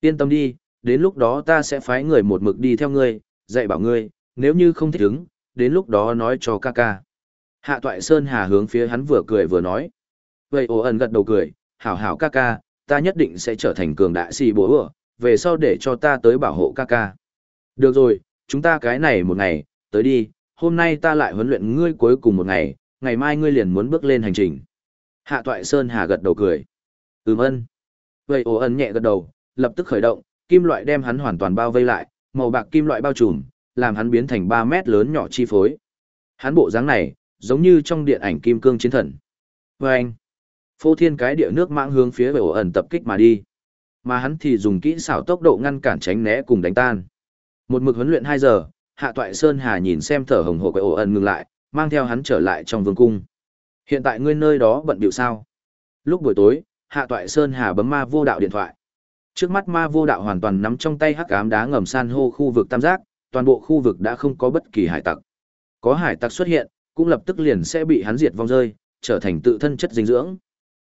Yên tâm đi, đến lúc đó ta sẽ phái người một mực đi theo ngươi, dạy bảo ngươi, nếu như không thích ứng, đến lúc đó nói cho ca ca. Hạ toại Sơn Hà hướng phía hắn vừa cười vừa nói. Vậy ồ ẩn gật đầu cười, hảo hảo ca ca, ta nhất định sẽ trở thành cường đại si bố ửa, về sau để cho ta tới bảo hộ ca ca. Được rồi, chúng ta cái này một ngày, tới đi, hôm nay ta lại huấn luyện ngươi cuối cùng một ngày, ngày mai ngươi liền muốn bước lên hành trình. Hạ toại Sơn Hà gật đầu cười. Ừm ân. Vậy ồ ẩn nhẹ gật đầu, lập tức khởi động, kim loại đem hắn hoàn toàn bao vây lại, màu bạc kim loại bao trùm, làm hắn biến thành 3 mét lớn nhỏ chi phối. Hắn bộ dáng này, giống như trong điện ảnh kim cương chiến thần. Vâng! anh, phô thiên cái địa nước mạng hướng phía về ổ ẩn tập kích mà đi. Mà hắn thì dùng kỹ xảo tốc độ ngăn cản tránh né cùng đánh tan. Một mực huấn luyện 2 giờ, Hạ Toại Sơn Hà nhìn xem thở hồng hộc của ổ ẩn ngừng lại, mang theo hắn trở lại trong vương cung. Hiện tại ngươi nơi đó bận biểu sao? Lúc buổi tối, Hạ Toại Sơn Hà bấm ma vô đạo điện thoại. Trước mắt ma vô đạo hoàn toàn nắm trong tay hắc ám đá ngầm san hô khu vực tam giác, toàn bộ khu vực đã không có bất kỳ hải tặc. Có hải tặc xuất hiện, cũng lập tức liền sẽ bị hắn diệt vong rơi, trở thành tự thân chất dinh dưỡng.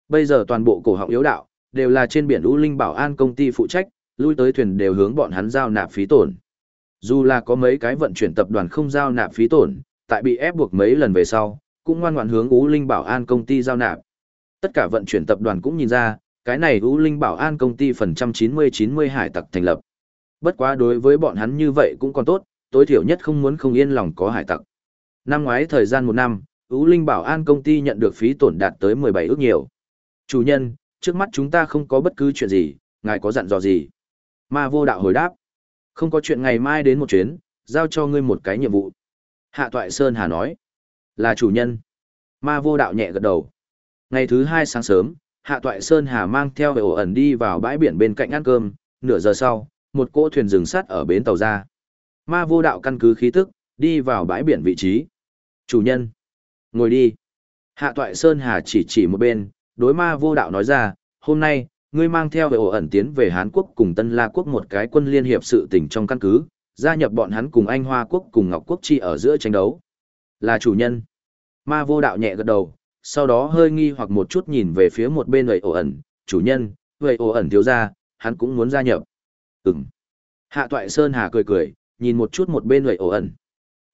Bây giờ toàn bộ cổ họng yếu đạo, đều là trên biển U Linh Bảo An công ty phụ trách, lui tới thuyền đều hướng bọn hắn giao nạp phí tổn. Dù là có mấy cái vận chuyển tập đoàn không giao nạp phí tổn, tại bị ép buộc mấy lần về sau, cũng ngoan ngoãn hướng U Linh Bảo An công ty giao nạp. Tất cả vận chuyển tập đoàn cũng nhìn ra, cái này U Linh Bảo An công ty phần trăm 90-90 hải tặc thành lập. Bất quá đối với bọn hắn như vậy cũng còn tốt, tối thiểu nhất không muốn không yên lòng có hải tặc. Năm ngoái thời gian một năm, U Linh Bảo An công ty nhận được phí tổn đạt tới 17 ước nhiều. Chủ nhân, trước mắt chúng ta không có bất cứ chuyện gì, ngài có dặn dò gì? Ma vô đạo hồi đáp. Không có chuyện ngày mai đến một chuyến, giao cho ngươi một cái nhiệm vụ. Hạ Toại Sơn Hà nói. Là chủ nhân. Ma vô đạo nhẹ gật đầu. Ngày thứ hai sáng sớm, Hạ Toại Sơn Hà mang theo về ổ ẩn đi vào bãi biển bên cạnh ăn cơm, nửa giờ sau, một cỗ thuyền dừng sắt ở bến tàu ra. Ma vô đạo căn cứ khí tức, đi vào bãi biển vị trí. Chủ nhân, ngồi đi. Hạ Toại Sơn Hà chỉ chỉ một bên, đối ma vô đạo nói ra, hôm nay, ngươi mang theo về ổ ẩn tiến về Hán Quốc cùng Tân La Quốc một cái quân liên hiệp sự tình trong căn cứ, gia nhập bọn hắn cùng Anh Hoa Quốc cùng Ngọc Quốc chi ở giữa tranh đấu. Là chủ nhân. Ma vô đạo nhẹ gật đầu, sau đó hơi nghi hoặc một chút nhìn về phía một bên vậy ổ ẩn, chủ nhân, vậy ổ ẩn thiếu ra, hắn cũng muốn gia nhập. Ừm. Hạ Toại Sơn Hà cười cười, nhìn một chút một bên vậy ổ ẩn.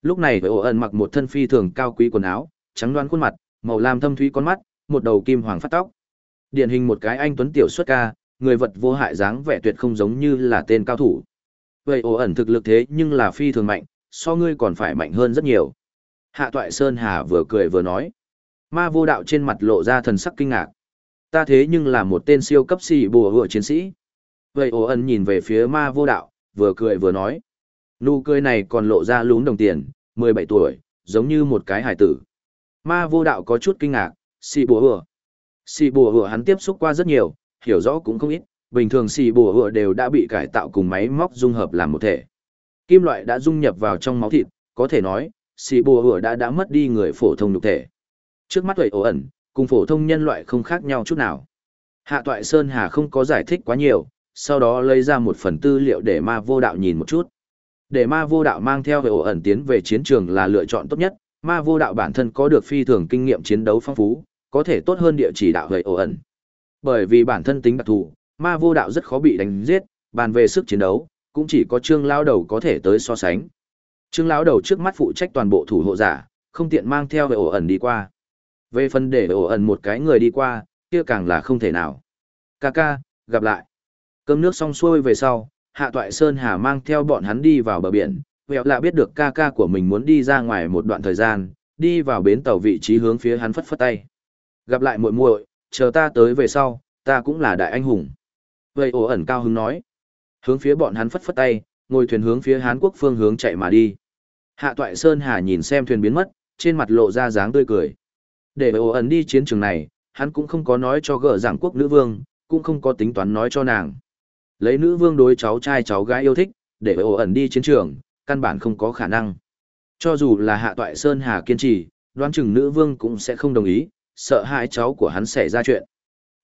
Lúc này vậy ổ ẩn mặc một thân phi thường cao quý quần áo, trắng đoan khuôn mặt, màu lam thâm thúy con mắt, một đầu kim hoàng phát tóc. Điển hình một cái anh tuấn tiểu xuất ca, người vật vô hại dáng vẻ tuyệt không giống như là tên cao thủ. Vậy ổ ẩn thực lực thế nhưng là phi thường mạnh, so ngươi còn phải mạnh hơn rất nhiều. Hạ Toại Sơn Hà vừa cười vừa nói. Ma vô đạo trên mặt lộ ra thần sắc kinh ngạc. Ta thế nhưng là một tên siêu cấp xì bùa hựa chiến sĩ. Vậy ổ ẩn nhìn về phía ma vô đạo, vừa cười vừa nói. Nụ cười này còn lộ ra lún đồng tiền, 17 tuổi, giống như một cái hải tử. Ma vô đạo có chút kinh ngạc, xì bùa hựa. Xì bùa hựa hắn tiếp xúc qua rất nhiều, hiểu rõ cũng không ít, bình thường xì bùa hựa đều đã bị cải tạo cùng máy móc dung hợp làm một thể. Kim loại đã dung nhập vào trong máu thịt, có thể nói, xì bùa hựa đã đã mất đi người phổ thông nhục thể. Trước mắt vậy ổ ẩn, cùng phổ thông nhân loại không khác nhau chút nào. Hạ Toại Sơn Hà không có giải thích quá nhiều, sau đó lấy ra một phần tư liệu để ma vô đạo nhìn một chút. Để ma vô đạo mang theo về ổ ẩn tiến về chiến trường là lựa chọn tốt nhất, ma vô đạo bản thân có được phi thường kinh nghiệm chiến đấu phong phú, có thể tốt hơn địa chỉ đạo về ổ ẩn. Bởi vì bản thân tính đặc thù, ma vô đạo rất khó bị đánh giết, bàn về sức chiến đấu, cũng chỉ có trương lao đầu có thể tới so sánh. Trương lão đầu trước mắt phụ trách toàn bộ thủ hộ giả, không tiện mang theo về ổ ẩn đi qua. Về phần để ổ ẩn một cái người đi qua, kia càng là không thể nào. Ca ca, gặp lại. Cơm nước xong xuôi về sau, Hạ Toại Sơn Hà mang theo bọn hắn đi vào bờ biển, Vẹo lạ biết được ca ca của mình muốn đi ra ngoài một đoạn thời gian, đi vào bến tàu vị trí hướng phía hắn phất phất tay. Gặp lại muội muội, chờ ta tới về sau, ta cũng là đại anh hùng. Vậy ổ ẩn cao hứng nói. Hướng phía bọn hắn phất phất tay, ngồi thuyền hướng phía Hán Quốc phương hướng chạy mà đi. Hạ Toại Sơn Hà nhìn xem thuyền biến mất, trên mặt lộ ra dáng tươi cười. Để ổ ẩn đi chiến trường này, hắn cũng không có nói cho gỡ giảng quốc nữ vương, cũng không có tính toán nói cho nàng. Lấy nữ vương đối cháu trai cháu gái yêu thích, để ổ ẩn đi chiến trường, căn bản không có khả năng. Cho dù là hạ toại Sơn Hà kiên trì, đoán chừng nữ vương cũng sẽ không đồng ý, sợ hai cháu của hắn xảy ra chuyện.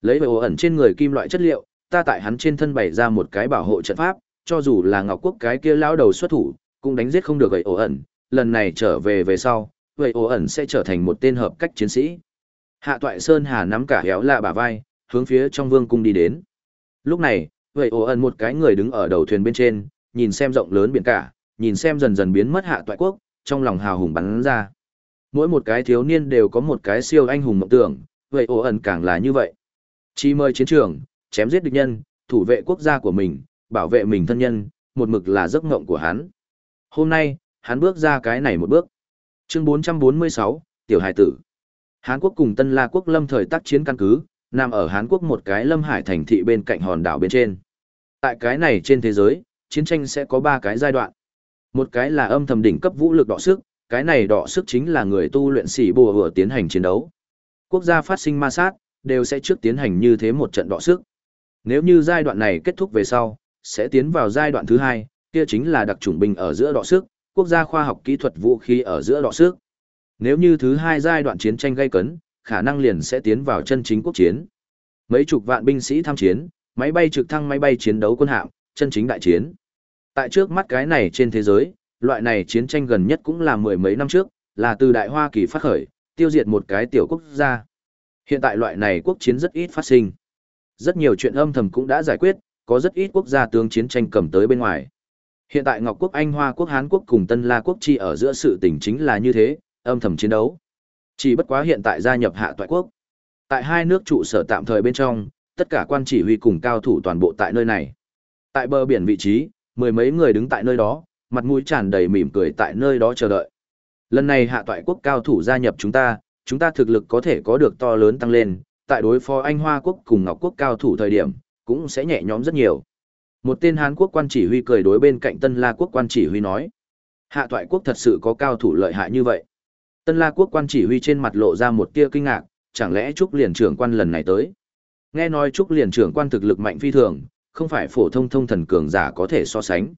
Lấy ổ ẩn trên người kim loại chất liệu, ta tại hắn trên thân bày ra một cái bảo hộ trận pháp, cho dù là Ngọc Quốc cái kia lão đầu xuất thủ, cũng đánh giết không được gậy ổ ẩn, lần này trở về về sau, vậy ổ ẩn sẽ trở thành một tên hợp cách chiến sĩ. Hạ toại Sơn Hà nắm cả héo lạ bả vai, hướng phía trong vương cung đi đến. Lúc này, vậy ổ ẩn một cái người đứng ở đầu thuyền bên trên, nhìn xem rộng lớn biển cả, nhìn xem dần dần biến mất hạ toại quốc, trong lòng hào hùng bắn ra. Mỗi một cái thiếu niên đều có một cái siêu anh hùng mộng tưởng, vậy ổ ẩn càng là như vậy. Chi mời chiến trường, chém giết địch nhân, thủ vệ quốc gia của mình, bảo vệ mình thân nhân, một mực là giấc ngộng của hắn. Hôm nay, hắn bước ra cái này một bước. Chương 446, Tiểu Hải Tử. Hán Quốc cùng Tân La Quốc lâm thời tác chiến căn cứ, nằm ở Hán Quốc một cái lâm hải thành thị bên cạnh hòn đảo bên trên. Tại cái này trên thế giới, chiến tranh sẽ có ba cái giai đoạn. Một cái là âm thầm đỉnh cấp vũ lực đọ sức, cái này đọ sức chính là người tu luyện sĩ bùa vừa tiến hành chiến đấu. Quốc gia phát sinh ma sát, đều sẽ trước tiến hành như thế một trận đọ sức. Nếu như giai đoạn này kết thúc về sau, sẽ tiến vào giai đoạn thứ hai, kia chính là đặc chủng binh ở giữa đọ sức, quốc gia khoa học kỹ thuật vũ khí ở giữa đọ sức. Nếu như thứ hai giai đoạn chiến tranh gây cấn, khả năng liền sẽ tiến vào chân chính quốc chiến. Mấy chục vạn binh sĩ tham chiến, máy bay trực thăng máy bay chiến đấu quân hạm, chân chính đại chiến. Tại trước mắt cái này trên thế giới, loại này chiến tranh gần nhất cũng là mười mấy năm trước, là từ Đại Hoa Kỳ phát khởi, tiêu diệt một cái tiểu quốc gia. Hiện tại loại này quốc chiến rất ít phát sinh. Rất nhiều chuyện âm thầm cũng đã giải quyết, có rất ít quốc gia tướng chiến tranh cầm tới bên ngoài. Hiện tại Ngọc Quốc Anh Hoa Quốc Hán Quốc cùng Tân La Quốc chi ở giữa sự tình chính là như thế, âm thầm chiến đấu. Chỉ bất quá hiện tại gia nhập hạ toại quốc. Tại hai nước trụ sở tạm thời bên trong, tất cả quan chỉ huy cùng cao thủ toàn bộ tại nơi này. Tại bờ biển vị trí, mười mấy người đứng tại nơi đó, mặt mũi tràn đầy mỉm cười tại nơi đó chờ đợi. Lần này hạ toại quốc cao thủ gia nhập chúng ta, chúng ta thực lực có thể có được to lớn tăng lên, tại đối phó Anh Hoa quốc cùng Ngọc quốc cao thủ thời điểm, cũng sẽ nhẹ nhõm rất nhiều. Một tên Hán quốc quan chỉ huy cười đối bên cạnh Tân La quốc quan chỉ huy nói: "Hạ toại quốc thật sự có cao thủ lợi hại như vậy?" Tân La quốc quan chỉ huy trên mặt lộ ra một tia kinh ngạc, chẳng lẽ Trúc Liền trưởng quan lần này tới? Nghe nói Trúc Liền trưởng quan thực lực mạnh phi thường, không phải phổ thông thông thần cường giả có thể so sánh.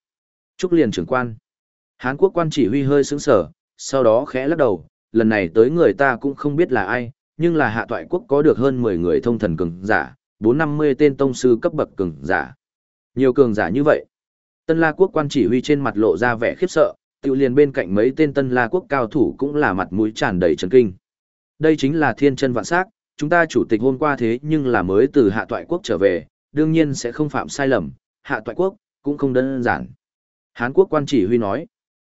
Trúc Liền trưởng quan. Hán quốc quan chỉ huy hơi sững sờ, sau đó khẽ lắc đầu, lần này tới người ta cũng không biết là ai, nhưng là hạ toại quốc có được hơn 10 người thông thần cường giả, 450 tên tông sư cấp bậc cường giả. Nhiều cường giả như vậy. Tân La quốc quan chỉ huy trên mặt lộ ra vẻ khiếp sợ, Tiểu liền bên cạnh mấy tên tân la quốc cao thủ cũng là mặt mũi tràn đầy chấn kinh. Đây chính là thiên chân vạn sắc, chúng ta chủ tịch hôm qua thế nhưng là mới từ hạ toại quốc trở về, đương nhiên sẽ không phạm sai lầm, hạ toại quốc, cũng không đơn giản. Hán quốc quan chỉ huy nói,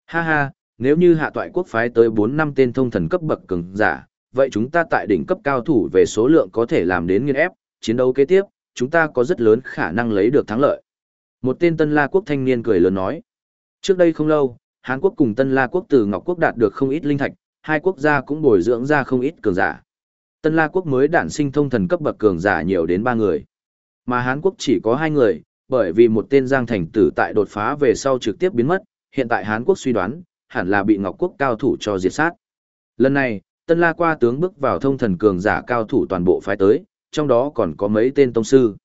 ha ha, nếu như hạ toại quốc phái tới 4 năm tên thông thần cấp bậc cường giả, vậy chúng ta tại đỉnh cấp cao thủ về số lượng có thể làm đến nghiên ép, chiến đấu kế tiếp, chúng ta có rất lớn khả năng lấy được thắng lợi. Một tên tân la quốc thanh niên cười lớn nói, trước đây không lâu, Hán quốc cùng Tân La quốc từ Ngọc quốc đạt được không ít linh thạch, hai quốc gia cũng bồi dưỡng ra không ít cường giả. Tân La quốc mới đản sinh thông thần cấp bậc cường giả nhiều đến ba người. Mà Hán quốc chỉ có hai người, bởi vì một tên Giang Thành tử tại đột phá về sau trực tiếp biến mất, hiện tại Hán quốc suy đoán, hẳn là bị Ngọc quốc cao thủ cho diệt sát. Lần này, Tân La qua tướng bước vào thông thần cường giả cao thủ toàn bộ phái tới, trong đó còn có mấy tên tông sư.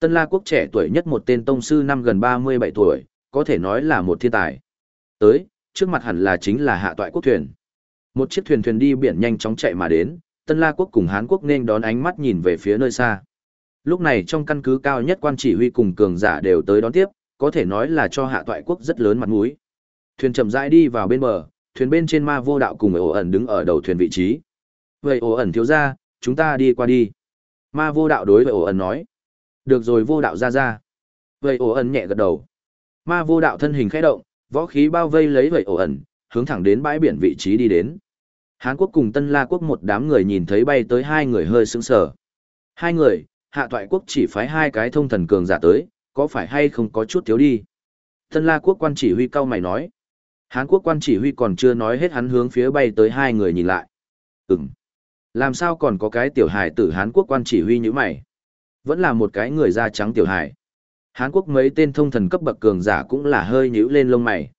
Tân La quốc trẻ tuổi nhất một tên tông sư năm gần 37 tuổi, có thể nói là một thiên tài. Tới, trước mặt hẳn là chính là hạ toại quốc thuyền. Một chiếc thuyền thuyền đi biển nhanh chóng chạy mà đến, Tân La quốc cùng Hán quốc nên đón ánh mắt nhìn về phía nơi xa. Lúc này trong căn cứ cao nhất quan chỉ huy cùng cường giả đều tới đón tiếp, có thể nói là cho hạ toại quốc rất lớn mặt mũi. Thuyền chậm rãi đi vào bên bờ, thuyền bên trên ma vô đạo cùng ổ ẩn đứng ở đầu thuyền vị trí. Vậy ổ ẩn thiếu ra, chúng ta đi qua đi. Ma vô đạo đối với ổ ẩn nói. Được rồi vô đạo ra ra. Vậy ổ ẩn nhẹ gật đầu. Ma vô đạo thân hình khẽ động, võ khí bao vây lấy vậy ổ ẩn, hướng thẳng đến bãi biển vị trí đi đến. Hán quốc cùng Tân La quốc một đám người nhìn thấy bay tới hai người hơi sững sờ. Hai người, hạ toại quốc chỉ phái hai cái thông thần cường giả tới, có phải hay không có chút thiếu đi. Tân La quốc quan chỉ huy cao mày nói. Hán quốc quan chỉ huy còn chưa nói hết hắn hướng phía bay tới hai người nhìn lại. Ừm. Làm sao còn có cái tiểu hài tử Hán quốc quan chỉ huy như mày? Vẫn là một cái người da trắng tiểu hài. Hán Quốc mấy tên thông thần cấp bậc cường giả cũng là hơi nhíu lên lông mày.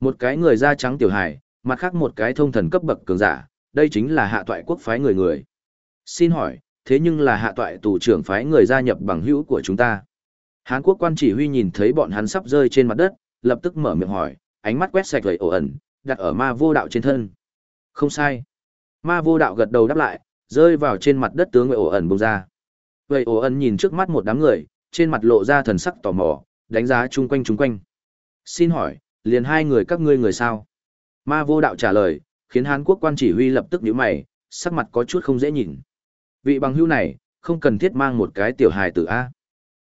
Một cái người da trắng tiểu hài, mặt khác một cái thông thần cấp bậc cường giả, đây chính là hạ toại quốc phái người người. Xin hỏi, thế nhưng là hạ toại tù trưởng phái người gia nhập bằng hữu của chúng ta. Hán Quốc quan chỉ huy nhìn thấy bọn hắn sắp rơi trên mặt đất, lập tức mở miệng hỏi, ánh mắt quét sạch lời ổ ẩn, đặt ở ma vô đạo trên thân. Không sai. Ma vô đạo gật đầu đáp lại, rơi vào trên mặt đất tướng người ổ ẩn bông ra. Vậy ổ Ân nhìn trước mắt một đám người, trên mặt lộ ra thần sắc tò mò, đánh giá chung quanh chung quanh. Xin hỏi, liền hai người các ngươi người sao? Ma vô đạo trả lời, khiến Hán quốc quan chỉ huy lập tức nhíu mày, sắc mặt có chút không dễ nhìn. Vị bằng hữu này, không cần thiết mang một cái tiểu hài tử A.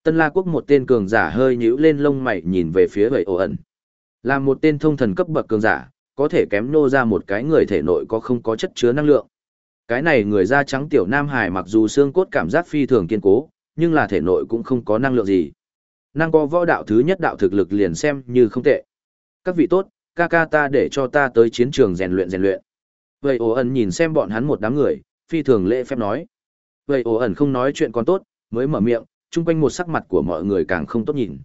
Tân La Quốc một tên cường giả hơi nhíu lên lông mày nhìn về phía vậy ổ ẩn. Là một tên thông thần cấp bậc cường giả, có thể kém nô ra một cái người thể nội có không có chất chứa năng lượng. Cái này người da trắng tiểu Nam Hải mặc dù xương cốt cảm giác phi thường kiên cố, nhưng là thể nội cũng không có năng lượng gì. Năng có võ đạo thứ nhất đạo thực lực liền xem như không tệ. Các vị tốt, ca ca ta để cho ta tới chiến trường rèn luyện rèn luyện. Vậy ổ ẩn nhìn xem bọn hắn một đám người, phi thường lễ phép nói. Vậy ổ ẩn không nói chuyện còn tốt, mới mở miệng, chung quanh một sắc mặt của mọi người càng không tốt nhìn.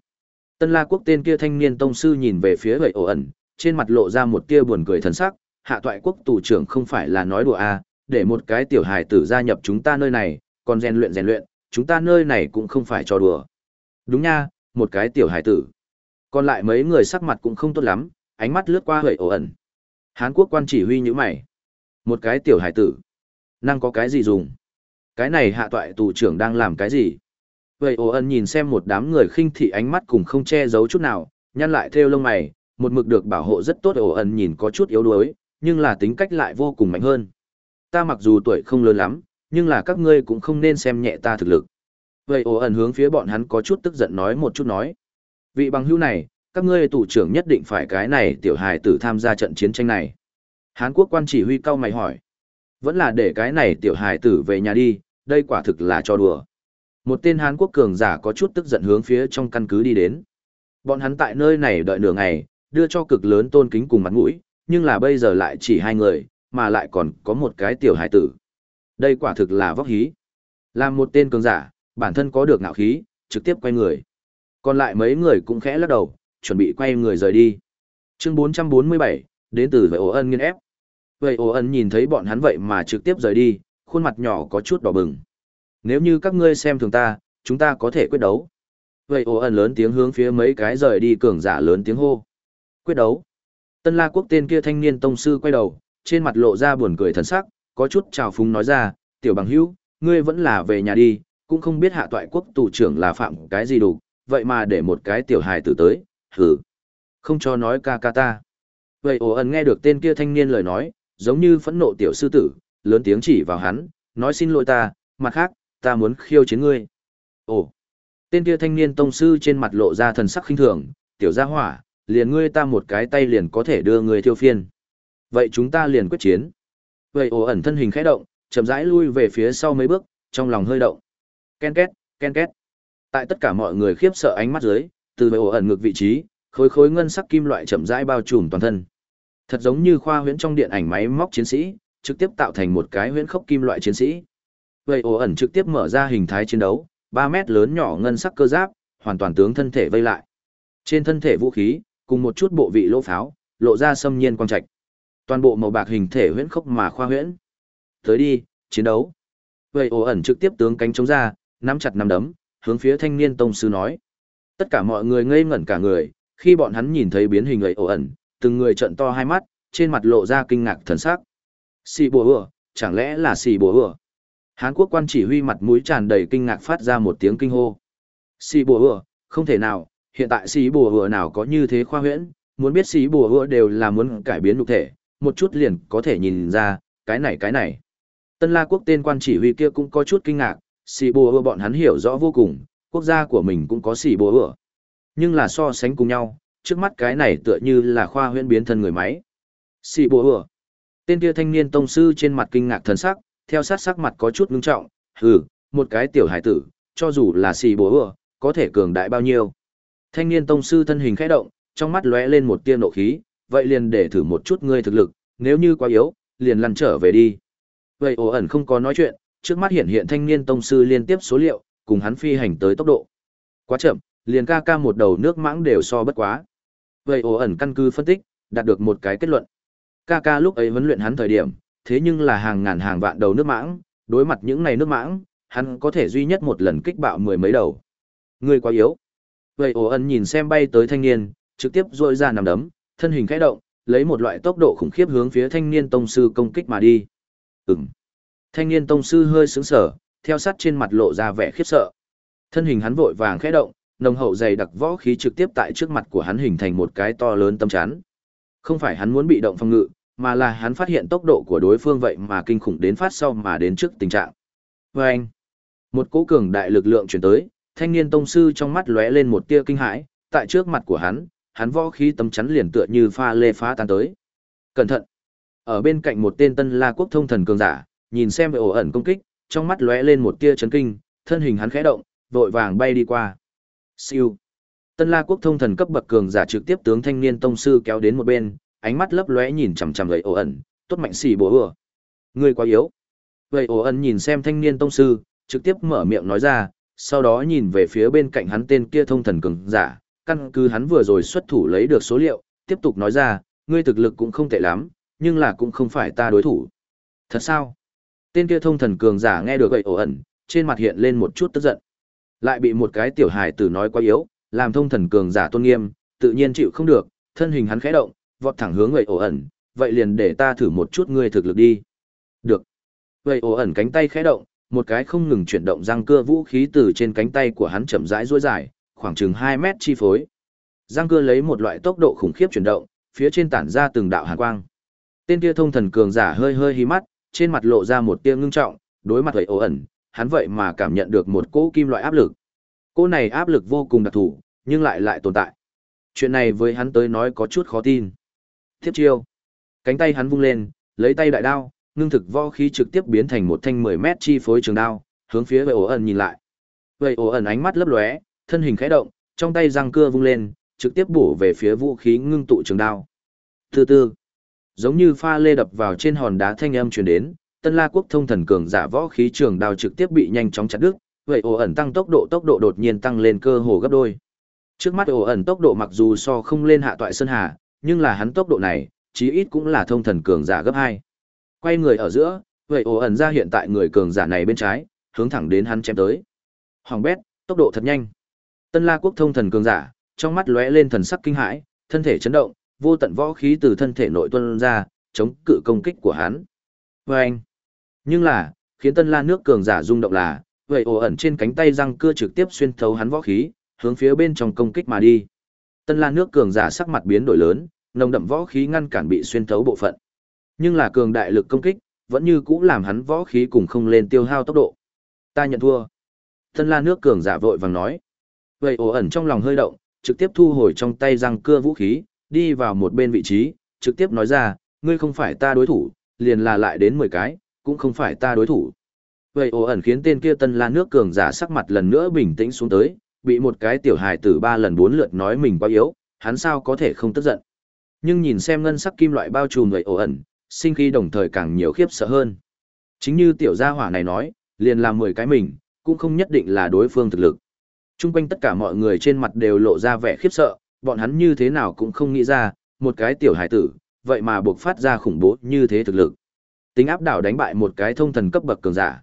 Tân La Quốc tên kia thanh niên tông sư nhìn về phía vậy ổ ẩn, trên mặt lộ ra một tia buồn cười thần sắc, hạ toại quốc tù trưởng không phải là nói đùa à, để một cái tiểu hài tử gia nhập chúng ta nơi này, còn rèn luyện rèn luyện, chúng ta nơi này cũng không phải cho đùa. Đúng nha, một cái tiểu hài tử. Còn lại mấy người sắc mặt cũng không tốt lắm, ánh mắt lướt qua hợi ổ ẩn. Hán quốc quan chỉ huy như mày. Một cái tiểu hài tử. Năng có cái gì dùng? Cái này hạ toại tù trưởng đang làm cái gì? Vậy ổ ẩn nhìn xem một đám người khinh thị ánh mắt cùng không che giấu chút nào, nhăn lại theo lông mày, một mực được bảo hộ rất tốt ổ ẩn nhìn có chút yếu đuối, nhưng là tính cách lại vô cùng mạnh hơn. Ta mặc dù tuổi không lớn lắm, nhưng là các ngươi cũng không nên xem nhẹ ta thực lực. Vậy ổ ẩn hướng phía bọn hắn có chút tức giận nói một chút nói. Vị bằng hữu này, các ngươi tù trưởng nhất định phải cái này tiểu hài tử tham gia trận chiến tranh này. Hán quốc quan chỉ huy cao mày hỏi. Vẫn là để cái này tiểu hài tử về nhà đi, đây quả thực là cho đùa. Một tên Hán quốc cường giả có chút tức giận hướng phía trong căn cứ đi đến. Bọn hắn tại nơi này đợi nửa ngày, đưa cho cực lớn tôn kính cùng mặt mũi, nhưng là bây giờ lại chỉ hai người, mà lại còn có một cái tiểu hải tử. Đây quả thực là vóc hí. Làm một tên cường giả, bản thân có được ngạo khí, trực tiếp quay người. Còn lại mấy người cũng khẽ lắc đầu, chuẩn bị quay người rời đi. Chương 447, đến từ Vệ ổ ân nghiên ép. Vệ ổ ân nhìn thấy bọn hắn vậy mà trực tiếp rời đi, khuôn mặt nhỏ có chút đỏ bừng. Nếu như các ngươi xem thường ta, chúng ta có thể quyết đấu. Vệ ổ ân lớn tiếng hướng phía mấy cái rời đi cường giả lớn tiếng hô. Quyết đấu. Tân La Quốc tên kia thanh niên tông sư quay đầu, trên mặt lộ ra buồn cười thần sắc, có chút trào phúng nói ra, tiểu bằng hữu, ngươi vẫn là về nhà đi, cũng không biết hạ toại quốc tù trưởng là phạm cái gì đủ, vậy mà để một cái tiểu hài tử tới, hử. Không cho nói ca ca ta. Vậy ổ ẩn nghe được tên kia thanh niên lời nói, giống như phẫn nộ tiểu sư tử, lớn tiếng chỉ vào hắn, nói xin lỗi ta, mặt khác, ta muốn khiêu chiến ngươi. Ồ, tên kia thanh niên tông sư trên mặt lộ ra thần sắc khinh thường, tiểu gia hỏa, liền ngươi ta một cái tay liền có thể đưa ngươi thiêu phiên. Vậy chúng ta liền quyết chiến. Vậy ổ ẩn thân hình khẽ động, chậm rãi lui về phía sau mấy bước, trong lòng hơi động. Ken két, ken két. Tại tất cả mọi người khiếp sợ ánh mắt dưới, từ vậy ổ ẩn ngược vị trí, khối khối ngân sắc kim loại chậm rãi bao trùm toàn thân. Thật giống như khoa huyễn trong điện ảnh máy móc chiến sĩ, trực tiếp tạo thành một cái huyễn khốc kim loại chiến sĩ. Vậy ổ ẩn trực tiếp mở ra hình thái chiến đấu, 3 mét lớn nhỏ ngân sắc cơ giáp, hoàn toàn tướng thân thể vây lại. Trên thân thể vũ khí, cùng một chút bộ vị lỗ pháo, lộ ra xâm nhiên quang trạch. Toàn bộ màu bạc hình thể huyễn khốc mà khoa huyễn. Tới đi, chiến đấu. Vậy ổ ẩn trực tiếp tướng cánh chống ra, nắm chặt nắm đấm, hướng phía thanh niên tông sư nói. Tất cả mọi người ngây ngẩn cả người, khi bọn hắn nhìn thấy biến hình ấy ổ ẩn, từng người trận to hai mắt, trên mặt lộ ra kinh ngạc thần sắc. Xì bùa ửa, chẳng lẽ là xì bùa ửa? Hán quốc quan chỉ huy mặt mũi tràn đầy kinh ngạc phát ra một tiếng kinh hô. Xì bùa ửa, không thể nào, hiện tại xì bùa ửa nào có như thế khoa huyễn, muốn biết xì bùa ửa đều là muốn cải biến nhục thể, một chút liền có thể nhìn ra, cái này cái này. Tân La quốc tên quan chỉ huy kia cũng có chút kinh ngạc, xì bùa ưa bọn hắn hiểu rõ vô cùng, quốc gia của mình cũng có xì bùa ưa. Nhưng là so sánh cùng nhau, trước mắt cái này tựa như là khoa huyễn biến thân người máy. Xì bùa ưa. Tên kia thanh niên tông sư trên mặt kinh ngạc thần sắc, theo sát sắc mặt có chút ngưng trọng, hừ, một cái tiểu hải tử, cho dù là xì bùa ưa, có thể cường đại bao nhiêu. Thanh niên tông sư thân hình khẽ động, trong mắt lóe lên một tia nộ khí, vậy liền để thử một chút ngươi thực lực, nếu như quá yếu, liền lăn trở về đi. Vậy ổ ẩn không có nói chuyện, trước mắt hiện hiện thanh niên tông sư liên tiếp số liệu, cùng hắn phi hành tới tốc độ. Quá chậm, liền ca ca một đầu nước mãng đều so bất quá. Vậy ổ ẩn căn cứ phân tích, đạt được một cái kết luận. Ca ca lúc ấy huấn luyện hắn thời điểm, thế nhưng là hàng ngàn hàng vạn đầu nước mãng, đối mặt những này nước mãng, hắn có thể duy nhất một lần kích bạo mười mấy đầu. Người quá yếu. Vậy ổ ẩn nhìn xem bay tới thanh niên, trực tiếp rôi ra nằm đấm, thân hình khẽ động, lấy một loại tốc độ khủng khiếp hướng phía thanh niên tông sư công kích mà đi. Ừm. Thanh niên tông sư hơi sững sờ, theo sát trên mặt lộ ra vẻ khiếp sợ. Thân hình hắn vội vàng khẽ động, nồng hậu dày đặc võ khí trực tiếp tại trước mặt của hắn hình thành một cái to lớn tâm chắn. Không phải hắn muốn bị động phòng ngự, mà là hắn phát hiện tốc độ của đối phương vậy mà kinh khủng đến phát sau mà đến trước tình trạng. Và anh, một cỗ cường đại lực lượng chuyển tới, thanh niên tông sư trong mắt lóe lên một tia kinh hãi, tại trước mặt của hắn, hắn võ khí tấm chắn liền tựa như pha lê phá tan tới. Cẩn thận! Ở bên cạnh một tên tân la quốc thông thần cường giả, nhìn xem về ổ ẩn công kích, trong mắt lóe lên một tia chấn kinh, thân hình hắn khẽ động, vội vàng bay đi qua. Siêu! Tân la quốc thông thần cấp bậc cường giả trực tiếp tướng thanh niên tông sư kéo đến một bên, ánh mắt lấp lóe nhìn chằm chằm gậy ổ ẩn, tốt mạnh xì bố ừa. Người quá yếu. Vậy ổ ẩn nhìn xem thanh niên tông sư, trực tiếp mở miệng nói ra, sau đó nhìn về phía bên cạnh hắn tên kia thông thần cường giả, căn cứ hắn vừa rồi xuất thủ lấy được số liệu, tiếp tục nói ra, ngươi thực lực cũng không tệ lắm, nhưng là cũng không phải ta đối thủ. Thật sao? Tên kia thông thần cường giả nghe được vậy ổ ẩn, trên mặt hiện lên một chút tức giận. Lại bị một cái tiểu hài tử nói quá yếu, làm thông thần cường giả tôn nghiêm, tự nhiên chịu không được, thân hình hắn khẽ động, vọt thẳng hướng vậy ổ ẩn, vậy liền để ta thử một chút ngươi thực lực đi. Được. Vậy ổ ẩn cánh tay khẽ động, một cái không ngừng chuyển động răng cưa vũ khí từ trên cánh tay của hắn chậm rãi duỗi dài, khoảng chừng 2 mét chi phối. Giang cưa lấy một loại tốc độ khủng khiếp chuyển động, phía trên tản ra từng đạo hàn quang. Tên kia thông thần cường giả hơi hơi hí mắt, trên mặt lộ ra một tia ngưng trọng, đối mặt với ổ ẩn, hắn vậy mà cảm nhận được một cỗ kim loại áp lực. Cỗ này áp lực vô cùng đặc thù, nhưng lại lại tồn tại. Chuyện này với hắn tới nói có chút khó tin. Tiếp chiêu. Cánh tay hắn vung lên, lấy tay đại đao, ngưng thực võ khí trực tiếp biến thành một thanh 10 mét chi phối trường đao, hướng phía Vệ Ổ ẩn nhìn lại. Vệ Ổ ẩn ánh mắt lấp lóe, thân hình khẽ động, trong tay răng cưa vung lên, trực tiếp bổ về phía vũ khí ngưng tụ trường đao. Từ từ, giống như pha lê đập vào trên hòn đá thanh âm truyền đến, Tân La quốc thông thần cường giả võ khí trường đao trực tiếp bị nhanh chóng chặt đứt, vậy ổ ẩn tăng tốc độ tốc độ đột nhiên tăng lên cơ hồ gấp đôi. Trước mắt ổ ẩn tốc độ mặc dù so không lên hạ toại sơn hà, nhưng là hắn tốc độ này, chí ít cũng là thông thần cường giả gấp 2. Quay người ở giữa, vậy ổ ẩn ra hiện tại người cường giả này bên trái, hướng thẳng đến hắn chém tới. Hoàng bét, tốc độ thật nhanh. Tân La quốc thông thần cường giả, trong mắt lóe lên thần sắc kinh hãi, thân thể chấn động, vô tận võ khí từ thân thể nội tuôn ra, chống cự công kích của hắn. Và anh. Nhưng là, khiến Tân La nước cường giả rung động là, vậy ổ ẩn trên cánh tay răng cưa trực tiếp xuyên thấu hắn võ khí, hướng phía bên trong công kích mà đi. Tân La nước cường giả sắc mặt biến đổi lớn, nồng đậm võ khí ngăn cản bị xuyên thấu bộ phận. Nhưng là cường đại lực công kích, vẫn như cũ làm hắn võ khí cùng không lên tiêu hao tốc độ. Ta nhận thua. Tân La nước cường giả vội vàng nói. Vậy ổ ẩn trong lòng hơi động, trực tiếp thu hồi trong tay răng cưa vũ khí, đi vào một bên vị trí, trực tiếp nói ra, ngươi không phải ta đối thủ, liền là lại đến 10 cái, cũng không phải ta đối thủ. Vậy ổ ẩn khiến tên kia tân la nước cường giả sắc mặt lần nữa bình tĩnh xuống tới, bị một cái tiểu hài tử ba lần bốn lượt nói mình quá yếu, hắn sao có thể không tức giận. Nhưng nhìn xem ngân sắc kim loại bao trùm vậy ổ ẩn, sinh khi đồng thời càng nhiều khiếp sợ hơn. Chính như tiểu gia hỏa này nói, liền làm 10 cái mình, cũng không nhất định là đối phương thực lực. Trung quanh tất cả mọi người trên mặt đều lộ ra vẻ khiếp sợ, bọn hắn như thế nào cũng không nghĩ ra, một cái tiểu hải tử, vậy mà buộc phát ra khủng bố như thế thực lực. Tính áp đảo đánh bại một cái thông thần cấp bậc cường giả.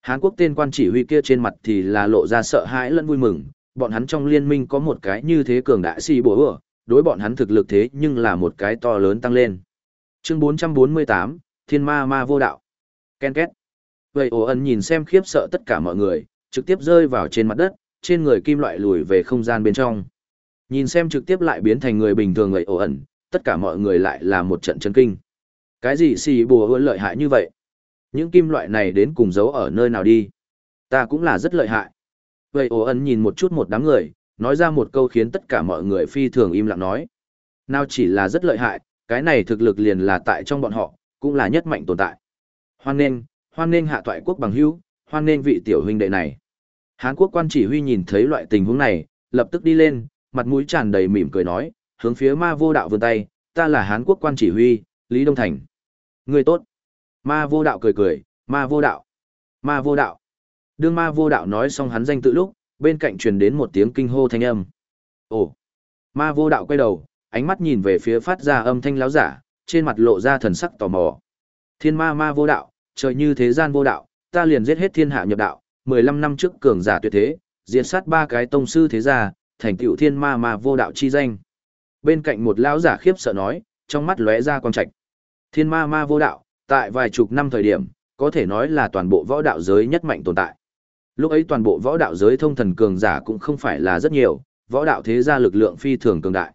Hán Quốc tên quan chỉ huy kia trên mặt thì là lộ ra sợ hãi lẫn vui mừng, bọn hắn trong liên minh có một cái như thế cường đại si bùa ửa, đối bọn hắn thực lực thế nhưng là một cái to lớn tăng lên. Chương 448, Thiên Ma Ma vô đạo. Ken két. Vậy ổ ẩn nhìn xem khiếp sợ tất cả mọi người, trực tiếp rơi vào trên mặt đất, trên người kim loại lùi về không gian bên trong. Nhìn xem trực tiếp lại biến thành người bình thường vậy ổ ẩn, tất cả mọi người lại là một trận chấn kinh. Cái gì xì bùa hơn lợi hại như vậy? Những kim loại này đến cùng giấu ở nơi nào đi? Ta cũng là rất lợi hại. Vậy ổ ẩn nhìn một chút một đám người, nói ra một câu khiến tất cả mọi người phi thường im lặng nói. Nào chỉ là rất lợi hại, cái này thực lực liền là tại trong bọn họ, cũng là nhất mạnh tồn tại. Hoan nên, hoan nên hạ toại quốc bằng hữu, hoan nên vị tiểu huynh đệ này. Hán quốc quan chỉ huy nhìn thấy loại tình huống này, lập tức đi lên, mặt mũi tràn đầy mỉm cười nói, hướng phía ma vô đạo vươn tay, ta là Hán quốc quan chỉ huy, Lý Đông Thành. Người tốt. Ma vô đạo cười cười, ma vô đạo. Ma vô đạo. Đương ma vô đạo nói xong hắn danh tự lúc, bên cạnh truyền đến một tiếng kinh hô thanh âm. Ồ. Ma vô đạo quay đầu, ánh mắt nhìn về phía phát ra âm thanh láo giả, trên mặt lộ ra thần sắc tò mò. Thiên ma ma vô đạo, trời như thế gian vô đạo, ta liền giết hết thiên hạ nhập đạo, 15 năm trước cường giả tuyệt thế, diệt sát ba cái tông sư thế gia, thành tựu thiên ma ma vô đạo chi danh. Bên cạnh một lão giả khiếp sợ nói, trong mắt lóe ra quang trạch. Thiên ma ma vô đạo, tại vài chục năm thời điểm, có thể nói là toàn bộ võ đạo giới nhất mạnh tồn tại. Lúc ấy toàn bộ võ đạo giới thông thần cường giả cũng không phải là rất nhiều, võ đạo thế gia lực lượng phi thường cường đại.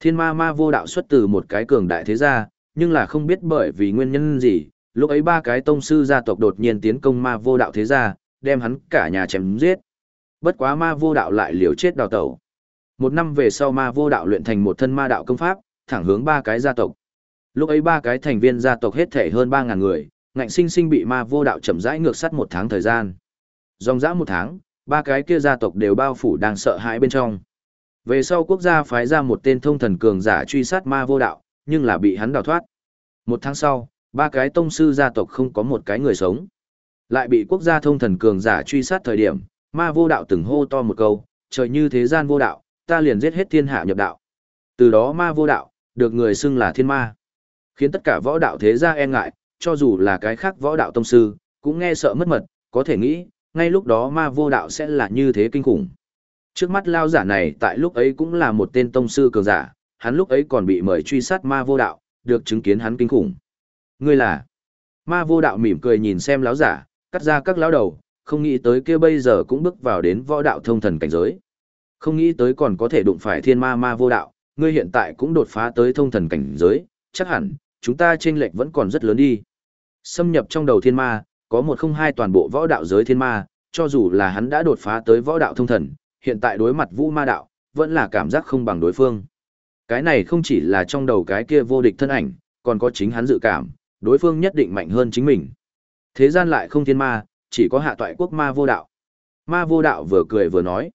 Thiên ma ma vô đạo xuất từ một cái cường đại thế gia, nhưng là không biết bởi vì nguyên nhân gì, lúc ấy ba cái tông sư gia tộc đột nhiên tiến công ma vô đạo thế gia, đem hắn cả nhà chém giết. Bất quá ma vô đạo lại liều chết đào tẩu. Một năm về sau ma vô đạo luyện thành một thân ma đạo công pháp, thẳng hướng ba cái gia tộc. Lúc ấy ba cái thành viên gia tộc hết thể hơn 3.000 người, ngạnh sinh sinh bị ma vô đạo chậm rãi ngược sắt một tháng thời gian. Dòng dã một tháng, ba cái kia gia tộc đều bao phủ đang sợ hãi bên trong. Về sau quốc gia phái ra một tên thông thần cường giả truy sát ma vô đạo, nhưng là bị hắn đào thoát. Một tháng sau, ba cái tông sư gia tộc không có một cái người sống. Lại bị quốc gia thông thần cường giả truy sát thời điểm, ma vô đạo từng hô to một câu, trời như thế gian vô đạo, ta liền giết hết thiên hạ nhập đạo. Từ đó ma vô đạo, được người xưng là thiên ma. Khiến tất cả võ đạo thế gia e ngại, cho dù là cái khác võ đạo tông sư, cũng nghe sợ mất mật, có thể nghĩ, ngay lúc đó ma vô đạo sẽ là như thế kinh khủng. Trước mắt lao giả này tại lúc ấy cũng là một tên tông sư cường giả, hắn lúc ấy còn bị mời truy sát ma vô đạo, được chứng kiến hắn kinh khủng. Ngươi là? Ma vô đạo mỉm cười nhìn xem lão giả, cắt ra các lão đầu, không nghĩ tới kia bây giờ cũng bước vào đến võ đạo thông thần cảnh giới. Không nghĩ tới còn có thể đụng phải thiên ma ma vô đạo, ngươi hiện tại cũng đột phá tới thông thần cảnh giới, chắc hẳn, chúng ta chênh lệch vẫn còn rất lớn đi. Xâm nhập trong đầu thiên ma, có một không hai toàn bộ võ đạo giới thiên ma, cho dù là hắn đã đột phá tới võ đạo thông thần, hiện tại đối mặt vũ ma đạo, vẫn là cảm giác không bằng đối phương. Cái này không chỉ là trong đầu cái kia vô địch thân ảnh, còn có chính hắn dự cảm, đối phương nhất định mạnh hơn chính mình. Thế gian lại không thiên ma, chỉ có hạ toại quốc ma vô đạo. Ma vô đạo vừa cười vừa nói.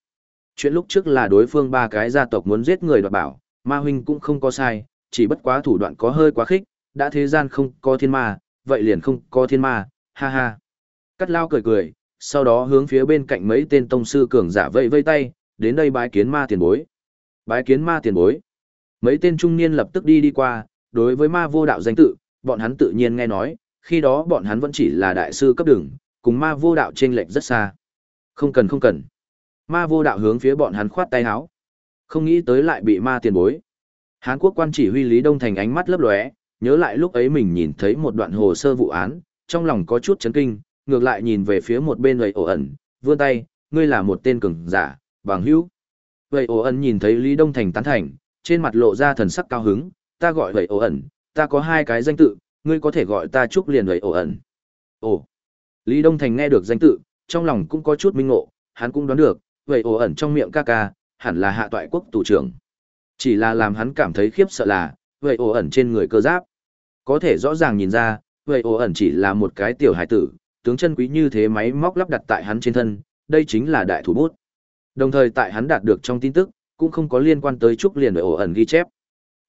Chuyện lúc trước là đối phương ba cái gia tộc muốn giết người đoạt bảo, ma huynh cũng không có sai, chỉ bất quá thủ đoạn có hơi quá khích, đã thế gian không có thiên ma, vậy liền không có thiên ma, ha ha. Cắt lao cười cười, sau đó hướng phía bên cạnh mấy tên tông sư cường giả vây vây tay, đến đây bái kiến ma tiền bối. Bái kiến ma tiền bối. Mấy tên trung niên lập tức đi đi qua, đối với ma vô đạo danh tự, bọn hắn tự nhiên nghe nói, khi đó bọn hắn vẫn chỉ là đại sư cấp đường, cùng ma vô đạo chênh lệch rất xa. Không cần không cần. Ma vô đạo hướng phía bọn hắn khoát tay áo. Không nghĩ tới lại bị ma tiền bối. Hán quốc quan chỉ huy Lý Đông Thành ánh mắt lấp lóe, nhớ lại lúc ấy mình nhìn thấy một đoạn hồ sơ vụ án, trong lòng có chút chấn kinh, ngược lại nhìn về phía một bên người ổ ẩn, vươn tay, ngươi là một tên cường giả, bằng hữu. Vậy ổ ẩn nhìn thấy Lý Đông Thành tán thành, trên mặt lộ ra thần sắc cao hứng, ta gọi vậy ổ ẩn, ta có hai cái danh tự, ngươi có thể gọi ta Trúc liền vậy ổ ẩn. Ồ, Lý Đông Thành nghe được danh tự, trong lòng cũng có chút minh ngộ, hắn cũng đoán được, vậy ổ ẩn trong miệng ca ca, hẳn là hạ toại quốc tù trưởng. Chỉ là làm hắn cảm thấy khiếp sợ là, vậy ổ ẩn trên người cơ giáp. Có thể rõ ràng nhìn ra, vậy ổ ẩn chỉ là một cái tiểu hải tử, tướng chân quý như thế máy móc lắp đặt tại hắn trên thân, đây chính là đại thủ bút. Đồng thời tại hắn đạt được trong tin tức, cũng không có liên quan tới trúc liền với ổ ẩn ghi chép.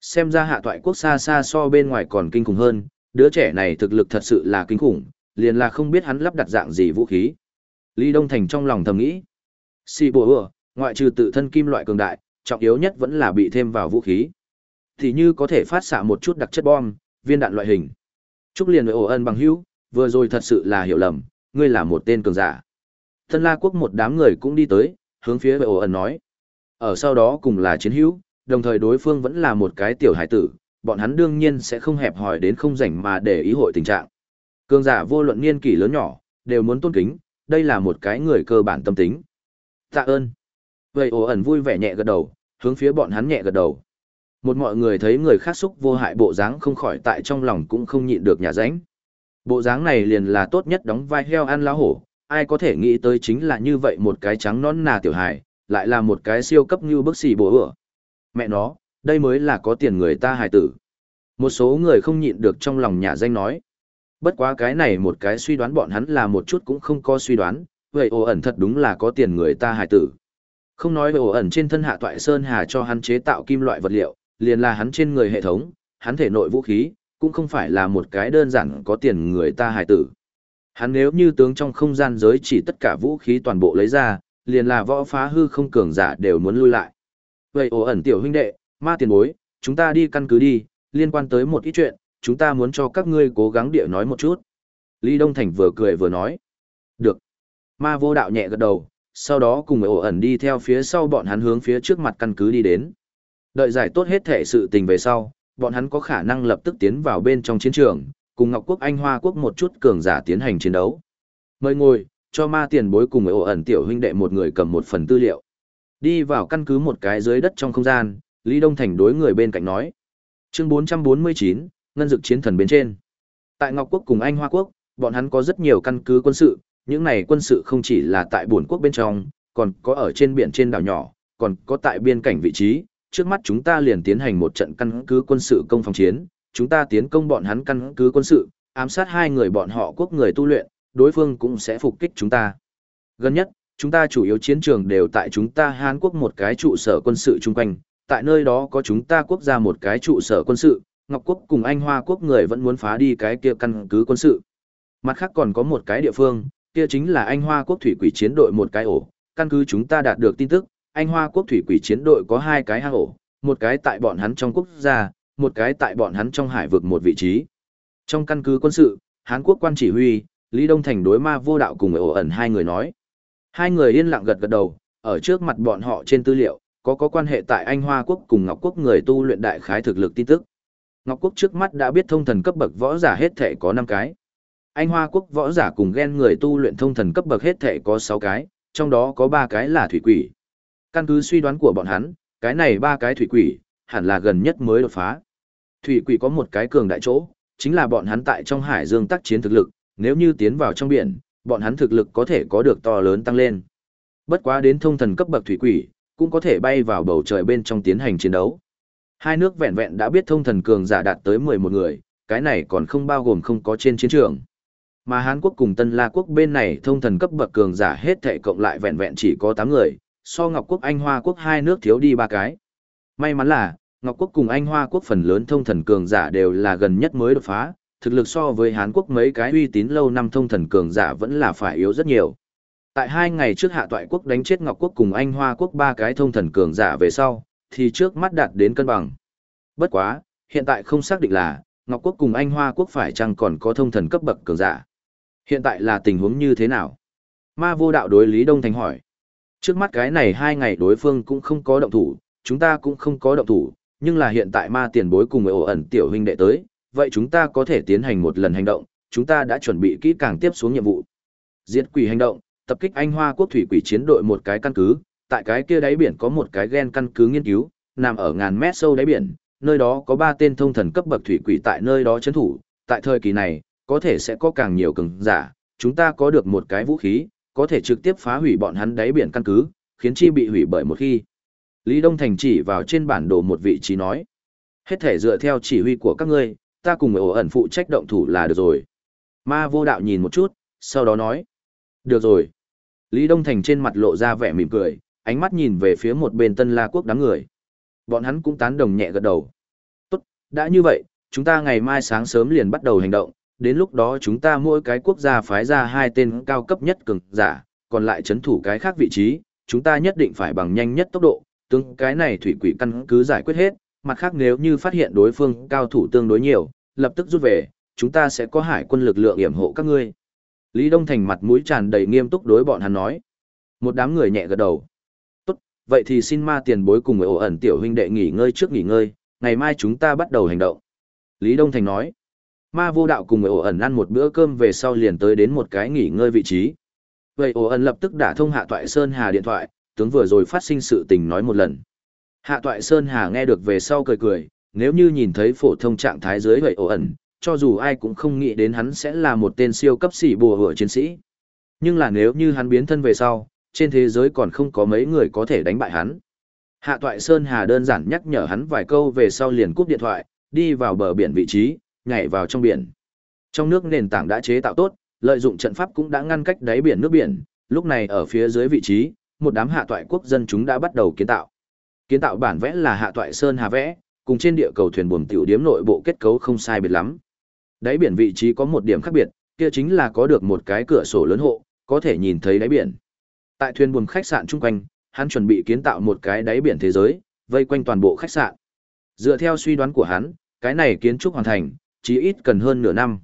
Xem ra hạ toại quốc xa xa so bên ngoài còn kinh khủng hơn, đứa trẻ này thực lực thật sự là kinh khủng, liền là không biết hắn lắp đặt dạng gì vũ khí. Lý Đông Thành trong lòng thầm nghĩ. xì bùa, ừa, ngoại trừ tự thân kim loại cường đại, trọng yếu nhất vẫn là bị thêm vào vũ khí. Thì như có thể phát xạ một chút đặc chất bom, viên đạn loại hình. Trúc liền với ổ ân bằng hữu, vừa rồi thật sự là hiểu lầm, ngươi là một tên cường giả. Thân La Quốc một đám người cũng đi tới, hướng phía với ổ ân nói. Ở sau đó cùng là chiến hữu, đồng thời đối phương vẫn là một cái tiểu hải tử, bọn hắn đương nhiên sẽ không hẹp hòi đến không rảnh mà để ý hội tình trạng. Cường giả vô luận niên kỷ lớn nhỏ, đều muốn tôn kính, đây là một cái người cơ bản tâm tính. Tạ ơn. Vậy ồ ẩn vui vẻ nhẹ gật đầu, hướng phía bọn hắn nhẹ gật đầu. Một mọi người thấy người khác xúc vô hại bộ dáng không khỏi tại trong lòng cũng không nhịn được nhà ránh. Bộ dáng này liền là tốt nhất đóng vai heo ăn lá hổ, ai có thể nghĩ tới chính là như vậy một cái trắng nón nà tiểu hài, lại là một cái siêu cấp như bức xì bố ửa. Mẹ nó, đây mới là có tiền người ta hài tử. Một số người không nhịn được trong lòng nhà danh nói. Bất quá cái này một cái suy đoán bọn hắn là một chút cũng không có suy đoán, vậy ồ ẩn thật đúng là có tiền người ta hài tử. Không nói về ồ ẩn trên thân hạ toại sơn hà cho hắn chế tạo kim loại vật liệu, liền là hắn trên người hệ thống, hắn thể nội vũ khí, cũng không phải là một cái đơn giản có tiền người ta hài tử. Hắn nếu như tướng trong không gian giới chỉ tất cả vũ khí toàn bộ lấy ra, liền là võ phá hư không cường giả đều muốn lui lại. Vậy ồ ẩn tiểu huynh đệ, ma tiền bối, chúng ta đi căn cứ đi, liên quan tới một ít chuyện, chúng ta muốn cho các ngươi cố gắng địa nói một chút. Lý Đông Thành vừa cười vừa nói. Được. Ma vô đạo nhẹ gật đầu, sau đó cùng ổ ẩn đi theo phía sau bọn hắn hướng phía trước mặt căn cứ đi đến. Đợi giải tốt hết thể sự tình về sau, bọn hắn có khả năng lập tức tiến vào bên trong chiến trường, cùng Ngọc Quốc Anh Hoa Quốc một chút cường giả tiến hành chiến đấu. Mời ngồi, cho ma tiền bối cùng ổ ẩn tiểu huynh đệ một người cầm một phần tư liệu. Đi vào căn cứ một cái dưới đất trong không gian, Lý Đông Thành đối người bên cạnh nói. Chương 449, Ngân Dực Chiến Thần bên trên. Tại Ngọc Quốc cùng Anh Hoa Quốc, bọn hắn có rất nhiều căn cứ quân sự, những này quân sự không chỉ là tại buồn quốc bên trong, còn có ở trên biển trên đảo nhỏ, còn có tại biên cảnh vị trí, trước mắt chúng ta liền tiến hành một trận căn cứ quân sự công phòng chiến, chúng ta tiến công bọn hắn căn cứ quân sự, ám sát hai người bọn họ quốc người tu luyện, đối phương cũng sẽ phục kích chúng ta. Gần nhất, chúng ta chủ yếu chiến trường đều tại chúng ta Hàn Quốc một cái trụ sở quân sự chung quanh, tại nơi đó có chúng ta quốc gia một cái trụ sở quân sự, Ngọc Quốc cùng Anh Hoa Quốc người vẫn muốn phá đi cái kia căn cứ quân sự. Mặt khác còn có một cái địa phương, kia chính là Anh Hoa Quốc thủy quỷ chiến đội một cái ổ, căn cứ chúng ta đạt được tin tức, Anh Hoa Quốc thủy quỷ chiến đội có hai cái hang ổ, một cái tại bọn hắn trong quốc gia, một cái tại bọn hắn trong hải vực một vị trí. Trong căn cứ quân sự, Hán Quốc quan chỉ huy, Lý Đông Thành đối ma vô đạo cùng ổ ẩn hai người nói. Hai người yên lặng gật gật đầu, ở trước mặt bọn họ trên tư liệu, có có quan hệ tại Anh Hoa Quốc cùng Ngọc Quốc người tu luyện đại khái thực lực tin tức. Ngọc Quốc trước mắt đã biết thông thần cấp bậc võ giả hết thể có 5 cái. Anh Hoa Quốc võ giả cùng ghen người tu luyện thông thần cấp bậc hết thể có 6 cái, trong đó có 3 cái là thủy quỷ. Căn cứ suy đoán của bọn hắn, cái này ba cái thủy quỷ, hẳn là gần nhất mới đột phá. Thủy quỷ có một cái cường đại chỗ, chính là bọn hắn tại trong hải dương tác chiến thực lực, nếu như tiến vào trong biển, bọn hắn thực lực có thể có được to lớn tăng lên. Bất quá đến thông thần cấp bậc thủy quỷ, cũng có thể bay vào bầu trời bên trong tiến hành chiến đấu. Hai nước vẹn vẹn đã biết thông thần cường giả đạt tới 11 người, cái này còn không bao gồm không có trên chiến trường. Mà Hán Quốc cùng Tân La Quốc bên này thông thần cấp bậc cường giả hết thể cộng lại vẹn vẹn chỉ có 8 người, so Ngọc Quốc Anh Hoa Quốc hai nước thiếu đi ba cái. May mắn là, Ngọc Quốc cùng Anh Hoa Quốc phần lớn thông thần cường giả đều là gần nhất mới đột phá, thực lực so với Hán Quốc mấy cái uy tín lâu năm thông thần cường giả vẫn là phải yếu rất nhiều. Tại hai ngày trước hạ toại quốc đánh chết Ngọc Quốc cùng Anh Hoa Quốc ba cái thông thần cường giả về sau, thì trước mắt đạt đến cân bằng. Bất quá, hiện tại không xác định là, Ngọc Quốc cùng Anh Hoa Quốc phải chăng còn có thông thần cấp bậc cường giả. Hiện tại là tình huống như thế nào? Ma vô đạo đối Lý Đông Thành hỏi. Trước mắt cái này hai ngày đối phương cũng không có động thủ, chúng ta cũng không có động thủ, nhưng là hiện tại ma tiền bối cùng ổ ẩn tiểu huynh đệ tới, vậy chúng ta có thể tiến hành một lần hành động, chúng ta đã chuẩn bị kỹ càng tiếp xuống nhiệm vụ. Diệt quỷ hành động, tập kích Anh Hoa quốc thủy quỷ chiến đội một cái căn cứ, tại cái kia đáy biển có một cái gen căn cứ nghiên cứu, nằm ở ngàn mét sâu đáy biển, nơi đó có ba tên thông thần cấp bậc thủy quỷ tại nơi đó trấn thủ, tại thời kỳ này, có thể sẽ có càng nhiều cường giả, chúng ta có được một cái vũ khí, có thể trực tiếp phá hủy bọn hắn đáy biển căn cứ, khiến chi bị hủy bởi một khi. Lý Đông Thành chỉ vào trên bản đồ một vị trí nói. Hết thể dựa theo chỉ huy của các ngươi, ta cùng ổ ẩn phụ trách động thủ là được rồi. Ma vô đạo nhìn một chút, sau đó nói. Được rồi. Lý Đông Thành trên mặt lộ ra vẻ mỉm cười, ánh mắt nhìn về phía một bên tân la quốc đám người. Bọn hắn cũng tán đồng nhẹ gật đầu. Tốt, đã như vậy, chúng ta ngày mai sáng sớm liền bắt đầu hành động, đến lúc đó chúng ta mỗi cái quốc gia phái ra hai tên cao cấp nhất cường giả, còn lại chấn thủ cái khác vị trí, chúng ta nhất định phải bằng nhanh nhất tốc độ, tương cái này thủy quỷ căn cứ giải quyết hết, mặt khác nếu như phát hiện đối phương cao thủ tương đối nhiều, lập tức rút về, chúng ta sẽ có hải quân lực lượng yểm hộ các ngươi. Lý Đông Thành mặt mũi tràn đầy nghiêm túc đối bọn hắn nói. Một đám người nhẹ gật đầu. Tốt, vậy thì xin ma tiền bối cùng người ổ ẩn tiểu huynh đệ nghỉ ngơi trước nghỉ ngơi, ngày mai chúng ta bắt đầu hành động. Lý Đông Thành nói. Ma vô đạo cùng người ổ ẩn ăn một bữa cơm về sau liền tới đến một cái nghỉ ngơi vị trí. Vậy ổ ẩn lập tức đã thông hạ toại Sơn Hà điện thoại, tướng vừa rồi phát sinh sự tình nói một lần. Hạ toại Sơn Hà nghe được về sau cười cười, nếu như nhìn thấy phổ thông trạng thái dưới vậy ổ ẩn, cho dù ai cũng không nghĩ đến hắn sẽ là một tên siêu cấp sĩ bùa hựa chiến sĩ. Nhưng là nếu như hắn biến thân về sau, trên thế giới còn không có mấy người có thể đánh bại hắn. Hạ toại Sơn Hà đơn giản nhắc nhở hắn vài câu về sau liền cúp điện thoại, đi vào bờ biển vị trí, nhảy vào trong biển. Trong nước nền tảng đã chế tạo tốt, lợi dụng trận pháp cũng đã ngăn cách đáy biển nước biển, lúc này ở phía dưới vị trí, một đám hạ toại quốc dân chúng đã bắt đầu kiến tạo. Kiến tạo bản vẽ là hạ toại sơn hà vẽ, cùng trên địa cầu thuyền buồm tiểu điếm nội bộ kết cấu không sai biệt lắm. Đáy biển vị trí có một điểm khác biệt, kia chính là có được một cái cửa sổ lớn hộ, có thể nhìn thấy đáy biển. Tại thuyền buồm khách sạn chung quanh, hắn chuẩn bị kiến tạo một cái đáy biển thế giới, vây quanh toàn bộ khách sạn. Dựa theo suy đoán của hắn, cái này kiến trúc hoàn thành, chí ít cần hơn nửa năm.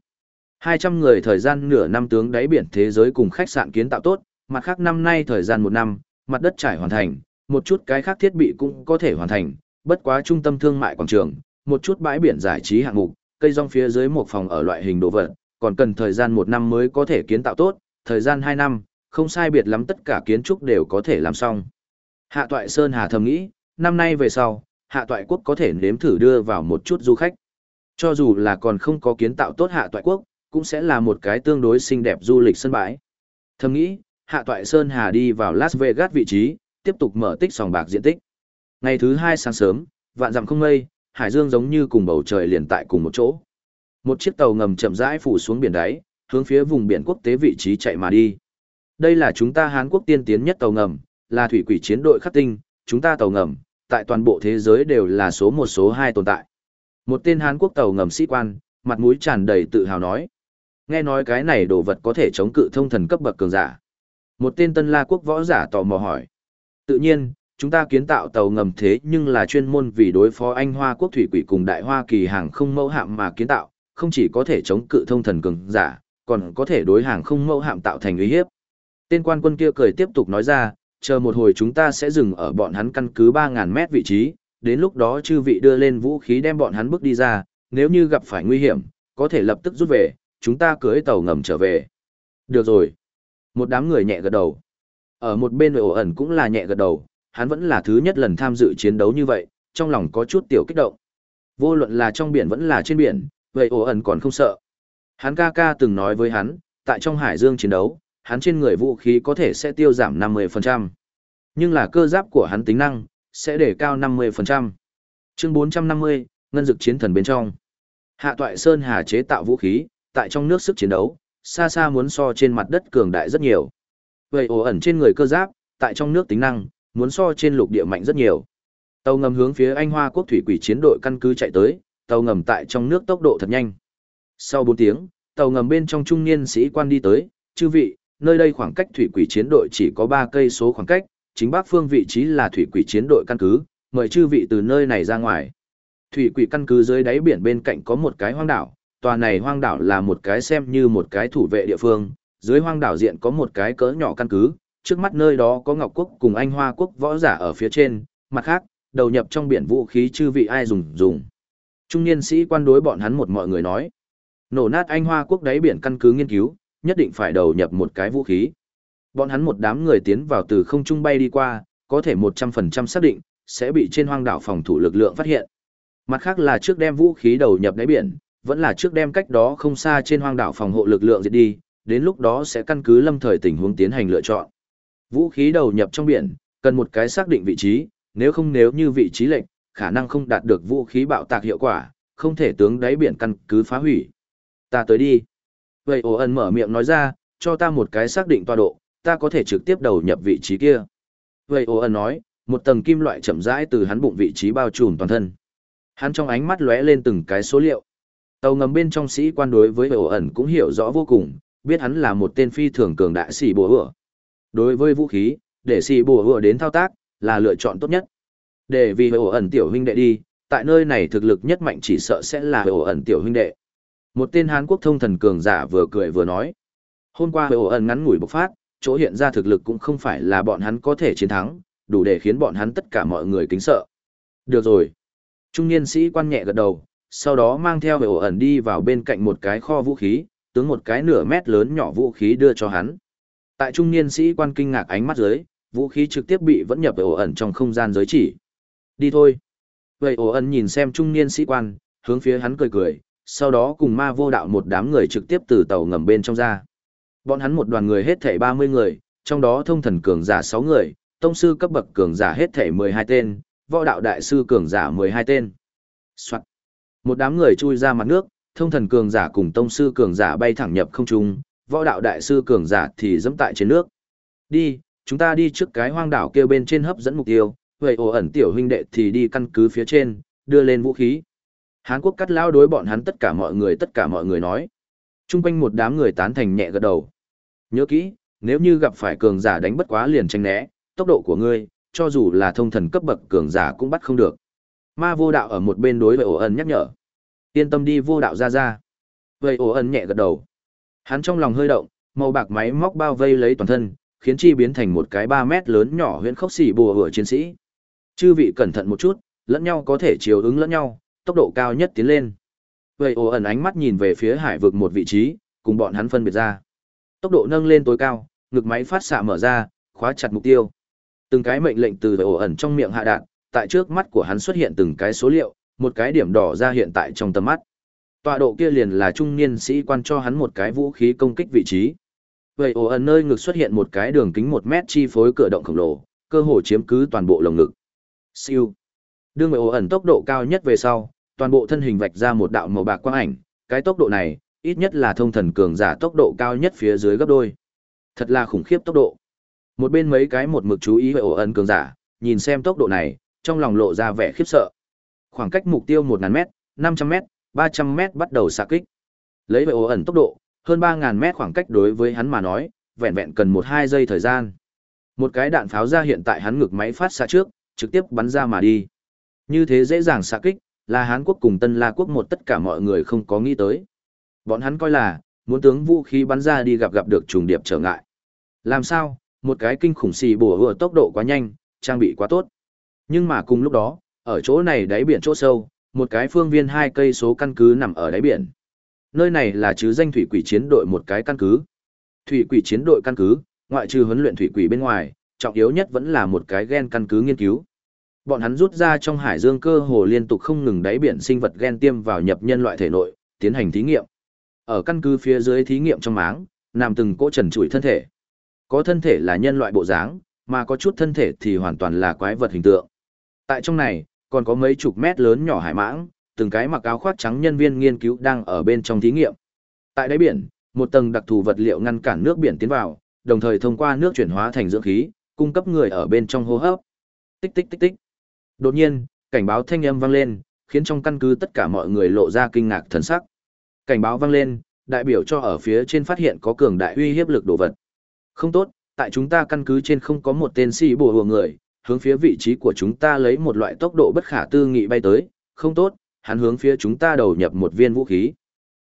200 người thời gian nửa năm tướng đáy biển thế giới cùng khách sạn kiến tạo tốt, mặt khác năm nay thời gian một năm, mặt đất trải hoàn thành, một chút cái khác thiết bị cũng có thể hoàn thành, bất quá trung tâm thương mại quảng trường, một chút bãi biển giải trí hạng mục, cây rong phía dưới một phòng ở loại hình đồ vật, còn cần thời gian một năm mới có thể kiến tạo tốt, thời gian hai năm, không sai biệt lắm tất cả kiến trúc đều có thể làm xong. Hạ Toại Sơn Hà thầm nghĩ, năm nay về sau, Hạ Toại Quốc có thể nếm thử đưa vào một chút du khách. Cho dù là còn không có kiến tạo tốt Hạ Toại Quốc, cũng sẽ là một cái tương đối xinh đẹp du lịch sân bãi. Thầm nghĩ, Hạ Toại Sơn Hà đi vào Las Vegas vị trí, tiếp tục mở tích sòng bạc diện tích. Ngày thứ hai sáng sớm, vạn dặm không mây, hải dương giống như cùng bầu trời liền tại cùng một chỗ. Một chiếc tàu ngầm chậm rãi phủ xuống biển đáy, hướng phía vùng biển quốc tế vị trí chạy mà đi. Đây là chúng ta Hán Quốc tiên tiến nhất tàu ngầm, là thủy quỷ chiến đội khắc tinh, chúng ta tàu ngầm, tại toàn bộ thế giới đều là số một số hai tồn tại. Một tên Hán Quốc tàu ngầm sĩ quan, mặt mũi tràn đầy tự hào nói. Nghe nói cái này đồ vật có thể chống cự thông thần cấp bậc cường giả. Một tên tân la quốc võ giả tò mò hỏi. Tự nhiên, chúng ta kiến tạo tàu ngầm thế nhưng là chuyên môn vì đối phó Anh Hoa quốc thủy quỷ cùng Đại Hoa kỳ hàng không mẫu hạm mà kiến tạo, không chỉ có thể chống cự thông thần cường giả, còn có thể đối hàng không mẫu hạm tạo thành uy hiếp. Tên quan quân kia cười tiếp tục nói ra, chờ một hồi chúng ta sẽ dừng ở bọn hắn căn cứ 3.000 mét vị trí, đến lúc đó chư vị đưa lên vũ khí đem bọn hắn bước đi ra, nếu như gặp phải nguy hiểm, có thể lập tức rút về, chúng ta cưới tàu ngầm trở về. Được rồi. Một đám người nhẹ gật đầu. Ở một bên ổ ẩn cũng là nhẹ gật đầu, hắn vẫn là thứ nhất lần tham dự chiến đấu như vậy, trong lòng có chút tiểu kích động. Vô luận là trong biển vẫn là trên biển, vậy ổ ẩn còn không sợ. Hắn ca ca từng nói với hắn, tại trong hải dương chiến đấu, hắn trên người vũ khí có thể sẽ tiêu giảm 50%. Nhưng là cơ giáp của hắn tính năng, sẽ để cao 50%. Chương 450, ngân dực chiến thần bên trong. Hạ toại Sơn Hà chế tạo vũ khí, tại trong nước sức chiến đấu, xa xa muốn so trên mặt đất cường đại rất nhiều. Vậy ổ ẩn trên người cơ giáp, tại trong nước tính năng, muốn so trên lục địa mạnh rất nhiều. Tàu ngầm hướng phía Anh Hoa quốc thủy quỷ chiến đội căn cứ chạy tới, tàu ngầm tại trong nước tốc độ thật nhanh. Sau 4 tiếng, tàu ngầm bên trong trung niên sĩ quan đi tới, chư vị, nơi đây khoảng cách thủy quỷ chiến đội chỉ có 3 cây số khoảng cách, chính bắc phương vị trí là thủy quỷ chiến đội căn cứ, mời chư vị từ nơi này ra ngoài. Thủy quỷ căn cứ dưới đáy biển bên cạnh có một cái hoang đảo, tòa này hoang đảo là một cái xem như một cái thủ vệ địa phương, dưới hoang đảo diện có một cái cỡ nhỏ căn cứ, trước mắt nơi đó có Ngọc Quốc cùng Anh Hoa Quốc võ giả ở phía trên, mặt khác, đầu nhập trong biển vũ khí chư vị ai dùng dùng. Trung niên sĩ quan đối bọn hắn một mọi người nói, nổ nát Anh Hoa Quốc đáy biển căn cứ nghiên cứu, nhất định phải đầu nhập một cái vũ khí. Bọn hắn một đám người tiến vào từ không trung bay đi qua, có thể 100% xác định, sẽ bị trên hoang đảo phòng thủ lực lượng phát hiện. Mặt khác là trước đem vũ khí đầu nhập đáy biển, vẫn là trước đem cách đó không xa trên hoang đảo phòng hộ lực lượng diệt đi, đến lúc đó sẽ căn cứ lâm thời tình huống tiến hành lựa chọn. Vũ khí đầu nhập trong biển, cần một cái xác định vị trí, nếu không nếu như vị trí lệnh, khả năng không đạt được vũ khí bạo tạc hiệu quả, không thể tướng đáy biển căn cứ phá hủy. Ta tới đi. Vậy ổ ẩn mở miệng nói ra, cho ta một cái xác định tọa độ, ta có thể trực tiếp đầu nhập vị trí kia. Vậy ổ ẩn nói, một tầng kim loại chậm rãi từ hắn bụng vị trí bao trùm toàn thân. Hắn trong ánh mắt lóe lên từng cái số liệu. Tàu ngầm bên trong sĩ quan đối với ổ ẩn cũng hiểu rõ vô cùng, biết hắn là một tên phi thường cường đại sĩ bùa ửa. Đối với vũ khí, để xì bùa hựa đến thao tác, là lựa chọn tốt nhất. Để vì ổ ẩn tiểu huynh đệ đi, tại nơi này thực lực nhất mạnh chỉ sợ sẽ là ổ ẩn tiểu huynh đệ. Một tên Hán Quốc thông thần cường giả vừa cười vừa nói. Hôm qua ổ ẩn ngắn ngủi bộc phát, chỗ hiện ra thực lực cũng không phải là bọn hắn có thể chiến thắng, đủ để khiến bọn hắn tất cả mọi người kính sợ. Được rồi. Trung niên sĩ quan nhẹ gật đầu, sau đó mang theo ổ ẩn đi vào bên cạnh một cái kho vũ khí, tướng một cái nửa mét lớn nhỏ vũ khí đưa cho hắn. Tại trung niên sĩ quan kinh ngạc ánh mắt dưới, vũ khí trực tiếp bị vẫn nhập ổ ẩn trong không gian giới chỉ. Đi thôi. Vậy ổ ẩn nhìn xem trung niên sĩ quan, hướng phía hắn cười cười, sau đó cùng ma vô đạo một đám người trực tiếp từ tàu ngầm bên trong ra. Bọn hắn một đoàn người hết thảy 30 người, trong đó thông thần cường giả 6 người, tông sư cấp bậc cường giả hết thảy 12 tên, võ đạo đại sư cường giả 12 tên. Soạn. Một đám người chui ra mặt nước, thông thần cường giả cùng tông sư cường giả bay thẳng nhập không trung, võ đạo đại sư cường giả thì dẫm tại trên nước. Đi, chúng ta đi trước cái hoang đảo kia bên trên hấp dẫn mục tiêu, vậy ổ ẩn tiểu huynh đệ thì đi căn cứ phía trên, đưa lên vũ khí. Hán Quốc cắt lao đối bọn hắn tất cả mọi người tất cả mọi người nói. Trung quanh một đám người tán thành nhẹ gật đầu. Nhớ kỹ, nếu như gặp phải cường giả đánh bất quá liền tranh né, tốc độ của ngươi, cho dù là thông thần cấp bậc cường giả cũng bắt không được. Ma vô đạo ở một bên đối với ổ ẩn nhắc nhở. Yên tâm đi vô đạo ra ra. Vậy ổ ẩn nhẹ gật đầu. Hắn trong lòng hơi động, màu bạc máy móc bao vây lấy toàn thân, khiến chi biến thành một cái 3 mét lớn nhỏ huyễn khốc xỉ bùa hựa chiến sĩ. Chư vị cẩn thận một chút, lẫn nhau có thể chiều ứng lẫn nhau, tốc độ cao nhất tiến lên. Vậy ổ ẩn ánh mắt nhìn về phía hải vực một vị trí, cùng bọn hắn phân biệt ra. Tốc độ nâng lên tối cao, ngực máy phát xạ mở ra, khóa chặt mục tiêu. Từng cái mệnh lệnh từ ổ ẩn trong miệng hạ đạn, tại trước mắt của hắn xuất hiện từng cái số liệu, một cái điểm đỏ ra hiện tại trong tầm mắt. Tọa độ kia liền là trung niên sĩ quan cho hắn một cái vũ khí công kích vị trí. Vậy ổ ẩn nơi ngực xuất hiện một cái đường kính một mét chi phối cửa động khổng lồ, cơ hồ chiếm cứ toàn bộ lồng ngực. Siêu. Đương ổ ẩn tốc độ cao nhất về sau, toàn bộ thân hình vạch ra một đạo màu bạc quang ảnh, cái tốc độ này, ít nhất là thông thần cường giả tốc độ cao nhất phía dưới gấp đôi. Thật là khủng khiếp tốc độ. Một bên mấy cái một mực chú ý về ổ ẩn cường giả, nhìn xem tốc độ này, trong lòng lộ ra vẻ khiếp sợ. Khoảng cách mục tiêu 1000m, 500m, 300m bắt đầu xạ kích. Lấy về ổ ẩn tốc độ, hơn 3000m khoảng cách đối với hắn mà nói, vẹn vẹn cần 1-2 giây thời gian. Một cái đạn pháo ra hiện tại hắn ngực máy phát xạ trước, trực tiếp bắn ra mà đi. Như thế dễ dàng xạ kích, là Hán quốc cùng Tân La quốc một tất cả mọi người không có nghĩ tới. Bọn hắn coi là, muốn tướng vũ khí bắn ra đi gặp gặp được trùng điệp trở ngại. Làm sao, một cái kinh khủng xì bùa ở tốc độ quá nhanh, trang bị quá tốt. Nhưng mà cùng lúc đó, ở chỗ này đáy biển chỗ sâu, một cái phương viên hai cây số căn cứ nằm ở đáy biển. Nơi này là chứ danh thủy quỷ chiến đội một cái căn cứ. Thủy quỷ chiến đội căn cứ, ngoại trừ huấn luyện thủy quỷ bên ngoài, trọng yếu nhất vẫn là một cái gen căn cứ nghiên cứu. Bọn hắn rút ra trong hải dương cơ hồ liên tục không ngừng đáy biển sinh vật gen tiêm vào nhập nhân loại thể nội, tiến hành thí nghiệm. Ở căn cứ phía dưới thí nghiệm trong máng, nằm từng cỗ trần trụi thân thể. Có thân thể là nhân loại bộ dáng, mà có chút thân thể thì hoàn toàn là quái vật hình tượng. Tại trong này, còn có mấy chục mét lớn nhỏ hải mãng, từng cái mặc áo khoác trắng nhân viên nghiên cứu đang ở bên trong thí nghiệm. Tại đáy biển, một tầng đặc thù vật liệu ngăn cản nước biển tiến vào, đồng thời thông qua nước chuyển hóa thành dưỡng khí, cung cấp người ở bên trong hô hấp. Tích tích tích tích. Đột nhiên, cảnh báo thanh âm vang lên, khiến trong căn cứ tất cả mọi người lộ ra kinh ngạc thần sắc. Cảnh báo vang lên, đại biểu cho ở phía trên phát hiện có cường đại uy hiếp lực đồ vật. Không tốt, tại chúng ta căn cứ trên không có một tên sĩ bùa hùa người, hướng phía vị trí của chúng ta lấy một loại tốc độ bất khả tư nghị bay tới, không tốt, hắn hướng phía chúng ta đầu nhập một viên vũ khí.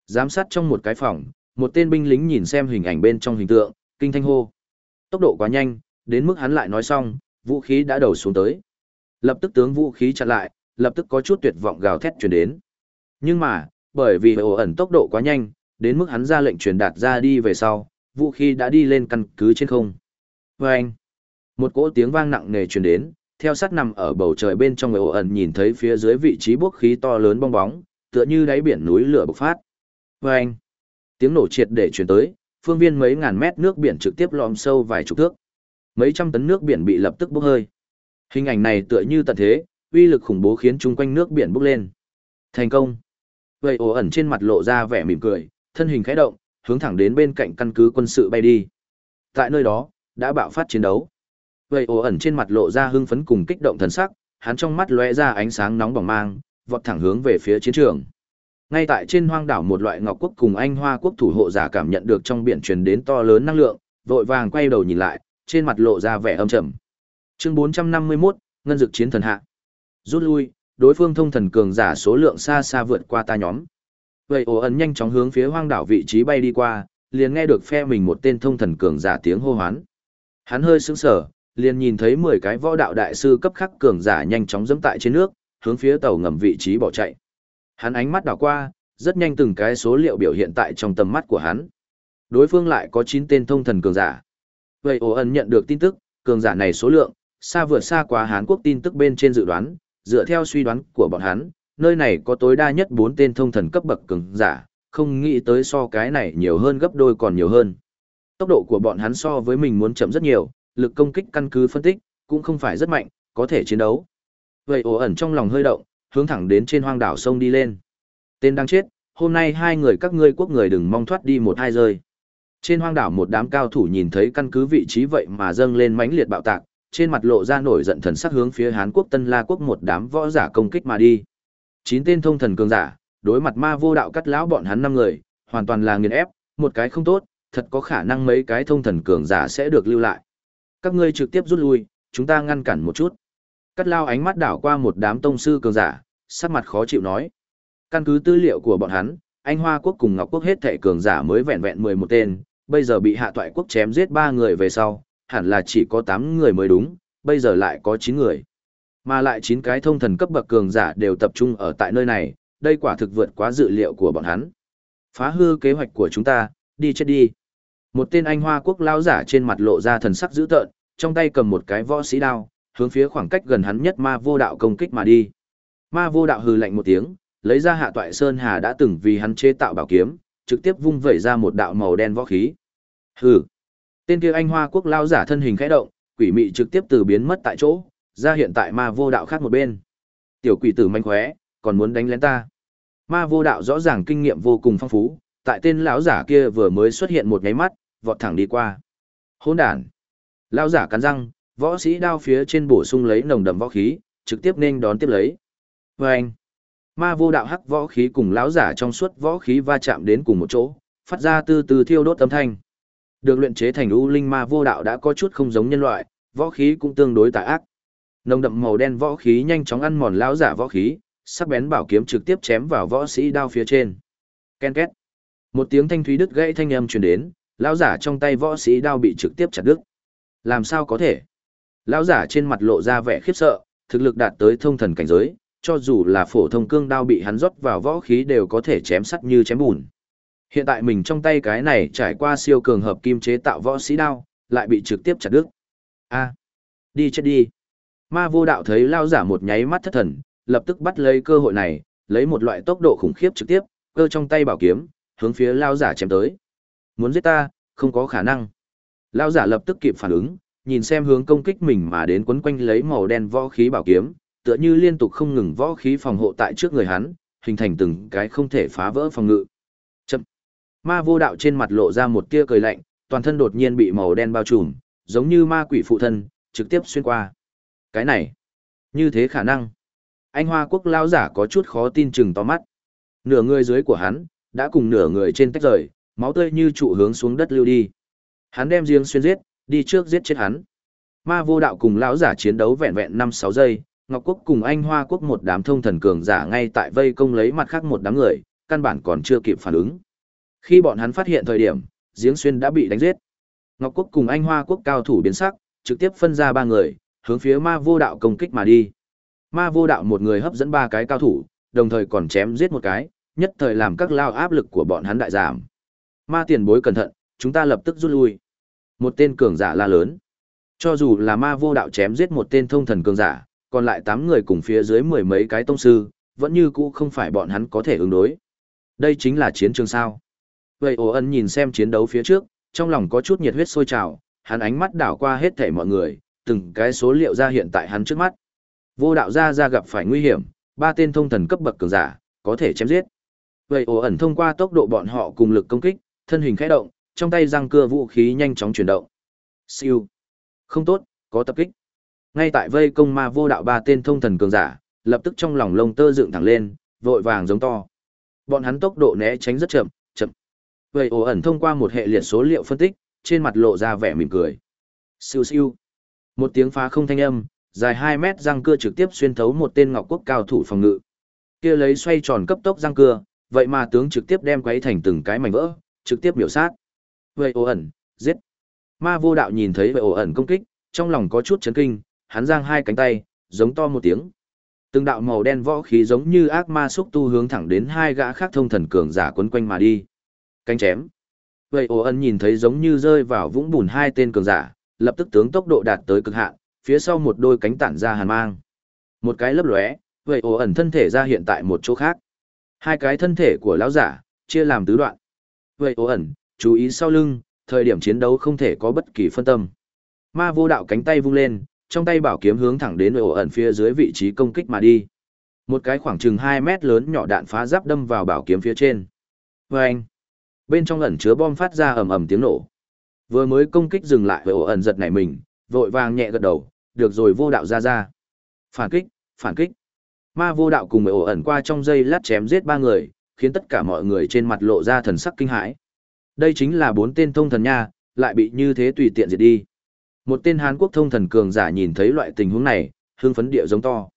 Giám sát trong một cái phòng, một tên binh lính nhìn xem hình ảnh bên trong hình tượng, kinh thanh hô. Tốc độ quá nhanh, đến mức hắn lại nói xong, vũ khí đã đầu xuống tới. Lập tức tướng vũ khí chặn lại, lập tức có chút tuyệt vọng gào thét truyền đến. Nhưng mà, bởi vì ổ ẩn tốc độ quá nhanh, đến mức hắn ra lệnh truyền đạt ra đi về sau, vũ khí đã đi lên căn cứ trên không. Vâng! anh, một cỗ tiếng vang nặng nề truyền đến, theo sát nằm ở bầu trời bên trong người ổ ẩn nhìn thấy phía dưới vị trí bốc khí to lớn bong bóng, tựa như đáy biển núi lửa bộc phát. Và anh, tiếng nổ triệt để truyền tới, phương viên mấy ngàn mét nước biển trực tiếp lom sâu vài chục thước. Mấy trăm tấn nước biển bị lập tức bốc hơi. Hình ảnh này tựa như tận thế, uy lực khủng bố khiến chung quanh nước biển bốc lên. Thành công. Vậy ổ ẩn trên mặt lộ ra vẻ mỉm cười, thân hình khẽ động, hướng thẳng đến bên cạnh căn cứ quân sự bay đi. Tại nơi đó, đã bạo phát chiến đấu. Vậy ồ ẩn trên mặt lộ ra hưng phấn cùng kích động thần sắc, hắn trong mắt lóe ra ánh sáng nóng bỏng mang, vọt thẳng hướng về phía chiến trường. Ngay tại trên hoang đảo một loại ngọc quốc cùng anh hoa quốc thủ hộ giả cảm nhận được trong biển truyền đến to lớn năng lượng, vội vàng quay đầu nhìn lại, trên mặt lộ ra vẻ âm trầm. Chương 451, ngân dực chiến thần hạ. Rút lui, đối phương thông thần cường giả số lượng xa xa vượt qua ta nhóm. Vậy ồ ẩn nhanh chóng hướng phía hoang đảo vị trí bay đi qua, liền nghe được phe mình một tên thông thần cường giả tiếng hô hoán. Hắn hơi sững sờ, liền nhìn thấy 10 cái võ đạo đại sư cấp khắc cường giả nhanh chóng dẫm tại trên nước, hướng phía tàu ngầm vị trí bỏ chạy. Hắn ánh mắt đảo qua, rất nhanh từng cái số liệu biểu hiện tại trong tầm mắt của hắn. Đối phương lại có 9 tên thông thần cường giả. Vậy ổ ẩn nhận được tin tức, cường giả này số lượng, xa vượt xa quá Hán quốc tin tức bên trên dự đoán, dựa theo suy đoán của bọn hắn, nơi này có tối đa nhất 4 tên thông thần cấp bậc cường giả, không nghĩ tới so cái này nhiều hơn gấp đôi còn nhiều hơn. Tốc độ của bọn hắn so với mình muốn chậm rất nhiều, lực công kích căn cứ phân tích, cũng không phải rất mạnh, có thể chiến đấu. Vậy ổ ẩn trong lòng hơi động, hướng thẳng đến trên hoang đảo sông đi lên. Tên đang chết, hôm nay hai người các ngươi quốc người đừng mong thoát đi một hai rơi. Trên hoang đảo một đám cao thủ nhìn thấy căn cứ vị trí vậy mà dâng lên mãnh liệt bạo tạc, trên mặt lộ ra nổi giận thần sắc hướng phía Hán quốc Tân La quốc một đám võ giả công kích mà đi. Chín tên thông thần cường giả, đối mặt ma vô đạo cắt lão bọn hắn năm người, hoàn toàn là nghiền ép, một cái không tốt, thật có khả năng mấy cái thông thần cường giả sẽ được lưu lại. Các ngươi trực tiếp rút lui, chúng ta ngăn cản một chút. Cắt lao ánh mắt đảo qua một đám tông sư cường giả, sắc mặt khó chịu nói. Căn cứ tư liệu của bọn hắn, anh Hoa quốc cùng Ngọc quốc hết thệ cường giả mới vẹn vẹn 11 tên, bây giờ bị hạ toại quốc chém giết ba người về sau, hẳn là chỉ có 8 người mới đúng, bây giờ lại có 9 người. Mà lại 9 cái thông thần cấp bậc cường giả đều tập trung ở tại nơi này, đây quả thực vượt quá dự liệu của bọn hắn. Phá hư kế hoạch của chúng ta, đi chết đi. Một tên anh hoa quốc lão giả trên mặt lộ ra thần sắc dữ tợn, trong tay cầm một cái võ sĩ đao, hướng phía khoảng cách gần hắn nhất ma vô đạo công kích mà đi. Ma vô đạo hừ lạnh một tiếng, lấy ra hạ toại sơn hà đã từng vì hắn chế tạo bảo kiếm, trực tiếp vung vẩy ra một đạo màu đen võ khí. Hừ, Tên kia anh Hoa Quốc lão giả thân hình khẽ động, quỷ mị trực tiếp từ biến mất tại chỗ, ra hiện tại ma vô đạo khác một bên. Tiểu quỷ tử manh khóe, còn muốn đánh lén ta. Ma vô đạo rõ ràng kinh nghiệm vô cùng phong phú, tại tên lão giả kia vừa mới xuất hiện một nháy mắt, vọt thẳng đi qua. Hỗn đản. Lão giả cắn răng, võ sĩ đao phía trên bổ sung lấy nồng đậm võ khí, trực tiếp nên đón tiếp lấy. Và anh. Ma vô đạo hắc võ khí cùng lão giả trong suốt võ khí va chạm đến cùng một chỗ, phát ra từ từ thiêu đốt âm thanh. Được luyện chế thành u linh ma vô đạo đã có chút không giống nhân loại, võ khí cũng tương đối tà ác. Nồng đậm màu đen võ khí nhanh chóng ăn mòn lão giả võ khí, sắc bén bảo kiếm trực tiếp chém vào võ sĩ đao phía trên. Ken két. Một tiếng thanh thúy đứt gãy thanh âm truyền đến, lão giả trong tay võ sĩ đao bị trực tiếp chặt đứt. Làm sao có thể? Lão giả trên mặt lộ ra vẻ khiếp sợ, thực lực đạt tới thông thần cảnh giới, cho dù là phổ thông cương đao bị hắn rót vào võ khí đều có thể chém sắt như chém bùn. Hiện tại mình trong tay cái này trải qua siêu cường hợp kim chế tạo võ sĩ đao, lại bị trực tiếp chặt đứt. A, đi chết đi. Ma vô đạo thấy lao giả một nháy mắt thất thần, lập tức bắt lấy cơ hội này, lấy một loại tốc độ khủng khiếp trực tiếp, cơ trong tay bảo kiếm, hướng phía lao giả chém tới. Muốn giết ta, không có khả năng. Lao giả lập tức kịp phản ứng, nhìn xem hướng công kích mình mà đến quấn quanh lấy màu đen võ khí bảo kiếm, tựa như liên tục không ngừng võ khí phòng hộ tại trước người hắn, hình thành từng cái không thể phá vỡ phòng ngự. Chậm. Ma vô đạo trên mặt lộ ra một tia cười lạnh, toàn thân đột nhiên bị màu đen bao trùm, giống như ma quỷ phụ thân, trực tiếp xuyên qua. Cái này, như thế khả năng. Anh Hoa Quốc lao giả có chút khó tin chừng to mắt. Nửa người dưới của hắn, đã cùng nửa người trên tách rời, máu tươi như trụ hướng xuống đất lưu đi. Hắn đem riêng xuyên giết, đi trước giết chết hắn. Ma vô đạo cùng lão giả chiến đấu vẹn vẹn 5-6 giây, Ngọc Quốc cùng Anh Hoa Quốc một đám thông thần cường giả ngay tại vây công lấy mặt khác một đám người, căn bản còn chưa kịp phản ứng. Khi bọn hắn phát hiện thời điểm, giếng xuyên đã bị đánh giết. Ngọc Quốc cùng Anh Hoa Quốc cao thủ biến sắc, trực tiếp phân ra ba người, hướng phía ma vô đạo công kích mà đi. Ma vô đạo một người hấp dẫn ba cái cao thủ, đồng thời còn chém giết một cái, nhất thời làm các lao áp lực của bọn hắn đại giảm. Ma tiền bối cẩn thận, chúng ta lập tức rút lui. Một tên cường giả la lớn. Cho dù là ma vô đạo chém giết một tên thông thần cường giả, còn lại tám người cùng phía dưới mười mấy cái tông sư, vẫn như cũ không phải bọn hắn có thể ứng đối. Đây chính là chiến trường sao. Vậy ổ ân nhìn xem chiến đấu phía trước, trong lòng có chút nhiệt huyết sôi trào, hắn ánh mắt đảo qua hết thảy mọi người, từng cái số liệu ra hiện tại hắn trước mắt. Vô đạo gia ra gặp phải nguy hiểm, ba tên thông thần cấp bậc cường giả, có thể chém giết. Vậy ổ ẩn thông qua tốc độ bọn họ cùng lực công kích, thân hình khẽ động, trong tay răng cưa vũ khí nhanh chóng chuyển động. Siêu. Không tốt, có tập kích. Ngay tại vây công ma vô đạo ba tên thông thần cường giả, lập tức trong lòng lông tơ dựng thẳng lên, vội vàng giống to. Bọn hắn tốc độ né tránh rất chậm, chậm. Vậy ổ ẩn thông qua một hệ liệt số liệu phân tích, trên mặt lộ ra vẻ mỉm cười. Siêu siêu. Một tiếng phá không thanh âm, dài 2 mét răng cưa trực tiếp xuyên thấu một tên ngọc quốc cao thủ phòng ngự. Kia lấy xoay tròn cấp tốc răng cưa, vậy mà tướng trực tiếp đem quấy thành từng cái mảnh vỡ, trực tiếp biểu sát. Vậy ổ ẩn, giết. Ma vô đạo nhìn thấy vậy ổ ẩn công kích, trong lòng có chút chấn kinh, hắn giang hai cánh tay, giống to một tiếng. Từng đạo màu đen võ khí giống như ác ma xúc tu hướng thẳng đến hai gã khác thông thần cường giả quấn quanh mà đi. Cánh chém. Vậy ổ ẩn nhìn thấy giống như rơi vào vũng bùn hai tên cường giả, lập tức tướng tốc độ đạt tới cực hạn, phía sau một đôi cánh tản ra hàn mang. Một cái lấp lóe, vậy ổ ẩn thân thể ra hiện tại một chỗ khác. Hai cái thân thể của lão giả, chia làm tứ đoạn. Vậy ố ẩn, chú ý sau lưng, thời điểm chiến đấu không thể có bất kỳ phân tâm. Ma vô đạo cánh tay vung lên, trong tay bảo kiếm hướng thẳng đến ổ ẩn phía dưới vị trí công kích mà đi. Một cái khoảng chừng 2 mét lớn nhỏ đạn phá giáp đâm vào bảo kiếm phía trên. Vâng! Bên trong ẩn chứa bom phát ra ầm ầm tiếng nổ. Vừa mới công kích dừng lại với ổ ẩn giật nảy mình, vội vàng nhẹ gật đầu, được rồi vô đạo ra ra. Phản kích, phản kích. Ma vô đạo cùng ổ ẩn qua trong dây lát chém giết ba người, khiến tất cả mọi người trên mặt lộ ra thần sắc kinh hãi. Đây chính là bốn tên thông thần nha, lại bị như thế tùy tiện diệt đi. Một tên Hán Quốc thông thần cường giả nhìn thấy loại tình huống này, hưng phấn địa giống to.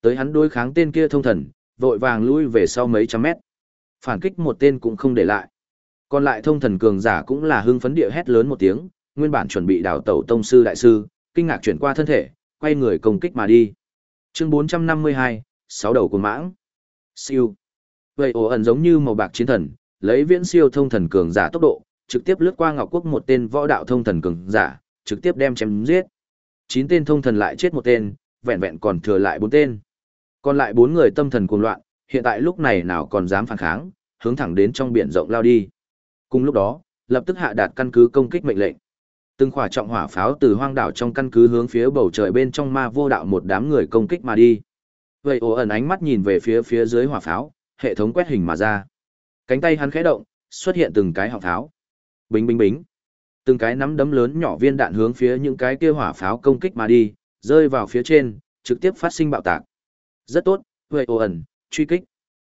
Tới hắn đối kháng tên kia thông thần, vội vàng lui về sau mấy trăm mét. Phản kích một tên cũng không để lại. Còn lại thông thần cường giả cũng là hưng phấn địa hét lớn một tiếng, nguyên bản chuẩn bị đào tẩu tông sư đại sư, kinh ngạc chuyển qua thân thể, quay người công kích mà đi. Chương 452, sáu đầu của mãng. Siêu. Vậy ổ ẩn giống như màu bạc chiến thần, lấy viễn siêu thông thần cường giả tốc độ, trực tiếp lướt qua Ngọc Quốc một tên võ đạo thông thần cường giả, trực tiếp đem chém giết. Chín tên thông thần lại chết một tên, vẹn vẹn còn thừa lại bốn tên. Còn lại bốn người tâm thần cuồng loạn, hiện tại lúc này nào còn dám phản kháng, hướng thẳng đến trong biển rộng lao đi. Cùng lúc đó, lập tức hạ đạt căn cứ công kích mệnh lệnh. Từng khỏa trọng hỏa pháo từ hoang đảo trong căn cứ hướng phía bầu trời bên trong ma vô đạo một đám người công kích mà đi. Vậy ồ ẩn ánh mắt nhìn về phía phía dưới hỏa pháo, hệ thống quét hình mà ra. Cánh tay hắn khẽ động, xuất hiện từng cái họng pháo. Bính bính bính. Từng cái nắm đấm lớn nhỏ viên đạn hướng phía những cái kia hỏa pháo công kích mà đi, rơi vào phía trên, trực tiếp phát sinh bạo tạc. Rất tốt, vậy ổ ẩn, truy kích.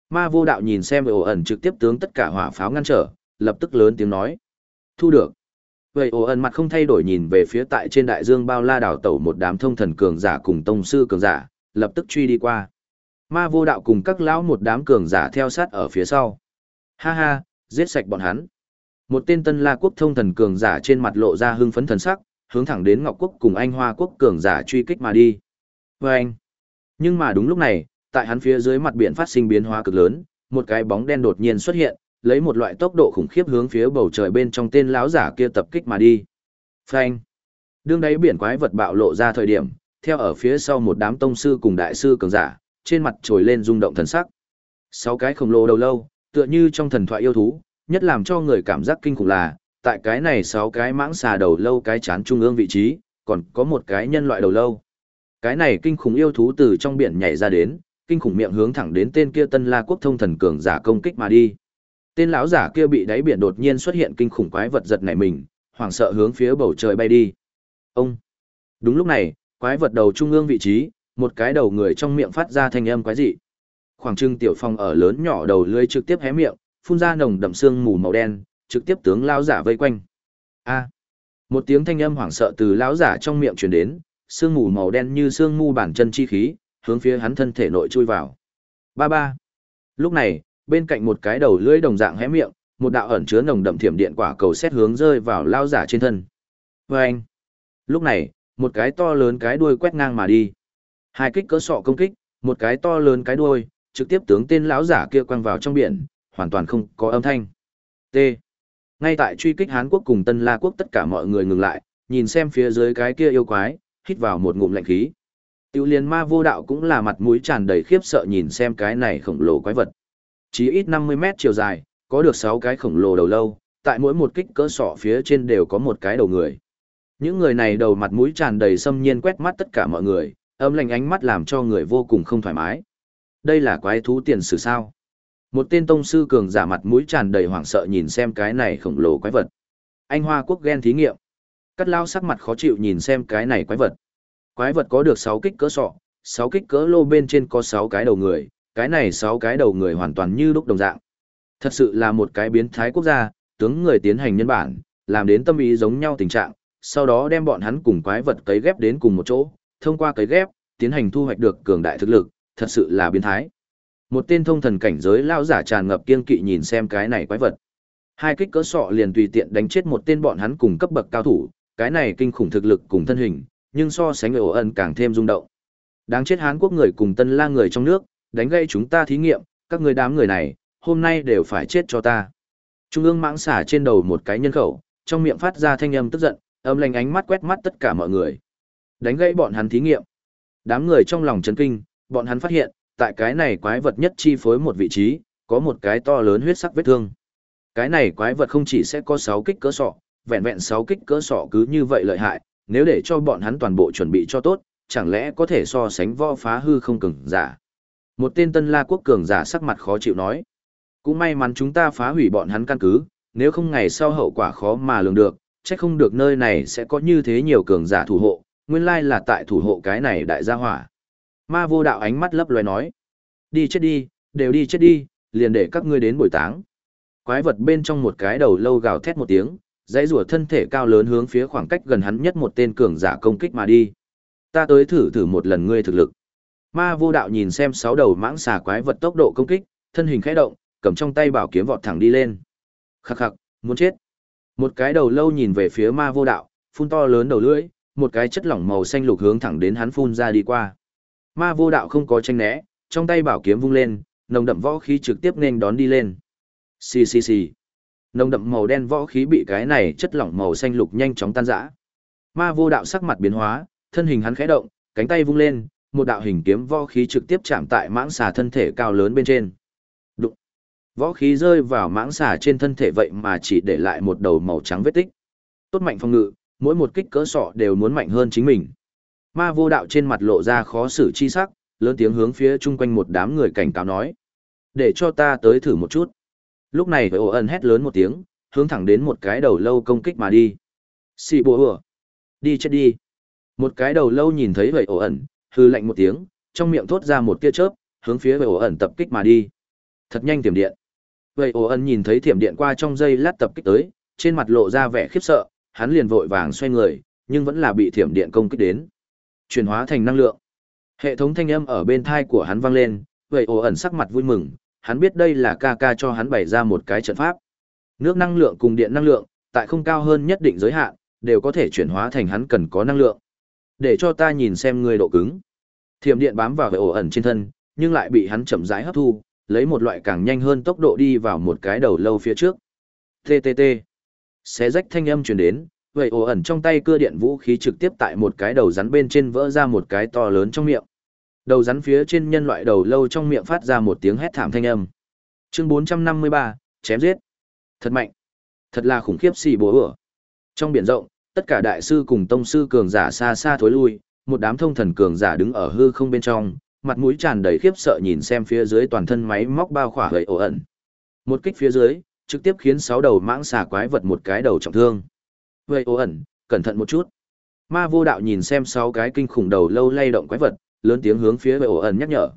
Ma vô đạo nhìn xem ổ ẩn trực tiếp tướng tất cả hỏa pháo ngăn trở, lập tức lớn tiếng nói. Thu được. Vậy ổ ẩn mặt không thay đổi nhìn về phía tại trên đại dương bao la đảo tẩu một đám thông thần cường giả cùng tông sư cường giả, lập tức truy đi qua. Ma vô đạo cùng các lão một đám cường giả theo sát ở phía sau. Ha ha, giết sạch bọn hắn. Một tên tân la quốc thông thần cường giả trên mặt lộ ra hưng phấn thần sắc, hướng thẳng đến Ngọc quốc cùng Anh Hoa quốc cường giả truy kích mà đi. Vâng! anh. Nhưng mà đúng lúc này, tại hắn phía dưới mặt biển phát sinh biến hóa cực lớn, một cái bóng đen đột nhiên xuất hiện, lấy một loại tốc độ khủng khiếp hướng phía bầu trời bên trong tên lão giả kia tập kích mà đi. Phanh. Đương đáy biển quái vật bạo lộ ra thời điểm, theo ở phía sau một đám tông sư cùng đại sư cường giả, trên mặt trồi lên rung động thần sắc. Sáu cái khổng lồ đầu lâu, tựa như trong thần thoại yêu thú, nhất làm cho người cảm giác kinh khủng là, tại cái này sáu cái mãng xà đầu lâu cái chán trung ương vị trí, còn có một cái nhân loại đầu lâu. Cái này kinh khủng yêu thú từ trong biển nhảy ra đến, kinh khủng miệng hướng thẳng đến tên kia Tân La Quốc thông thần cường giả công kích mà đi. Tên lão giả kia bị đáy biển đột nhiên xuất hiện kinh khủng quái vật giật nảy mình, hoảng sợ hướng phía bầu trời bay đi. Ông. Đúng lúc này, quái vật đầu trung ương vị trí, một cái đầu người trong miệng phát ra thanh âm quái dị. Khoảng trưng tiểu phong ở lớn nhỏ đầu lưới trực tiếp hé miệng, phun ra nồng đậm xương mù màu đen, trực tiếp tướng lão giả vây quanh. A. Một tiếng thanh âm hoảng sợ từ lão giả trong miệng truyền đến, xương mù màu đen như xương mù bản chân chi khí, hướng phía hắn thân thể nội chui vào. Ba ba. Lúc này, bên cạnh một cái đầu lưỡi đồng dạng hé miệng, một đạo ẩn chứa nồng đậm thiểm điện quả cầu xét hướng rơi vào lao giả trên thân. Và anh. Lúc này, một cái to lớn cái đuôi quét ngang mà đi. Hai kích cỡ sọ công kích, một cái to lớn cái đuôi, trực tiếp tướng tên lão giả kia quăng vào trong biển, hoàn toàn không có âm thanh. T. Ngay tại truy kích Hán quốc cùng Tân La quốc tất cả mọi người ngừng lại, nhìn xem phía dưới cái kia yêu quái, hít vào một ngụm lạnh khí. Tiêu liên ma vô đạo cũng là mặt mũi tràn đầy khiếp sợ nhìn xem cái này khổng lồ quái vật. Chỉ ít 50 mét chiều dài, có được 6 cái khổng lồ đầu lâu, tại mỗi một kích cỡ sọ phía trên đều có một cái đầu người. Những người này đầu mặt mũi tràn đầy xâm nhiên quét mắt tất cả mọi người, âm lạnh ánh mắt làm cho người vô cùng không thoải mái. Đây là quái thú tiền sử sao? Một tên tông sư cường giả mặt mũi tràn đầy hoảng sợ nhìn xem cái này khổng lồ quái vật. Anh Hoa Quốc ghen thí nghiệm. Cắt lao sắc mặt khó chịu nhìn xem cái này quái vật. Quái vật có được 6 kích cỡ sọ, 6 kích cỡ lô bên trên có 6 cái đầu người, cái này 6 cái đầu người hoàn toàn như lúc đồng dạng. Thật sự là một cái biến thái quốc gia, tướng người tiến hành nhân bản, làm đến tâm ý giống nhau tình trạng, sau đó đem bọn hắn cùng quái vật cấy ghép đến cùng một chỗ, thông qua cấy ghép, tiến hành thu hoạch được cường đại thực lực, thật sự là biến thái. Một tên thông thần cảnh giới lao giả tràn ngập kiên kỵ nhìn xem cái này quái vật. Hai kích cỡ sọ liền tùy tiện đánh chết một tên bọn hắn cùng cấp bậc cao thủ, cái này kinh khủng thực lực cùng thân hình, nhưng so sánh ổ ân càng thêm rung động. Đáng chết Hán quốc người cùng tân la người trong nước, đánh gây chúng ta thí nghiệm, các người đám người này, hôm nay đều phải chết cho ta. Trung ương mãng xả trên đầu một cái nhân khẩu, trong miệng phát ra thanh âm tức giận, âm lành ánh mắt quét mắt tất cả mọi người. Đánh gãy bọn hắn thí nghiệm. Đám người trong lòng chấn kinh, bọn hắn phát hiện, tại cái này quái vật nhất chi phối một vị trí, có một cái to lớn huyết sắc vết thương. Cái này quái vật không chỉ sẽ có 6 kích cỡ sọ, vẹn vẹn 6 kích cỡ sọ cứ như vậy lợi hại, nếu để cho bọn hắn toàn bộ chuẩn bị cho tốt, chẳng lẽ có thể so sánh võ phá hư không cường giả. Một tên tân la quốc cường giả sắc mặt khó chịu nói. Cũng may mắn chúng ta phá hủy bọn hắn căn cứ, nếu không ngày sau hậu quả khó mà lường được, chắc không được nơi này sẽ có như thế nhiều cường giả thủ hộ, nguyên lai là tại thủ hộ cái này đại gia hỏa. Ma vô đạo ánh mắt lấp loé nói. Đi chết đi, đều đi chết đi, liền để các ngươi đến bồi táng. Quái vật bên trong một cái đầu lâu gào thét một tiếng, dãy rùa thân thể cao lớn hướng phía khoảng cách gần hắn nhất một tên cường giả công kích mà đi. Ta tới thử thử một lần ngươi thực lực. Ma vô đạo nhìn xem sáu đầu mãng xà quái vật tốc độ công kích, thân hình khẽ động, cầm trong tay bảo kiếm vọt thẳng đi lên. Khắc khắc, muốn chết. Một cái đầu lâu nhìn về phía ma vô đạo, phun to lớn đầu lưỡi, một cái chất lỏng màu xanh lục hướng thẳng đến hắn phun ra đi qua. Ma vô đạo không có tranh né, trong tay bảo kiếm vung lên, nồng đậm võ khí trực tiếp nên đón đi lên. Xì xì xì. Nồng đậm màu đen võ khí bị cái này chất lỏng màu xanh lục nhanh chóng tan rã. Ma vô đạo sắc mặt biến hóa, thân hình hắn khẽ động, cánh tay vung lên, một đạo hình kiếm võ khí trực tiếp chạm tại mãng xà thân thể cao lớn bên trên. Đụng. Võ khí rơi vào mãng xà trên thân thể vậy mà chỉ để lại một đầu màu trắng vết tích. Tốt mạnh phòng ngự, mỗi một kích cỡ sọ đều muốn mạnh hơn chính mình. Ma vô đạo trên mặt lộ ra khó xử chi sắc, lớn tiếng hướng phía chung quanh một đám người cảnh cáo nói. Để cho ta tới thử một chút. Lúc này ổ ẩn hét lớn một tiếng, hướng thẳng đến một cái đầu lâu công kích mà đi. Xì bùa ửa. Đi chết đi. Một cái đầu lâu nhìn thấy vậy ổ ẩn, hư lạnh một tiếng, trong miệng thốt ra một tia chớp, hướng phía vậy ổ ẩn tập kích mà đi. Thật nhanh tiềm điện. Vậy ổ ẩn nhìn thấy tiềm điện qua trong dây lát tập kích tới, trên mặt lộ ra vẻ khiếp sợ, hắn liền vội vàng xoay người, nhưng vẫn là bị thiểm điện công kích đến. Chuyển hóa thành năng lượng. Hệ thống thanh âm ở bên thai của hắn vang lên, vậy ồ ẩn sắc mặt vui mừng, hắn biết đây là ca ca cho hắn bày ra một cái trận pháp. Nước năng lượng cùng điện năng lượng, tại không cao hơn nhất định giới hạn, đều có thể chuyển hóa thành hắn cần có năng lượng. Để cho ta nhìn xem người độ cứng. Thiểm điện bám vào vệ ổ ẩn trên thân, nhưng lại bị hắn chậm rãi hấp thu, lấy một loại càng nhanh hơn tốc độ đi vào một cái đầu lâu phía trước. TTT. Xé rách thanh âm truyền đến, vậy ồ ẩn trong tay cưa điện vũ khí trực tiếp tại một cái đầu rắn bên trên vỡ ra một cái to lớn trong miệng. Đầu rắn phía trên nhân loại đầu lâu trong miệng phát ra một tiếng hét thảm thanh âm. Chương 453, chém giết. Thật mạnh. Thật là khủng khiếp xì bố ửa. Trong biển rộng, tất cả đại sư cùng tông sư cường giả xa xa thối lui, một đám thông thần cường giả đứng ở hư không bên trong, mặt mũi tràn đầy khiếp sợ nhìn xem phía dưới toàn thân máy móc bao khỏa gậy ổ ẩn. Một kích phía dưới, trực tiếp khiến sáu đầu mãng xà quái vật một cái đầu trọng thương. Vậy ô ẩn, cẩn thận một chút. Ma vô đạo nhìn xem sáu cái kinh khủng đầu lâu lay động quái vật, lớn tiếng hướng phía vậy ô ẩn nhắc nhở.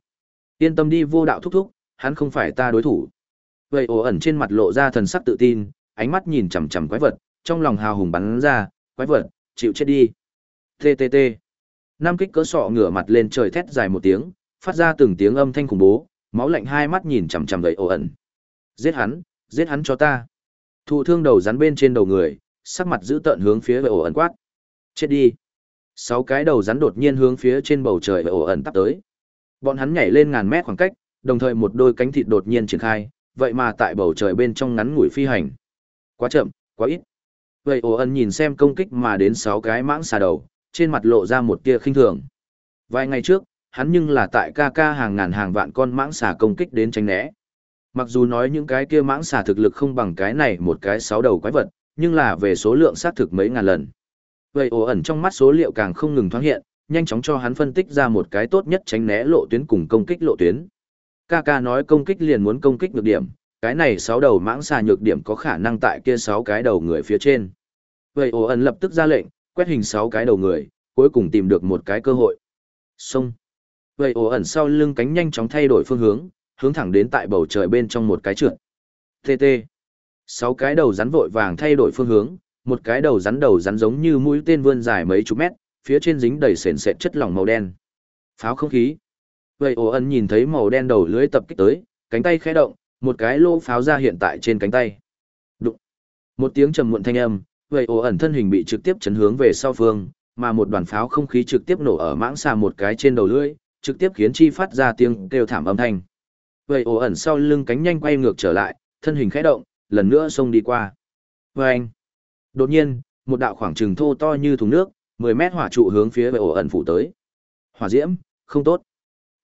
Yên tâm đi vô đạo thúc thúc, hắn không phải ta đối thủ. Vậy ô ẩn trên mặt lộ ra thần sắc tự tin, ánh mắt nhìn chằm chằm quái vật, trong lòng hào hùng bắn ra, quái vật, chịu chết đi. TTT. Nam kích cỡ sọ ngửa mặt lên trời thét dài một tiếng, phát ra từng tiếng âm thanh khủng bố, máu lạnh hai mắt nhìn chằm chằm Vệ ổ ẩn. Giết hắn, giết hắn cho ta. Thụ thương đầu rắn bên trên đầu người, sắc mặt giữ tợn hướng phía về ổ ẩn quát. Chết đi. Sáu cái đầu rắn đột nhiên hướng phía trên bầu trời về ổ ẩn tắp tới. Bọn hắn nhảy lên ngàn mét khoảng cách, đồng thời một đôi cánh thịt đột nhiên triển khai, vậy mà tại bầu trời bên trong ngắn ngủi phi hành. Quá chậm, quá ít. Vậy ổ ẩn nhìn xem công kích mà đến sáu cái mãng xà đầu, trên mặt lộ ra một tia khinh thường. Vài ngày trước, hắn nhưng là tại ca ca hàng ngàn hàng vạn con mãng xà công kích đến tránh né. Mặc dù nói những cái kia mãng xà thực lực không bằng cái này một cái sáu đầu quái vật, nhưng là về số lượng xác thực mấy ngàn lần. Vậy ổ ẩn trong mắt số liệu càng không ngừng thoáng hiện, nhanh chóng cho hắn phân tích ra một cái tốt nhất tránh né lộ tuyến cùng công kích lộ tuyến. Ca ca nói công kích liền muốn công kích nhược điểm, cái này sáu đầu mãng xà nhược điểm có khả năng tại kia sáu cái đầu người phía trên. Vậy ổ ẩn lập tức ra lệnh, quét hình sáu cái đầu người, cuối cùng tìm được một cái cơ hội. Xông. Vậy ổ ẩn sau lưng cánh nhanh chóng thay đổi phương hướng, hướng thẳng đến tại bầu trời bên trong một cái trượt. TT. Sáu cái đầu rắn vội vàng thay đổi phương hướng, một cái đầu rắn đầu rắn giống như mũi tên vươn dài mấy chục mét, phía trên dính đầy sền sệt chất lỏng màu đen. Pháo không khí. Vậy ồ ẩn nhìn thấy màu đen đầu lưới tập kích tới, cánh tay khẽ động, một cái lô pháo ra hiện tại trên cánh tay. Đụng. Một tiếng trầm muộn thanh âm, vậy ồ ẩn thân hình bị trực tiếp chấn hướng về sau phương, mà một đoàn pháo không khí trực tiếp nổ ở mãng xà một cái trên đầu lưỡi, trực tiếp khiến chi phát ra tiếng kêu thảm âm thanh. Vậy ổ ẩn sau lưng cánh nhanh quay ngược trở lại, thân hình khẽ động, lần nữa xông đi qua. Và anh. Đột nhiên, một đạo khoảng trừng thô to như thùng nước, 10 mét hỏa trụ hướng phía vậy ổ ẩn phủ tới. Hỏa diễm, không tốt.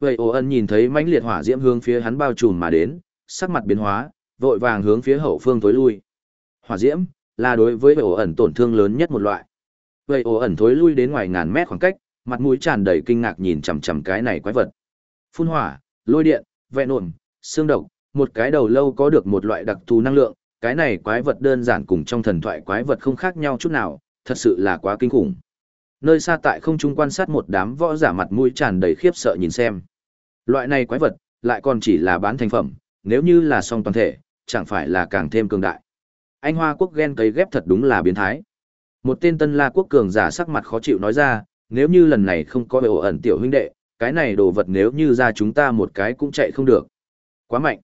Vậy ổ ẩn nhìn thấy mãnh liệt hỏa diễm hướng phía hắn bao trùm mà đến, sắc mặt biến hóa, vội vàng hướng phía hậu phương tối lui. Hỏa diễm là đối với vậy ổ ẩn tổn thương lớn nhất một loại. Vậy ổ ẩn thối lui đến ngoài ngàn mét khoảng cách, mặt mũi tràn đầy kinh ngạc nhìn chằm chằm cái này quái vật. Phun hỏa, lôi điện, vẹn ổn, xương độc, một cái đầu lâu có được một loại đặc thù năng lượng, cái này quái vật đơn giản cùng trong thần thoại quái vật không khác nhau chút nào, thật sự là quá kinh khủng. Nơi xa tại không trung quan sát một đám võ giả mặt mũi tràn đầy khiếp sợ nhìn xem. Loại này quái vật, lại còn chỉ là bán thành phẩm, nếu như là song toàn thể, chẳng phải là càng thêm cường đại. Anh Hoa quốc ghen cấy ghép thật đúng là biến thái. Một tên tân la quốc cường giả sắc mặt khó chịu nói ra, nếu như lần này không có ổ ẩn tiểu huynh đệ, cái này đồ vật nếu như ra chúng ta một cái cũng chạy không được. Quá mạnh.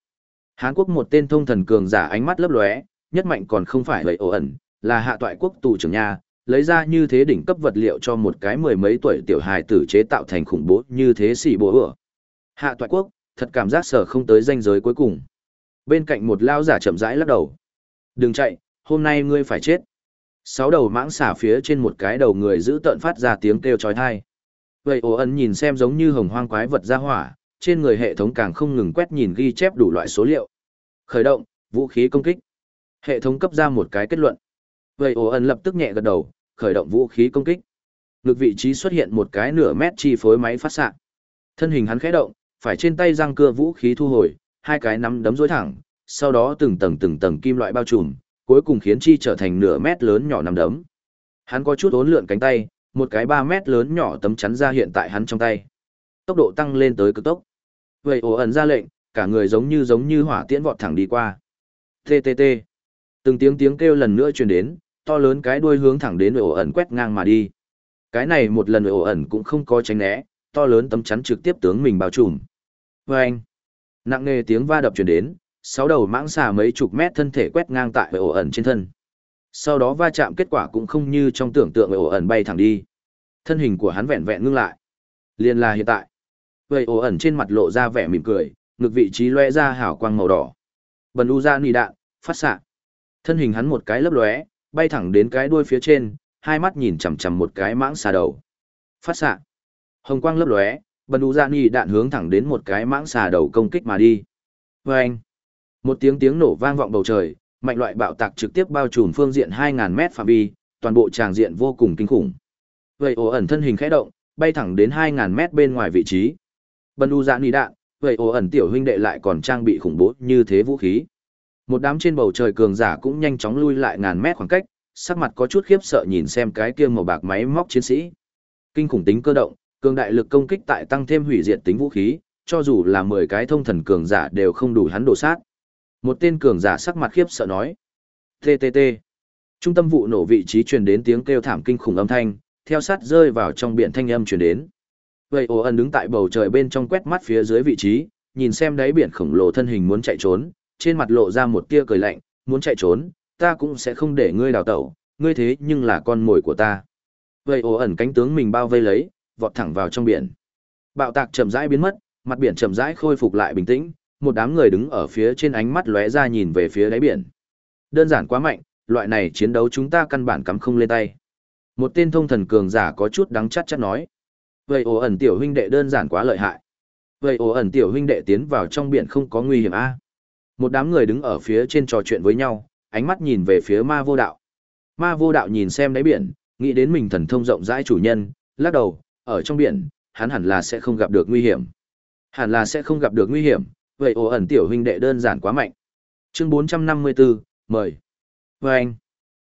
Hán quốc một tên thông thần cường giả ánh mắt lấp lóe, nhất mạnh còn không phải vậy ổ ẩn, là hạ toại quốc tù trưởng nha, lấy ra như thế đỉnh cấp vật liệu cho một cái mười mấy tuổi tiểu hài tử chế tạo thành khủng bố như thế xỉ bố ửa. Hạ toại quốc, thật cảm giác sở không tới danh giới cuối cùng. Bên cạnh một lao giả chậm rãi lắc đầu. Đừng chạy, hôm nay ngươi phải chết. Sáu đầu mãng xả phía trên một cái đầu người giữ tợn phát ra tiếng kêu chói tai. Vậy ổ ẩn nhìn xem giống như hồng hoang quái vật ra hỏa, trên người hệ thống càng không ngừng quét nhìn ghi chép đủ loại số liệu. Khởi động, vũ khí công kích. Hệ thống cấp ra một cái kết luận. Vậy ổ ẩn lập tức nhẹ gật đầu, khởi động vũ khí công kích. Ngực vị trí xuất hiện một cái nửa mét chi phối máy phát xạ. Thân hình hắn khẽ động, phải trên tay răng cưa vũ khí thu hồi, hai cái nắm đấm dối thẳng, sau đó từng tầng từng tầng kim loại bao trùm, cuối cùng khiến chi trở thành nửa mét lớn nhỏ nắm đấm. Hắn có chút ốn lượn cánh tay, một cái 3 mét lớn nhỏ tấm chắn ra hiện tại hắn trong tay. Tốc độ tăng lên tới cực tốc. Vậy ổ ẩn ra lệnh, cả người giống như giống như hỏa tiễn vọt thẳng đi qua. TTT. Từng tiếng tiếng kêu lần nữa truyền đến, to lớn cái đuôi hướng thẳng đến ổ ẩn quét ngang mà đi. Cái này một lần ổ ẩn cũng không có tránh né, to lớn tấm chắn trực tiếp tướng mình bao trùm. Và anh, nặng nề tiếng va đập truyền đến, sáu đầu mãng xà mấy chục mét thân thể quét ngang tại ổ ẩn trên thân. Sau đó va chạm kết quả cũng không như trong tưởng tượng ổ ẩn bay thẳng đi. Thân hình của hắn vẹn vẹn ngưng lại. Liên là hiện tại. Vậy ổ ẩn trên mặt lộ ra vẻ mỉm cười, ngực vị trí loe ra hào quang màu đỏ. Bần u ra nì đạn, phát xạ. Thân hình hắn một cái lấp lóe, bay thẳng đến cái đuôi phía trên, hai mắt nhìn chằm chằm một cái mãng xà đầu. Phát xạ. Hồng quang lấp lóe, bần u ra nì đạn hướng thẳng đến một cái mãng xà đầu công kích mà đi. Vâng. Một tiếng tiếng nổ vang vọng bầu trời, mạnh loại bạo tạc trực tiếp bao trùm phương diện 2000 mét phạm vi, toàn bộ tràng diện vô cùng kinh khủng. Vậy ổ ẩn thân hình khẽ động, bay thẳng đến 2000 mét bên ngoài vị trí. Bần u dạ nì đạn, vậy ổ ẩn tiểu huynh đệ lại còn trang bị khủng bố như thế vũ khí. Một đám trên bầu trời cường giả cũng nhanh chóng lui lại ngàn mét khoảng cách, sắc mặt có chút khiếp sợ nhìn xem cái kia màu bạc máy móc chiến sĩ. Kinh khủng tính cơ động, cường đại lực công kích tại tăng thêm hủy diệt tính vũ khí, cho dù là 10 cái thông thần cường giả đều không đủ hắn đổ sát. Một tên cường giả sắc mặt khiếp sợ nói. TTT. Trung tâm vụ nổ vị trí truyền đến tiếng kêu thảm kinh khủng âm thanh, theo sát rơi vào trong biển thanh âm truyền đến. Vậy ồ ẩn đứng tại bầu trời bên trong quét mắt phía dưới vị trí, nhìn xem đáy biển khổng lồ thân hình muốn chạy trốn, trên mặt lộ ra một tia cười lạnh, muốn chạy trốn, ta cũng sẽ không để ngươi đào tẩu, ngươi thế nhưng là con mồi của ta. Vậy ồ ẩn cánh tướng mình bao vây lấy, vọt thẳng vào trong biển. Bạo tạc chậm rãi biến mất, mặt biển chậm rãi khôi phục lại bình tĩnh, một đám người đứng ở phía trên ánh mắt lóe ra nhìn về phía đáy biển. Đơn giản quá mạnh, loại này chiến đấu chúng ta căn bản cắm không lên tay. Một tên thông thần cường giả có chút đắng chát chát nói. Vậy ổ ẩn tiểu huynh đệ đơn giản quá lợi hại. Vậy ổ ẩn tiểu huynh đệ tiến vào trong biển không có nguy hiểm a à? Một đám người đứng ở phía trên trò chuyện với nhau, ánh mắt nhìn về phía ma vô đạo. Ma vô đạo nhìn xem đáy biển, nghĩ đến mình thần thông rộng rãi chủ nhân, lắc đầu, ở trong biển, hắn hẳn là sẽ không gặp được nguy hiểm. Hẳn là sẽ không gặp được nguy hiểm, vậy ổ ẩn tiểu huynh đệ đơn giản quá mạnh. Chương 454, mời. Và anh,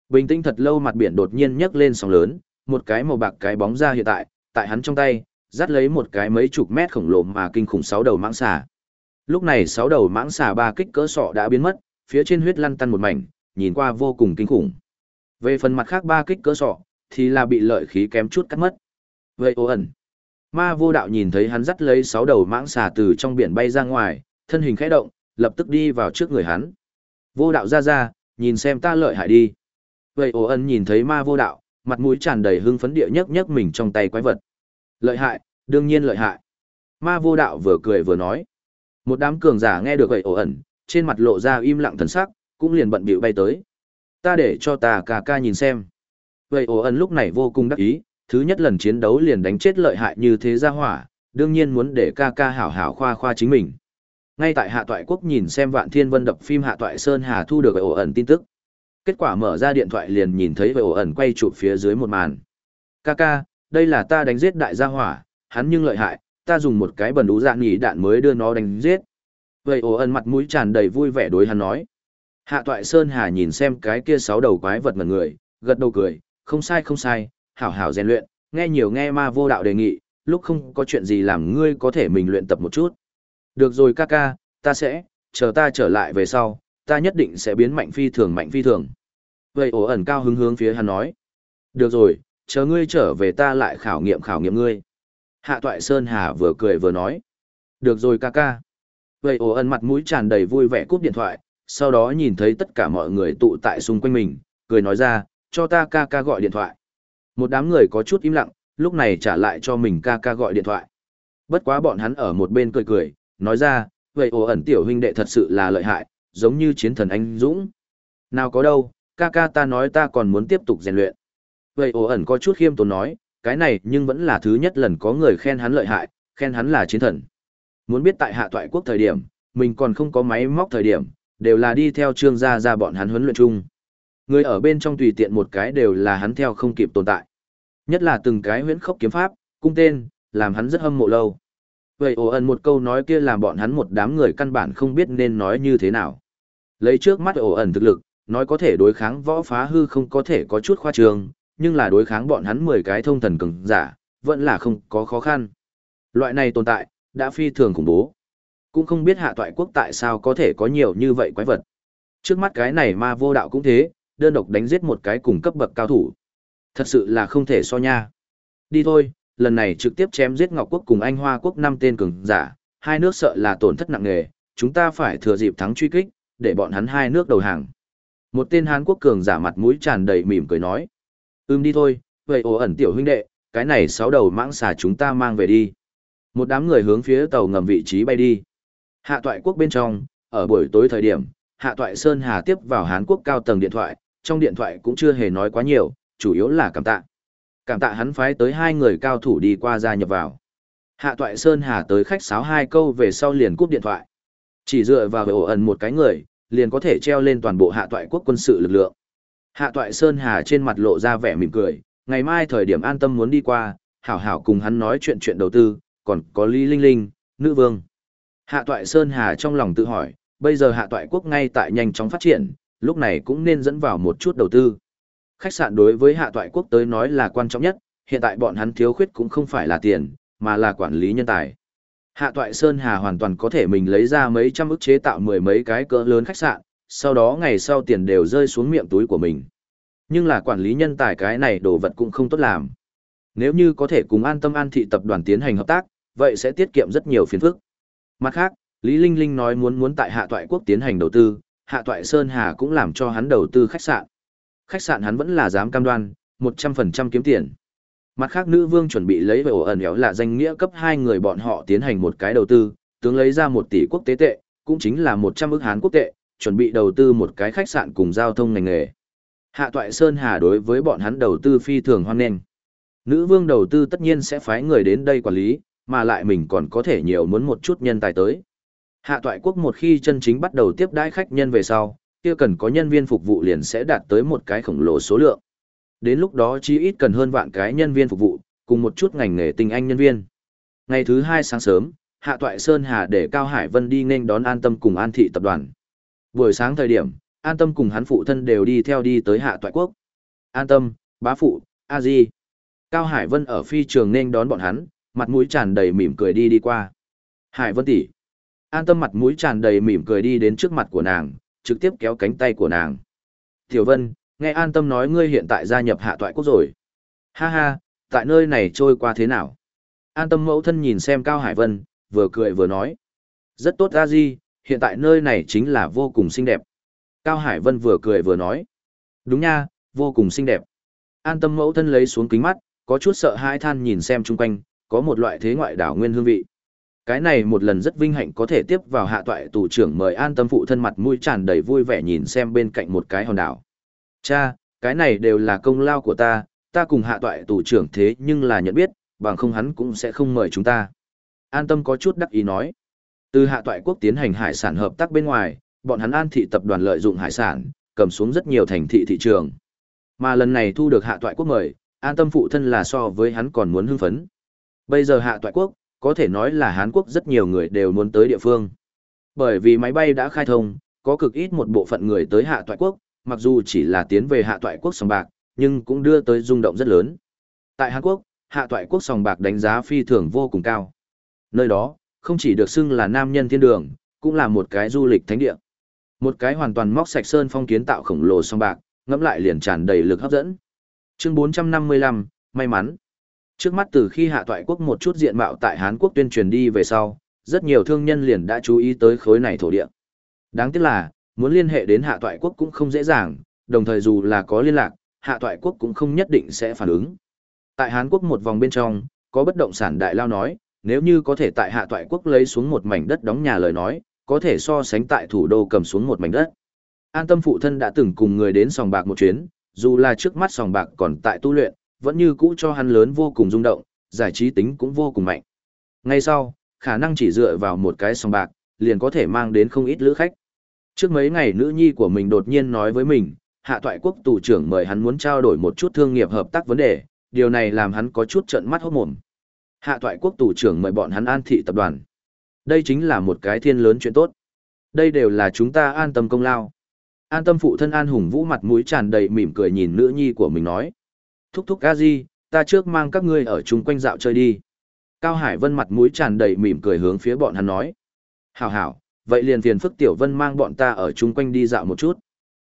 bình tĩnh thật lâu mặt biển đột nhiên nhấc lên sóng lớn, một cái màu bạc cái bóng ra hiện tại, tại hắn trong tay, dắt lấy một cái mấy chục mét khổng lồ mà kinh khủng sáu đầu mãng xà. Lúc này sáu đầu mãng xà ba kích cỡ sọ đã biến mất, phía trên huyết lăn tăn một mảnh, nhìn qua vô cùng kinh khủng. Về phần mặt khác ba kích cỡ sọ, thì là bị lợi khí kém chút cắt mất. Vậy ổ ẩn. Ma vô đạo nhìn thấy hắn dắt lấy sáu đầu mãng xà từ trong biển bay ra ngoài, thân hình khẽ động, lập tức đi vào trước người hắn. Vô đạo ra ra, nhìn xem ta lợi hại đi. Vậy ổ ân nhìn thấy ma vô đạo, mặt mũi tràn đầy hưng phấn địa nhấc nhấc mình trong tay quái vật. Lợi hại, đương nhiên lợi hại. Ma vô đạo vừa cười vừa nói. Một đám cường giả nghe được vậy ổ ẩn, trên mặt lộ ra im lặng thần sắc, cũng liền bận bịu bay tới. Ta để cho ta ca ca nhìn xem. Vậy ổ ẩn lúc này vô cùng đắc ý, thứ nhất lần chiến đấu liền đánh chết lợi hại như thế ra hỏa, đương nhiên muốn để ca ca hảo hảo khoa khoa chính mình. Ngay tại Hạ Toại Quốc nhìn xem Vạn Thiên Vân đập phim Hạ Toại Sơn Hà thu được ổ ẩn tin tức. Kết quả mở ra điện thoại liền nhìn thấy ổ ẩn quay chụp phía dưới một màn. Kaka, đây là ta đánh giết đại gia hỏa, hắn nhưng lợi hại, ta dùng một cái bẩn đú dạng nhỉ đạn mới đưa nó đánh giết. Vậy ổ ẩn mặt mũi tràn đầy vui vẻ đối hắn nói. Hạ Toại Sơn Hà nhìn xem cái kia sáu đầu quái vật mật người, gật đầu cười, không sai không sai, hảo hảo rèn luyện, nghe nhiều nghe ma vô đạo đề nghị, lúc không có chuyện gì làm ngươi có thể mình luyện tập một chút. Được rồi ca ca, ta sẽ, chờ ta trở lại về sau, ta nhất định sẽ biến mạnh phi thường mạnh phi thường. Vậy ổ ẩn cao hứng hướng phía hắn nói. Được rồi, chờ ngươi trở về ta lại khảo nghiệm khảo nghiệm ngươi. Hạ toại Sơn Hà vừa cười vừa nói. Được rồi ca ca. Vậy ổ ẩn mặt mũi tràn đầy vui vẻ cúp điện thoại, sau đó nhìn thấy tất cả mọi người tụ tại xung quanh mình, cười nói ra, cho ta ca ca gọi điện thoại. Một đám người có chút im lặng, lúc này trả lại cho mình ca ca gọi điện thoại. Bất quá bọn hắn ở một bên cười cười, nói ra, vậy ổ ẩn tiểu huynh đệ thật sự là lợi hại, giống như chiến thần anh dũng. Nào có đâu, ca ca ta nói ta còn muốn tiếp tục rèn luyện. Vậy ổ ẩn có chút khiêm tốn nói, cái này nhưng vẫn là thứ nhất lần có người khen hắn lợi hại, khen hắn là chiến thần. Muốn biết tại hạ toại quốc thời điểm, mình còn không có máy móc thời điểm, đều là đi theo trương gia ra bọn hắn huấn luyện chung. Người ở bên trong tùy tiện một cái đều là hắn theo không kịp tồn tại. Nhất là từng cái huyễn khốc kiếm pháp, cung tên, làm hắn rất hâm mộ lâu. Vậy ồ ẩn một câu nói kia làm bọn hắn một đám người căn bản không biết nên nói như thế nào. Lấy trước mắt ồ ẩn thực lực, nói có thể đối kháng võ phá hư không có thể có chút khoa trương, nhưng là đối kháng bọn hắn 10 cái thông thần cường giả, vẫn là không có khó khăn. Loại này tồn tại, đã phi thường khủng bố. Cũng không biết hạ toại quốc tại sao có thể có nhiều như vậy quái vật. Trước mắt cái này ma vô đạo cũng thế, đơn độc đánh giết một cái cùng cấp bậc cao thủ. Thật sự là không thể so nha. Đi thôi, lần này trực tiếp chém giết Ngọc Quốc cùng Anh Hoa Quốc năm tên cường giả, hai nước sợ là tổn thất nặng nề, chúng ta phải thừa dịp thắng truy kích, để bọn hắn hai nước đầu hàng. Một tên Hán Quốc cường giả mặt mũi tràn đầy mỉm cười nói. Ưm đi thôi, vậy ổ ẩn tiểu huynh đệ, cái này sáu đầu mãng xà chúng ta mang về đi. Một đám người hướng phía tàu ngầm vị trí bay đi. Hạ toại quốc bên trong, ở buổi tối thời điểm, Hạ toại Sơn Hà tiếp vào Hán Quốc cao tầng điện thoại, trong điện thoại cũng chưa hề nói quá nhiều, chủ yếu là cảm tạ. Cảm tạ hắn phái tới hai người cao thủ đi qua gia nhập vào. Hạ toại Sơn Hà tới khách sáo hai câu về sau liền cúp điện thoại. Chỉ dựa vào ổ ẩn một cái người, liền có thể treo lên toàn bộ hạ toại quốc quân sự lực lượng. Hạ toại Sơn Hà trên mặt lộ ra vẻ mỉm cười, ngày mai thời điểm an tâm muốn đi qua, hảo hảo cùng hắn nói chuyện chuyện đầu tư, còn có Lý Linh Linh, nữ vương. Hạ toại Sơn Hà trong lòng tự hỏi, bây giờ hạ toại quốc ngay tại nhanh chóng phát triển, lúc này cũng nên dẫn vào một chút đầu tư. Khách sạn đối với hạ toại quốc tới nói là quan trọng nhất, hiện tại bọn hắn thiếu khuyết cũng không phải là tiền, mà là quản lý nhân tài. Hạ toại Sơn Hà hoàn toàn có thể mình lấy ra mấy trăm ức chế tạo mười mấy cái cỡ lớn khách sạn, sau đó ngày sau tiền đều rơi xuống miệng túi của mình. Nhưng là quản lý nhân tài cái này đồ vật cũng không tốt làm. Nếu như có thể cùng an tâm an thị tập đoàn tiến hành hợp tác, vậy sẽ tiết kiệm rất nhiều phiền phức. Mặt khác, Lý Linh Linh nói muốn muốn tại Hạ Toại Quốc tiến hành đầu tư, Hạ Toại Sơn Hà cũng làm cho hắn đầu tư khách sạn. Khách sạn hắn vẫn là dám cam đoan, 100% kiếm tiền. Mặt khác nữ vương chuẩn bị lấy về ổ ẩn éo là danh nghĩa cấp hai người bọn họ tiến hành một cái đầu tư, tướng lấy ra một tỷ quốc tế tệ, cũng chính là 100 ức Hán quốc tệ, chuẩn bị đầu tư một cái khách sạn cùng giao thông ngành nghề. Hạ Toại Sơn Hà đối với bọn hắn đầu tư phi thường hoan nghênh. Nữ vương đầu tư tất nhiên sẽ phái người đến đây quản lý, mà lại mình còn có thể nhiều muốn một chút nhân tài tới. Hạ Toại quốc một khi chân chính bắt đầu tiếp đãi khách nhân về sau, kia cần có nhân viên phục vụ liền sẽ đạt tới một cái khổng lồ số lượng. Đến lúc đó chí ít cần hơn vạn cái nhân viên phục vụ, cùng một chút ngành nghề tinh anh nhân viên. Ngày thứ hai sáng sớm, Hạ Toại Sơn Hà để Cao Hải Vân đi nên đón An Tâm cùng An Thị tập đoàn. Buổi sáng thời điểm, An Tâm cùng hắn phụ thân đều đi theo đi tới Hạ Toại Quốc. An Tâm, bá phụ, A Di. Cao Hải Vân ở phi trường nên đón bọn hắn, mặt mũi tràn đầy mỉm cười đi đi qua. Hải Vân tỷ. An Tâm mặt mũi tràn đầy mỉm cười đi đến trước mặt của nàng, trực tiếp kéo cánh tay của nàng. Tiểu Vân, nghe an tâm nói ngươi hiện tại gia nhập hạ toại quốc rồi. Ha ha, tại nơi này trôi qua thế nào? An tâm mẫu thân nhìn xem Cao Hải Vân, vừa cười vừa nói. Rất tốt ra gì? hiện tại nơi này chính là vô cùng xinh đẹp. Cao Hải Vân vừa cười vừa nói. Đúng nha, vô cùng xinh đẹp. An tâm mẫu thân lấy xuống kính mắt, có chút sợ hãi than nhìn xem chung quanh, có một loại thế ngoại đảo nguyên hương vị. Cái này một lần rất vinh hạnh có thể tiếp vào hạ toại tù trưởng mời an tâm phụ thân mặt mũi tràn đầy vui vẻ nhìn xem bên cạnh một cái hòn đảo. Cha, cái này đều là công lao của ta, ta cùng hạ toại tù trưởng thế nhưng là nhận biết, bằng không hắn cũng sẽ không mời chúng ta. An tâm có chút đắc ý nói. Từ hạ toại quốc tiến hành hải sản hợp tác bên ngoài, bọn hắn an thị tập đoàn lợi dụng hải sản, cầm xuống rất nhiều thành thị thị trường. Mà lần này thu được hạ toại quốc mời, an tâm phụ thân là so với hắn còn muốn hưng phấn. Bây giờ hạ toại quốc, có thể nói là Hán Quốc rất nhiều người đều muốn tới địa phương. Bởi vì máy bay đã khai thông, có cực ít một bộ phận người tới hạ toại quốc, mặc dù chỉ là tiến về hạ toại quốc sòng bạc, nhưng cũng đưa tới rung động rất lớn. Tại Hàn Quốc, hạ toại quốc sòng bạc đánh giá phi thường vô cùng cao. Nơi đó, không chỉ được xưng là nam nhân thiên đường, cũng là một cái du lịch thánh địa. Một cái hoàn toàn móc sạch sơn phong kiến tạo khổng lồ sòng bạc, ngẫm lại liền tràn đầy lực hấp dẫn. Chương 455, may mắn. Trước mắt từ khi hạ toại quốc một chút diện mạo tại Hán quốc tuyên truyền đi về sau, rất nhiều thương nhân liền đã chú ý tới khối này thổ địa. Đáng tiếc là, muốn liên hệ đến hạ toại quốc cũng không dễ dàng, đồng thời dù là có liên lạc, hạ toại quốc cũng không nhất định sẽ phản ứng. Tại Hán quốc một vòng bên trong, có bất động sản đại lao nói, nếu như có thể tại hạ toại quốc lấy xuống một mảnh đất đóng nhà lời nói, có thể so sánh tại thủ đô cầm xuống một mảnh đất. An tâm phụ thân đã từng cùng người đến sòng bạc một chuyến, dù là trước mắt sòng bạc còn tại tu luyện, vẫn như cũ cho hắn lớn vô cùng rung động, giải trí tính cũng vô cùng mạnh. Ngay sau, khả năng chỉ dựa vào một cái sòng bạc, liền có thể mang đến không ít lữ khách. Trước mấy ngày nữ nhi của mình đột nhiên nói với mình, hạ toại quốc tù trưởng mời hắn muốn trao đổi một chút thương nghiệp hợp tác vấn đề, điều này làm hắn có chút trợn mắt hốt mồm. Hạ toại quốc tù trưởng mời bọn hắn an thị tập đoàn. Đây chính là một cái thiên lớn chuyện tốt. Đây đều là chúng ta an tâm công lao. An tâm phụ thân an hùng vũ mặt mũi tràn đầy mỉm cười nhìn nữ nhi của mình nói. Thúc thúc a di, ta trước mang các ngươi ở chung quanh dạo chơi đi. Cao Hải Vân mặt mũi tràn đầy mỉm cười hướng phía bọn hắn nói. Hảo hảo, vậy liền phiền phức Tiểu Vân mang bọn ta ở chung quanh đi dạo một chút.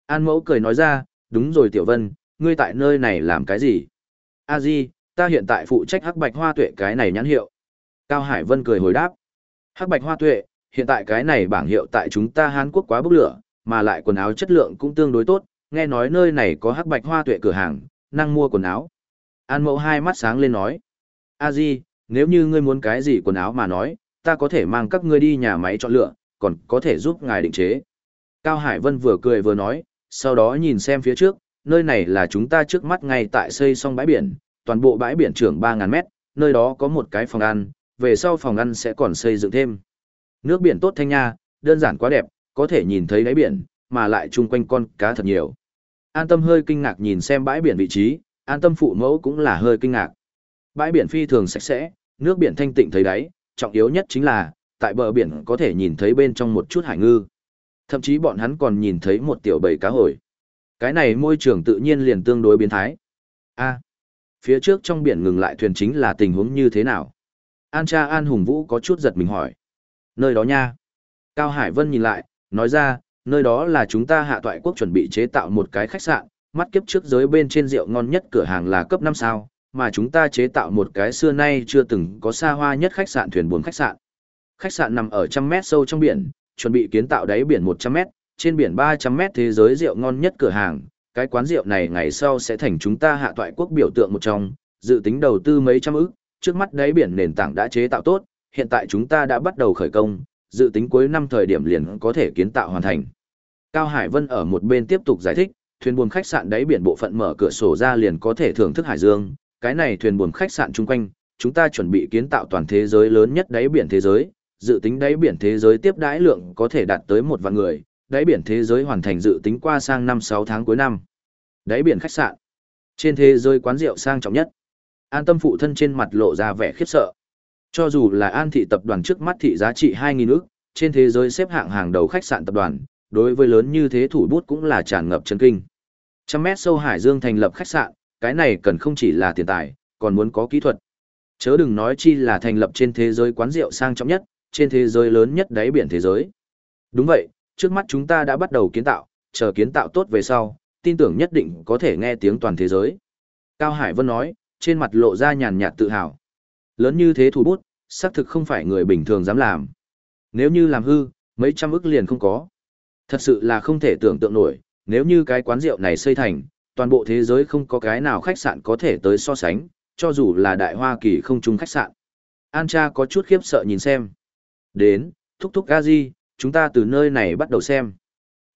An mẫu cười nói ra, đúng rồi Tiểu Vân, ngươi tại nơi này làm cái gì? A di, ta hiện tại phụ trách hắc bạch hoa tuệ cái này nhãn hiệu. Cao Hải Vân cười hồi đáp. Hắc bạch hoa tuệ, hiện tại cái này bảng hiệu tại chúng ta Hàn Quốc quá bốc lửa, mà lại quần áo chất lượng cũng tương đối tốt, nghe nói nơi này có hắc bạch hoa tuệ cửa hàng, năng mua quần áo. An mẫu hai mắt sáng lên nói. A di, nếu như ngươi muốn cái gì quần áo mà nói, ta có thể mang các ngươi đi nhà máy chọn lựa, còn có thể giúp ngài định chế. Cao Hải Vân vừa cười vừa nói, sau đó nhìn xem phía trước, nơi này là chúng ta trước mắt ngay tại xây xong bãi biển, toàn bộ bãi biển trưởng 3.000 mét, nơi đó có một cái phòng ăn, về sau phòng ăn sẽ còn xây dựng thêm. Nước biển tốt thanh nha, đơn giản quá đẹp, có thể nhìn thấy đáy biển, mà lại chung quanh con cá thật nhiều. An tâm hơi kinh ngạc nhìn xem bãi biển vị trí, an tâm phụ mẫu cũng là hơi kinh ngạc. Bãi biển phi thường sạch sẽ, nước biển thanh tịnh thấy đáy, trọng yếu nhất chính là, tại bờ biển có thể nhìn thấy bên trong một chút hải ngư. Thậm chí bọn hắn còn nhìn thấy một tiểu bầy cá hồi. Cái này môi trường tự nhiên liền tương đối biến thái. A, phía trước trong biển ngừng lại thuyền chính là tình huống như thế nào? An cha An Hùng Vũ có chút giật mình hỏi. Nơi đó nha. Cao Hải Vân nhìn lại, nói ra, nơi đó là chúng ta hạ toại quốc chuẩn bị chế tạo một cái khách sạn, mắt kiếp trước giới bên trên rượu ngon nhất cửa hàng là cấp 5 sao, mà chúng ta chế tạo một cái xưa nay chưa từng có xa hoa nhất khách sạn thuyền buồm khách sạn. Khách sạn nằm ở trăm mét sâu trong biển, chuẩn bị kiến tạo đáy biển 100 mét, trên biển 300 mét thế giới rượu ngon nhất cửa hàng. Cái quán rượu này ngày sau sẽ thành chúng ta hạ toại quốc biểu tượng một trong, dự tính đầu tư mấy trăm ức, trước mắt đáy biển nền tảng đã chế tạo tốt, hiện tại chúng ta đã bắt đầu khởi công, dự tính cuối năm thời điểm liền có thể kiến tạo hoàn thành. Cao Hải Vân ở một bên tiếp tục giải thích, thuyền buồm khách sạn đáy biển bộ phận mở cửa sổ ra liền có thể thưởng thức hải dương, cái này thuyền buồm khách sạn chung quanh, chúng ta chuẩn bị kiến tạo toàn thế giới lớn nhất đáy biển thế giới, dự tính đáy biển thế giới tiếp đãi lượng có thể đạt tới một vạn người, đáy biển thế giới hoàn thành dự tính qua sang năm 6 tháng cuối năm. Đáy biển khách sạn. Trên thế giới quán rượu sang trọng nhất. An tâm phụ thân trên mặt lộ ra vẻ khiếp sợ. Cho dù là an thị tập đoàn trước mắt thị giá trị 2.000 ức, trên thế giới xếp hạng hàng đầu khách sạn tập đoàn, đối với lớn như thế thủ bút cũng là tràn ngập chân kinh. Trăm mét sâu hải dương thành lập khách sạn, cái này cần không chỉ là tiền tài, còn muốn có kỹ thuật. Chớ đừng nói chi là thành lập trên thế giới quán rượu sang trọng nhất, trên thế giới lớn nhất đáy biển thế giới. Đúng vậy, trước mắt chúng ta đã bắt đầu kiến tạo, chờ kiến tạo tốt về sau, tin tưởng nhất định có thể nghe tiếng toàn thế giới. Cao Hải Vân nói, trên mặt lộ ra nhàn nhạt tự hào. Lớn như thế thủ bút, xác thực không phải người bình thường dám làm. Nếu như làm hư, mấy trăm ức liền không có. Thật sự là không thể tưởng tượng nổi, nếu như cái quán rượu này xây thành, toàn bộ thế giới không có cái nào khách sạn có thể tới so sánh, cho dù là đại Hoa Kỳ không chung khách sạn. An cha có chút khiếp sợ nhìn xem. Đến, thúc thúc Gazi, chúng ta từ nơi này bắt đầu xem.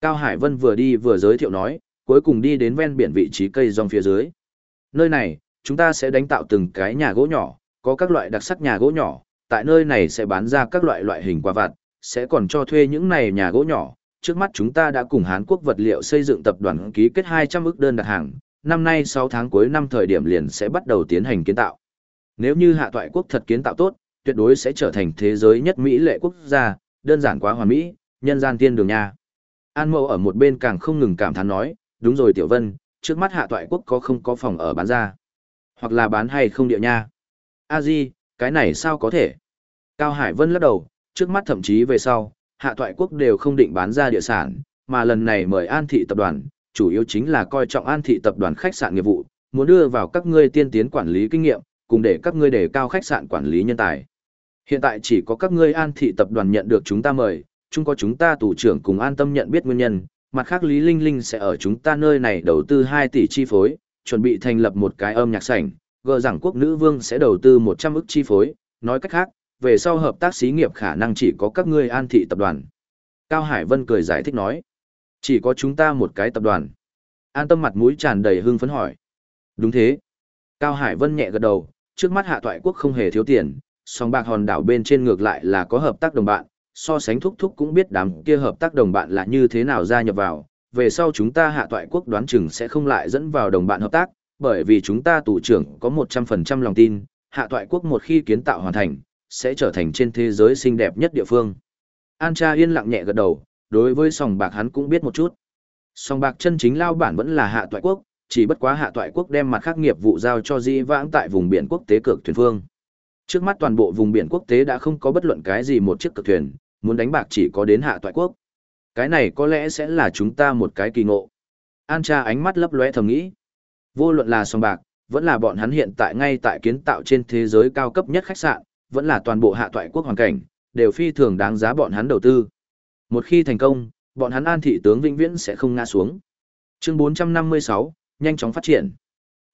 Cao Hải Vân vừa đi vừa giới thiệu nói, cuối cùng đi đến ven biển vị trí cây rong phía dưới. Nơi này, chúng ta sẽ đánh tạo từng cái nhà gỗ nhỏ, có các loại đặc sắc nhà gỗ nhỏ, tại nơi này sẽ bán ra các loại loại hình quà vặt, sẽ còn cho thuê những này nhà gỗ nhỏ. Trước mắt chúng ta đã cùng Hán Quốc vật liệu xây dựng tập đoàn ký kết 200 ức đơn đặt hàng, năm nay 6 tháng cuối năm thời điểm liền sẽ bắt đầu tiến hành kiến tạo. Nếu như hạ toại quốc thật kiến tạo tốt, tuyệt đối sẽ trở thành thế giới nhất Mỹ lệ quốc gia, đơn giản quá hoàn mỹ, nhân gian tiên đường nha. An Mậu ở một bên càng không ngừng cảm thán nói, đúng rồi Tiểu Vân, trước mắt hạ toại quốc có không có phòng ở bán ra, hoặc là bán hay không địa nha. A Di, cái này sao có thể? Cao Hải Vân lắc đầu, trước mắt thậm chí về sau, hạ toại quốc đều không định bán ra địa sản, mà lần này mời An Thị Tập đoàn, chủ yếu chính là coi trọng An Thị Tập đoàn khách sạn nghiệp vụ, muốn đưa vào các ngươi tiên tiến quản lý kinh nghiệm, cùng để các ngươi đề cao khách sạn quản lý nhân tài. Hiện tại chỉ có các ngươi An Thị Tập đoàn nhận được chúng ta mời, chung có chúng ta thủ trưởng cùng an tâm nhận biết nguyên nhân, mặt khác Lý Linh Linh sẽ ở chúng ta nơi này đầu tư 2 tỷ chi phối, chuẩn bị thành lập một cái âm nhạc sảnh, gờ rằng quốc nữ vương sẽ đầu tư 100 ức chi phối, nói cách khác, về sau hợp tác xí nghiệp khả năng chỉ có các ngươi an thị tập đoàn. Cao Hải Vân cười giải thích nói, chỉ có chúng ta một cái tập đoàn. An tâm mặt mũi tràn đầy hưng phấn hỏi. Đúng thế. Cao Hải Vân nhẹ gật đầu, trước mắt hạ toại quốc không hề thiếu tiền, song bạc hòn đảo bên trên ngược lại là có hợp tác đồng bạn, so sánh thúc thúc cũng biết đám kia hợp tác đồng bạn là như thế nào gia nhập vào, về sau chúng ta hạ toại quốc đoán chừng sẽ không lại dẫn vào đồng bạn hợp tác, bởi vì chúng ta tù trưởng có 100% lòng tin, hạ toại quốc một khi kiến tạo hoàn thành, sẽ trở thành trên thế giới xinh đẹp nhất địa phương. An cha yên lặng nhẹ gật đầu, đối với sòng bạc hắn cũng biết một chút. Sòng bạc chân chính lao bản vẫn là hạ toại quốc, chỉ bất quá hạ toại quốc đem mặt khác nghiệp vụ giao cho di vãng tại vùng biển quốc tế cực thuyền phương. Trước mắt toàn bộ vùng biển quốc tế đã không có bất luận cái gì một chiếc cực thuyền, muốn đánh bạc chỉ có đến hạ toại quốc. Cái này có lẽ sẽ là chúng ta một cái kỳ ngộ. An cha ánh mắt lấp lóe thầm nghĩ. Vô luận là sòng bạc, vẫn là bọn hắn hiện tại ngay tại kiến tạo trên thế giới cao cấp nhất khách sạn, vẫn là toàn bộ hạ toại quốc hoàn cảnh, đều phi thường đáng giá bọn hắn đầu tư. Một khi thành công, bọn hắn an thị tướng vĩnh viễn sẽ không ngã xuống. Chương 456, nhanh chóng phát triển.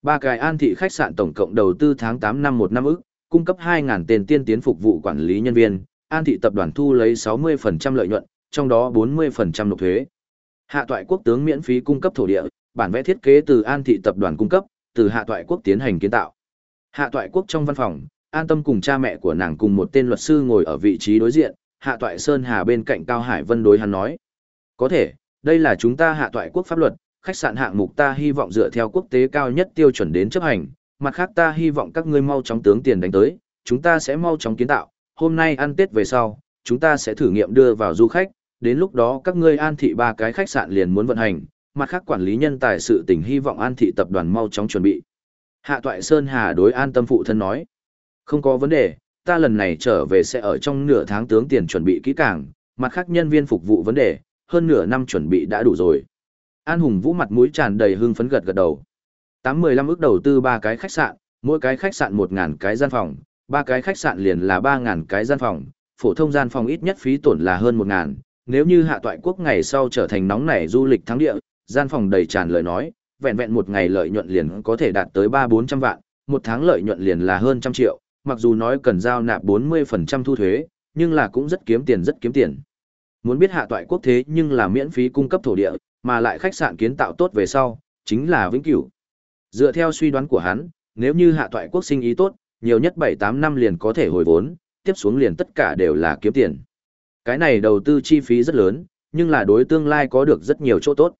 Ba cái an thị khách sạn tổng cộng đầu tư tháng 8 năm một năm ức, cung cấp 2.000 tên tiên tiến phục vụ quản lý nhân viên, an thị tập đoàn thu lấy 60% lợi nhuận, trong đó 40% nộp thuế. Hạ toại quốc tướng miễn phí cung cấp thổ địa, bản vẽ thiết kế từ an thị tập đoàn cung cấp, từ hạ toại quốc tiến hành kiến tạo. Hạ toại quốc trong văn phòng, an tâm cùng cha mẹ của nàng cùng một tên luật sư ngồi ở vị trí đối diện, hạ toại Sơn Hà bên cạnh Cao Hải Vân đối hắn nói. Có thể, đây là chúng ta hạ toại quốc pháp luật, khách sạn hạng mục ta hy vọng dựa theo quốc tế cao nhất tiêu chuẩn đến chấp hành, mặt khác ta hy vọng các ngươi mau chóng tướng tiền đánh tới, chúng ta sẽ mau chóng kiến tạo, hôm nay ăn Tết về sau, chúng ta sẽ thử nghiệm đưa vào du khách, đến lúc đó các ngươi an thị ba cái khách sạn liền muốn vận hành, mặt khác quản lý nhân tài sự tình hy vọng an thị tập đoàn mau chóng chuẩn bị. Hạ toại Sơn Hà đối an tâm phụ thân nói, không có vấn đề, ta lần này trở về sẽ ở trong nửa tháng tướng tiền chuẩn bị kỹ càng, mặt khác nhân viên phục vụ vấn đề, hơn nửa năm chuẩn bị đã đủ rồi. An Hùng Vũ mặt mũi tràn đầy hưng phấn gật gật đầu. 815 ước đầu tư ba cái khách sạn, mỗi cái khách sạn 1000 cái gian phòng, ba cái khách sạn liền là 3000 cái gian phòng, phổ thông gian phòng ít nhất phí tổn là hơn 1000, nếu như hạ toại quốc ngày sau trở thành nóng nảy du lịch thắng địa, gian phòng đầy tràn lời nói, vẹn vẹn một ngày lợi nhuận liền có thể đạt tới 3-400 vạn, một tháng lợi nhuận liền là hơn trăm triệu, mặc dù nói cần giao nạp 40% thu thuế, nhưng là cũng rất kiếm tiền rất kiếm tiền. Muốn biết hạ toại quốc thế nhưng là miễn phí cung cấp thổ địa, mà lại khách sạn kiến tạo tốt về sau, chính là vĩnh cửu. Dựa theo suy đoán của hắn, nếu như hạ toại quốc sinh ý tốt, nhiều nhất 7-8 năm liền có thể hồi vốn, tiếp xuống liền tất cả đều là kiếm tiền. Cái này đầu tư chi phí rất lớn, nhưng là đối tương lai có được rất nhiều chỗ tốt.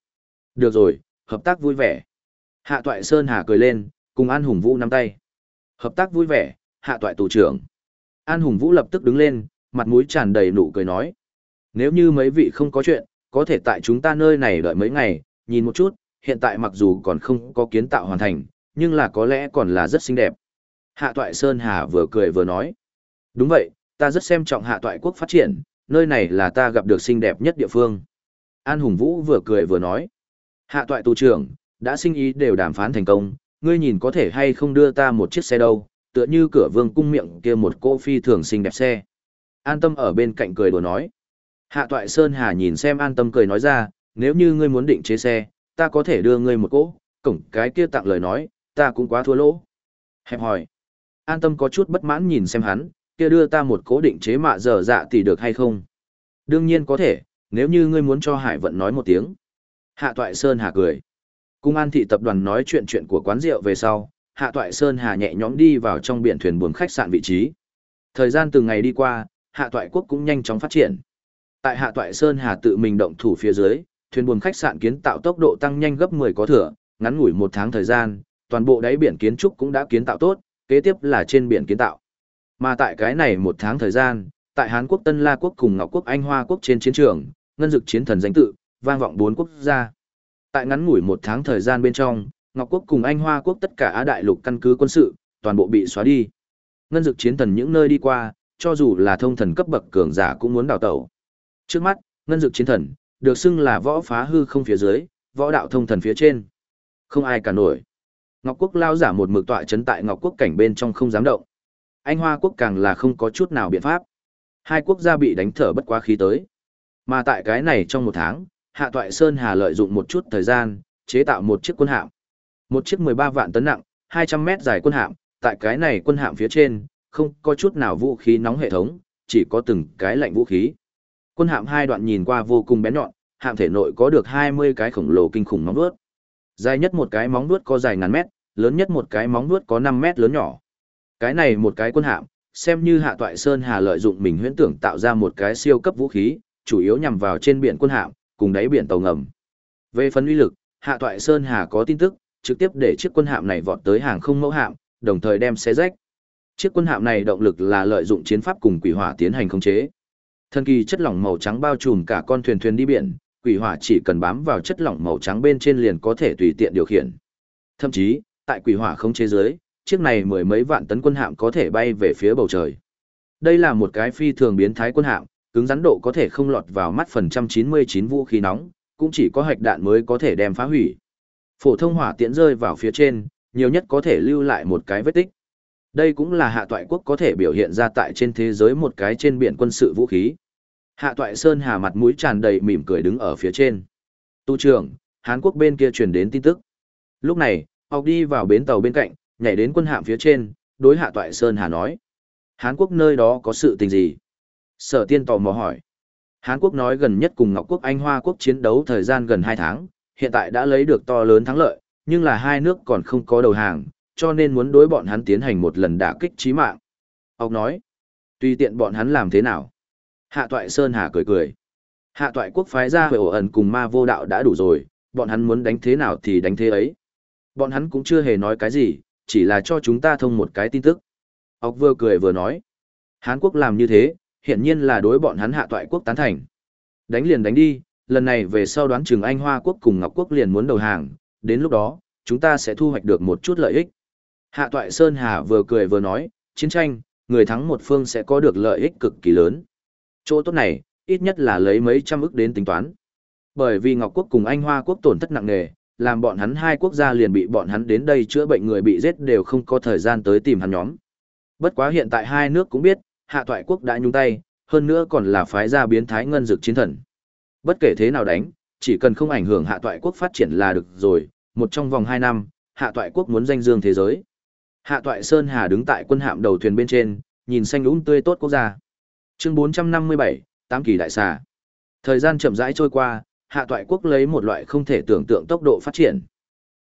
Được rồi, hợp tác vui vẻ. Hạ toại Sơn Hà cười lên, cùng An Hùng Vũ nắm tay. Hợp tác vui vẻ, hạ toại tù trưởng. An Hùng Vũ lập tức đứng lên, mặt mũi tràn đầy nụ cười nói. Nếu như mấy vị không có chuyện, có thể tại chúng ta nơi này đợi mấy ngày, nhìn một chút, hiện tại mặc dù còn không có kiến tạo hoàn thành, nhưng là có lẽ còn là rất xinh đẹp. Hạ toại Sơn Hà vừa cười vừa nói. Đúng vậy, ta rất xem trọng hạ toại quốc phát triển, nơi này là ta gặp được xinh đẹp nhất địa phương. An Hùng Vũ vừa cười vừa nói. Hạ toại tù trưởng, đã sinh ý đều đàm phán thành công, ngươi nhìn có thể hay không đưa ta một chiếc xe đâu, tựa như cửa vương cung miệng kia một cô phi thường xinh đẹp xe. An tâm ở bên cạnh cười đùa nói. Hạ toại Sơn Hà nhìn xem an tâm cười nói ra, nếu như ngươi muốn định chế xe, ta có thể đưa ngươi một cỗ, cổng cái kia tặng lời nói, ta cũng quá thua lỗ. Hẹp hỏi. An tâm có chút bất mãn nhìn xem hắn, kia đưa ta một cố định chế mạ dở dạ thì được hay không? Đương nhiên có thể, nếu như ngươi muốn cho Hải vận nói một tiếng. Hạ toại Sơn Hà cười. Cung an thị tập đoàn nói chuyện chuyện của quán rượu về sau, Hạ toại Sơn Hà nhẹ nhõm đi vào trong biển thuyền buồm khách sạn vị trí. Thời gian từng ngày đi qua, Hạ toại quốc cũng nhanh chóng phát triển. Tại Hạ toại Sơn Hà tự mình động thủ phía dưới, thuyền buồm khách sạn kiến tạo tốc độ tăng nhanh gấp 10 có thừa, ngắn ngủi một tháng thời gian, toàn bộ đáy biển kiến trúc cũng đã kiến tạo tốt, kế tiếp là trên biển kiến tạo. Mà tại cái này một tháng thời gian, tại Hán quốc Tân La quốc cùng Ngọc quốc Anh Hoa quốc trên chiến trường, ngân dực chiến thần danh tự, vang vọng bốn quốc gia. Tại ngắn ngủi một tháng thời gian bên trong, Ngọc quốc cùng Anh Hoa quốc tất cả Á đại lục căn cứ quân sự, toàn bộ bị xóa đi. Ngân dực chiến thần những nơi đi qua, cho dù là thông thần cấp bậc cường giả cũng muốn đào tẩu. Trước mắt, ngân dực chiến thần, được xưng là võ phá hư không phía dưới, võ đạo thông thần phía trên. Không ai cả nổi. Ngọc quốc lao giả một mực tọa chấn tại Ngọc quốc cảnh bên trong không dám động. Anh Hoa quốc càng là không có chút nào biện pháp. Hai quốc gia bị đánh thở bất quá khí tới. Mà tại cái này trong một tháng, Hạ Toại Sơn Hà lợi dụng một chút thời gian, chế tạo một chiếc quân hạm. Một chiếc 13 vạn tấn nặng, 200 mét dài quân hạm, tại cái này quân hạm phía trên, không có chút nào vũ khí nóng hệ thống, chỉ có từng cái lạnh vũ khí. Quân hạm hai đoạn nhìn qua vô cùng bén nhọn, hạm thể nội có được 20 cái khổng lồ kinh khủng móng vuốt. Dài nhất một cái móng vuốt có dài ngàn mét, lớn nhất một cái móng vuốt có 5 mét lớn nhỏ. Cái này một cái quân hạm, xem như Hạ Toại Sơn Hà lợi dụng mình huyễn tưởng tạo ra một cái siêu cấp vũ khí, chủ yếu nhằm vào trên biển quân hạm, cùng đáy biển tàu ngầm. Về phần uy lực, Hạ Toại Sơn Hà có tin tức, trực tiếp để chiếc quân hạm này vọt tới hàng không mẫu hạm, đồng thời đem xé rách. Chiếc quân hạm này động lực là lợi dụng chiến pháp cùng quỷ hỏa tiến hành khống chế. Thần kỳ chất lỏng màu trắng bao trùm cả con thuyền thuyền đi biển, quỷ hỏa chỉ cần bám vào chất lỏng màu trắng bên trên liền có thể tùy tiện điều khiển. Thậm chí, tại quỷ hỏa khống chế dưới, chiếc này mười mấy vạn tấn quân hạm có thể bay về phía bầu trời. Đây là một cái phi thường biến thái quân hạm, cứng rắn độ có thể không lọt vào mắt phần trăm 99 vũ khí nóng, cũng chỉ có hạch đạn mới có thể đem phá hủy. Phổ thông hỏa tiễn rơi vào phía trên, nhiều nhất có thể lưu lại một cái vết tích. Đây cũng là hạ toại quốc có thể biểu hiện ra tại trên thế giới một cái trên biển quân sự vũ khí. Hạ toại Sơn Hà mặt mũi tràn đầy mỉm cười đứng ở phía trên. Tu trưởng, Hán Quốc bên kia truyền đến tin tức. Lúc này, học đi vào bến tàu bên cạnh, nhảy đến quân hạm phía trên, đối hạ toại Sơn Hà nói. Hán Quốc nơi đó có sự tình gì? Sở tiên tò mò hỏi. Hán Quốc nói gần nhất cùng Ngọc Quốc Anh Hoa Quốc chiến đấu thời gian gần 2 tháng, hiện tại đã lấy được to lớn thắng lợi, nhưng là hai nước còn không có đầu hàng, cho nên muốn đối bọn hắn tiến hành một lần đả kích chí mạng. Ông nói, tùy tiện bọn hắn làm thế nào. Hạ Toại Sơn Hà cười cười. Hạ Toại quốc phái ra về ổ ẩn cùng ma vô đạo đã đủ rồi, bọn hắn muốn đánh thế nào thì đánh thế ấy. Bọn hắn cũng chưa hề nói cái gì, chỉ là cho chúng ta thông một cái tin tức. Ốc vừa cười vừa nói. Hán quốc làm như thế, hiện nhiên là đối bọn hắn hạ toại quốc tán thành. Đánh liền đánh đi, lần này về sau đoán chừng Anh Hoa quốc cùng Ngọc quốc liền muốn đầu hàng, đến lúc đó, chúng ta sẽ thu hoạch được một chút lợi ích. Hạ toại Sơn Hà vừa cười vừa nói, chiến tranh, người thắng một phương sẽ có được lợi ích cực kỳ lớn. Chỗ tốt này, ít nhất là lấy mấy trăm ức đến tính toán. Bởi vì Ngọc quốc cùng Anh Hoa quốc tổn thất nặng nề, làm bọn hắn hai quốc gia liền bị bọn hắn đến đây chữa bệnh người bị giết đều không có thời gian tới tìm hắn nhóm. Bất quá hiện tại hai nước cũng biết, hạ toại quốc đã nhung tay, hơn nữa còn là phái gia biến thái ngân dược chiến thần. Bất kể thế nào đánh, chỉ cần không ảnh hưởng hạ toại quốc phát triển là được rồi, một trong vòng hai năm, hạ toại quốc muốn danh dương thế giới. Hạ toại Sơn Hà đứng tại quân hạm đầu thuyền bên trên, nhìn xanh úng tươi tốt quốc gia. Chương 457, Tám kỳ đại xà. Thời gian chậm rãi trôi qua, hạ toại quốc lấy một loại không thể tưởng tượng tốc độ phát triển.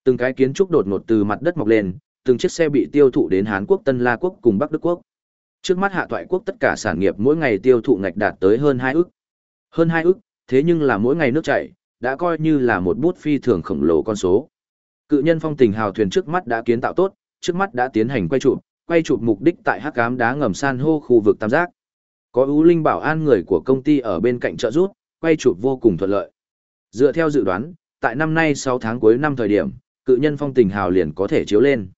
Từng cái kiến trúc đột ngột từ mặt đất mọc lên, từng chiếc xe bị tiêu thụ đến Hán quốc, Tân La quốc cùng Bắc Đức quốc. Trước mắt hạ toại quốc tất cả sản nghiệp mỗi ngày tiêu thụ ngạch đạt tới hơn 2 ức. Hơn 2 ức, thế nhưng là mỗi ngày nước chảy, đã coi như là một bút phi thường khổng lồ con số. Cự nhân phong tình hào thuyền trước mắt đã kiến tạo tốt, trước mắt đã tiến hành quay chụp, quay chụp mục đích tại hắc ám đá ngầm san hô khu vực tam giác. Có ưu linh bảo an người của công ty ở bên cạnh trợ giúp, quay chụp vô cùng thuận lợi. Dựa theo dự đoán, tại năm nay 6 tháng cuối năm thời điểm, cự nhân phong tình hào liền có thể chiếu lên.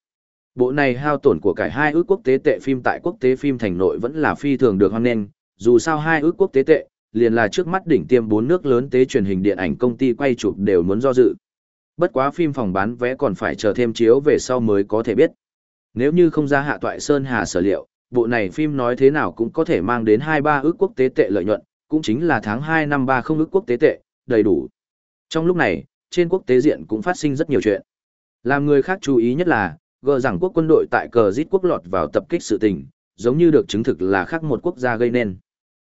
Bộ này hao tổn của cải hai ước quốc tế tệ phim tại quốc tế phim thành nội vẫn là phi thường được hoan nghênh, dù sao hai ước quốc tế tệ, liền là trước mắt đỉnh tiêm bốn nước lớn tế truyền hình điện ảnh công ty quay chụp đều muốn do dự. Bất quá phim phòng bán vé còn phải chờ thêm chiếu về sau mới có thể biết. Nếu như không ra hạ toại Sơn Hà sở liệu, bộ này phim nói thế nào cũng có thể mang đến 2-3 ước quốc tế tệ lợi nhuận, cũng chính là tháng 2 năm 3 không ước quốc tế tệ, đầy đủ. Trong lúc này, trên quốc tế diện cũng phát sinh rất nhiều chuyện. Làm người khác chú ý nhất là, gờ rằng quốc quân đội tại cờ Rít quốc lọt vào tập kích sự tình, giống như được chứng thực là khác một quốc gia gây nên.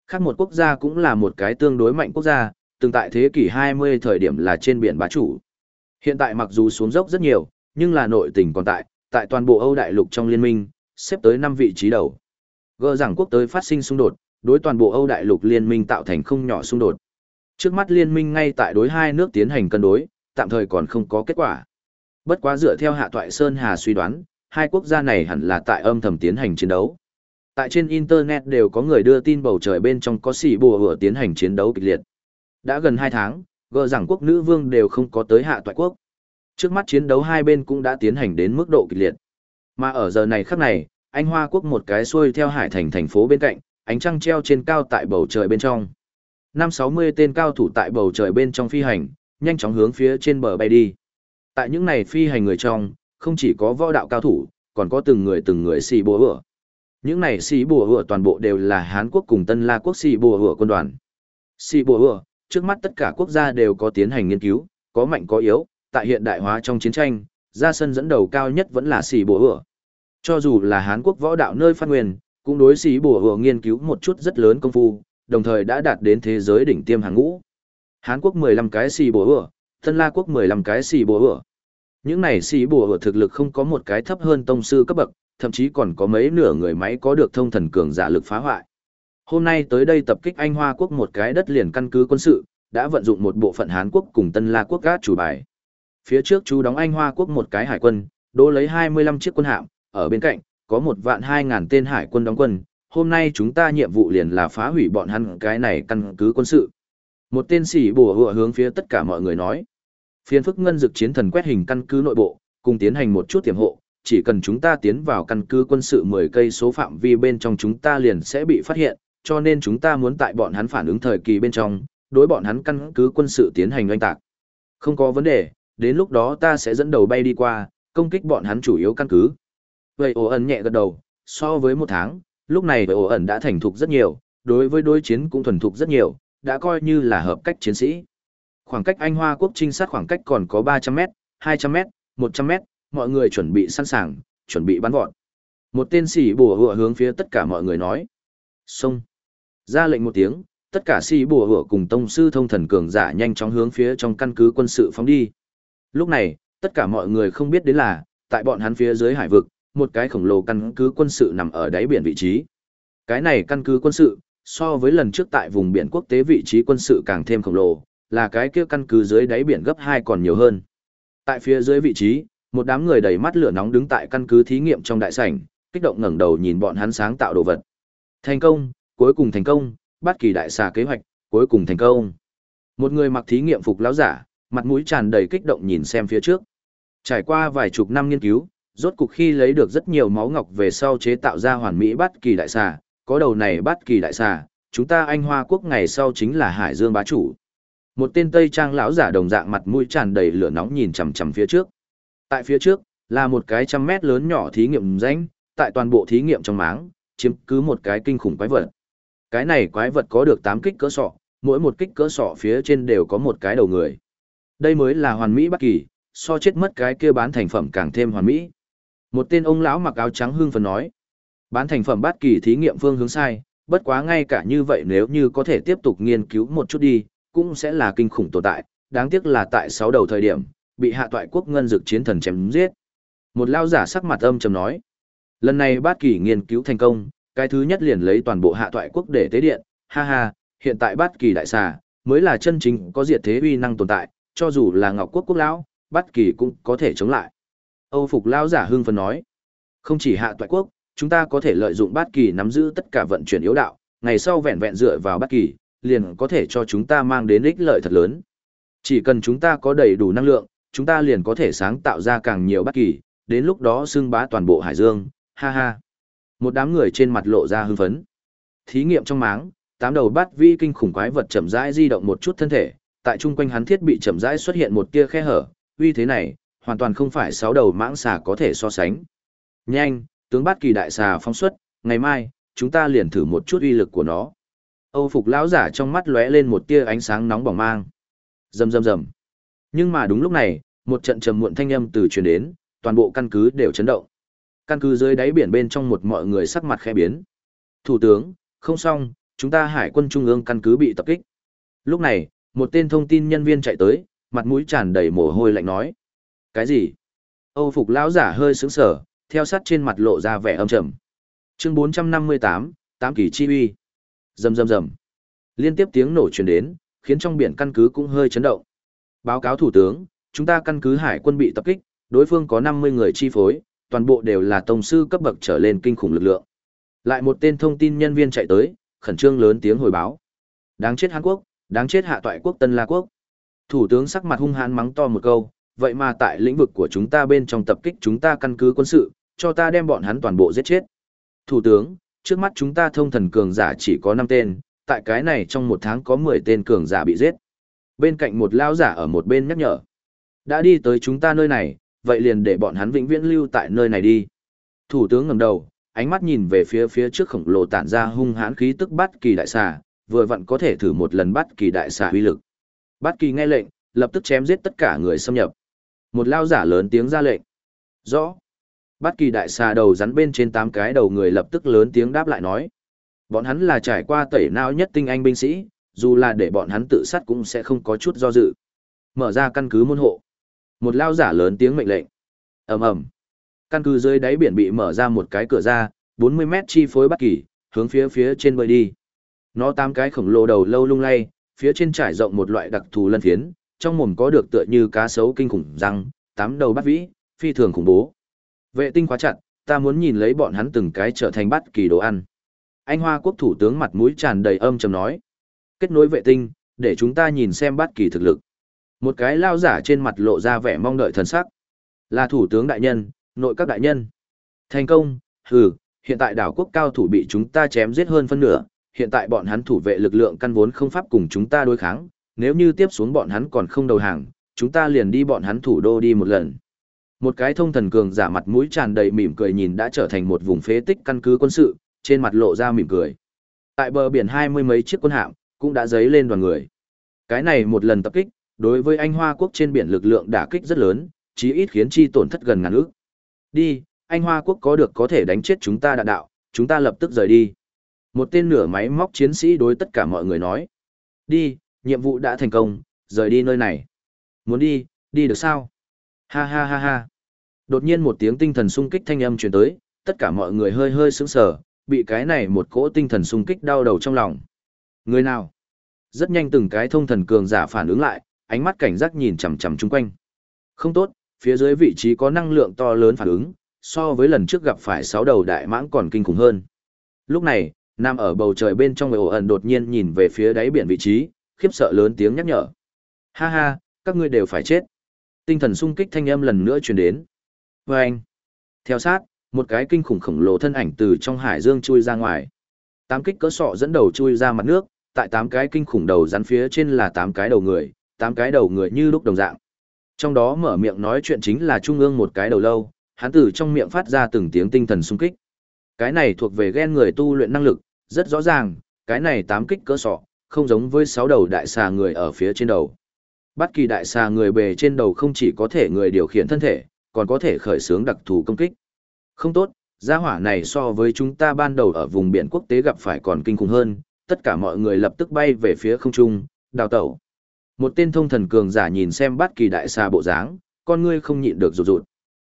Khác một quốc gia cũng là một cái tương đối mạnh quốc gia, từng tại thế kỷ 20 thời điểm là trên biển bá chủ. Hiện tại mặc dù xuống dốc rất nhiều, nhưng là nội tình còn tại, tại toàn bộ Âu đại lục trong liên minh, xếp tới 5 vị trí đầu. Gờ rằng quốc tới phát sinh xung đột, đối toàn bộ Âu đại lục liên minh tạo thành không nhỏ xung đột. Trước mắt liên minh ngay tại đối hai nước tiến hành cân đối, tạm thời còn không có kết quả. Bất quá dựa theo Hạ Toại Sơn Hà suy đoán, hai quốc gia này hẳn là tại âm thầm tiến hành chiến đấu. Tại trên Internet đều có người đưa tin bầu trời bên trong có xỉ bùa vừa tiến hành chiến đấu kịch liệt. Đã gần 2 tháng, gờ rằng quốc nữ vương đều không có tới Hạ Toại Quốc. Trước mắt chiến đấu hai bên cũng đã tiến hành đến mức độ kịch liệt. Mà ở giờ này khắc này, anh Hoa Quốc một cái xuôi theo hải thành thành phố bên cạnh, ánh trăng treo trên cao tại bầu trời bên trong. Năm 60 tên cao thủ tại bầu trời bên trong phi hành, nhanh chóng hướng phía trên bờ bay đi. Tại những này phi hành người trong, không chỉ có võ đạo cao thủ, còn có từng người từng người xì bùa hựa. Những này xì bùa hựa toàn bộ đều là Hán quốc cùng Tân La quốc xì bùa hựa quân đoàn. Xì bùa hựa, trước mắt tất cả quốc gia đều có tiến hành nghiên cứu, có mạnh có yếu, tại hiện đại hóa trong chiến tranh, ra sân dẫn đầu cao nhất vẫn là xì bùa hựa. Cho dù là Hán quốc võ đạo nơi phát nguyên, cũng đối xì bùa hựa nghiên cứu một chút rất lớn công phu, đồng thời đã đạt đến thế giới đỉnh tiêm hàng ngũ. Hán quốc 15 cái xì bùa hựa, Tân La quốc 15 cái xì bùa hựa. Những này sĩ bùa ở thực lực không có một cái thấp hơn tông sư cấp bậc, thậm chí còn có mấy nửa người máy có được thông thần cường giả lực phá hoại. Hôm nay tới đây tập kích Anh Hoa quốc một cái đất liền căn cứ quân sự, đã vận dụng một bộ phận Hán quốc cùng Tân La quốc gác chủ bài. Phía trước chú đóng Anh Hoa quốc một cái hải quân, đỗ lấy 25 chiếc quân hạm, ở bên cạnh, có một vạn 2.000 tên hải quân đóng quân. Hôm nay chúng ta nhiệm vụ liền là phá hủy bọn hắn cái này căn cứ quân sự. Một tên sĩ bùa hựa hướng phía tất cả mọi người nói. Phiên phức ngân dực chiến thần quét hình căn cứ nội bộ, cùng tiến hành một chút tiềm hộ, chỉ cần chúng ta tiến vào căn cứ quân sự 10 cây số phạm vi bên trong chúng ta liền sẽ bị phát hiện, cho nên chúng ta muốn tại bọn hắn phản ứng thời kỳ bên trong, đối bọn hắn căn cứ quân sự tiến hành oanh tạc. Không có vấn đề, đến lúc đó ta sẽ dẫn đầu bay đi qua, công kích bọn hắn chủ yếu căn cứ. Vậy ổ ẩn nhẹ gật đầu, so với một tháng, lúc này vậy ổ ẩn đã thành thục rất nhiều, đối với đối chiến cũng thuần thục rất nhiều, đã coi như là hợp cách chiến sĩ. Khoảng cách Anh Hoa quốc trinh sát khoảng cách còn có 300m, 200m, 100m, mọi người chuẩn bị sẵn sàng, chuẩn bị bắn vọt. Một tên sĩ bùa hựa hướng phía tất cả mọi người nói. Xông. Ra lệnh một tiếng, tất cả sĩ bùa hựa cùng tông sư thông thần cường giả nhanh chóng hướng phía trong căn cứ quân sự phóng đi. Lúc này, tất cả mọi người không biết đến là, tại bọn hắn phía dưới hải vực, một cái khổng lồ căn cứ quân sự nằm ở đáy biển vị trí. Cái này căn cứ quân sự, so với lần trước tại vùng biển quốc tế vị trí quân sự càng thêm khổng lồ, là cái kia căn cứ dưới đáy biển gấp 2 còn nhiều hơn. Tại phía dưới vị trí, một đám người đầy mắt lửa nóng đứng tại căn cứ thí nghiệm trong đại sảnh, kích động ngẩng đầu nhìn bọn hắn sáng tạo đồ vật. Thành công, cuối cùng thành công, bắt kỳ đại xà kế hoạch, cuối cùng thành công. Một người mặc thí nghiệm phục lão giả, mặt mũi tràn đầy kích động nhìn xem phía trước. Trải qua vài chục năm nghiên cứu, rốt cục khi lấy được rất nhiều máu ngọc về sau chế tạo ra hoàn mỹ bắt kỳ đại xà, có đầu này bắt kỳ đại xà, chúng ta anh hoa quốc ngày sau chính là hải dương bá chủ. Một tên Tây Trang lão giả đồng dạng mặt mũi tràn đầy lửa nóng nhìn chằm chằm phía trước. Tại phía trước, là một cái trăm mét lớn nhỏ thí nghiệm rãnh tại toàn bộ thí nghiệm trong máng, chiếm cứ một cái kinh khủng quái vật. Cái này quái vật có được tám kích cỡ sọ, mỗi một kích cỡ sọ phía trên đều có một cái đầu người. Đây mới là hoàn mỹ bất kỳ, so chết mất cái kia bán thành phẩm càng thêm hoàn mỹ. Một tên ông lão mặc áo trắng hương phấn nói, bán thành phẩm bất kỳ thí nghiệm phương hướng sai, bất quá ngay cả như vậy nếu như có thể tiếp tục nghiên cứu một chút đi, cũng sẽ là kinh khủng tồn tại, đáng tiếc là tại sáu đầu thời điểm, bị hạ toại quốc ngân dực chiến thần chém giết. Một lao giả sắc mặt âm trầm nói, lần này bát kỳ nghiên cứu thành công, cái thứ nhất liền lấy toàn bộ hạ toại quốc để tế điện, ha ha, hiện tại bát kỳ đại xà, mới là chân chính có diệt thế uy năng tồn tại, cho dù là ngọc quốc quốc lão, bát kỳ cũng có thể chống lại. Âu phục lao giả hưng phấn nói, không chỉ hạ toại quốc, chúng ta có thể lợi dụng bát kỳ nắm giữ tất cả vận chuyển yếu đạo, ngày sau vẹn vẹn dựa vào bát kỳ, liền có thể cho chúng ta mang đến ích lợi thật lớn. Chỉ cần chúng ta có đầy đủ năng lượng, chúng ta liền có thể sáng tạo ra càng nhiều bất kỳ, đến lúc đó xưng bá toàn bộ hải dương, ha ha. Một đám người trên mặt lộ ra hưng phấn. Thí nghiệm trong máng, tám đầu bát vi kinh khủng quái vật chậm rãi di động một chút thân thể, tại trung quanh hắn thiết bị chậm rãi xuất hiện một tia khe hở, uy thế này, hoàn toàn không phải sáu đầu mãng xà có thể so sánh. Nhanh, tướng bát kỳ đại xà phóng xuất, ngày mai, chúng ta liền thử một chút uy lực của nó. Âu phục lão giả trong mắt lóe lên một tia ánh sáng nóng bỏng mang. Rầm rầm rầm. Nhưng mà đúng lúc này, một trận trầm muộn thanh âm từ truyền đến, toàn bộ căn cứ đều chấn động. Căn cứ dưới đáy biển bên trong một mọi người sắc mặt khẽ biến. Thủ tướng, không xong, chúng ta hải quân trung ương căn cứ bị tập kích. Lúc này, một tên thông tin nhân viên chạy tới, mặt mũi tràn đầy mồ hôi lạnh nói. Cái gì? Âu phục lão giả hơi sững sờ, theo sát trên mặt lộ ra vẻ âm trầm. Chương 458, tám kỳ chi uy. Rầm rầm rầm. Liên tiếp tiếng nổ truyền đến, khiến trong biển căn cứ cũng hơi chấn động. Báo cáo thủ tướng, chúng ta căn cứ hải quân bị tập kích, đối phương có 50 người chi phối, toàn bộ đều là tổng sư cấp bậc trở lên kinh khủng lực lượng. Lại một tên thông tin nhân viên chạy tới, khẩn trương lớn tiếng hồi báo. Đáng chết Hàn Quốc, đáng chết hạ toại quốc Tân La Quốc. Thủ tướng sắc mặt hung hãn mắng to một câu, vậy mà tại lĩnh vực của chúng ta bên trong tập kích chúng ta căn cứ quân sự, cho ta đem bọn hắn toàn bộ giết chết. Thủ tướng, trước mắt chúng ta thông thần cường giả chỉ có 5 tên, tại cái này trong một tháng có 10 tên cường giả bị giết. Bên cạnh một lao giả ở một bên nhắc nhở. Đã đi tới chúng ta nơi này, vậy liền để bọn hắn vĩnh viễn lưu tại nơi này đi. Thủ tướng ngẩng đầu, ánh mắt nhìn về phía phía trước khổng lồ tản ra hung hãn khí tức bắt kỳ đại xà, vừa vặn có thể thử một lần bắt kỳ đại xà uy lực. Bắt kỳ nghe lệnh, lập tức chém giết tất cả người xâm nhập. Một lao giả lớn tiếng ra lệnh. Rõ. Bất kỳ đại xà đầu rắn bên trên tám cái đầu người lập tức lớn tiếng đáp lại nói. Bọn hắn là trải qua tẩy não nhất tinh anh binh sĩ, dù là để bọn hắn tự sát cũng sẽ không có chút do dự. Mở ra căn cứ môn hộ. Một lao giả lớn tiếng mệnh lệnh. ầm ầm Căn cứ dưới đáy biển bị mở ra một cái cửa ra, 40 mét chi phối bất kỳ, hướng phía phía trên bơi đi. Nó tám cái khổng lồ đầu lâu lung lay, phía trên trải rộng một loại đặc thù lân phiến, trong mồm có được tựa như cá sấu kinh khủng răng, tám đầu bắt vĩ, phi thường khủng bố. Vệ tinh khóa chặt, ta muốn nhìn lấy bọn hắn từng cái trở thành bắt kỳ đồ ăn. Anh Hoa quốc thủ tướng mặt mũi tràn đầy âm trầm nói. Kết nối vệ tinh, để chúng ta nhìn xem bắt kỳ thực lực. Một cái lao giả trên mặt lộ ra vẻ mong đợi thần sắc. Là thủ tướng đại nhân, nội các đại nhân. Thành công, hừ, hiện tại đảo quốc cao thủ bị chúng ta chém giết hơn phân nửa, hiện tại bọn hắn thủ vệ lực lượng căn vốn không pháp cùng chúng ta đối kháng, nếu như tiếp xuống bọn hắn còn không đầu hàng, chúng ta liền đi bọn hắn thủ đô đi một lần. Một cái thông thần cường giả mặt mũi tràn đầy mỉm cười nhìn đã trở thành một vùng phế tích căn cứ quân sự, trên mặt lộ ra mỉm cười. Tại bờ biển hai mươi mấy chiếc quân hạm cũng đã dấy lên đoàn người. Cái này một lần tập kích, đối với anh Hoa quốc trên biển lực lượng đả kích rất lớn, chí ít khiến chi tổn thất gần ngàn ước. Đi, anh Hoa quốc có được có thể đánh chết chúng ta đạn đạo, chúng ta lập tức rời đi. Một tên nửa máy móc chiến sĩ đối tất cả mọi người nói. Đi, nhiệm vụ đã thành công, rời đi nơi này. Muốn đi, đi được sao? Ha ha ha ha. Đột nhiên một tiếng tinh thần sung kích thanh âm truyền tới, tất cả mọi người hơi hơi sững sờ, bị cái này một cỗ tinh thần sung kích đau đầu trong lòng. Người nào? Rất nhanh từng cái thông thần cường giả phản ứng lại, ánh mắt cảnh giác nhìn chằm chằm chung quanh. Không tốt, phía dưới vị trí có năng lượng to lớn phản ứng, so với lần trước gặp phải sáu đầu đại mãng còn kinh khủng hơn. Lúc này, Nam ở bầu trời bên trong người ổ ẩn đột nhiên nhìn về phía đáy biển vị trí, khiếp sợ lớn tiếng nhắc nhở. Ha ha, các ngươi đều phải chết. Tinh thần sung kích thanh âm lần nữa truyền đến. Và anh. Theo sát, một cái kinh khủng khổng lồ thân ảnh từ trong hải dương chui ra ngoài. Tám kích cỡ sọ dẫn đầu chui ra mặt nước, tại tám cái kinh khủng đầu rắn phía trên là tám cái đầu người, tám cái đầu người như lúc đồng dạng. Trong đó mở miệng nói chuyện chính là trung ương một cái đầu lâu, hắn từ trong miệng phát ra từng tiếng tinh thần sung kích. Cái này thuộc về gen người tu luyện năng lực, rất rõ ràng, cái này tám kích cỡ sọ, không giống với sáu đầu đại xà người ở phía trên đầu. Bất kỳ đại xà người bề trên đầu không chỉ có thể người điều khiển thân thể, còn có thể khởi xướng đặc thù công kích. Không tốt, gia hỏa này so với chúng ta ban đầu ở vùng biển quốc tế gặp phải còn kinh khủng hơn, tất cả mọi người lập tức bay về phía không trung, đào tẩu. Một tên thông thần cường giả nhìn xem bất kỳ đại xà bộ dáng, con ngươi không nhịn được rụt rụt.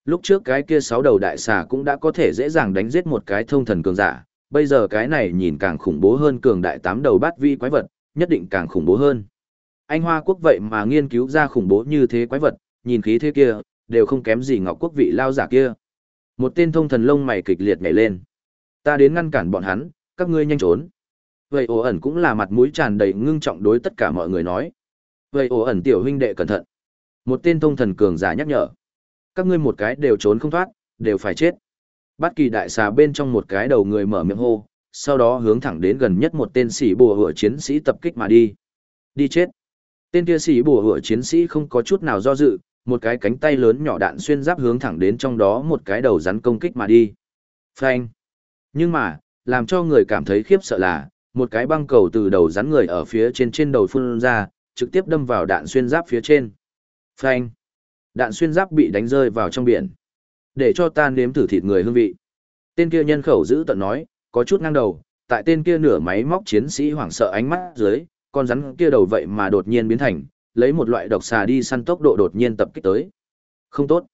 Lúc trước cái kia sáu đầu đại xà cũng đã có thể dễ dàng đánh giết một cái thông thần cường giả, bây giờ cái này nhìn càng khủng bố hơn cường đại tám đầu bát vi quái vật, nhất định càng khủng bố hơn. Anh Hoa quốc vậy mà nghiên cứu ra khủng bố như thế quái vật, nhìn khí thế kia, đều không kém gì ngọc quốc vị lao giả kia. Một tên thông thần lông mày kịch liệt nhảy lên. Ta đến ngăn cản bọn hắn, các ngươi nhanh trốn. Vậy ổ ẩn cũng là mặt mũi tràn đầy ngưng trọng đối tất cả mọi người nói. Vậy ổ ẩn tiểu huynh đệ cẩn thận. Một tên thông thần cường giả nhắc nhở. Các ngươi một cái đều trốn không thoát, đều phải chết. Bát kỳ đại xà bên trong một cái đầu người mở miệng hô, sau đó hướng thẳng đến gần nhất một tên sĩ bùa hựa chiến sĩ tập kích mà đi. Đi chết. Tên kia sĩ bùa hựa chiến sĩ không có chút nào do dự, một cái cánh tay lớn nhỏ đạn xuyên giáp hướng thẳng đến trong đó một cái đầu rắn công kích mà đi. Phanh. Nhưng mà, làm cho người cảm thấy khiếp sợ là, một cái băng cầu từ đầu rắn người ở phía trên trên đầu phun ra, trực tiếp đâm vào đạn xuyên giáp phía trên. Phanh. Đạn xuyên giáp bị đánh rơi vào trong biển. Để cho ta nếm thử thịt người hương vị. Tên kia nhân khẩu giữ tận nói, có chút ngang đầu, tại tên kia nửa máy móc chiến sĩ hoảng sợ ánh mắt dưới, con rắn kia đầu vậy mà đột nhiên biến thành, lấy một loại độc xà đi săn tốc độ đột nhiên tập kích tới. Không tốt.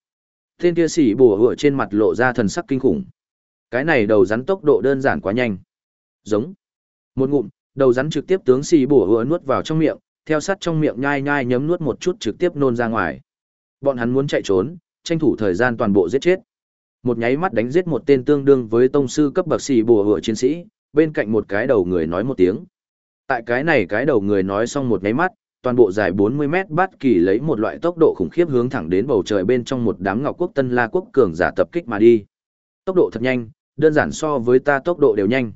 Tên kia sĩ bùa hựa trên mặt lộ ra thần sắc kinh khủng. Cái này đầu rắn tốc độ đơn giản quá nhanh. Giống. Một ngụm, đầu rắn trực tiếp tướng sĩ bùa hựa nuốt vào trong miệng, theo sát trong miệng nhai nhai nhấm nuốt một chút trực tiếp nôn ra ngoài. Bọn hắn muốn chạy trốn, tranh thủ thời gian toàn bộ giết chết. Một nháy mắt đánh giết một tên tương đương với tông sư cấp bậc xì bùa hựa chiến sĩ, bên cạnh một cái đầu người nói một tiếng. Tại cái này cái đầu người nói xong một nháy mắt, toàn bộ dài 40 mét bát kỳ lấy một loại tốc độ khủng khiếp hướng thẳng đến bầu trời bên trong một đám ngọc quốc tân la quốc cường giả tập kích mà đi. Tốc độ thật nhanh, đơn giản so với ta tốc độ đều nhanh.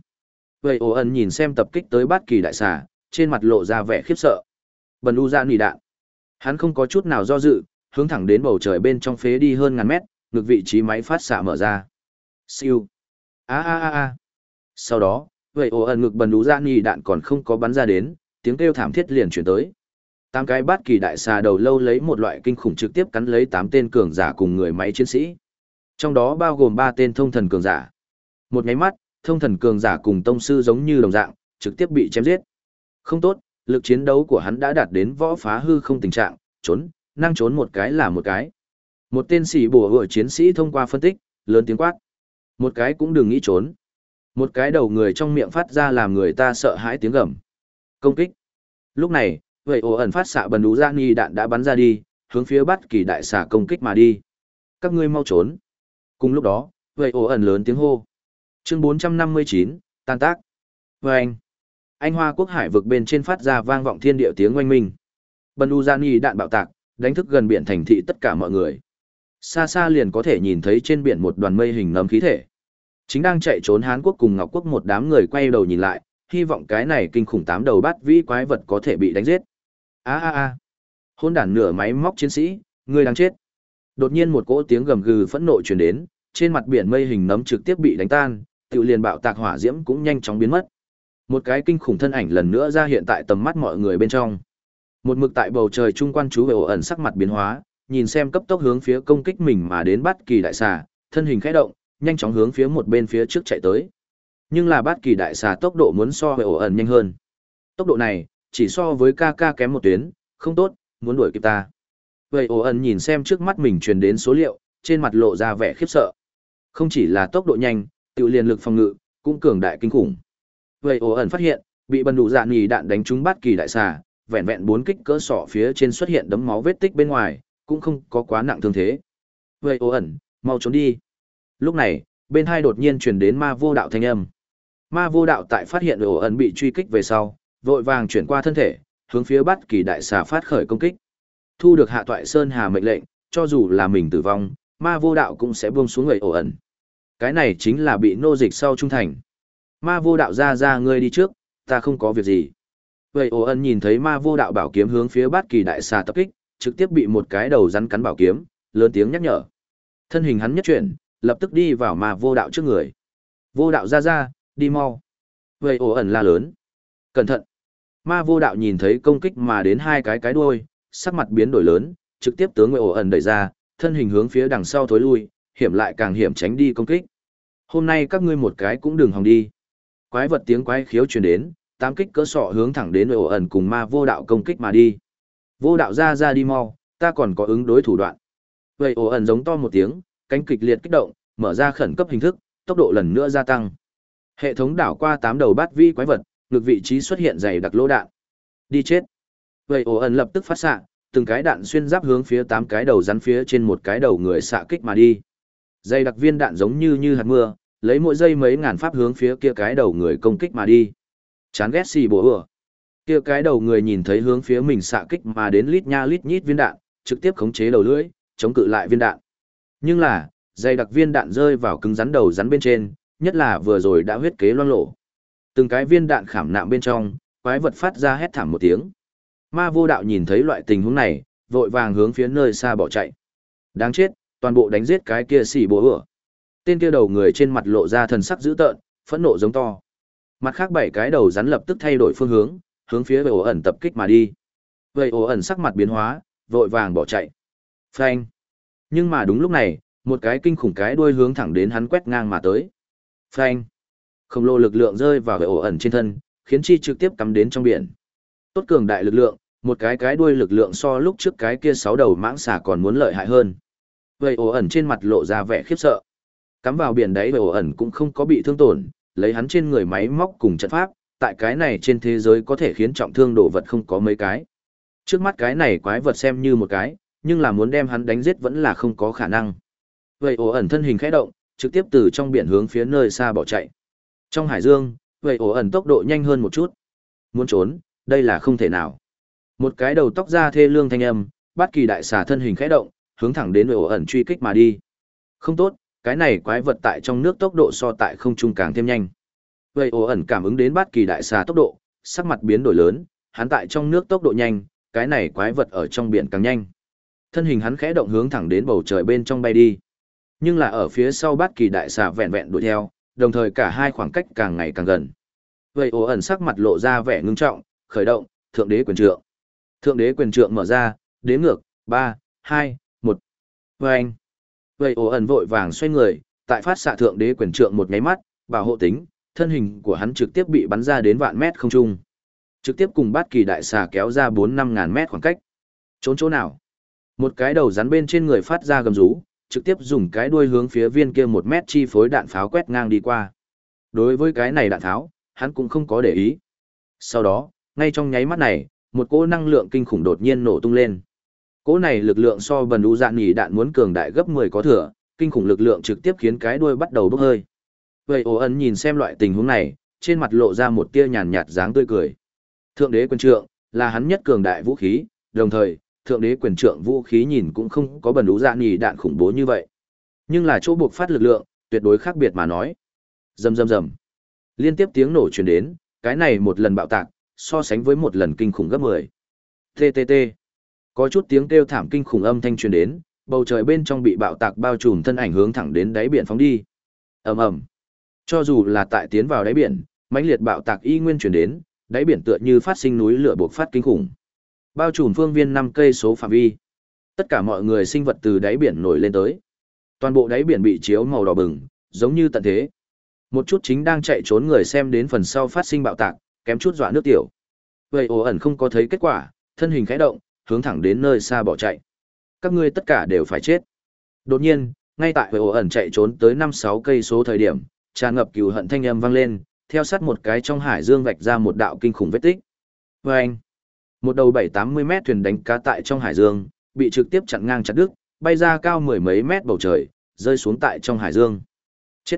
Vậy ồ ẩn nhìn xem tập kích tới bát kỳ đại xà, trên mặt lộ ra vẻ khiếp sợ. Bần u dạ ra nỉ đạn. Hắn không có chút nào do dự, hướng thẳng đến bầu trời bên trong phế đi hơn ngàn mét, ngược vị trí máy phát xạ mở ra. Siêu. A a a a. Sau đó, vậy ồ ẩn ngực bần đủ ra nhì đạn còn không có bắn ra đến, tiếng kêu thảm thiết liền chuyển tới. Tám cái bát kỳ đại xà đầu lâu lấy một loại kinh khủng trực tiếp cắn lấy tám tên cường giả cùng người máy chiến sĩ. Trong đó bao gồm ba tên thông thần cường giả. Một nháy mắt, thông thần cường giả cùng tông sư giống như đồng dạng, trực tiếp bị chém giết. Không tốt, lực chiến đấu của hắn đã đạt đến võ phá hư không tình trạng, trốn, năng trốn một cái là một cái. Một tên sĩ bùa hựa chiến sĩ thông qua phân tích, lớn tiếng quát. Một cái cũng đừng nghĩ trốn. Một cái đầu người trong miệng phát ra làm người ta sợ hãi tiếng gầm. Công kích. Lúc này, vậy ổ ẩn phát xạ bần đủ ra nghi đạn đã bắn ra đi, hướng phía bắt kỳ đại xà công kích mà đi. Các ngươi mau trốn. Cùng lúc đó, vậy ổ ẩn lớn tiếng hô. Chương 459, tan tác. Và anh. Anh Hoa quốc hải vực bên trên phát ra vang vọng thiên địa tiếng oanh minh. Bần đủ ra nghi đạn bạo tạc, đánh thức gần biển thành thị tất cả mọi người. Xa xa liền có thể nhìn thấy trên biển một đoàn mây hình nấm khí thể. Chính đang chạy trốn Hán quốc cùng Ngọc quốc một đám người quay đầu nhìn lại, hy vọng cái này kinh khủng tám đầu bát vĩ quái vật có thể bị đánh giết. A a a. Hôn đản nửa máy móc chiến sĩ, người đang chết. Đột nhiên một cỗ tiếng gầm gừ phẫn nộ truyền đến, trên mặt biển mây hình nấm trực tiếp bị đánh tan, tự liền bạo tạc hỏa diễm cũng nhanh chóng biến mất. Một cái kinh khủng thân ảnh lần nữa ra hiện tại tầm mắt mọi người bên trong. Một mực tại bầu trời trung quan chú về ổ ẩn sắc mặt biến hóa, nhìn xem cấp tốc hướng phía công kích mình mà đến bắt kỳ đại xà, thân hình khẽ động, nhanh chóng hướng phía một bên phía trước chạy tới. Nhưng là bát kỳ đại xà tốc độ muốn so với ổ ẩn nhanh hơn. Tốc độ này, chỉ so với ca ca kém một tuyến, không tốt, muốn đuổi kịp ta. Vậy ổ ẩn nhìn xem trước mắt mình truyền đến số liệu, trên mặt lộ ra vẻ khiếp sợ. Không chỉ là tốc độ nhanh, tự liền lực phòng ngự, cũng cường đại kinh khủng. Vậy ổ ẩn phát hiện, bị bần đủ dạ nhì đạn đánh trúng bát kỳ đại xà, vẹn vẹn bốn kích cỡ sọ phía trên xuất hiện đấm máu vết tích bên ngoài, cũng không có quá nặng thương thế. Vậy ổ ẩn, mau trốn đi. Lúc này, bên hai đột nhiên truyền đến ma vô đạo thanh âm. Ma vô đạo tại phát hiện ổ ẩn bị truy kích về sau, vội vàng chuyển qua thân thể, hướng phía bắt kỳ đại xà phát khởi công kích. Thu được hạ toại Sơn Hà mệnh lệnh, cho dù là mình tử vong, ma vô đạo cũng sẽ buông xuống người ổ ẩn. Cái này chính là bị nô dịch sau trung thành. Ma vô đạo ra ra ngươi đi trước, ta không có việc gì. Vậy ổ ẩn nhìn thấy ma vô đạo bảo kiếm hướng phía bát kỳ đại xà tập kích, trực tiếp bị một cái đầu rắn cắn bảo kiếm, lớn tiếng nhắc nhở. Thân hình hắn nhất chuyển, lập tức đi vào mà vô đạo trước người. Vô đạo ra ra, đi mau. Vậy ổ ẩn la lớn. Cẩn thận. Ma vô đạo nhìn thấy công kích mà đến hai cái cái đuôi, sắc mặt biến đổi lớn, trực tiếp tướng người ổ ẩn đẩy ra, thân hình hướng phía đằng sau thối lui, hiểm lại càng hiểm tránh đi công kích. Hôm nay các ngươi một cái cũng đừng hòng đi. Quái vật tiếng quái khiếu truyền đến, tám kích cỡ sọ hướng thẳng đến người ổ ẩn cùng ma vô đạo công kích mà đi. Vô đạo ra ra đi mau, ta còn có ứng đối thủ đoạn. Vậy ổ ẩn giống to một tiếng, cánh kịch liệt kích động, mở ra khẩn cấp hình thức, tốc độ lần nữa gia tăng. Hệ thống đảo qua tám đầu bát vi quái vật, ngược vị trí xuất hiện dày đặc lỗ đạn. Đi chết. Vậy ổ ẩn lập tức phát xạ, từng cái đạn xuyên giáp hướng phía tám cái đầu rắn phía trên một cái đầu người xạ kích mà đi. Dày đặc viên đạn giống như như hạt mưa, lấy mỗi giây mấy ngàn pháp hướng phía kia cái đầu người công kích mà đi. Chán ghét xì bùa, ửa. Kia cái đầu người nhìn thấy hướng phía mình xạ kích mà đến lít nha lít nhít viên đạn, trực tiếp khống chế đầu lưỡi, chống cự lại viên đạn. Nhưng là, dây đặc viên đạn rơi vào cứng rắn đầu rắn bên trên, nhất là vừa rồi đã huyết kế loang lộ. Từng cái viên đạn khảm nạm bên trong, quái vật phát ra hét thảm một tiếng. Ma vô đạo nhìn thấy loại tình huống này, vội vàng hướng phía nơi xa bỏ chạy. Đáng chết, toàn bộ đánh giết cái kia xỉ bố ửa. Tên kia đầu người trên mặt lộ ra thần sắc dữ tợn, phẫn nộ giống to. Mặt khác bảy cái đầu rắn lập tức thay đổi phương hướng, hướng phía về ổ ẩn tập kích mà đi. Vậy ổ ẩn sắc mặt biến hóa, vội vàng bỏ chạy. Phanh. Nhưng mà đúng lúc này, một cái kinh khủng cái đuôi hướng thẳng đến hắn quét ngang mà tới. Phanh. Khổng lồ lực lượng rơi vào về ổ ẩn trên thân, khiến chi trực tiếp cắm đến trong biển. Tốt cường đại lực lượng, một cái cái đuôi lực lượng so lúc trước cái kia sáu đầu mãng xà còn muốn lợi hại hơn. Vậy ổ ẩn trên mặt lộ ra vẻ khiếp sợ. Cắm vào biển đấy về ổ ẩn cũng không có bị thương tổn, lấy hắn trên người máy móc cùng trận pháp, tại cái này trên thế giới có thể khiến trọng thương đồ vật không có mấy cái. Trước mắt cái này quái vật xem như một cái, nhưng là muốn đem hắn đánh giết vẫn là không có khả năng. Vậy ổ ẩn thân hình khẽ động, trực tiếp từ trong biển hướng phía nơi xa bỏ chạy. Trong hải dương, vậy ổ ẩn tốc độ nhanh hơn một chút. Muốn trốn, đây là không thể nào. Một cái đầu tóc ra thê lương thanh âm, bắt kỳ đại xà thân hình khẽ động, hướng thẳng đến ổ ẩn truy kích mà đi. Không tốt, cái này quái vật tại trong nước tốc độ so tại không trung càng thêm nhanh. Vậy ổ ẩn cảm ứng đến bất kỳ đại xà tốc độ, sắc mặt biến đổi lớn, hắn tại trong nước tốc độ nhanh, cái này quái vật ở trong biển càng nhanh. Thân hình hắn khẽ động hướng thẳng đến bầu trời bên trong bay đi. Nhưng là ở phía sau bát kỳ đại xà vẹn vẹn đuổi theo, đồng thời cả hai khoảng cách càng ngày càng gần. Vậy ổ ẩn sắc mặt lộ ra vẻ ngưng trọng, khởi động, thượng đế quyền trượng. Thượng đế quyền trượng mở ra, đếm ngược, 3, 2, 1. anh. Vậy ổ ẩn vội vàng xoay người, tại phát xạ thượng đế quyền trượng một nháy mắt, bảo hộ tính, thân hình của hắn trực tiếp bị bắn ra đến vạn mét không trung. Trực tiếp cùng bát kỳ đại xà kéo ra 4-5 ngàn mét khoảng cách. Trốn chỗ nào? Một cái đầu rắn bên trên người phát ra gầm rú, trực tiếp dùng cái đuôi hướng phía viên kia một mét chi phối đạn pháo quét ngang đi qua. Đối với cái này đạn tháo, hắn cũng không có để ý. Sau đó, ngay trong nháy mắt này, một cỗ năng lượng kinh khủng đột nhiên nổ tung lên. Cỗ này lực lượng so bần đu dạn nhỉ đạn muốn cường đại gấp 10 có thừa, kinh khủng lực lượng trực tiếp khiến cái đuôi bắt đầu bốc hơi. Vậy ồ ẩn nhìn xem loại tình huống này, trên mặt lộ ra một tia nhàn nhạt dáng tươi cười. Thượng đế quân trượng, là hắn nhất cường đại vũ khí, đồng thời, thượng đế quyền trượng vũ khí nhìn cũng không có bần đủ dạ nhì đạn khủng bố như vậy. Nhưng là chỗ buộc phát lực lượng, tuyệt đối khác biệt mà nói. Rầm rầm rầm. Liên tiếp tiếng nổ truyền đến, cái này một lần bạo tạc, so sánh với một lần kinh khủng gấp 10. TTT. Có chút tiếng kêu thảm kinh khủng âm thanh truyền đến, bầu trời bên trong bị bạo tạc bao trùm thân ảnh hướng thẳng đến đáy biển phóng đi. Ầm ầm. Cho dù là tại tiến vào đáy biển, mãnh liệt bạo tạc y nguyên truyền đến, đáy biển tựa như phát sinh núi lửa bộc phát kinh khủng. Bao trùm phương viên 5 cây số phạm vi. Tất cả mọi người sinh vật từ đáy biển nổi lên tới. Toàn bộ đáy biển bị chiếu màu đỏ bừng, giống như tận thế. Một chút chính đang chạy trốn người xem đến phần sau phát sinh bạo tạc, kém chút dọa nước tiểu. Vậy ổ ẩn không có thấy kết quả, thân hình khẽ động, hướng thẳng đến nơi xa bỏ chạy. Các ngươi tất cả đều phải chết. Đột nhiên, ngay tại ổ ẩn chạy trốn tới 5-6 cây số thời điểm, tràn ngập cừu hận thanh âm vang lên, theo sát một cái trong hải dương vạch ra một đạo kinh khủng vết tích. Và anh, một đầu bảy tám mươi mét thuyền đánh cá tại trong hải dương, bị trực tiếp chặn ngang chặt đứt, bay ra cao mười mấy mét bầu trời, rơi xuống tại trong hải dương. Chết!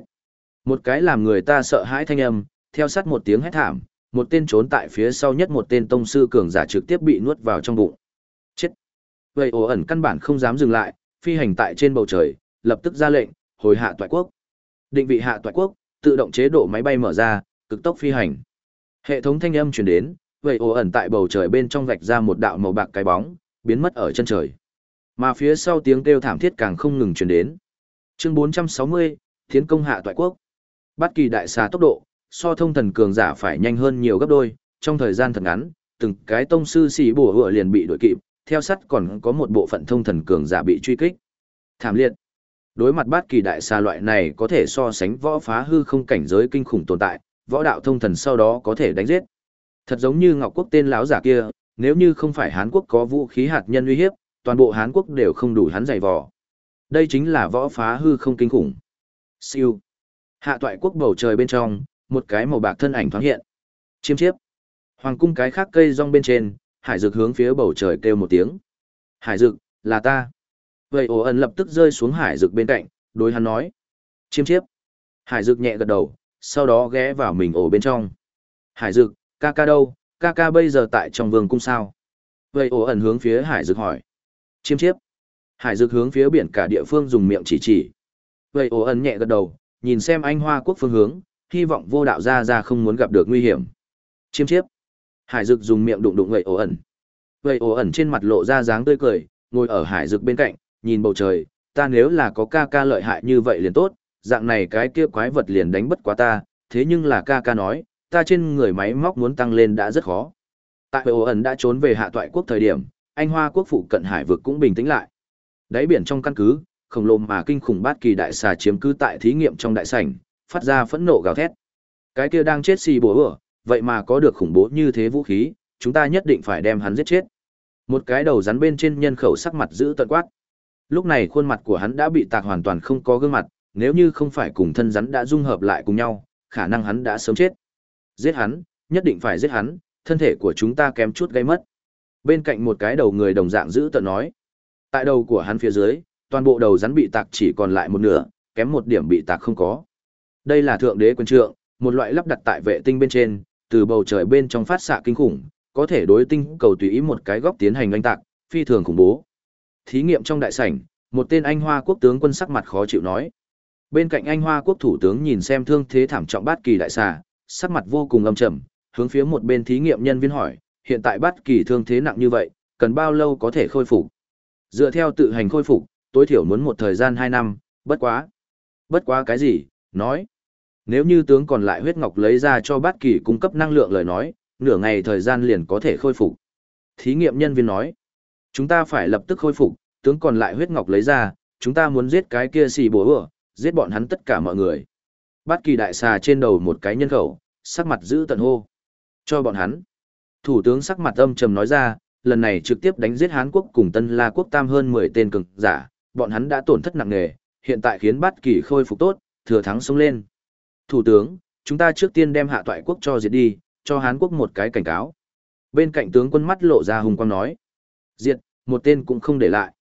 Một cái làm người ta sợ hãi thanh âm, theo sát một tiếng hét thảm, một tên trốn tại phía sau nhất một tên tông sư cường giả trực tiếp bị nuốt vào trong bụng. Chết! Vậy ổ ẩn căn bản không dám dừng lại, phi hành tại trên bầu trời, lập tức ra lệnh, hồi hạ toại quốc. Định vị hạ toại quốc, tự động chế độ máy bay mở ra, cực tốc phi hành. Hệ thống thanh âm truyền đến, vậy ồ ẩn tại bầu trời bên trong vạch ra một đạo màu bạc cái bóng, biến mất ở chân trời. Mà phía sau tiếng kêu thảm thiết càng không ngừng truyền đến. Chương 460, Thiến công hạ toại quốc. Bất kỳ đại xà tốc độ, so thông thần cường giả phải nhanh hơn nhiều gấp đôi, trong thời gian thật ngắn, từng cái tông sư xì bùa hựa liền bị đuổi kịp, theo sắt còn có một bộ phận thông thần cường giả bị truy kích. Thảm liệt đối mặt bát kỳ đại xà loại này có thể so sánh võ phá hư không cảnh giới kinh khủng tồn tại, võ đạo thông thần sau đó có thể đánh giết. Thật giống như Ngọc Quốc tên lão giả kia, nếu như không phải Hán Quốc có vũ khí hạt nhân uy hiếp, toàn bộ Hán Quốc đều không đủ hắn giày vò. Đây chính là võ phá hư không kinh khủng. Siêu. Hạ toại quốc bầu trời bên trong, một cái màu bạc thân ảnh thoáng hiện. Chiêm chiếp. Hoàng cung cái khác cây rong bên trên, hải dực hướng phía bầu trời kêu một tiếng. Hải dực, là ta. Vậy ổ ẩn lập tức rơi xuống hải dực bên cạnh, đối hắn nói. Chiêm chiếp. Hải dực nhẹ gật đầu, sau đó ghé vào mình ổ bên trong. Hải dực, ca ca đâu, ca ca bây giờ tại trong vương cung sao? Vậy ổ ẩn hướng phía hải dực hỏi. Chiêm chiếp. Hải dực hướng phía biển cả địa phương dùng miệng chỉ chỉ. Vậy ổ ẩn nhẹ gật đầu, nhìn xem anh hoa quốc phương hướng, hy vọng vô đạo ra ra không muốn gặp được nguy hiểm. Chiêm chiếp. Hải dực dùng miệng đụng đụng vậy ổ ẩn. Vậy ổ ẩn trên mặt lộ ra dáng tươi cười, ngồi ở hải dực bên cạnh, nhìn bầu trời, ta nếu là có ca ca lợi hại như vậy liền tốt, dạng này cái kia quái vật liền đánh bất quá ta, thế nhưng là ca ca nói, ta trên người máy móc muốn tăng lên đã rất khó. Tại Hồ ẩn đã trốn về hạ toại quốc thời điểm, anh Hoa quốc phụ cận hải vực cũng bình tĩnh lại. Đáy biển trong căn cứ, khổng lồ mà kinh khủng bát kỳ đại xà chiếm cứ tại thí nghiệm trong đại sảnh, phát ra phẫn nộ gào thét. Cái kia đang chết xì bùa ửa, vậy mà có được khủng bố như thế vũ khí, chúng ta nhất định phải đem hắn giết chết. Một cái đầu rắn bên trên nhân khẩu sắc mặt giữ tận quát. Lúc này khuôn mặt của hắn đã bị tạc hoàn toàn không có gương mặt, nếu như không phải cùng thân rắn đã dung hợp lại cùng nhau, khả năng hắn đã sớm chết. Giết hắn, nhất định phải giết hắn, thân thể của chúng ta kém chút gây mất. Bên cạnh một cái đầu người đồng dạng giữ tận nói. Tại đầu của hắn phía dưới, toàn bộ đầu rắn bị tạc chỉ còn lại một nửa, kém một điểm bị tạc không có. Đây là thượng đế quân trượng, một loại lắp đặt tại vệ tinh bên trên, từ bầu trời bên trong phát xạ kinh khủng, có thể đối tinh cầu tùy ý một cái góc tiến hành oanh tạc, phi thường khủng bố. Thí nghiệm trong đại sảnh, một tên Anh Hoa quốc tướng quân sắc mặt khó chịu nói. Bên cạnh Anh Hoa quốc thủ tướng nhìn xem thương thế thảm trọng bát kỳ đại xà, sắc mặt vô cùng âm trầm, hướng phía một bên thí nghiệm nhân viên hỏi, hiện tại bát kỳ thương thế nặng như vậy, cần bao lâu có thể khôi phục? Dựa theo tự hành khôi phục, tối thiểu muốn một thời gian 2 năm, bất quá. Bất quá cái gì? Nói. Nếu như tướng còn lại huyết ngọc lấy ra cho bát kỳ cung cấp năng lượng lời nói, nửa ngày thời gian liền có thể khôi phục. Thí nghiệm nhân viên nói, Chúng ta phải lập tức khôi phục, tướng còn lại huyết ngọc lấy ra, chúng ta muốn giết cái kia xì bố ửa, giết bọn hắn tất cả mọi người. Bát kỳ đại xà trên đầu một cái nhân khẩu, sắc mặt giữ tận hô. Cho bọn hắn. Thủ tướng sắc mặt âm trầm nói ra, lần này trực tiếp đánh giết Hán quốc cùng Tân La quốc tam hơn 10 tên cường giả, bọn hắn đã tổn thất nặng nề, hiện tại khiến Bát kỳ khôi phục tốt, thừa thắng xông lên. Thủ tướng, chúng ta trước tiên đem hạ toại quốc cho diệt đi, cho Hán quốc một cái cảnh cáo. Bên cạnh tướng quân mắt lộ ra hùng quang nói. Diệt, một tên cũng không để lại.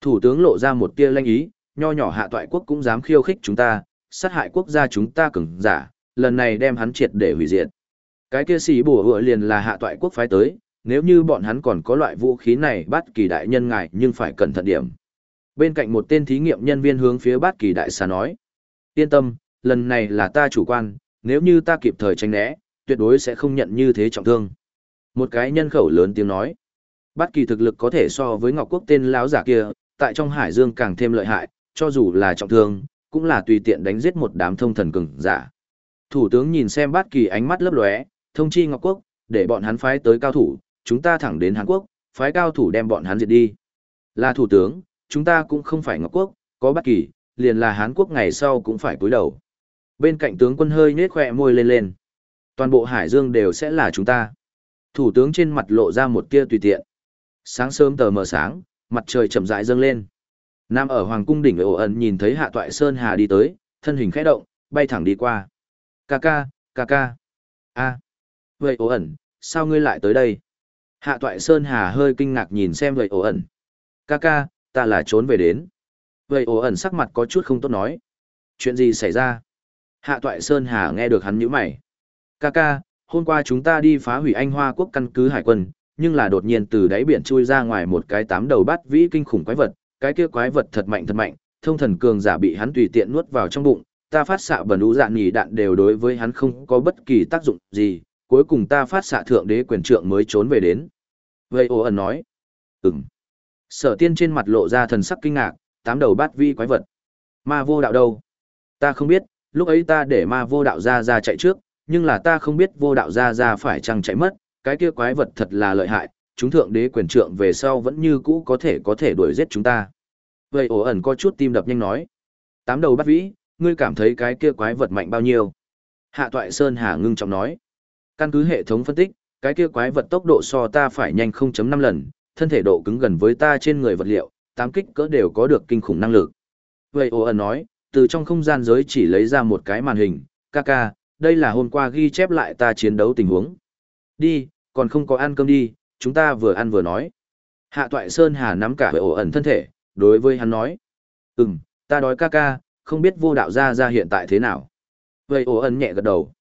Thủ tướng lộ ra một tia lanh ý, nho nhỏ hạ toại quốc cũng dám khiêu khích chúng ta, sát hại quốc gia chúng ta cứng giả, lần này đem hắn triệt để hủy diệt. Cái kia sĩ bùa hựa liền là hạ toại quốc phái tới, nếu như bọn hắn còn có loại vũ khí này bắt kỳ đại nhân ngài nhưng phải cẩn thận điểm. Bên cạnh một tên thí nghiệm nhân viên hướng phía bát kỳ đại xà nói. Yên tâm, lần này là ta chủ quan, nếu như ta kịp thời tránh né, tuyệt đối sẽ không nhận như thế trọng thương. Một cái nhân khẩu lớn tiếng nói. Bát kỳ thực lực có thể so với ngọc quốc tên lão giả kia, tại trong hải dương càng thêm lợi hại, cho dù là trọng thương, cũng là tùy tiện đánh giết một đám thông thần cường giả. Thủ tướng nhìn xem bát kỳ ánh mắt lấp lóe, thông chi ngọc quốc, để bọn hắn phái tới cao thủ, chúng ta thẳng đến Hàn Quốc, phái cao thủ đem bọn hắn diệt đi. Là thủ tướng, chúng ta cũng không phải Ngọc Quốc, có bất kỳ, liền là Hán Quốc ngày sau cũng phải cúi đầu. Bên cạnh tướng quân hơi nhếch khóe môi lên lên. Toàn bộ Hải Dương đều sẽ là chúng ta. Thủ tướng trên mặt lộ ra một tia tùy tiện. Sáng sớm tờ mờ sáng, mặt trời chậm rãi dâng lên. Nam ở Hoàng cung đỉnh ổ ẩn nhìn thấy Hạ Toại Sơn Hà đi tới, thân hình khẽ động, bay thẳng đi qua. Ca ca, ca ca. a vậy ổ ẩn, sao ngươi lại tới đây? Hạ Toại Sơn Hà hơi kinh ngạc nhìn xem vậy ổ ẩn. Ca ca, ta là trốn về đến. Vậy ổ ẩn sắc mặt có chút không tốt nói. Chuyện gì xảy ra? Hạ toại Sơn Hà nghe được hắn nhíu mày. Ca ca, hôm qua chúng ta đi phá hủy Anh Hoa quốc căn cứ hải quân, nhưng là đột nhiên từ đáy biển chui ra ngoài một cái tám đầu bát vĩ kinh khủng quái vật, cái kia quái vật thật mạnh thật mạnh, thông thần cường giả bị hắn tùy tiện nuốt vào trong bụng, ta phát xạ bẩn ú dạn nhì đạn đều đối với hắn không có bất kỳ tác dụng gì, cuối cùng ta phát xạ thượng đế quyền trượng mới trốn về đến. Vậy ồ ẩn nói, ừm. Sở tiên trên mặt lộ ra thần sắc kinh ngạc, tám đầu bát vi quái vật. Ma vô đạo đâu? Ta không biết, lúc ấy ta để ma vô đạo ra ra chạy trước, nhưng là ta không biết vô đạo ra ra phải chăng chạy mất, cái kia quái vật thật là lợi hại, chúng thượng đế quyền trượng về sau vẫn như cũ có thể có thể đuổi giết chúng ta. Vậy ổ ẩn có chút tim đập nhanh nói. Tám đầu bát vĩ, ngươi cảm thấy cái kia quái vật mạnh bao nhiêu? Hạ toại Sơn Hà ngưng trọng nói. Căn cứ hệ thống phân tích, cái kia quái vật tốc độ so ta phải nhanh 0.5 lần, thân thể độ cứng gần với ta trên người vật liệu, tám kích cỡ đều có được kinh khủng năng lực. Vậy ổ ẩn nói, từ trong không gian giới chỉ lấy ra một cái màn hình, Kaka, đây là hôm qua ghi chép lại ta chiến đấu tình huống. Đi, còn không có ăn cơm đi, chúng ta vừa ăn vừa nói. Hạ toại Sơn Hà nắm cả vệ ổ ẩn thân thể, đối với hắn nói. Ừm, ta đói Kaka, không biết vô đạo gia gia hiện tại thế nào. Vậy ổ ẩn nhẹ gật đầu.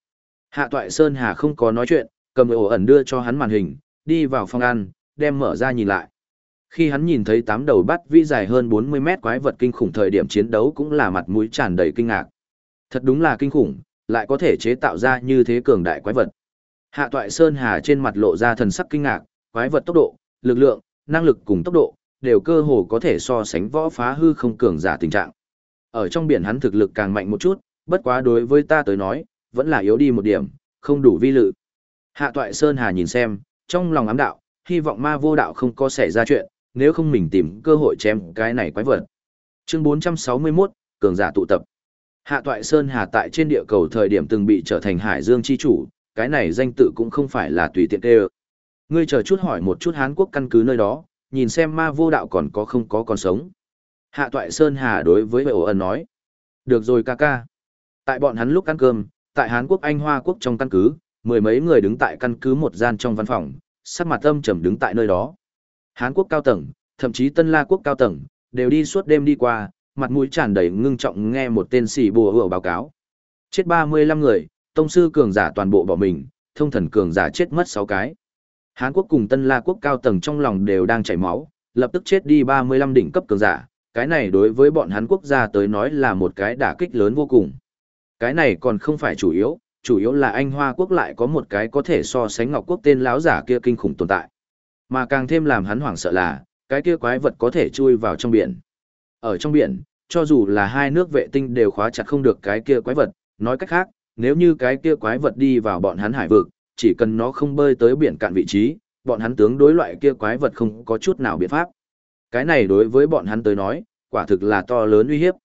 Hạ toại Sơn Hà không có nói chuyện, cầm ổ ẩn đưa cho hắn màn hình, đi vào phòng ăn, đem mở ra nhìn lại. Khi hắn nhìn thấy tám đầu bắt vĩ dài hơn 40 mét quái vật kinh khủng thời điểm chiến đấu cũng là mặt mũi tràn đầy kinh ngạc. Thật đúng là kinh khủng, lại có thể chế tạo ra như thế cường đại quái vật. Hạ toại Sơn Hà trên mặt lộ ra thần sắc kinh ngạc, quái vật tốc độ, lực lượng, năng lực cùng tốc độ, đều cơ hồ có thể so sánh võ phá hư không cường giả tình trạng. Ở trong biển hắn thực lực càng mạnh một chút, bất quá đối với ta tới nói, vẫn là yếu đi một điểm, không đủ vi lự. Hạ toại Sơn Hà nhìn xem, trong lòng ám đạo, hy vọng ma vô đạo không có xảy ra chuyện, nếu không mình tìm cơ hội chém cái này quái vật. Chương 461, cường giả tụ tập. Hạ Toại Sơn Hà tại trên địa cầu thời điểm từng bị trở thành Hải Dương chi chủ, cái này danh tự cũng không phải là tùy tiện kêu. Ngươi chờ chút hỏi một chút Hán Quốc căn cứ nơi đó, nhìn xem ma vô đạo còn có không có còn sống. Hạ Toại Sơn Hà đối với ổ Ân nói. Được rồi ca ca. Tại bọn hắn lúc ăn cơm, tại Hán Quốc Anh Hoa Quốc trong căn cứ, mười mấy người đứng tại căn cứ một gian trong văn phòng, sắc mặt âm trầm đứng tại nơi đó. Hán quốc cao tầng, thậm chí Tân La quốc cao tầng, đều đi suốt đêm đi qua, mặt mũi tràn đầy ngưng trọng nghe một tên sĩ bùa hựa báo cáo. Chết 35 người, tông sư cường giả toàn bộ bỏ mình, thông thần cường giả chết mất 6 cái. Hán quốc cùng Tân La quốc cao tầng trong lòng đều đang chảy máu, lập tức chết đi 35 đỉnh cấp cường giả, cái này đối với bọn Hán quốc gia tới nói là một cái đả kích lớn vô cùng. Cái này còn không phải chủ yếu, chủ yếu là anh Hoa quốc lại có một cái có thể so sánh Ngọc quốc tên láo giả kia kinh khủng tồn tại. Mà càng thêm làm hắn hoảng sợ là, cái kia quái vật có thể chui vào trong biển. Ở trong biển, cho dù là hai nước vệ tinh đều khóa chặt không được cái kia quái vật, nói cách khác, nếu như cái kia quái vật đi vào bọn hắn hải vực, chỉ cần nó không bơi tới biển cạn vị trí, bọn hắn tướng đối loại kia quái vật không có chút nào biện pháp. Cái này đối với bọn hắn tới nói, quả thực là to lớn uy hiếp.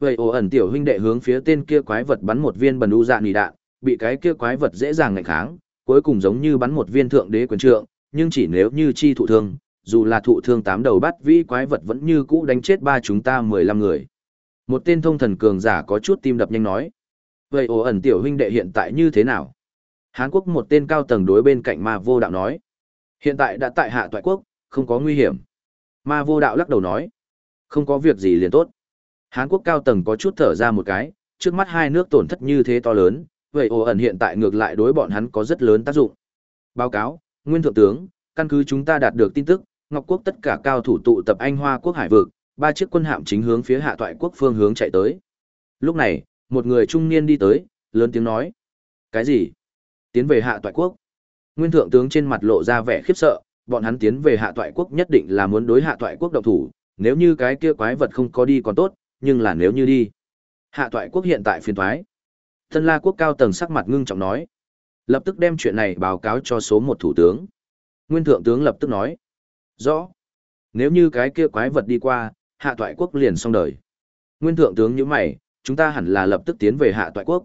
Vậy ồ ẩn tiểu huynh đệ hướng phía tên kia quái vật bắn một viên bần u dạ nì đạn, bị cái kia quái vật dễ dàng ngạnh kháng, cuối cùng giống như bắn một viên thượng đế quyền trượng, nhưng chỉ nếu như chi thụ thương, dù là thụ thương tám đầu bắt vĩ quái vật vẫn như cũ đánh chết ba chúng ta mười lăm người. Một tên thông thần cường giả có chút tim đập nhanh nói. Vậy ổ ẩn tiểu huynh đệ hiện tại như thế nào? Hán Quốc một tên cao tầng đối bên cạnh ma vô đạo nói. Hiện tại đã tại hạ toại quốc, không có nguy hiểm. Ma vô đạo lắc đầu nói. Không có việc gì liền tốt. Hán quốc cao tầng có chút thở ra một cái, trước mắt hai nước tổn thất như thế to lớn, vậy ồ ẩn hiện tại ngược lại đối bọn hắn có rất lớn tác dụng. Báo cáo, Nguyên Thượng tướng, căn cứ chúng ta đạt được tin tức, Ngọc Quốc tất cả cao thủ tụ tập Anh Hoa Quốc hải vực, ba chiếc quân hạm chính hướng phía hạ toại quốc phương hướng chạy tới. Lúc này, một người trung niên đi tới, lớn tiếng nói. Cái gì? Tiến về hạ toại quốc. Nguyên Thượng tướng trên mặt lộ ra vẻ khiếp sợ, bọn hắn tiến về hạ toại quốc nhất định là muốn đối hạ toại quốc động thủ, nếu như cái kia quái vật không có đi còn tốt, nhưng là nếu như đi. Hạ toại quốc hiện tại phiền thoái. Thân la quốc cao tầng sắc mặt ngưng trọng nói. Lập tức đem chuyện này báo cáo cho số một thủ tướng. Nguyên thượng tướng lập tức nói. Rõ. Nếu như cái kia quái vật đi qua, hạ toại quốc liền xong đời. Nguyên thượng tướng như mày, chúng ta hẳn là lập tức tiến về hạ toại quốc.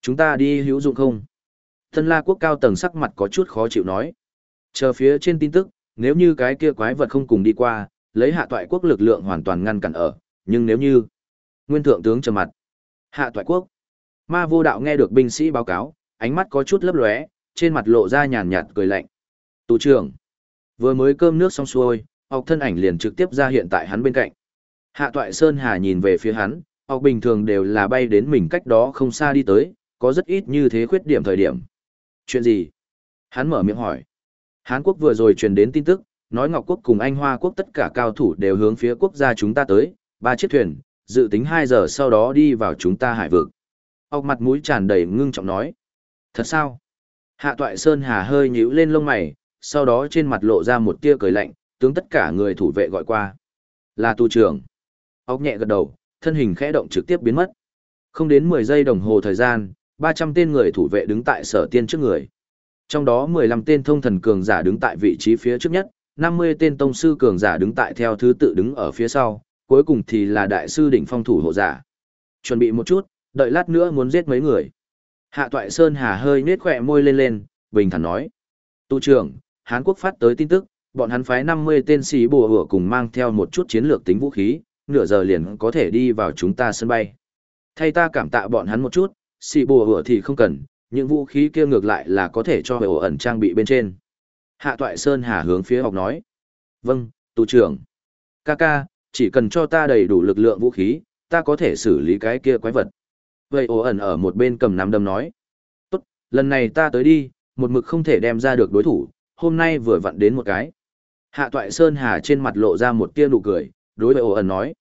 Chúng ta đi hữu dụng không? Thân la quốc cao tầng sắc mặt có chút khó chịu nói. Chờ phía trên tin tức, nếu như cái kia quái vật không cùng đi qua, lấy hạ toại quốc lực lượng hoàn toàn ngăn cản ở, nhưng nếu như... Nguyên thượng tướng trầm mặt. Hạ toại quốc. Ma vô đạo nghe được binh sĩ báo cáo, ánh mắt có chút lấp lóe, trên mặt lộ ra nhàn nhạt cười lạnh. Tù trưởng. Vừa mới cơm nước xong xuôi, học thân ảnh liền trực tiếp ra hiện tại hắn bên cạnh. Hạ toại Sơn Hà nhìn về phía hắn, học bình thường đều là bay đến mình cách đó không xa đi tới, có rất ít như thế khuyết điểm thời điểm. Chuyện gì? Hắn mở miệng hỏi. Hán quốc vừa rồi truyền đến tin tức, nói Ngọc quốc cùng Anh Hoa quốc tất cả cao thủ đều hướng phía quốc gia chúng ta tới, ba chiếc thuyền, dự tính 2 giờ sau đó đi vào chúng ta hải vực. Ốc mặt mũi tràn đầy ngưng trọng nói. Thật sao? Hạ toại Sơn Hà hơi nhíu lên lông mày, sau đó trên mặt lộ ra một tia cười lạnh, tướng tất cả người thủ vệ gọi qua. Là tu trưởng. Ốc nhẹ gật đầu, thân hình khẽ động trực tiếp biến mất. Không đến 10 giây đồng hồ thời gian, 300 tên người thủ vệ đứng tại sở tiên trước người. Trong đó 15 tên thông thần cường giả đứng tại vị trí phía trước nhất, 50 tên tông sư cường giả đứng tại theo thứ tự đứng ở phía sau, cuối cùng thì là đại sư đỉnh phong thủ hộ giả. Chuẩn bị một chút, đợi lát nữa muốn giết mấy người. Hạ Toại Sơn Hà hơi nết khỏe môi lên lên, bình thản nói. Tu trưởng, Hán Quốc phát tới tin tức, bọn hắn phái 50 tên sĩ bùa hửa cùng mang theo một chút chiến lược tính vũ khí, nửa giờ liền có thể đi vào chúng ta sân bay. Thay ta cảm tạ bọn hắn một chút, xì bùa hửa thì không cần, những vũ khí kia ngược lại là có thể cho ổ ẩn trang bị bên trên. Hạ Toại Sơn Hà hướng phía học nói. Vâng, tu trưởng. Kaka, chỉ cần cho ta đầy đủ lực lượng vũ khí, ta có thể xử lý cái kia quái vật. Vậy ổ ẩn ở một bên cầm nắm đâm nói. Tốt, lần này ta tới đi, một mực không thể đem ra được đối thủ, hôm nay vừa vặn đến một cái. Hạ toại Sơn Hà trên mặt lộ ra một tia nụ cười, đối với ổ ẩn nói.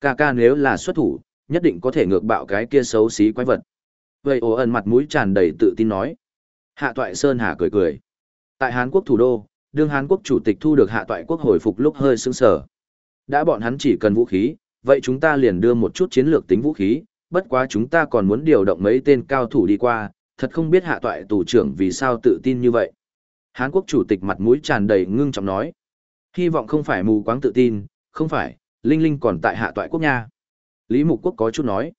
Ca ca nếu là xuất thủ, nhất định có thể ngược bạo cái kia xấu xí quái vật. Vậy ổ ẩn mặt mũi tràn đầy tự tin nói. Hạ toại Sơn Hà cười cười. Tại Hán Quốc thủ đô, đương Hán Quốc chủ tịch thu được hạ toại quốc hồi phục lúc hơi sững sờ. Đã bọn hắn chỉ cần vũ khí, vậy chúng ta liền đưa một chút chiến lược tính vũ khí, bất quá chúng ta còn muốn điều động mấy tên cao thủ đi qua, thật không biết hạ toại tù trưởng vì sao tự tin như vậy. Hán quốc chủ tịch mặt mũi tràn đầy ngưng trọng nói. Hy vọng không phải mù quáng tự tin, không phải, Linh Linh còn tại hạ toại quốc nha. Lý Mục Quốc có chút nói.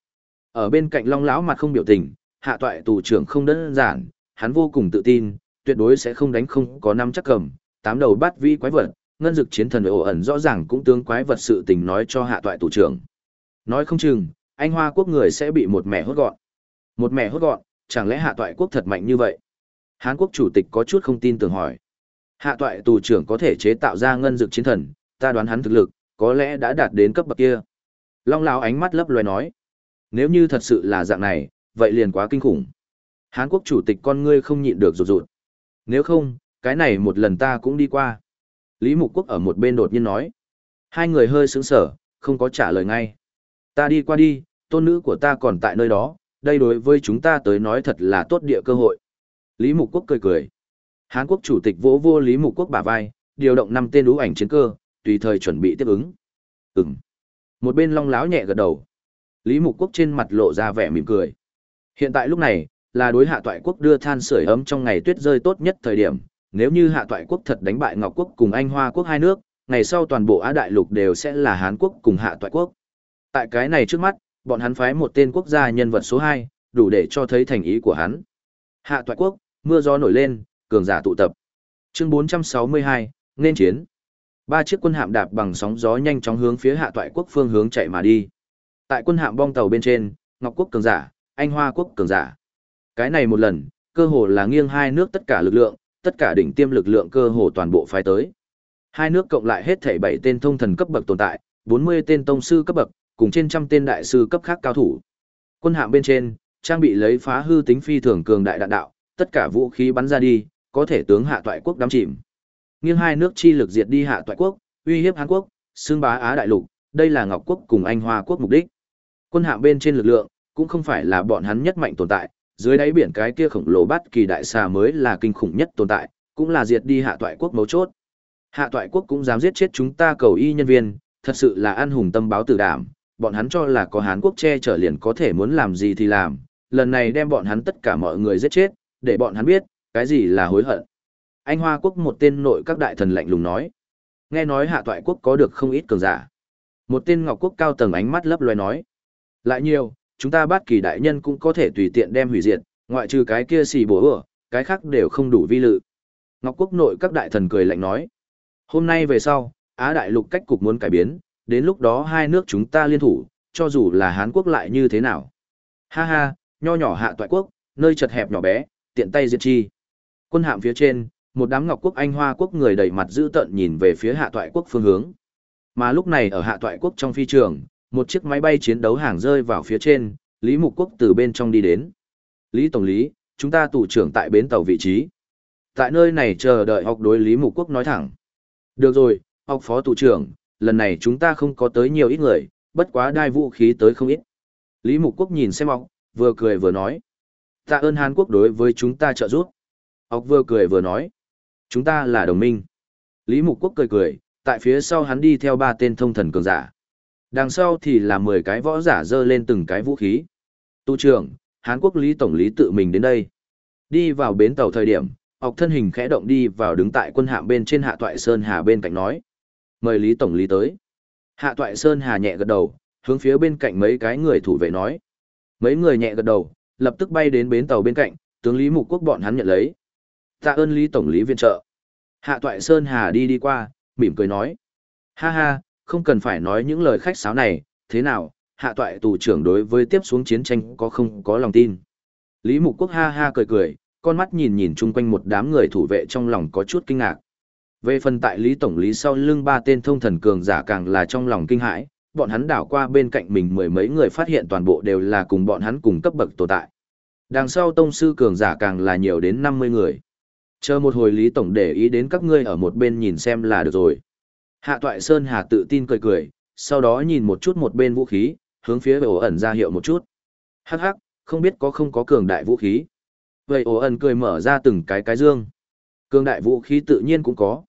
Ở bên cạnh Long lão mặt không biểu tình, hạ toại tù trưởng không đơn giản, hắn vô cùng tự tin, tuyệt đối sẽ không đánh không có năm chắc cầm, tám đầu bắt vi quái vật, ngân dực chiến thần ổ ẩn rõ ràng cũng tướng quái vật sự tình nói cho hạ toại tù trưởng. Nói không chừng, anh Hoa quốc người sẽ bị một mẹ hốt gọn. Một mẹ hốt gọn, chẳng lẽ hạ toại quốc thật mạnh như vậy? Hán quốc chủ tịch có chút không tin tưởng hỏi. Hạ toại tù trưởng có thể chế tạo ra ngân dực chiến thần, ta đoán hắn thực lực, có lẽ đã đạt đến cấp bậc kia. Long lão ánh mắt lấp loé nói. Nếu như thật sự là dạng này, vậy liền quá kinh khủng. Hán quốc chủ tịch con ngươi không nhịn được rụt rụt. Nếu không, cái này một lần ta cũng đi qua. Lý Mục Quốc ở một bên đột nhiên nói. Hai người hơi sững sở, không có trả lời ngay. Ta đi qua đi, tôn nữ của ta còn tại nơi đó, đây đối với chúng ta tới nói thật là tốt địa cơ hội. Lý Mục Quốc cười cười. Hán Quốc chủ tịch vỗ vô Lý Mục Quốc bả vai, điều động năm tên ú ảnh chiến cơ, tùy thời chuẩn bị tiếp ứng. Ừm. Một bên long láo nhẹ gật đầu. Lý Mục Quốc trên mặt lộ ra vẻ mỉm cười. Hiện tại lúc này, là đối hạ toại quốc đưa than sưởi ấm trong ngày tuyết rơi tốt nhất thời điểm, nếu như hạ toại quốc thật đánh bại Ngọc quốc cùng Anh Hoa quốc hai nước, ngày sau toàn bộ Á đại lục đều sẽ là Hán quốc cùng hạ toại quốc. Tại cái này trước mắt, bọn hắn phái một tên quốc gia nhân vật số 2, đủ để cho thấy thành ý của hắn. Hạ toại quốc, mưa gió nổi lên, cường giả tụ tập. Chương 462, nên chiến. Ba chiếc quân hạm đạp bằng sóng gió nhanh chóng hướng phía hạ toại quốc phương hướng chạy mà đi. Tại quân hạm bong tàu bên trên, Ngọc quốc cường giả, Anh Hoa quốc cường giả. Cái này một lần, cơ hồ là nghiêng hai nước tất cả lực lượng, tất cả đỉnh tiêm lực lượng cơ hồ toàn bộ phái tới. Hai nước cộng lại hết thảy bảy tên thông thần cấp bậc tồn tại, 40 tên tông sư cấp bậc, cùng trên trăm tên đại sư cấp khác cao thủ. Quân hạm bên trên, trang bị lấy phá hư tính phi thường cường đại đạn đạo, tất cả vũ khí bắn ra đi, có thể tướng hạ toại quốc đắm chìm. Nghiêng hai nước chi lực diệt đi hạ toại quốc, uy hiếp Hàn Quốc, xương bá Á đại lục, đây là Ngọc quốc cùng Anh Hoa quốc mục đích. Quân hạm bên trên lực lượng, cũng không phải là bọn hắn nhất mạnh tồn tại, dưới đáy biển cái kia khổng lồ bắt kỳ đại xà mới là kinh khủng nhất tồn tại, cũng là diệt đi hạ toại quốc mấu chốt. Hạ toại quốc cũng dám giết chết chúng ta cầu y nhân viên, thật sự là an hùng tâm báo tử đảm, bọn hắn cho là có Hán quốc che chở liền có thể muốn làm gì thì làm, lần này đem bọn hắn tất cả mọi người giết chết, để bọn hắn biết, cái gì là hối hận. Anh Hoa quốc một tên nội các đại thần lạnh lùng nói. Nghe nói hạ toại quốc có được không ít cường giả. Một tên ngọc quốc cao tầng ánh mắt lấp loé nói. Lại nhiều, chúng ta bắt kỳ đại nhân cũng có thể tùy tiện đem hủy diệt, ngoại trừ cái kia xì bố ửa, cái khác đều không đủ vi lự. Ngọc quốc nội các đại thần cười lạnh nói. Hôm nay về sau, Á đại lục cách cục muốn cải biến, đến lúc đó hai nước chúng ta liên thủ, cho dù là Hán quốc lại như thế nào. Ha ha, nho nhỏ hạ toại quốc, nơi chật hẹp nhỏ bé, tiện tay diệt chi. Quân hạm phía trên, một đám ngọc quốc anh hoa quốc người đầy mặt dữ tợn nhìn về phía hạ toại quốc phương hướng. Mà lúc này ở hạ toại quốc trong phi trường, một chiếc máy bay chiến đấu hàng rơi vào phía trên, Lý Mục Quốc từ bên trong đi đến. Lý Tổng lý, chúng ta tụ trưởng tại bến tàu vị trí. Tại nơi này chờ đợi học đối Lý Mục Quốc nói thẳng. Được rồi, học phó tụ trưởng, lần này chúng ta không có tới nhiều ít người, bất quá đai vũ khí tới không ít. Lý Mục Quốc nhìn xem học, vừa cười vừa nói. Tạ ơn Hàn Quốc đối với chúng ta trợ giúp. Học vừa cười vừa nói. Chúng ta là đồng minh. Lý Mục Quốc cười cười, tại phía sau hắn đi theo ba tên thông thần cường giả. Đằng sau thì là 10 cái võ giả dơ lên từng cái vũ khí. Tu trưởng, Hán Quốc Lý Tổng lý tự mình đến đây. Đi vào bến tàu thời điểm, học thân hình khẽ động đi vào đứng tại quân hạm bên trên hạ toại Sơn Hà bên cạnh nói. Mời Lý Tổng lý tới. Hạ toại Sơn Hà nhẹ gật đầu, hướng phía bên cạnh mấy cái người thủ vệ nói. Mấy người nhẹ gật đầu, lập tức bay đến bến tàu bên cạnh, tướng Lý Mục Quốc bọn hắn nhận lấy. Tạ ơn Lý Tổng lý viện trợ. Hạ toại Sơn Hà đi đi qua, mỉm cười nói. Ha ha, không cần phải nói những lời khách sáo này, thế nào, hạ toại tù trưởng đối với tiếp xuống chiến tranh có không có lòng tin. Lý Mục Quốc ha ha cười cười, con mắt nhìn nhìn chung quanh một đám người thủ vệ trong lòng có chút kinh ngạc. Về phần tại Lý Tổng Lý sau lưng ba tên thông thần cường giả càng là trong lòng kinh hãi, bọn hắn đảo qua bên cạnh mình mười mấy người phát hiện toàn bộ đều là cùng bọn hắn cùng cấp bậc tồn tại. Đằng sau tông sư cường giả càng là nhiều đến 50 người. Chờ một hồi Lý Tổng để ý đến các ngươi ở một bên nhìn xem là được rồi. Hạ Toại Sơn Hà tự tin cười cười, sau đó nhìn một chút một bên vũ khí, hướng phía ổ ẩn ra hiệu một chút. Hắc hắc, không biết có không có cường đại vũ khí. Vậy ổ ẩn cười mở ra từng cái cái dương. Cường đại vũ khí tự nhiên cũng có.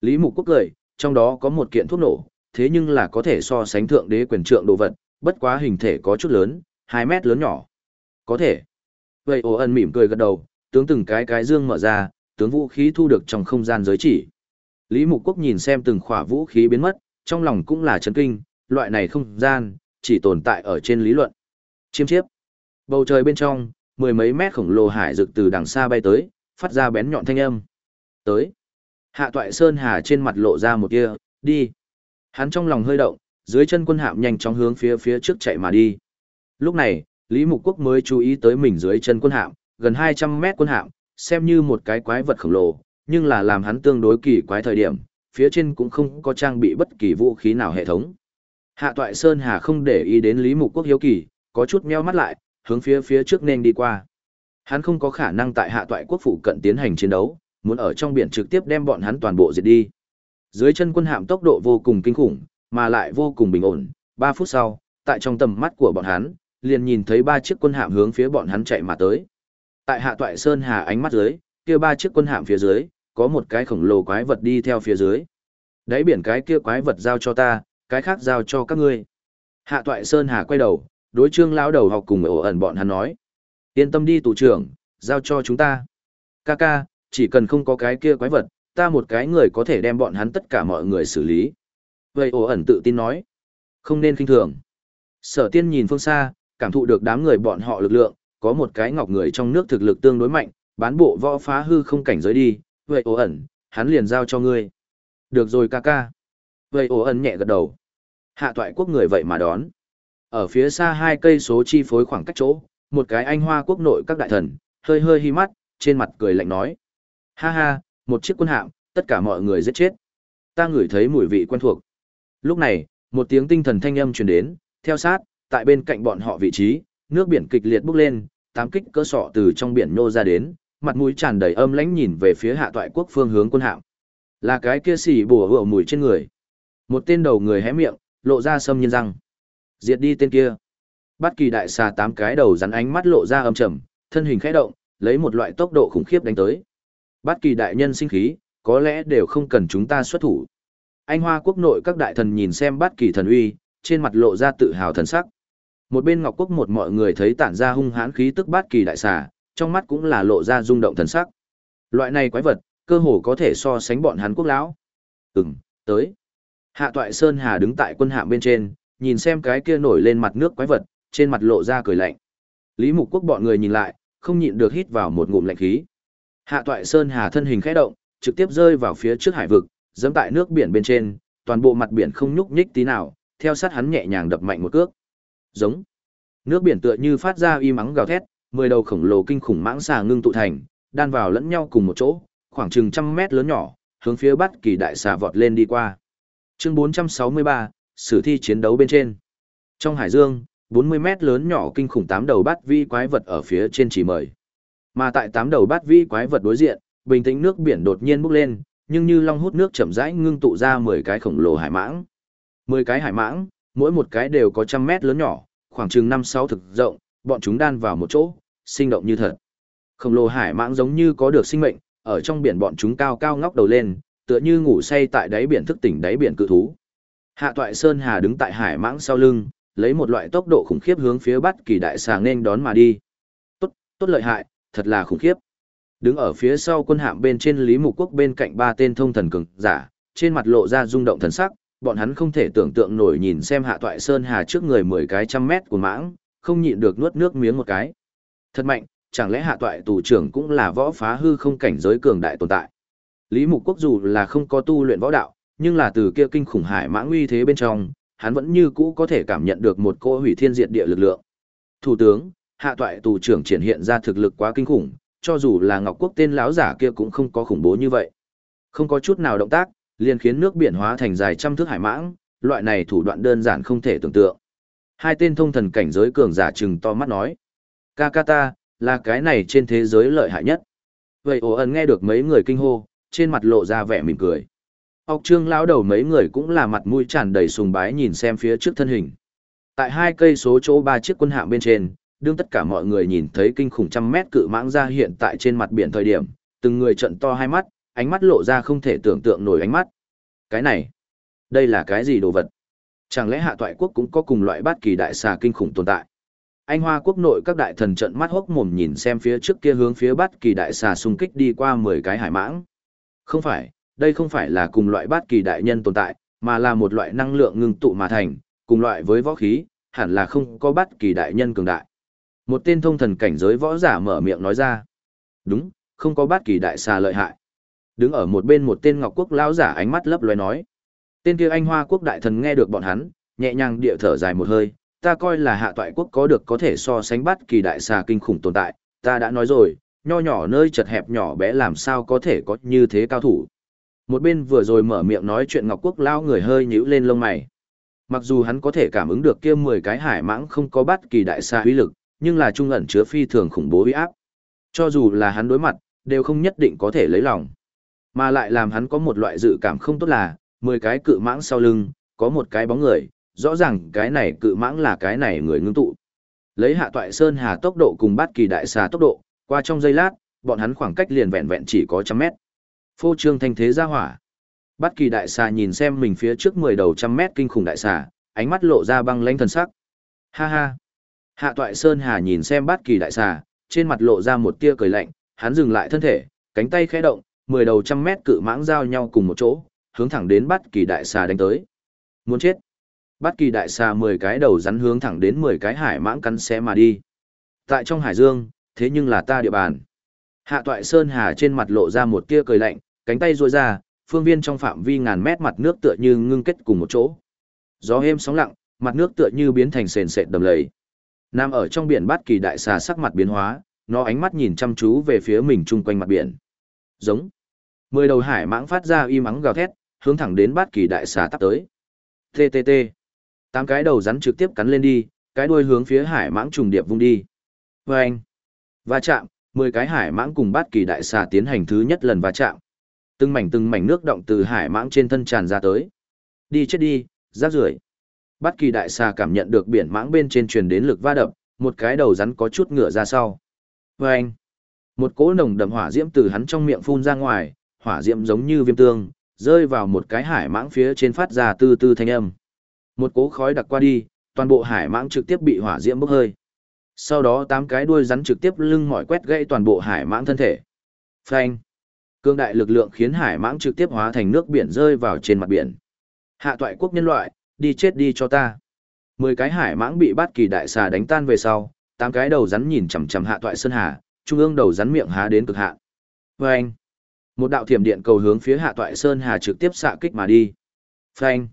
Lý Mục Quốc cười, trong đó có một kiện thuốc nổ, thế nhưng là có thể so sánh thượng đế quyền trượng đồ vật, bất quá hình thể có chút lớn, 2 mét lớn nhỏ. Có thể. Vậy ổ ẩn mỉm cười gật đầu, tướng từng cái cái dương mở ra, tướng vũ khí thu được trong không gian giới chỉ. Lý Mục Quốc nhìn xem từng khỏa vũ khí biến mất, trong lòng cũng là chấn kinh, loại này không gian, chỉ tồn tại ở trên lý luận. Chiêm chiếp. Bầu trời bên trong, mười mấy mét khổng lồ hải rực từ đằng xa bay tới, phát ra bén nhọn thanh âm. Tới. Hạ toại Sơn Hà trên mặt lộ ra một tia, đi. Hắn trong lòng hơi động, dưới chân quân hạm nhanh chóng hướng phía phía trước chạy mà đi. Lúc này, Lý Mục Quốc mới chú ý tới mình dưới chân quân hạm, gần 200 mét quân hạm, xem như một cái quái vật khổng lồ, nhưng là làm hắn tương đối kỳ quái thời điểm, phía trên cũng không có trang bị bất kỳ vũ khí nào hệ thống. Hạ Toại Sơn Hà không để ý đến Lý Mục Quốc hiếu kỳ, có chút meo mắt lại, hướng phía phía trước nên đi qua. Hắn không có khả năng tại Hạ Toại Quốc phủ cận tiến hành chiến đấu, muốn ở trong biển trực tiếp đem bọn hắn toàn bộ diệt đi. Dưới chân quân hạm tốc độ vô cùng kinh khủng, mà lại vô cùng bình ổn, 3 phút sau, tại trong tầm mắt của bọn hắn, liền nhìn thấy ba chiếc quân hạm hướng phía bọn hắn chạy mà tới. Tại Hạ Toại Sơn Hà ánh mắt dưới, kia ba chiếc quân hạm phía dưới, có một cái khổng lồ quái vật đi theo phía dưới. Đáy biển cái kia quái vật giao cho ta, cái khác giao cho các ngươi. Hạ Toại Sơn Hà quay đầu, đối trương lão đầu học cùng ổ ẩn bọn hắn nói. Yên tâm đi tù trưởng, giao cho chúng ta. Ca ca, chỉ cần không có cái kia quái vật, ta một cái người có thể đem bọn hắn tất cả mọi người xử lý. Vậy ổ ẩn tự tin nói. Không nên kinh thường. Sở tiên nhìn phương xa, cảm thụ được đám người bọn họ lực lượng, có một cái ngọc người trong nước thực lực tương đối mạnh, bán bộ võ phá hư không cảnh giới đi, vậy ổ ẩn, hắn liền giao cho ngươi. Được rồi ca ca. Vậy ổ ẩn nhẹ gật đầu. Hạ toại quốc người vậy mà đón. Ở phía xa hai cây số chi phối khoảng cách chỗ, một cái anh hoa quốc nội các đại thần, hơi hơi hi mắt, trên mặt cười lạnh nói. Ha ha, một chiếc quân hạm, tất cả mọi người giết chết. Ta ngửi thấy mùi vị quen thuộc. Lúc này, một tiếng tinh thần thanh âm truyền đến, theo sát, tại bên cạnh bọn họ vị trí, nước biển kịch liệt bốc lên, tám kích cỡ sọ từ trong biển nô ra đến, mặt mũi tràn đầy âm lãnh nhìn về phía hạ toại quốc phương hướng quân hạm. Là cái kia xỉ bùa hựa mùi trên người. Một tên đầu người hé miệng, lộ ra sâm nhiên răng. Diệt đi tên kia. Bắt kỳ đại xà tám cái đầu rắn ánh mắt lộ ra âm trầm, thân hình khẽ động, lấy một loại tốc độ khủng khiếp đánh tới. Bắt kỳ đại nhân sinh khí, có lẽ đều không cần chúng ta xuất thủ. Anh Hoa quốc nội các đại thần nhìn xem bắt kỳ thần uy, trên mặt lộ ra tự hào thần sắc. Một bên Ngọc Quốc một mọi người thấy tản ra hung hãn khí tức bát kỳ đại xà, trong mắt cũng là lộ ra rung động thần sắc. Loại này quái vật, cơ hồ có thể so sánh bọn hắn quốc lão. Ừm, tới. Hạ Toại Sơn Hà đứng tại quân hạm bên trên, nhìn xem cái kia nổi lên mặt nước quái vật, trên mặt lộ ra cười lạnh. Lý Mục Quốc bọn người nhìn lại, không nhịn được hít vào một ngụm lạnh khí. Hạ Toại Sơn Hà thân hình khẽ động, trực tiếp rơi vào phía trước hải vực, dẫm tại nước biển bên trên, toàn bộ mặt biển không nhúc nhích tí nào, theo sát hắn nhẹ nhàng đập mạnh một cước. Giống. Nước biển tựa như phát ra y mắng gào thét, mười đầu khổng lồ kinh khủng mãng xà ngưng tụ thành, đan vào lẫn nhau cùng một chỗ, khoảng chừng trăm mét lớn nhỏ, hướng phía bắt kỳ đại xà vọt lên đi qua. Chương 463, sử thi chiến đấu bên trên. Trong hải dương, 40 mét lớn nhỏ kinh khủng tám đầu bát vi quái vật ở phía trên chỉ mời. Mà tại tám đầu bát vi quái vật đối diện, bình tĩnh nước biển đột nhiên bốc lên, nhưng như long hút nước chậm rãi ngưng tụ ra 10 cái khổng lồ hải mãng. 10 cái hải mãng, mỗi một cái đều có trăm mét lớn nhỏ, khoảng chừng 5-6 thực rộng, bọn chúng đan vào một chỗ, sinh động như thật. Khổng lồ hải mãng giống như có được sinh mệnh, ở trong biển bọn chúng cao cao ngóc đầu lên, tựa như ngủ say tại đáy biển thức tỉnh đáy biển cự thú. Hạ Toại Sơn Hà đứng tại hải mãng sau lưng, lấy một loại tốc độ khủng khiếp hướng phía Bát Kỳ đại sàng nên đón mà đi. Tốt, tốt lợi hại, thật là khủng khiếp. Đứng ở phía sau quân hạm bên trên Lý Mục Quốc bên cạnh ba tên thông thần cường giả, trên mặt lộ ra rung động thần sắc, bọn hắn không thể tưởng tượng nổi nhìn xem Hạ Toại Sơn Hà trước người mười cái trăm mét của mãng, không nhịn được nuốt nước miếng một cái. Thật mạnh, chẳng lẽ Hạ Toại tù trưởng cũng là võ phá hư không cảnh giới cường đại tồn tại. Lý Mục Quốc dù là không có tu luyện võ đạo, nhưng là từ kia kinh khủng hải mã nguy thế bên trong, hắn vẫn như cũ có thể cảm nhận được một cô hủy thiên diệt địa lực lượng. Thủ tướng, hạ toại tù trưởng triển hiện ra thực lực quá kinh khủng, cho dù là Ngọc Quốc tên lão giả kia cũng không có khủng bố như vậy. Không có chút nào động tác, liền khiến nước biển hóa thành dài trăm thước hải mãng, loại này thủ đoạn đơn giản không thể tưởng tượng. Hai tên thông thần cảnh giới cường giả chừng to mắt nói. Kakata, là cái này trên thế giới lợi hại nhất. Vậy ổ ẩn nghe được mấy người kinh hô, trên mặt lộ ra vẻ mỉm cười. Ốc trương lão đầu mấy người cũng là mặt mũi tràn đầy sùng bái nhìn xem phía trước thân hình. Tại hai cây số chỗ ba chiếc quân hạm bên trên, đương tất cả mọi người nhìn thấy kinh khủng trăm mét cự mãng ra hiện tại trên mặt biển thời điểm, từng người trận to hai mắt, ánh mắt lộ ra không thể tưởng tượng nổi ánh mắt. Cái này, đây là cái gì đồ vật? Chẳng lẽ hạ toại quốc cũng có cùng loại bát kỳ đại xà kinh khủng tồn tại? Anh Hoa quốc nội các đại thần trận mắt hốc mồm nhìn xem phía trước kia hướng phía bát kỳ đại xà xung kích đi qua 10 cái hải mãng. Không phải, đây không phải là cùng loại bát kỳ đại nhân tồn tại, mà là một loại năng lượng ngưng tụ mà thành, cùng loại với võ khí, hẳn là không có bát kỳ đại nhân cường đại. Một tên thông thần cảnh giới võ giả mở miệng nói ra. Đúng, không có bát kỳ đại xà lợi hại. Đứng ở một bên một tên ngọc quốc lão giả ánh mắt lấp loé nói. Tên kia anh hoa quốc đại thần nghe được bọn hắn, nhẹ nhàng địa thở dài một hơi, ta coi là hạ toại quốc có được có thể so sánh bắt kỳ đại xà kinh khủng tồn tại, ta đã nói rồi, nho nhỏ nơi chật hẹp nhỏ bé làm sao có thể có như thế cao thủ. Một bên vừa rồi mở miệng nói chuyện Ngọc Quốc lao người hơi nhíu lên lông mày. Mặc dù hắn có thể cảm ứng được kia 10 cái hải mãng không có bắt kỳ đại xà uy lực, nhưng là trung ẩn chứa phi thường khủng bố uy áp. Cho dù là hắn đối mặt, đều không nhất định có thể lấy lòng. Mà lại làm hắn có một loại dự cảm không tốt là, 10 cái cự mãng sau lưng, có một cái bóng người, rõ ràng cái này cự mãng là cái này người ngưng tụ. Lấy hạ toại sơn hà tốc độ cùng bắt kỳ đại xà tốc độ, qua trong giây lát, bọn hắn khoảng cách liền vẹn vẹn chỉ có trăm mét. Phô trương thanh thế ra hỏa. Bắt kỳ đại xà nhìn xem mình phía trước 10 đầu trăm mét kinh khủng đại xà, ánh mắt lộ ra băng lãnh thần sắc. Ha ha. Hạ toại Sơn Hà nhìn xem bát kỳ đại xà, trên mặt lộ ra một tia cười lạnh, hắn dừng lại thân thể, cánh tay khẽ động, 10 đầu trăm mét cự mãng giao nhau cùng một chỗ, hướng thẳng đến bắt kỳ đại xà đánh tới. Muốn chết. bắt kỳ đại xà 10 cái đầu rắn hướng thẳng đến 10 cái hải mãng cắn xé mà đi. Tại trong hải dương, thế nhưng là ta địa bàn. Hạ toại Sơn Hà trên mặt lộ ra một tia cười lạnh, cánh tay duỗi ra, phương viên trong phạm vi ngàn mét mặt nước tựa như ngưng kết cùng một chỗ. Gió êm sóng lặng, mặt nước tựa như biến thành sền sệt đầm lầy. Nam ở trong biển bát kỳ đại xà sắc mặt biến hóa, nó ánh mắt nhìn chăm chú về phía mình chung quanh mặt biển. Giống. Mười đầu hải mãng phát ra y mắng gào thét, hướng thẳng đến bát kỳ đại xà tắp tới. TTT. Tám cái đầu rắn trực tiếp cắn lên đi, cái đuôi hướng phía hải mãng trùng điệp vung đi. Vâng. Va chạm, mười cái hải mãng cùng bát kỳ đại xà tiến hành thứ nhất lần va chạm. Từng mảnh từng mảnh nước động từ hải mãng trên thân tràn ra tới. Đi chết đi, rác rưởi. Bát kỳ đại xà cảm nhận được biển mãng bên trên truyền đến lực va đập, một cái đầu rắn có chút ngựa ra sau. Vâng. Một cỗ nồng đậm hỏa diễm từ hắn trong miệng phun ra ngoài, hỏa diễm giống như viêm tương, rơi vào một cái hải mãng phía trên phát ra tư tư thanh âm. Một cỗ khói đặc qua đi, toàn bộ hải mãng trực tiếp bị hỏa diễm bốc hơi. Sau đó tám cái đuôi rắn trực tiếp lưng mỏi quét gãy toàn bộ hải mãng thân thể. Phanh. Cương đại lực lượng khiến hải mãng trực tiếp hóa thành nước biển rơi vào trên mặt biển. Hạ toại quốc nhân loại, đi chết đi cho ta. Mười cái hải mãng bị bát kỳ đại xà đánh tan về sau, tám cái đầu rắn nhìn chằm chằm hạ toại sơn hà, trung ương đầu rắn miệng há đến cực hạn. Phanh. Một đạo thiểm điện cầu hướng phía hạ toại sơn hà trực tiếp xạ kích mà đi. Phanh.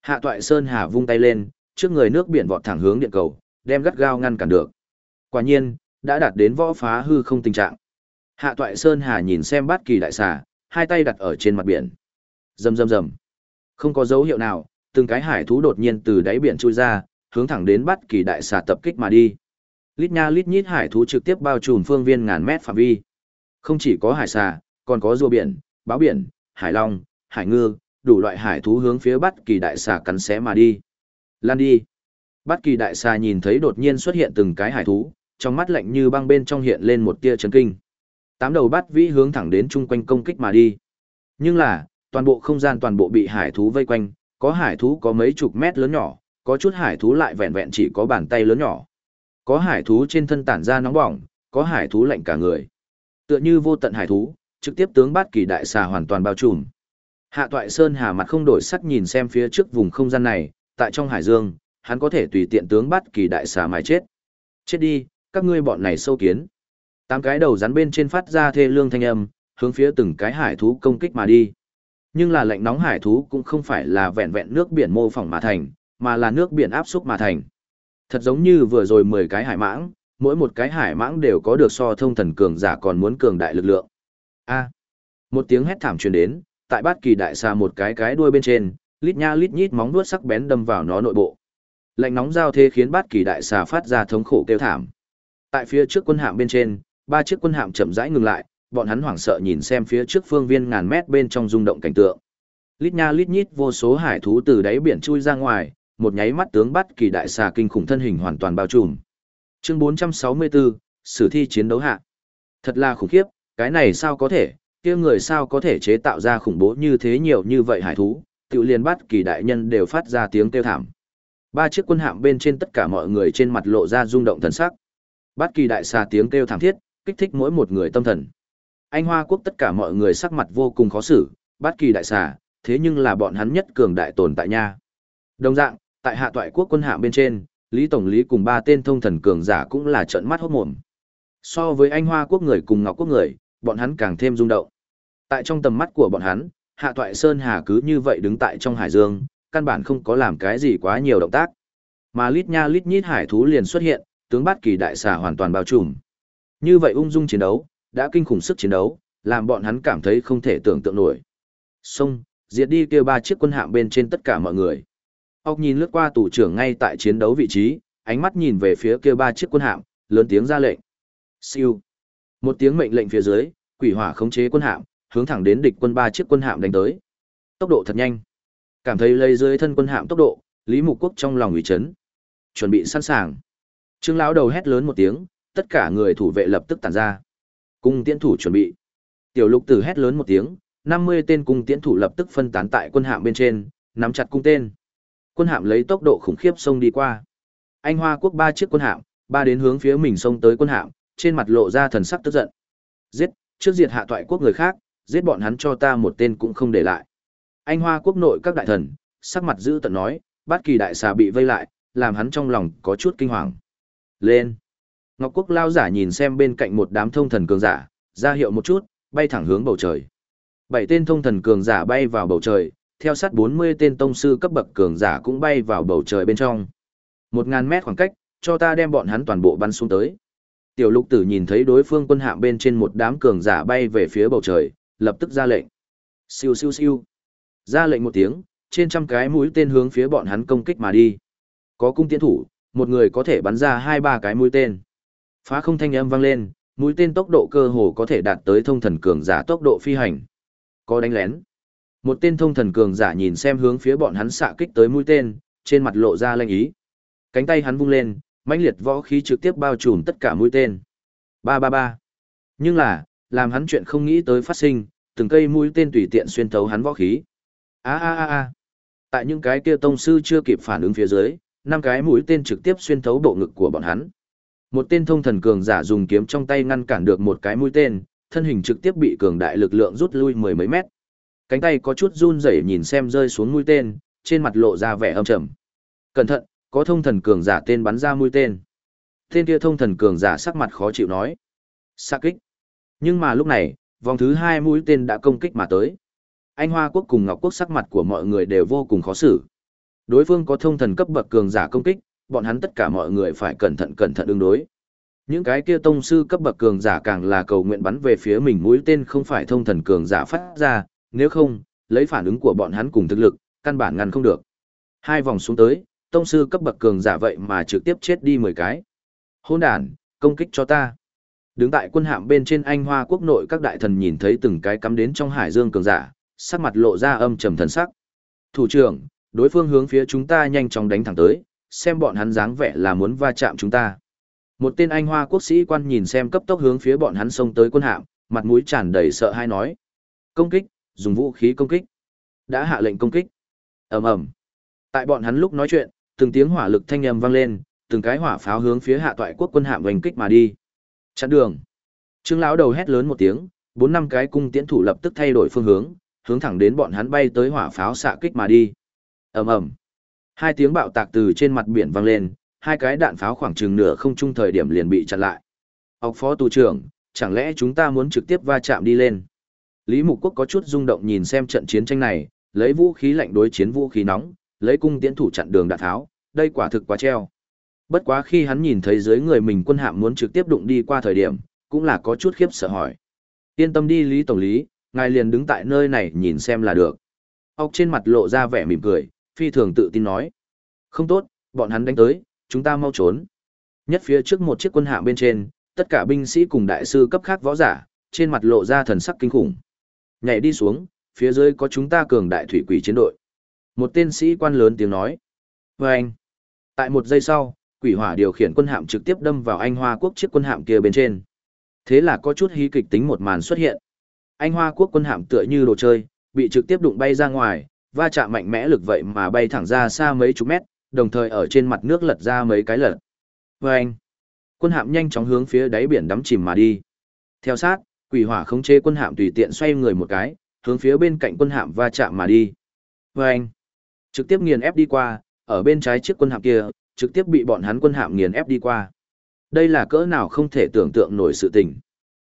Hạ toại sơn hà vung tay lên, trước người nước biển vọt thẳng hướng điện cầu, đem gắt gao ngăn cản được. Quả nhiên, đã đạt đến võ phá hư không tình trạng. Hạ toại sơn hà nhìn xem bát kỳ đại xà, hai tay đặt ở trên mặt biển. Rầm rầm rầm. Không có dấu hiệu nào, từng cái hải thú đột nhiên từ đáy biển chui ra, hướng thẳng đến bát kỳ đại xà tập kích mà đi. Lít nha lít nhít hải thú trực tiếp bao trùm phương viên ngàn mét phạm vi. Không chỉ có hải xà, còn có rùa biển, báo biển, hải long, hải ngư, đủ loại hải thú hướng phía bát kỳ đại xà cắn xé mà đi. Lan đi. Bát kỳ đại xà nhìn thấy đột nhiên xuất hiện từng cái hải thú, trong mắt lạnh như băng bên trong hiện lên một tia chấn kinh. Tám đầu bát vĩ hướng thẳng đến chung quanh công kích mà đi. Nhưng là, toàn bộ không gian toàn bộ bị hải thú vây quanh, có hải thú có mấy chục mét lớn nhỏ, có chút hải thú lại vẹn vẹn chỉ có bàn tay lớn nhỏ. Có hải thú trên thân tản ra nóng bỏng, có hải thú lạnh cả người. Tựa như vô tận hải thú, trực tiếp tướng bát kỳ đại xà hoàn toàn bao trùm. Hạ Toại Sơn hà mặt không đổi sắc nhìn xem phía trước vùng không gian này, tại trong hải dương, hắn có thể tùy tiện tướng bát kỳ đại xà mài chết. Chết đi, các ngươi bọn này sâu kiến. Tám cái đầu rắn bên trên phát ra thê lương thanh âm, hướng phía từng cái hải thú công kích mà đi. Nhưng là lạnh nóng hải thú cũng không phải là vẹn vẹn nước biển mô phỏng mà thành, mà là nước biển áp xúc mà thành. Thật giống như vừa rồi 10 cái hải mãng, mỗi một cái hải mãng đều có được so thông thần cường giả còn muốn cường đại lực lượng. A. một tiếng hét thảm truyền đến, tại bát kỳ đại xà một cái cái đuôi bên trên, lít nha lít nhít móng vuốt sắc bén đâm vào nó nội bộ. Lạnh nóng giao thế khiến bát kỳ đại xà phát ra thống khổ kêu thảm. Tại phía trước quân hạm bên trên, ba chiếc quân hạm chậm rãi ngừng lại, bọn hắn hoảng sợ nhìn xem phía trước phương viên ngàn mét bên trong rung động cảnh tượng. Lít nha lít nhít vô số hải thú từ đáy biển chui ra ngoài, một nháy mắt tướng bắt kỳ đại xà kinh khủng thân hình hoàn toàn bao trùm. Chương 464, Sử thi chiến đấu hạ. Thật là khủng khiếp, cái này sao có thể, kia người sao có thể chế tạo ra khủng bố như thế nhiều như vậy hải thú, tự liền bắt kỳ đại nhân đều phát ra tiếng kêu thảm. Ba chiếc quân hạm bên trên tất cả mọi người trên mặt lộ ra rung động thần sắc. Bắt kỳ đại xà tiếng kêu thảm thiết, kích thích mỗi một người tâm thần. Anh Hoa quốc tất cả mọi người sắc mặt vô cùng khó xử, bắt kỳ đại xà, thế nhưng là bọn hắn nhất cường đại tồn tại nha. Đồng dạng, tại hạ toại quốc quân hạm bên trên, Lý Tổng Lý cùng ba tên thông thần cường giả cũng là trận mắt hốt mồm. So với anh Hoa quốc người cùng Ngọc quốc người, bọn hắn càng thêm rung động. Tại trong tầm mắt của bọn hắn, hạ toại Sơn Hà cứ như vậy đứng tại trong hải dương, căn bản không có làm cái gì quá nhiều động tác. Mà lít nha lít nhít hải thú liền xuất hiện, tướng bát kỳ đại xà hoàn toàn bao trùm. Như vậy ung dung chiến đấu, đã kinh khủng sức chiến đấu, làm bọn hắn cảm thấy không thể tưởng tượng nổi. Xong, diệt đi kêu ba chiếc quân hạm bên trên tất cả mọi người. Ốc nhìn lướt qua tù trưởng ngay tại chiến đấu vị trí, ánh mắt nhìn về phía kia ba chiếc quân hạm, lớn tiếng ra lệnh. Siêu. Một tiếng mệnh lệnh phía dưới, quỷ hỏa khống chế quân hạm, hướng thẳng đến địch quân ba chiếc quân hạm đánh tới. Tốc độ thật nhanh. Cảm thấy lây dưới thân quân hạm tốc độ, Lý Mục Quốc trong lòng ủy chấn. Chuẩn bị sẵn sàng. Trương lão đầu hét lớn một tiếng, tất cả người thủ vệ lập tức tản ra. Cung tiễn thủ chuẩn bị. Tiểu Lục Tử hét lớn một tiếng, 50 tên cung tiễn thủ lập tức phân tán tại quân hạm bên trên, nắm chặt cung tên. Quân hạm lấy tốc độ khủng khiếp xông đi qua. Anh Hoa quốc ba chiếc quân hạm, ba đến hướng phía mình xông tới quân hạm, trên mặt lộ ra thần sắc tức giận. Giết, trước diệt hạ toại quốc người khác, giết bọn hắn cho ta một tên cũng không để lại. Anh Hoa quốc nội các đại thần, sắc mặt giữ tận nói, bát kỳ đại xà bị vây lại, làm hắn trong lòng có chút kinh hoàng. Lên! Ngọc quốc lao giả nhìn xem bên cạnh một đám thông thần cường giả, ra hiệu một chút, bay thẳng hướng bầu trời. Bảy tên thông thần cường giả bay vào bầu trời, theo sát 40 tên tông sư cấp bậc cường giả cũng bay vào bầu trời bên trong. 1000 mét khoảng cách, cho ta đem bọn hắn toàn bộ bắn xuống tới. Tiểu lục tử nhìn thấy đối phương quân hạm bên trên một đám cường giả bay về phía bầu trời, lập tức ra lệnh. Siêu siêu siêu. Ra lệnh một tiếng, trên trăm cái mũi tên hướng phía bọn hắn công kích mà đi. Có cung tiến thủ, một người có thể bắn ra hai ba cái mũi tên. Phá không thanh âm vang lên, mũi tên tốc độ cơ hồ có thể đạt tới thông thần cường giả tốc độ phi hành. Có đánh lén. Một tên thông thần cường giả nhìn xem hướng phía bọn hắn xạ kích tới mũi tên, trên mặt lộ ra lanh ý. Cánh tay hắn vung lên, mãnh liệt võ khí trực tiếp bao trùm tất cả mũi tên. Ba ba ba. Nhưng là, làm hắn chuyện không nghĩ tới phát sinh, từng cây mũi tên tùy tiện xuyên thấu hắn võ khí. A a a a. Tại những cái kia tông sư chưa kịp phản ứng phía dưới, năm cái mũi tên trực tiếp xuyên thấu bộ ngực của bọn hắn. Một tên thông thần cường giả dùng kiếm trong tay ngăn cản được một cái mũi tên, thân hình trực tiếp bị cường đại lực lượng rút lui mười mấy mét. Cánh tay có chút run rẩy nhìn xem rơi xuống mũi tên, trên mặt lộ ra vẻ âm trầm. Cẩn thận, có thông thần cường giả tên bắn ra mũi tên. Tên kia thông thần cường giả sắc mặt khó chịu nói. Xa kích. Nhưng mà lúc này, vòng thứ hai mũi tên đã công kích mà tới. Anh Hoa Quốc cùng Ngọc Quốc sắc mặt của mọi người đều vô cùng khó xử. Đối phương có thông thần cấp bậc cường giả công kích, bọn hắn tất cả mọi người phải cẩn thận cẩn thận ứng đối. Những cái kia tông sư cấp bậc cường giả càng là cầu nguyện bắn về phía mình mũi tên không phải thông thần cường giả phát ra, nếu không, lấy phản ứng của bọn hắn cùng thực lực, căn bản ngăn không được. Hai vòng xuống tới, tông sư cấp bậc cường giả vậy mà trực tiếp chết đi 10 cái. Hôn đàn, công kích cho ta. Đứng tại quân hạm bên trên Anh Hoa quốc nội các đại thần nhìn thấy từng cái cắm đến trong hải dương cường giả, sắc mặt lộ ra âm trầm thần sắc. Thủ trưởng, đối phương hướng phía chúng ta nhanh chóng đánh thẳng tới, xem bọn hắn dáng vẻ là muốn va chạm chúng ta. Một tên Anh Hoa quốc sĩ quan nhìn xem cấp tốc hướng phía bọn hắn xông tới quân hạm, mặt mũi tràn đầy sợ hãi nói: "Công kích, dùng vũ khí công kích." Đã hạ lệnh công kích. Ầm ầm. Tại bọn hắn lúc nói chuyện, từng tiếng hỏa lực thanh âm vang lên, từng cái hỏa pháo hướng phía hạ toại quốc quân hạm vành kích mà đi. Chặn đường. Trương lão đầu hét lớn một tiếng, bốn năm cái cung tiễn thủ lập tức thay đổi phương hướng, hướng thẳng đến bọn hắn bay tới hỏa pháo xạ kích mà đi. Ầm ầm. Hai tiếng bạo tạc từ trên mặt biển vang lên, hai cái đạn pháo khoảng chừng nửa không trung thời điểm liền bị chặn lại. Học phó tù trưởng, chẳng lẽ chúng ta muốn trực tiếp va chạm đi lên? Lý Mục Quốc có chút rung động nhìn xem trận chiến tranh này, lấy vũ khí lạnh đối chiến vũ khí nóng, lấy cung tiễn thủ chặn đường đạn tháo, đây quả thực quá treo. Bất quá khi hắn nhìn thấy dưới người mình quân hạm muốn trực tiếp đụng đi qua thời điểm, cũng là có chút khiếp sợ hỏi. Yên tâm đi Lý Tổng lý, ngài liền đứng tại nơi này nhìn xem là được. Ốc trên mặt lộ ra vẻ mỉm cười, phi thường tự tin nói. Không tốt, bọn hắn đánh tới, chúng ta mau trốn. Nhất phía trước một chiếc quân hạm bên trên, tất cả binh sĩ cùng đại sư cấp khác võ giả, trên mặt lộ ra thần sắc kinh khủng. Nhảy đi xuống, phía dưới có chúng ta cường đại thủy quỷ chiến đội. Một tên sĩ quan lớn tiếng nói. Và anh. Tại một giây sau, quỷ hỏa điều khiển quân hạm trực tiếp đâm vào anh Hoa quốc chiếc quân hạm kia bên trên. Thế là có chút hí kịch tính một màn xuất hiện. Anh Hoa quốc quân hạm tựa như đồ chơi, bị trực tiếp đụng bay ra ngoài, va chạm mạnh mẽ lực vậy mà bay thẳng ra xa mấy chục mét, đồng thời ở trên mặt nước lật ra mấy cái lật. Và anh. Quân hạm nhanh chóng hướng phía đáy biển đắm chìm mà đi. Theo sát, quỷ hỏa khống chế quân hạm tùy tiện xoay người một cái, hướng phía bên cạnh quân hạm va chạm mà đi. Và anh trực tiếp nghiền ép đi qua, ở bên trái chiếc quân hạm kia, trực tiếp bị bọn hắn quân hạm nghiền ép đi qua. Đây là cỡ nào không thể tưởng tượng nổi sự tình.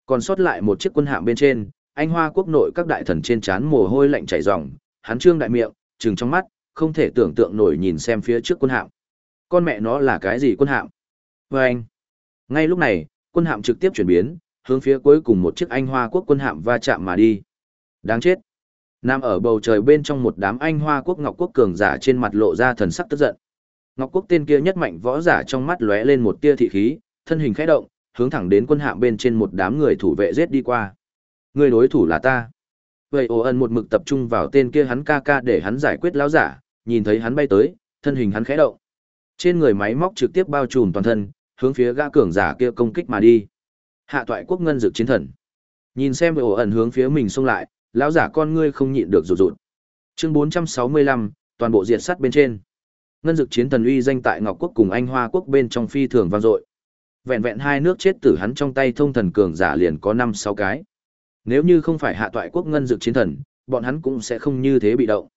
Còn sót lại một chiếc quân hạm bên trên, anh hoa quốc nội các đại thần trên trán mồ hôi lạnh chảy ròng, hắn trương đại miệng, trừng trong mắt, không thể tưởng tượng nổi nhìn xem phía trước quân hạm. Con mẹ nó là cái gì quân hạm? Và anh. Ngay lúc này, quân hạm trực tiếp chuyển biến, hướng phía cuối cùng một chiếc anh hoa quốc quân hạm va chạm mà đi. Đáng chết. Nam ở bầu trời bên trong một đám anh hoa quốc ngọc quốc cường giả trên mặt lộ ra thần sắc tức giận. Ngọc quốc tên kia nhất mạnh võ giả trong mắt lóe lên một tia thị khí, thân hình khẽ động, hướng thẳng đến quân hạm bên trên một đám người thủ vệ giết đi qua. Người đối thủ là ta. Vậy ồ ẩn một mực tập trung vào tên kia hắn ca ca để hắn giải quyết lão giả, nhìn thấy hắn bay tới, thân hình hắn khẽ động. Trên người máy móc trực tiếp bao trùm toàn thân, hướng phía gã cường giả kia công kích mà đi. Hạ toại quốc ngân dược chiến thần. Nhìn xem vậy ồ ẩn hướng phía mình xông lại, lão giả con ngươi không nhịn được rụt rụt. Chương 465, toàn bộ diệt sát bên trên. Ngân dực chiến thần uy danh tại Ngọc quốc cùng Anh Hoa quốc bên trong phi thường vang dội. Vẹn vẹn hai nước chết tử hắn trong tay thông thần cường giả liền có 5 6 cái. Nếu như không phải hạ toại quốc ngân dực chiến thần, bọn hắn cũng sẽ không như thế bị động.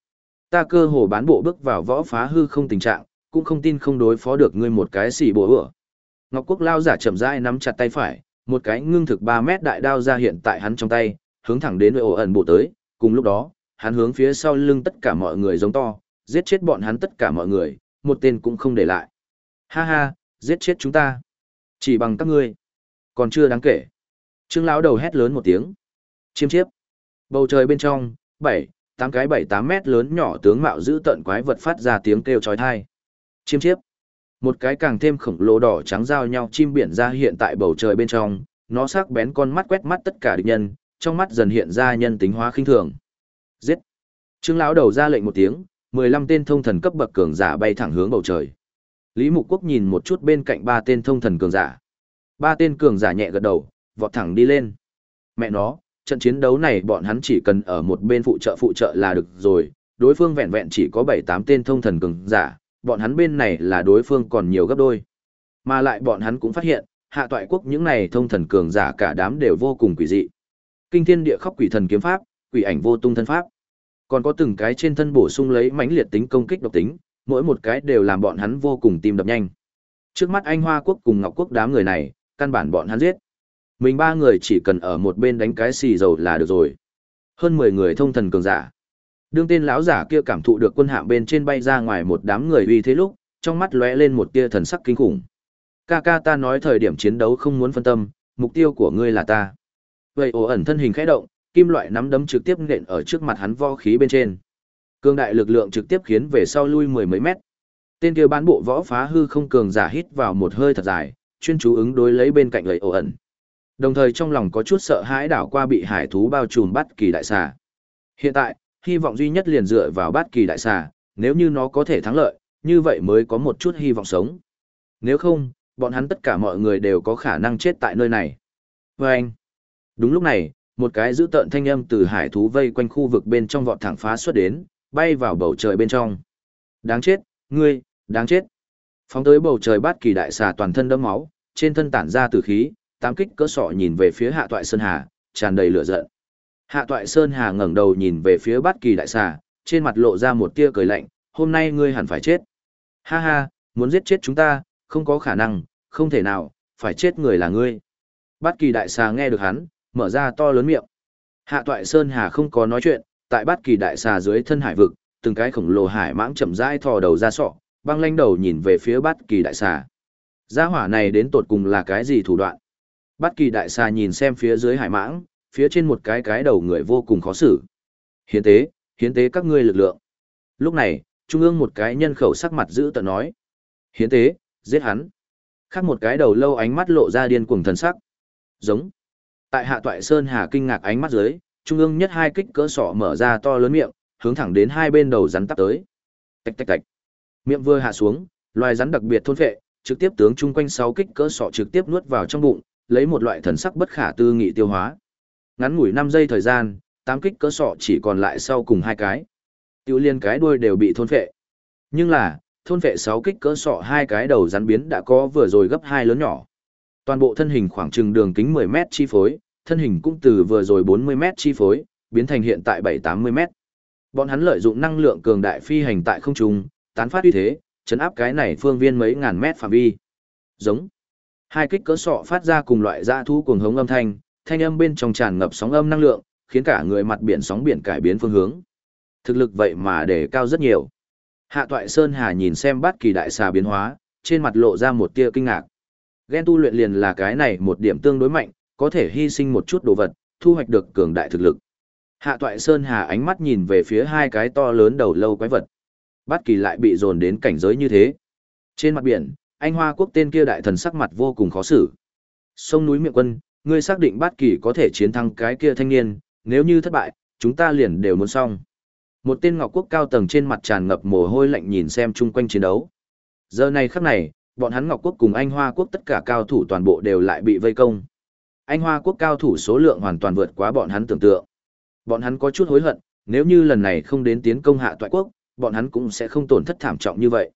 Ta cơ hồ bán bộ bước vào võ phá hư không tình trạng, cũng không tin không đối phó được ngươi một cái xỉ bùa ửa. Ngọc quốc lao giả chậm rãi nắm chặt tay phải, một cái ngưng thực 3 mét đại đao ra hiện tại hắn trong tay, hướng thẳng đến ổ ẩn bộ tới, cùng lúc đó, hắn hướng phía sau lưng tất cả mọi người giống to, giết chết bọn hắn tất cả mọi người, một tên cũng không để lại. Ha ha, giết chết chúng ta. Chỉ bằng các ngươi. Còn chưa đáng kể. Trương lão đầu hét lớn một tiếng. Chiêm chiếp. Bầu trời bên trong, bảy, tám cái bảy tám mét lớn nhỏ tướng mạo giữ tận quái vật phát ra tiếng kêu chói tai. Chiêm chiếp. Một cái càng thêm khổng lồ đỏ trắng giao nhau chim biển ra hiện tại bầu trời bên trong, nó sắc bén con mắt quét mắt tất cả địch nhân, trong mắt dần hiện ra nhân tính hóa khinh thường. Giết! Trương lão đầu ra lệnh một tiếng, 15 tên thông thần cấp bậc cường giả bay thẳng hướng bầu trời. Lý Mục Quốc nhìn một chút bên cạnh ba tên thông thần cường giả. Ba tên cường giả nhẹ gật đầu, vọt thẳng đi lên. Mẹ nó, trận chiến đấu này bọn hắn chỉ cần ở một bên phụ trợ phụ trợ là được rồi, đối phương vẹn vẹn chỉ có 7-8 tên thông thần cường giả, bọn hắn bên này là đối phương còn nhiều gấp đôi. Mà lại bọn hắn cũng phát hiện, hạ toại quốc những này thông thần cường giả cả đám đều vô cùng quỷ dị. Kinh thiên địa khóc quỷ thần kiếm pháp, quỷ ảnh vô tung thân pháp. Còn có từng cái trên thân bổ sung lấy mãnh liệt tính công kích độc tính, mỗi một cái đều làm bọn hắn vô cùng tim đập nhanh. Trước mắt anh Hoa quốc cùng Ngọc quốc đám người này, căn bản bọn hắn giết. Mình ba người chỉ cần ở một bên đánh cái xì dầu là được rồi. Hơn 10 người thông thần cường giả. Đương tên lão giả kia cảm thụ được quân hạm bên trên bay ra ngoài một đám người uy thế lúc, trong mắt lóe lên một tia thần sắc kinh khủng. Ca ca ta nói thời điểm chiến đấu không muốn phân tâm, mục tiêu của ngươi là ta. Vậy ổ ẩn thân hình khẽ động, kim loại nắm đấm trực tiếp nện ở trước mặt hắn vo khí bên trên. Cương đại lực lượng trực tiếp khiến về sau lui mười mấy mét. Tên kia bán bộ võ phá hư không cường giả hít vào một hơi thật dài, chuyên chú ứng đối lấy bên cạnh lợi ổ ẩn. Đồng thời trong lòng có chút sợ hãi đảo qua bị hải thú bao trùm bắt kỳ đại xà. Hiện tại, hy vọng duy nhất liền dựa vào bắt kỳ đại xà, nếu như nó có thể thắng lợi, như vậy mới có một chút hy vọng sống. Nếu không, bọn hắn tất cả mọi người đều có khả năng chết tại nơi này. vê anh, đúng lúc này, một cái dữ tợn thanh âm từ hải thú vây quanh khu vực bên trong vọt thẳng phá xuất đến, bay vào bầu trời bên trong. Đáng chết, ngươi, đáng chết. Phóng tới bầu trời bát kỳ đại xà toàn thân đẫm máu, trên thân tản ra tử khí, tám kích cỡ sọ nhìn về phía hạ toại sơn hà, tràn đầy lửa giận. Hạ toại sơn hà ngẩng đầu nhìn về phía bát kỳ đại xà, trên mặt lộ ra một tia cười lạnh, hôm nay ngươi hẳn phải chết. Ha ha, muốn giết chết chúng ta, không có khả năng, không thể nào, phải chết người là ngươi. Bát kỳ đại xà nghe được hắn, mở ra to lớn miệng. Hạ toại Sơn Hà không có nói chuyện, tại bát kỳ đại xà dưới thân hải vực, từng cái khổng lồ hải mãng chậm rãi thò đầu ra sọ, băng lanh đầu nhìn về phía bát kỳ đại xà. Gia hỏa này đến tột cùng là cái gì thủ đoạn? Bát kỳ đại xà nhìn xem phía dưới hải mãng, phía trên một cái cái đầu người vô cùng khó xử. Hiến tế, hiến tế các ngươi lực lượng. Lúc này, trung ương một cái nhân khẩu sắc mặt giữ tợn nói. Hiến tế, giết hắn. Khác một cái đầu lâu ánh mắt lộ ra điên cuồng thần sắc. Giống. Tại hạ toại Sơn Hà kinh ngạc ánh mắt dưới, trung ương nhất hai kích cỡ sọ mở ra to lớn miệng, hướng thẳng đến hai bên đầu rắn tắp tới. Tạch tạch tạch. Miệng vừa hạ xuống, loài rắn đặc biệt thôn phệ, trực tiếp tướng chung quanh sáu kích cỡ sọ trực tiếp nuốt vào trong bụng, lấy một loại thần sắc bất khả tư nghị tiêu hóa. Ngắn ngủi 5 giây thời gian, tám kích cỡ sọ chỉ còn lại sau cùng hai cái. Tiêu liên cái đuôi đều bị thôn phệ. Nhưng là, thôn phệ sáu kích cỡ sọ hai cái đầu rắn biến đã có vừa rồi gấp hai lớn nhỏ. Toàn bộ thân hình khoảng chừng đường kính 10 mét chi phối, thân hình cũng từ vừa rồi 40 mét chi phối, biến thành hiện tại 7-80 mét. Bọn hắn lợi dụng năng lượng cường đại phi hành tại không trung, tán phát uy thế, chấn áp cái này phương viên mấy ngàn mét phạm vi. Giống. Hai kích cỡ sọ phát ra cùng loại dã thú cuồng hống âm thanh, thanh âm bên trong tràn ngập sóng âm năng lượng, khiến cả người mặt biển sóng biển cải biến phương hướng. Thực lực vậy mà để cao rất nhiều. Hạ Toại Sơn Hà nhìn xem bát kỳ đại xà biến hóa, trên mặt lộ ra một tia kinh ngạc. Ghen tu luyện liền là cái này một điểm tương đối mạnh, có thể hy sinh một chút đồ vật, thu hoạch được cường đại thực lực. Hạ Toại Sơn Hà ánh mắt nhìn về phía hai cái to lớn đầu lâu quái vật. Bát kỳ lại bị dồn đến cảnh giới như thế. Trên mặt biển, anh Hoa quốc tên kia đại thần sắc mặt vô cùng khó xử. Sông núi miệng quân, ngươi xác định bát kỳ có thể chiến thắng cái kia thanh niên, nếu như thất bại, chúng ta liền đều muốn xong. Một tên ngọc quốc cao tầng trên mặt tràn ngập mồ hôi lạnh nhìn xem chung quanh chiến đấu. Giờ này khắc này, bọn hắn ngọc quốc cùng anh hoa quốc tất cả cao thủ toàn bộ đều lại bị vây công. Anh hoa quốc cao thủ số lượng hoàn toàn vượt quá bọn hắn tưởng tượng. Bọn hắn có chút hối hận, nếu như lần này không đến tiến công hạ toại quốc, bọn hắn cũng sẽ không tổn thất thảm trọng như vậy.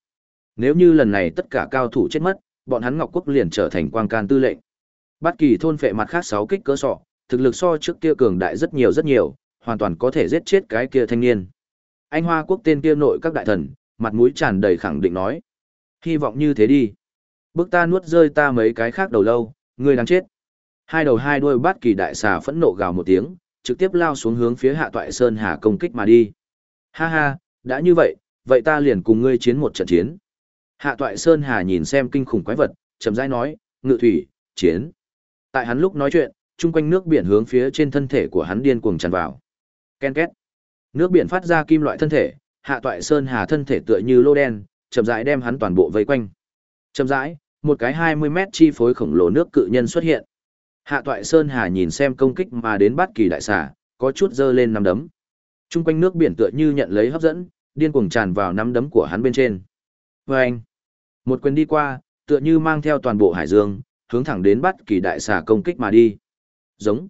Nếu như lần này tất cả cao thủ chết mất, bọn hắn Ngọc Quốc liền trở thành quang can tư lệnh. Bất kỳ thôn phệ mặt khác sáu kích cỡ sọ, thực lực so trước kia cường đại rất nhiều rất nhiều, hoàn toàn có thể giết chết cái kia thanh niên anh Hoa quốc tên kia nội các đại thần, mặt mũi tràn đầy khẳng định nói. Hy vọng như thế đi. Bước ta nuốt rơi ta mấy cái khác đầu lâu, ngươi đang chết. Hai đầu hai đuôi bát kỳ đại xà phẫn nộ gào một tiếng, trực tiếp lao xuống hướng phía hạ toại sơn hà công kích mà đi. Ha ha, đã như vậy, vậy ta liền cùng ngươi chiến một trận chiến. Hạ toại sơn hà nhìn xem kinh khủng quái vật, chậm rãi nói, ngự thủy, chiến. Tại hắn lúc nói chuyện, chung quanh nước biển hướng phía trên thân thể của hắn điên cuồng tràn vào. Ken két. Nước biển phát ra kim loại thân thể, hạ toại sơn hà thân thể tựa như lô đen, chậm rãi đem hắn toàn bộ vây quanh. Chậm rãi, một cái 20 mét chi phối khổng lồ nước cự nhân xuất hiện. Hạ toại sơn hà nhìn xem công kích mà đến bát kỳ đại xà, có chút dơ lên nắm đấm. Trung quanh nước biển tựa như nhận lấy hấp dẫn, điên cuồng tràn vào nắm đấm của hắn bên trên. Vâng! Một quyền đi qua, tựa như mang theo toàn bộ hải dương, hướng thẳng đến bát kỳ đại xà công kích mà đi. Giống!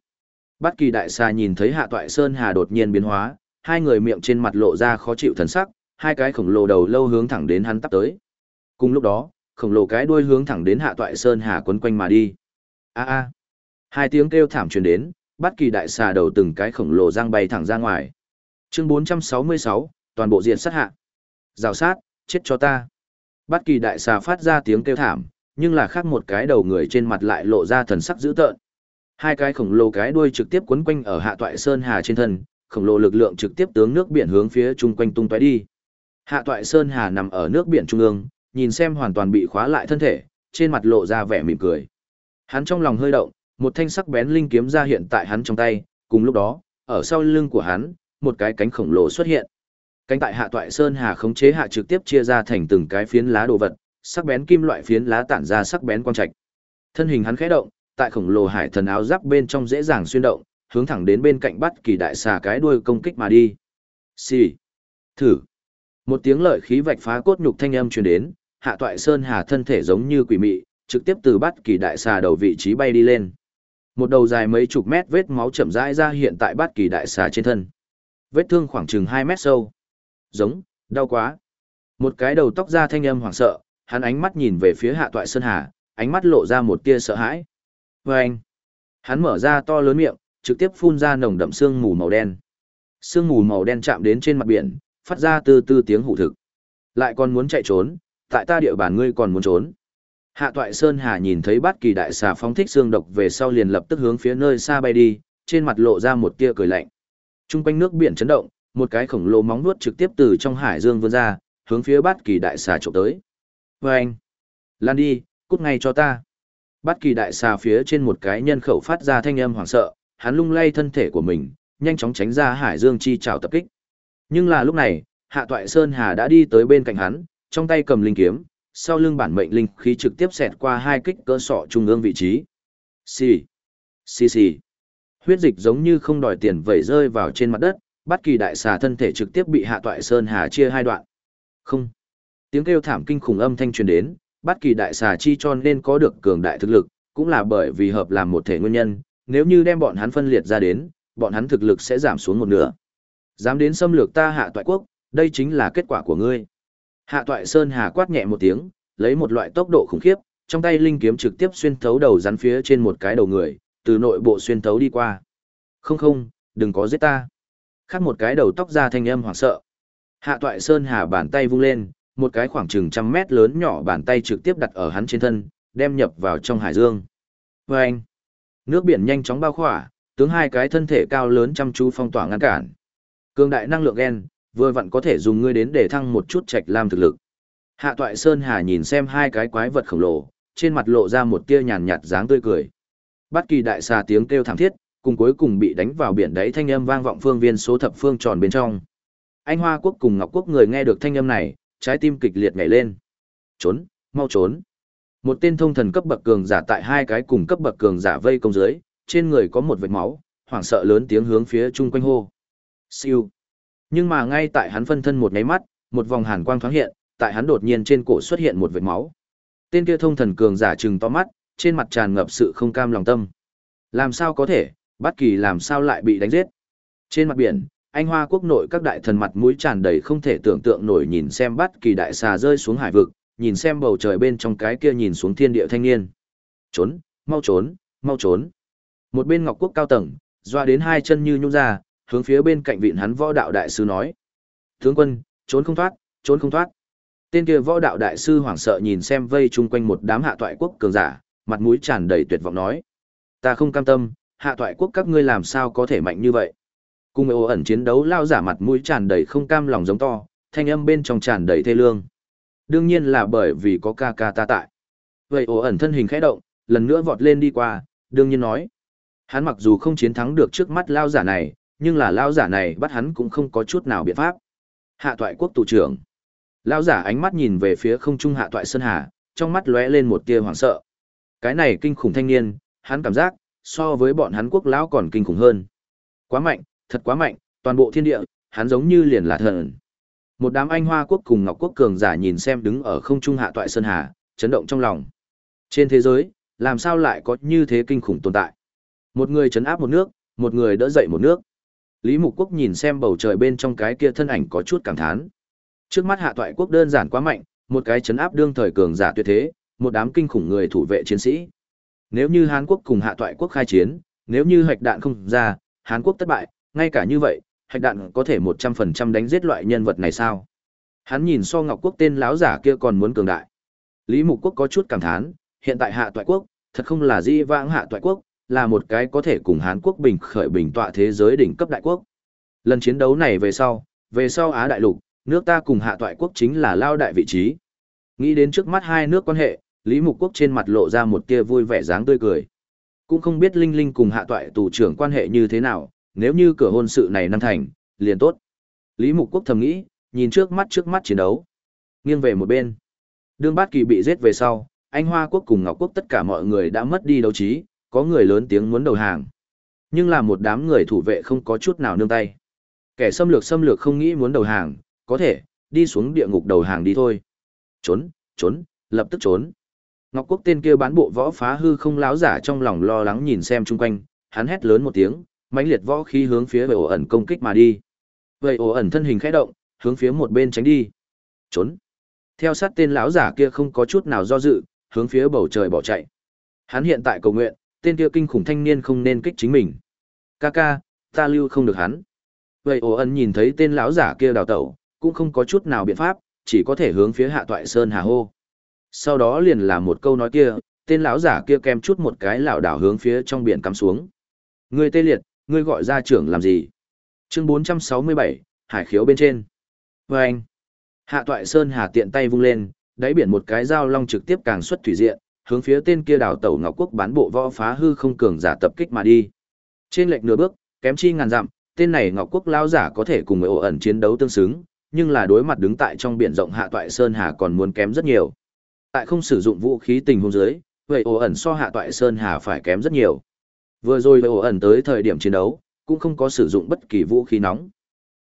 Bát kỳ đại xà nhìn thấy hạ toại sơn hà đột nhiên biến hóa, hai người miệng trên mặt lộ ra khó chịu thần sắc, hai cái khổng lồ đầu lâu hướng thẳng đến hắn tắp tới. Cùng lúc đó, khổng lồ cái đuôi hướng thẳng đến hạ toại sơn hà quấn quanh mà đi. A a. Hai tiếng kêu thảm truyền đến, bắt kỳ đại xà đầu từng cái khổng lồ giang bay thẳng ra ngoài. Chương 466, toàn bộ diện sát hạ. Rào sát, chết cho ta. Bắt kỳ đại xà phát ra tiếng kêu thảm, nhưng là khác một cái đầu người trên mặt lại lộ ra thần sắc dữ tợn. Hai cái khổng lồ cái đuôi trực tiếp quấn quanh ở hạ toại sơn hà trên thân, khổng lồ lực lượng trực tiếp tướng nước biển hướng phía chung quanh tung tóe đi. Hạ toại sơn hà nằm ở nước biển trung ương, nhìn xem hoàn toàn bị khóa lại thân thể, trên mặt lộ ra vẻ mỉm cười. Hắn trong lòng hơi động, một thanh sắc bén linh kiếm ra hiện tại hắn trong tay, cùng lúc đó, ở sau lưng của hắn, một cái cánh khổng lồ xuất hiện. Cánh tại hạ toại sơn hà khống chế hạ trực tiếp chia ra thành từng cái phiến lá đồ vật, sắc bén kim loại phiến lá tản ra sắc bén quang trạch. Thân hình hắn khẽ động, tại khổng lồ hải thần áo giáp bên trong dễ dàng xuyên động, hướng thẳng đến bên cạnh bắt kỳ đại xà cái đuôi công kích mà đi. Xì. Thử. Một tiếng lợi khí vạch phá cốt nhục thanh âm truyền đến, hạ toại sơn hà thân thể giống như quỷ mị, trực tiếp từ bắt kỳ đại xà đầu vị trí bay đi lên. Một đầu dài mấy chục mét vết máu chậm rãi ra hiện tại bát kỳ đại xà trên thân. Vết thương khoảng chừng hai mét sâu. Giống, đau quá. Một cái đầu tóc ra thanh âm hoảng sợ, hắn ánh mắt nhìn về phía hạ toại sơn hà, ánh mắt lộ ra một tia sợ hãi. vê anh, hắn mở ra to lớn miệng, trực tiếp phun ra nồng đậm sương mù màu đen. Sương mù màu đen chạm đến trên mặt biển, phát ra từ từ tiếng hụ thực. Lại còn muốn chạy trốn, tại ta địa bàn ngươi còn muốn trốn. Hạ toại Sơn Hà nhìn thấy bát kỳ đại xà phóng thích xương độc về sau liền lập tức hướng phía nơi xa bay đi, trên mặt lộ ra một tia cười lạnh. Trung quanh nước biển chấn động, một cái khổng lồ móng vuốt trực tiếp từ trong hải dương vươn ra, hướng phía bát kỳ đại xà chụp tới. Vô anh, lan đi, cút ngay cho ta. Bát kỳ đại xà phía trên một cái nhân khẩu phát ra thanh âm hoảng sợ, hắn lung lay thân thể của mình, nhanh chóng tránh ra hải dương chi trào tập kích. Nhưng là lúc này, Hạ Toại Sơn Hà đã đi tới bên cạnh hắn, trong tay cầm linh kiếm, sau lưng bản mệnh linh khí trực tiếp xẹt qua hai kích cỡ sọ trung ương vị trí. Xì, xì xì. Huyết dịch giống như không đòi tiền vẩy rơi vào trên mặt đất, bất kỳ đại xà thân thể trực tiếp bị hạ toại sơn hà chia hai đoạn. Không. Tiếng kêu thảm kinh khủng âm thanh truyền đến, bất kỳ đại xà chi cho nên có được cường đại thực lực, cũng là bởi vì hợp làm một thể nguyên nhân, nếu như đem bọn hắn phân liệt ra đến, bọn hắn thực lực sẽ giảm xuống một nửa. Dám đến xâm lược ta hạ toại quốc, đây chính là kết quả của ngươi. Hạ toại Sơn Hà quát nhẹ một tiếng, lấy một loại tốc độ khủng khiếp, trong tay linh kiếm trực tiếp xuyên thấu đầu rắn phía trên một cái đầu người, từ nội bộ xuyên thấu đi qua. Không không, đừng có giết ta. Khác một cái đầu tóc ra thanh âm hoảng sợ. Hạ toại Sơn Hà bàn tay vung lên, một cái khoảng chừng trăm mét lớn nhỏ bàn tay trực tiếp đặt ở hắn trên thân, đem nhập vào trong hải dương. Và anh, nước biển nhanh chóng bao khỏa, tướng hai cái thân thể cao lớn chăm chú phong tỏa ngăn cản. Cường đại năng lượng gen, vừa vặn có thể dùng ngươi đến để thăng một chút trạch lam thực lực. Hạ toại Sơn Hà nhìn xem hai cái quái vật khổng lồ, trên mặt lộ ra một tia nhàn nhạt dáng tươi cười. Bất kỳ đại xà tiếng kêu thảm thiết, cùng cuối cùng bị đánh vào biển đáy thanh âm vang vọng phương viên số thập phương tròn bên trong. Anh Hoa Quốc cùng Ngọc Quốc người nghe được thanh âm này, trái tim kịch liệt nhảy lên. Trốn, mau trốn. Một tên thông thần cấp bậc cường giả tại hai cái cùng cấp bậc cường giả vây công dưới, trên người có một vệt máu, hoảng sợ lớn tiếng hướng phía chung quanh hô. Siêu. Nhưng mà ngay tại hắn phân thân một nháy mắt, một vòng hàn quang thoáng hiện, tại hắn đột nhiên trên cổ xuất hiện một vệt máu. Tên kia thông thần cường giả trừng to mắt, trên mặt tràn ngập sự không cam lòng tâm. Làm sao có thể, bất kỳ làm sao lại bị đánh giết? Trên mặt biển, anh Hoa quốc nội các đại thần mặt mũi tràn đầy không thể tưởng tượng nổi nhìn xem bất kỳ đại xà rơi xuống hải vực, nhìn xem bầu trời bên trong cái kia nhìn xuống thiên địa thanh niên. Trốn, mau trốn, mau trốn. Một bên Ngọc Quốc cao tầng, doa đến hai chân như nhung ra, hướng phía bên cạnh vịn hắn võ đạo đại sư nói. Tướng quân, trốn không thoát, trốn không thoát. Tên kia võ đạo đại sư hoảng sợ nhìn xem vây chung quanh một đám hạ toại quốc cường giả, mặt mũi tràn đầy tuyệt vọng nói. Ta không cam tâm, hạ toại quốc các ngươi làm sao có thể mạnh như vậy. Cùng ồ ẩn chiến đấu lao giả mặt mũi tràn đầy không cam lòng giống to, thanh âm bên trong tràn đầy thê lương. Đương nhiên là bởi vì có ca ca ta tại. Vậy ồ ẩn thân hình khẽ động, lần nữa vọt lên đi qua, đương nhiên nói. Hắn mặc dù không chiến thắng được trước mắt lao giả này, nhưng là lao giả này bắt hắn cũng không có chút nào biện pháp. Hạ toại quốc tù trưởng. Lao giả ánh mắt nhìn về phía không trung hạ toại Sơn Hà, trong mắt lóe lên một tia hoảng sợ. Cái này kinh khủng thanh niên, hắn cảm giác, so với bọn hắn quốc lão còn kinh khủng hơn. Quá mạnh, thật quá mạnh, toàn bộ thiên địa, hắn giống như liền là thần. Một đám anh hoa quốc cùng ngọc quốc cường giả nhìn xem đứng ở không trung hạ toại Sơn Hà, chấn động trong lòng. Trên thế giới, làm sao lại có như thế kinh khủng tồn tại? Một người chấn áp một nước, một người đỡ dậy một nước. Lý Mục Quốc nhìn xem bầu trời bên trong cái kia thân ảnh có chút cảm thán. Trước mắt hạ toại quốc đơn giản quá mạnh, một cái chấn áp đương thời cường giả tuyệt thế, một đám kinh khủng người thủ vệ chiến sĩ. Nếu như Hán Quốc cùng hạ toại quốc khai chiến, nếu như hạch đạn không ra, Hán Quốc thất bại, ngay cả như vậy, hạch đạn có thể 100% đánh giết loại nhân vật này sao? Hắn nhìn so Ngọc Quốc tên láo giả kia còn muốn cường đại. Lý Mục Quốc có chút cảm thán, hiện tại hạ toại quốc, thật không là di vãng hạ toại quốc, là một cái có thể cùng Hán Quốc bình khởi bình tọa thế giới đỉnh cấp đại quốc. Lần chiến đấu này về sau, về sau Á đại lục, nước ta cùng hạ toại quốc chính là lao đại vị trí. Nghĩ đến trước mắt hai nước quan hệ, Lý Mục Quốc trên mặt lộ ra một tia vui vẻ dáng tươi cười. Cũng không biết Linh Linh cùng hạ toại tù trưởng quan hệ như thế nào, nếu như cửa hôn sự này năm thành, liền tốt. Lý Mục Quốc thầm nghĩ, nhìn trước mắt trước mắt chiến đấu. Nghiêng về một bên. Đương Bát Kỳ bị giết về sau, Anh Hoa Quốc cùng Ngọc Quốc tất cả mọi người đã mất đi đấu trí, có người lớn tiếng muốn đầu hàng. Nhưng là một đám người thủ vệ không có chút nào nương tay. Kẻ xâm lược xâm lược không nghĩ muốn đầu hàng, có thể, đi xuống địa ngục đầu hàng đi thôi. Trốn, trốn, lập tức trốn. Ngọc Quốc tên kia bán bộ võ phá hư không láo giả trong lòng lo lắng nhìn xem chung quanh, hắn hét lớn một tiếng, mãnh liệt võ khí hướng phía về ổ ẩn công kích mà đi. Vậy ổ ẩn thân hình khẽ động, hướng phía một bên tránh đi. Trốn. Theo sát tên lão giả kia không có chút nào do dự, hướng phía bầu trời bỏ chạy. Hắn hiện tại cầu nguyện, tên kia kinh khủng thanh niên không nên kích chính mình. Ca ca, ta lưu không được hắn. Vậy ổ ẩn nhìn thấy tên lão giả kia đào tẩu, cũng không có chút nào biện pháp, chỉ có thể hướng phía hạ toại sơn hà hô. Sau đó liền là một câu nói kia, tên lão giả kia kèm chút một cái lão đảo hướng phía trong biển cắm xuống. Ngươi tê liệt, ngươi gọi ra trưởng làm gì? Chương 467, Hải khiếu bên trên. Vâng anh, hạ toại sơn hà tiện tay vung lên, đáy biển một cái dao long trực tiếp càng xuất thủy diện, hướng phía tên kia đảo tẩu ngọc quốc bán bộ võ phá hư không cường giả tập kích mà đi. Trên lệch nửa bước, kém chi ngàn dặm, tên này ngọc quốc lao giả có thể cùng với ổ ẩn chiến đấu tương xứng, nhưng là đối mặt đứng tại trong biển rộng hạ toại sơn hà còn muốn kém rất nhiều. Tại không sử dụng vũ khí tình huống dưới, vậy ổ ẩn so hạ toại sơn hà phải kém rất nhiều. Vừa rồi ổ ẩn tới thời điểm chiến đấu, cũng không có sử dụng bất kỳ vũ khí nóng.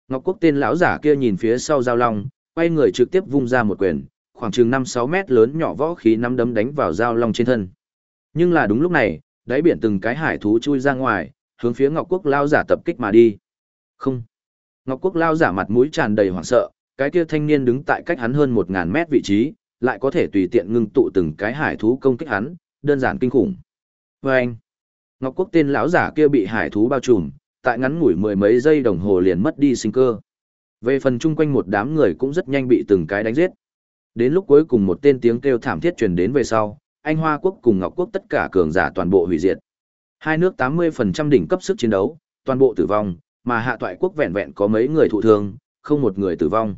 Ngọc Quốc tên lão giả kia nhìn phía sau giao long, quay người trực tiếp vung ra một quyền, khoảng chừng 5-6 mét lớn nhỏ võ khí nắm đấm đánh vào dao long trên thân. Nhưng là đúng lúc này, đáy biển từng cái hải thú chui ra ngoài, hướng phía Ngọc Quốc lao giả tập kích mà đi. Không. Ngọc Quốc lao giả mặt mũi tràn đầy hoảng sợ, cái kia thanh niên đứng tại cách hắn hơn 1000 mét vị trí, lại có thể tùy tiện ngưng tụ từng cái hải thú công kích hắn, đơn giản kinh khủng. Và anh. Ngọc Quốc tên lão giả kia bị hải thú bao trùm, tại ngắn ngủi mười mấy giây đồng hồ liền mất đi sinh cơ. Về phần chung quanh một đám người cũng rất nhanh bị từng cái đánh giết. Đến lúc cuối cùng một tên tiếng kêu thảm thiết truyền đến về sau, Anh Hoa quốc cùng Ngọc quốc tất cả cường giả toàn bộ hủy diệt. Hai nước 80% đỉnh cấp sức chiến đấu, toàn bộ tử vong, mà hạ toại quốc vẹn vẹn có mấy người thụ thương, không một người tử vong.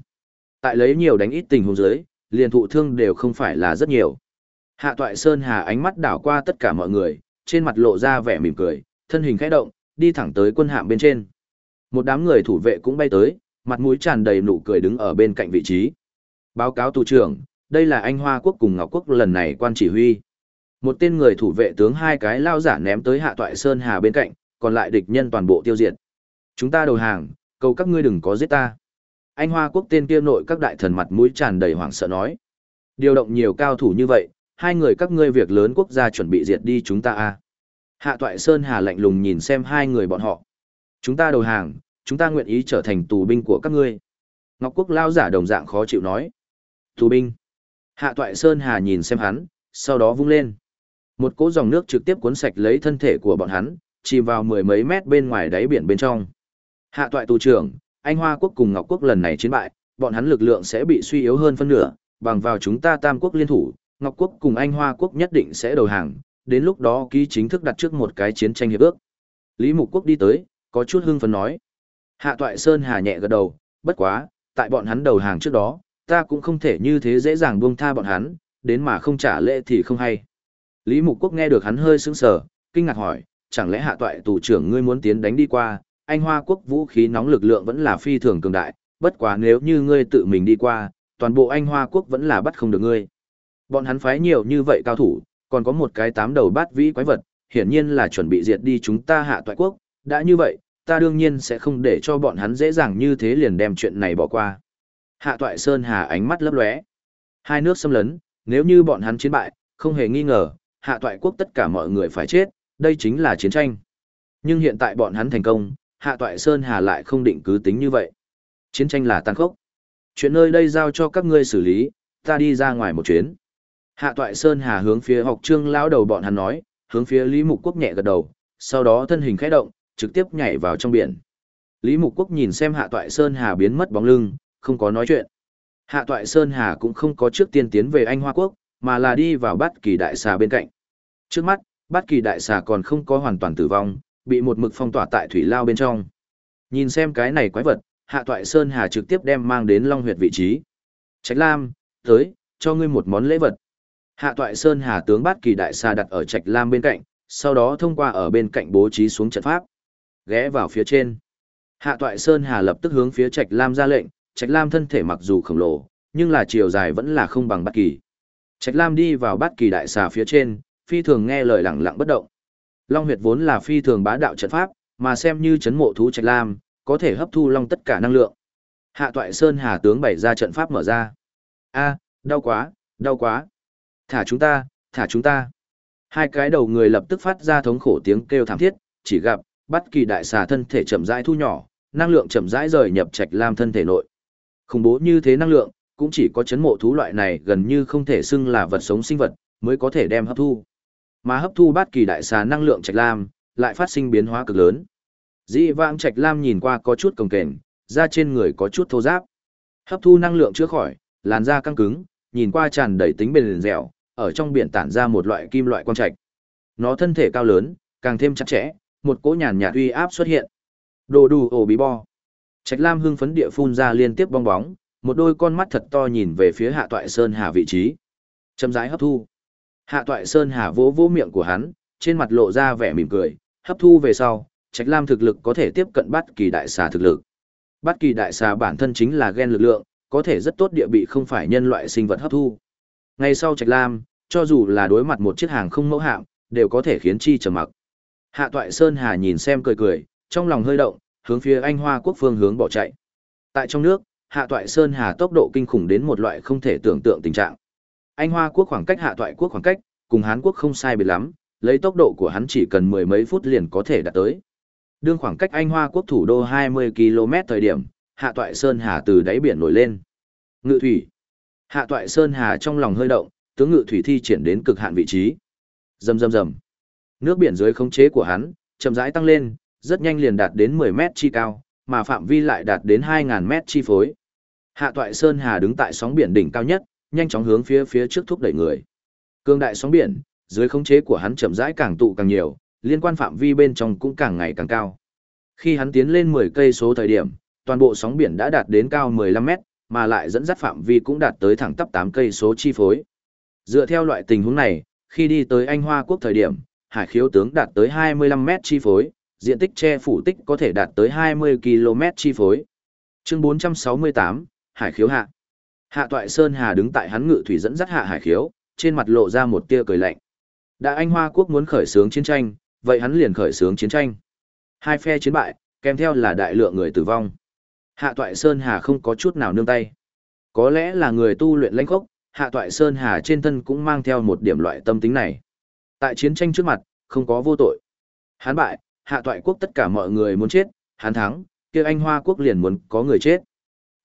Tại lấy nhiều đánh ít tình huống dưới, liền thụ thương đều không phải là rất nhiều. Hạ toại Sơn Hà ánh mắt đảo qua tất cả mọi người, trên mặt lộ ra vẻ mỉm cười, thân hình khẽ động, đi thẳng tới quân hạm bên trên. Một đám người thủ vệ cũng bay tới, mặt mũi tràn đầy nụ cười đứng ở bên cạnh vị trí. Báo cáo tù trưởng, đây là anh Hoa Quốc cùng Ngọc Quốc lần này quan chỉ huy. Một tên người thủ vệ tướng hai cái lao giả ném tới hạ toại Sơn Hà bên cạnh, còn lại địch nhân toàn bộ tiêu diệt. Chúng ta đầu hàng, cầu các ngươi đừng có giết ta. Anh Hoa Quốc tên kia nội các đại thần mặt mũi tràn đầy hoảng sợ nói. Điều động nhiều cao thủ như vậy, hai người các ngươi việc lớn quốc gia chuẩn bị diệt đi chúng ta a. À? Hạ Toại Sơn Hà lạnh lùng nhìn xem hai người bọn họ. Chúng ta đầu hàng, chúng ta nguyện ý trở thành tù binh của các ngươi. Ngọc Quốc lao giả đồng dạng khó chịu nói. Tù binh. Hạ Toại Sơn Hà nhìn xem hắn, sau đó vung lên. Một cỗ dòng nước trực tiếp cuốn sạch lấy thân thể của bọn hắn, chìm vào mười mấy mét bên ngoài đáy biển bên trong. Hạ Toại tù trưởng, Anh Hoa Quốc cùng Ngọc Quốc lần này chiến bại, bọn hắn lực lượng sẽ bị suy yếu hơn phân nửa, bằng vào chúng ta Tam Quốc liên thủ, Ngọc Quốc cùng Anh Hoa Quốc nhất định sẽ đầu hàng, đến lúc đó ký chính thức đặt trước một cái chiến tranh hiệp ước. Lý Mục Quốc đi tới, có chút hưng phấn nói. Hạ Toại Sơn hà nhẹ gật đầu, bất quá, tại bọn hắn đầu hàng trước đó, ta cũng không thể như thế dễ dàng buông tha bọn hắn, đến mà không trả lễ thì không hay. Lý Mục Quốc nghe được hắn hơi sững sờ, kinh ngạc hỏi, chẳng lẽ hạ toại tù trưởng ngươi muốn tiến đánh đi qua, anh Hoa quốc vũ khí nóng lực lượng vẫn là phi thường cường đại, bất quá nếu như ngươi tự mình đi qua, toàn bộ anh Hoa quốc vẫn là bắt không được ngươi. Bọn hắn phái nhiều như vậy cao thủ, còn có một cái tám đầu bát vĩ quái vật, hiển nhiên là chuẩn bị diệt đi chúng ta hạ toại quốc, đã như vậy, ta đương nhiên sẽ không để cho bọn hắn dễ dàng như thế liền đem chuyện này bỏ qua. Hạ toại Sơn Hà ánh mắt lấp lóe. Hai nước xâm lấn, nếu như bọn hắn chiến bại, không hề nghi ngờ, hạ toại quốc tất cả mọi người phải chết, đây chính là chiến tranh. Nhưng hiện tại bọn hắn thành công, hạ toại Sơn Hà lại không định cứ tính như vậy. Chiến tranh là tàn khốc. Chuyện nơi đây giao cho các ngươi xử lý, ta đi ra ngoài một chuyến. Hạ toại Sơn Hà hướng phía học trương lão đầu bọn hắn nói, hướng phía Lý Mục Quốc nhẹ gật đầu, sau đó thân hình khẽ động, trực tiếp nhảy vào trong biển. Lý Mục Quốc nhìn xem Hạ toại Sơn Hà biến mất bóng lưng, không có nói chuyện. Hạ toại Sơn Hà cũng không có trước tiên tiến về Anh Hoa Quốc, mà là đi vào bát kỳ đại xà bên cạnh. Trước mắt, bát kỳ đại xà còn không có hoàn toàn tử vong, bị một mực phong tỏa tại thủy lao bên trong. Nhìn xem cái này quái vật, Hạ toại Sơn Hà trực tiếp đem mang đến Long huyệt vị trí. Trạch Lam, tới, cho ngươi một món lễ vật. Hạ toại Sơn Hà tướng bát kỳ đại xà đặt ở Trạch Lam bên cạnh, sau đó thông qua ở bên cạnh bố trí xuống trận pháp. Ghé vào phía trên. Hạ toại Sơn Hà lập tức hướng phía Trạch Lam ra lệnh, Trạch Lam thân thể mặc dù khổng lồ, nhưng là chiều dài vẫn là không bằng bát kỳ. Trạch Lam đi vào bát kỳ đại xà phía trên, phi thường nghe lời lặng lặng bất động. Long huyệt vốn là phi thường bá đạo trận pháp, mà xem như chấn mộ thú Trạch Lam, có thể hấp thu long tất cả năng lượng. Hạ toại Sơn Hà tướng bày ra trận pháp mở ra. A, đau quá, đau quá. Thả chúng ta, thả chúng ta. Hai cái đầu người lập tức phát ra thống khổ tiếng kêu thảm thiết, chỉ gặp, Bát kỳ đại xà thân thể chậm rãi thu nhỏ, năng lượng chậm rãi rời nhập trạch lam thân thể nội. Khủng bố như thế năng lượng, cũng chỉ có chấn mộ thú loại này gần như không thể xưng là vật sống sinh vật, mới có thể đem hấp thu. Mà hấp thu bát kỳ đại xà năng lượng trạch lam, lại phát sinh biến hóa cực lớn. Dĩ vãng trạch lam nhìn qua có chút cồng kềnh, da trên người có chút thô ráp. Hấp thu năng lượng chữa khỏi, làn da căng cứng, nhìn qua tràn đầy tính bền dẻo, ở trong biển tản ra một loại kim loại quang trạch. Nó thân thể cao lớn, càng thêm chặt chẽ, một cỗ nhàn nhạt uy áp xuất hiện. Đồ đủ ổ bí bo. Trạch Lam hưng phấn địa phun ra liên tiếp bong bóng, một đôi con mắt thật to nhìn về phía Hạ Toại Sơn Hà vị trí. Châm rãi hấp thu. Hạ Toại Sơn Hà vỗ vỗ miệng của hắn, trên mặt lộ ra vẻ mỉm cười, hấp thu về sau, Trạch Lam thực lực có thể tiếp cận bắt kỳ đại xà thực lực. Bắt kỳ đại xà bản thân chính là gen lực lượng, có thể rất tốt địa bị không phải nhân loại sinh vật hấp thu. Ngay sau Trạch Lam, cho dù là đối mặt một chiếc hàng không mẫu hạm, đều có thể khiến chi trầm mặc. Hạ Toại Sơn Hà nhìn xem cười cười, trong lòng hơi động, hướng phía Anh Hoa quốc phương hướng bỏ chạy. Tại trong nước, Hạ Toại Sơn Hà tốc độ kinh khủng đến một loại không thể tưởng tượng tình trạng. Anh Hoa quốc khoảng cách Hạ Toại quốc khoảng cách, cùng Hán quốc không sai biệt lắm, lấy tốc độ của hắn chỉ cần mười mấy phút liền có thể đạt tới. Đương khoảng cách Anh Hoa quốc thủ đô 20 km thời điểm, Hạ Toại Sơn Hà từ đáy biển nổi lên. Ngự thủy. Hạ Toại Sơn Hà trong lòng hơi động, tướng ngự thủy thi triển đến cực hạn vị trí. Rầm rầm rầm. Nước biển dưới khống chế của hắn chậm rãi tăng lên, rất nhanh liền đạt đến 10 mét chi cao, mà phạm vi lại đạt đến 2.000 mét chi phối. Hạ Toại Sơn Hà đứng tại sóng biển đỉnh cao nhất, nhanh chóng hướng phía phía trước thúc đẩy người. Cương đại sóng biển, dưới khống chế của hắn chậm rãi càng tụ càng nhiều, liên quan phạm vi bên trong cũng càng ngày càng cao. Khi hắn tiến lên 10 cây số thời điểm, toàn bộ sóng biển đã đạt đến cao 15 mét, mà lại dẫn dắt phạm vi cũng đạt tới thẳng tắp 8 cây số chi phối. Dựa theo loại tình huống này, khi đi tới Anh Hoa Quốc thời điểm, hải khiếu tướng đạt tới 25 mét chi phối, diện tích che phủ tích có thể đạt tới 20 km chi phối. Chương 468, Hải khiếu hạ. Hạ Toại Sơn Hà đứng tại hắn ngự thủy dẫn dắt hạ hải khiếu, trên mặt lộ ra một tia cười lạnh. Đã Anh Hoa Quốc muốn khởi xướng chiến tranh, vậy hắn liền khởi xướng chiến tranh. Hai phe chiến bại, kèm theo là đại lượng người tử vong. Hạ Toại Sơn Hà không có chút nào nương tay. Có lẽ là người tu luyện lãnh khốc, Hạ Toại Sơn Hà trên thân cũng mang theo một điểm loại tâm tính này. Tại chiến tranh trước mặt, không có vô tội. Hắn bại, Hạ Toại quốc tất cả mọi người muốn chết, hắn thắng, kia Anh Hoa quốc liền muốn có người chết.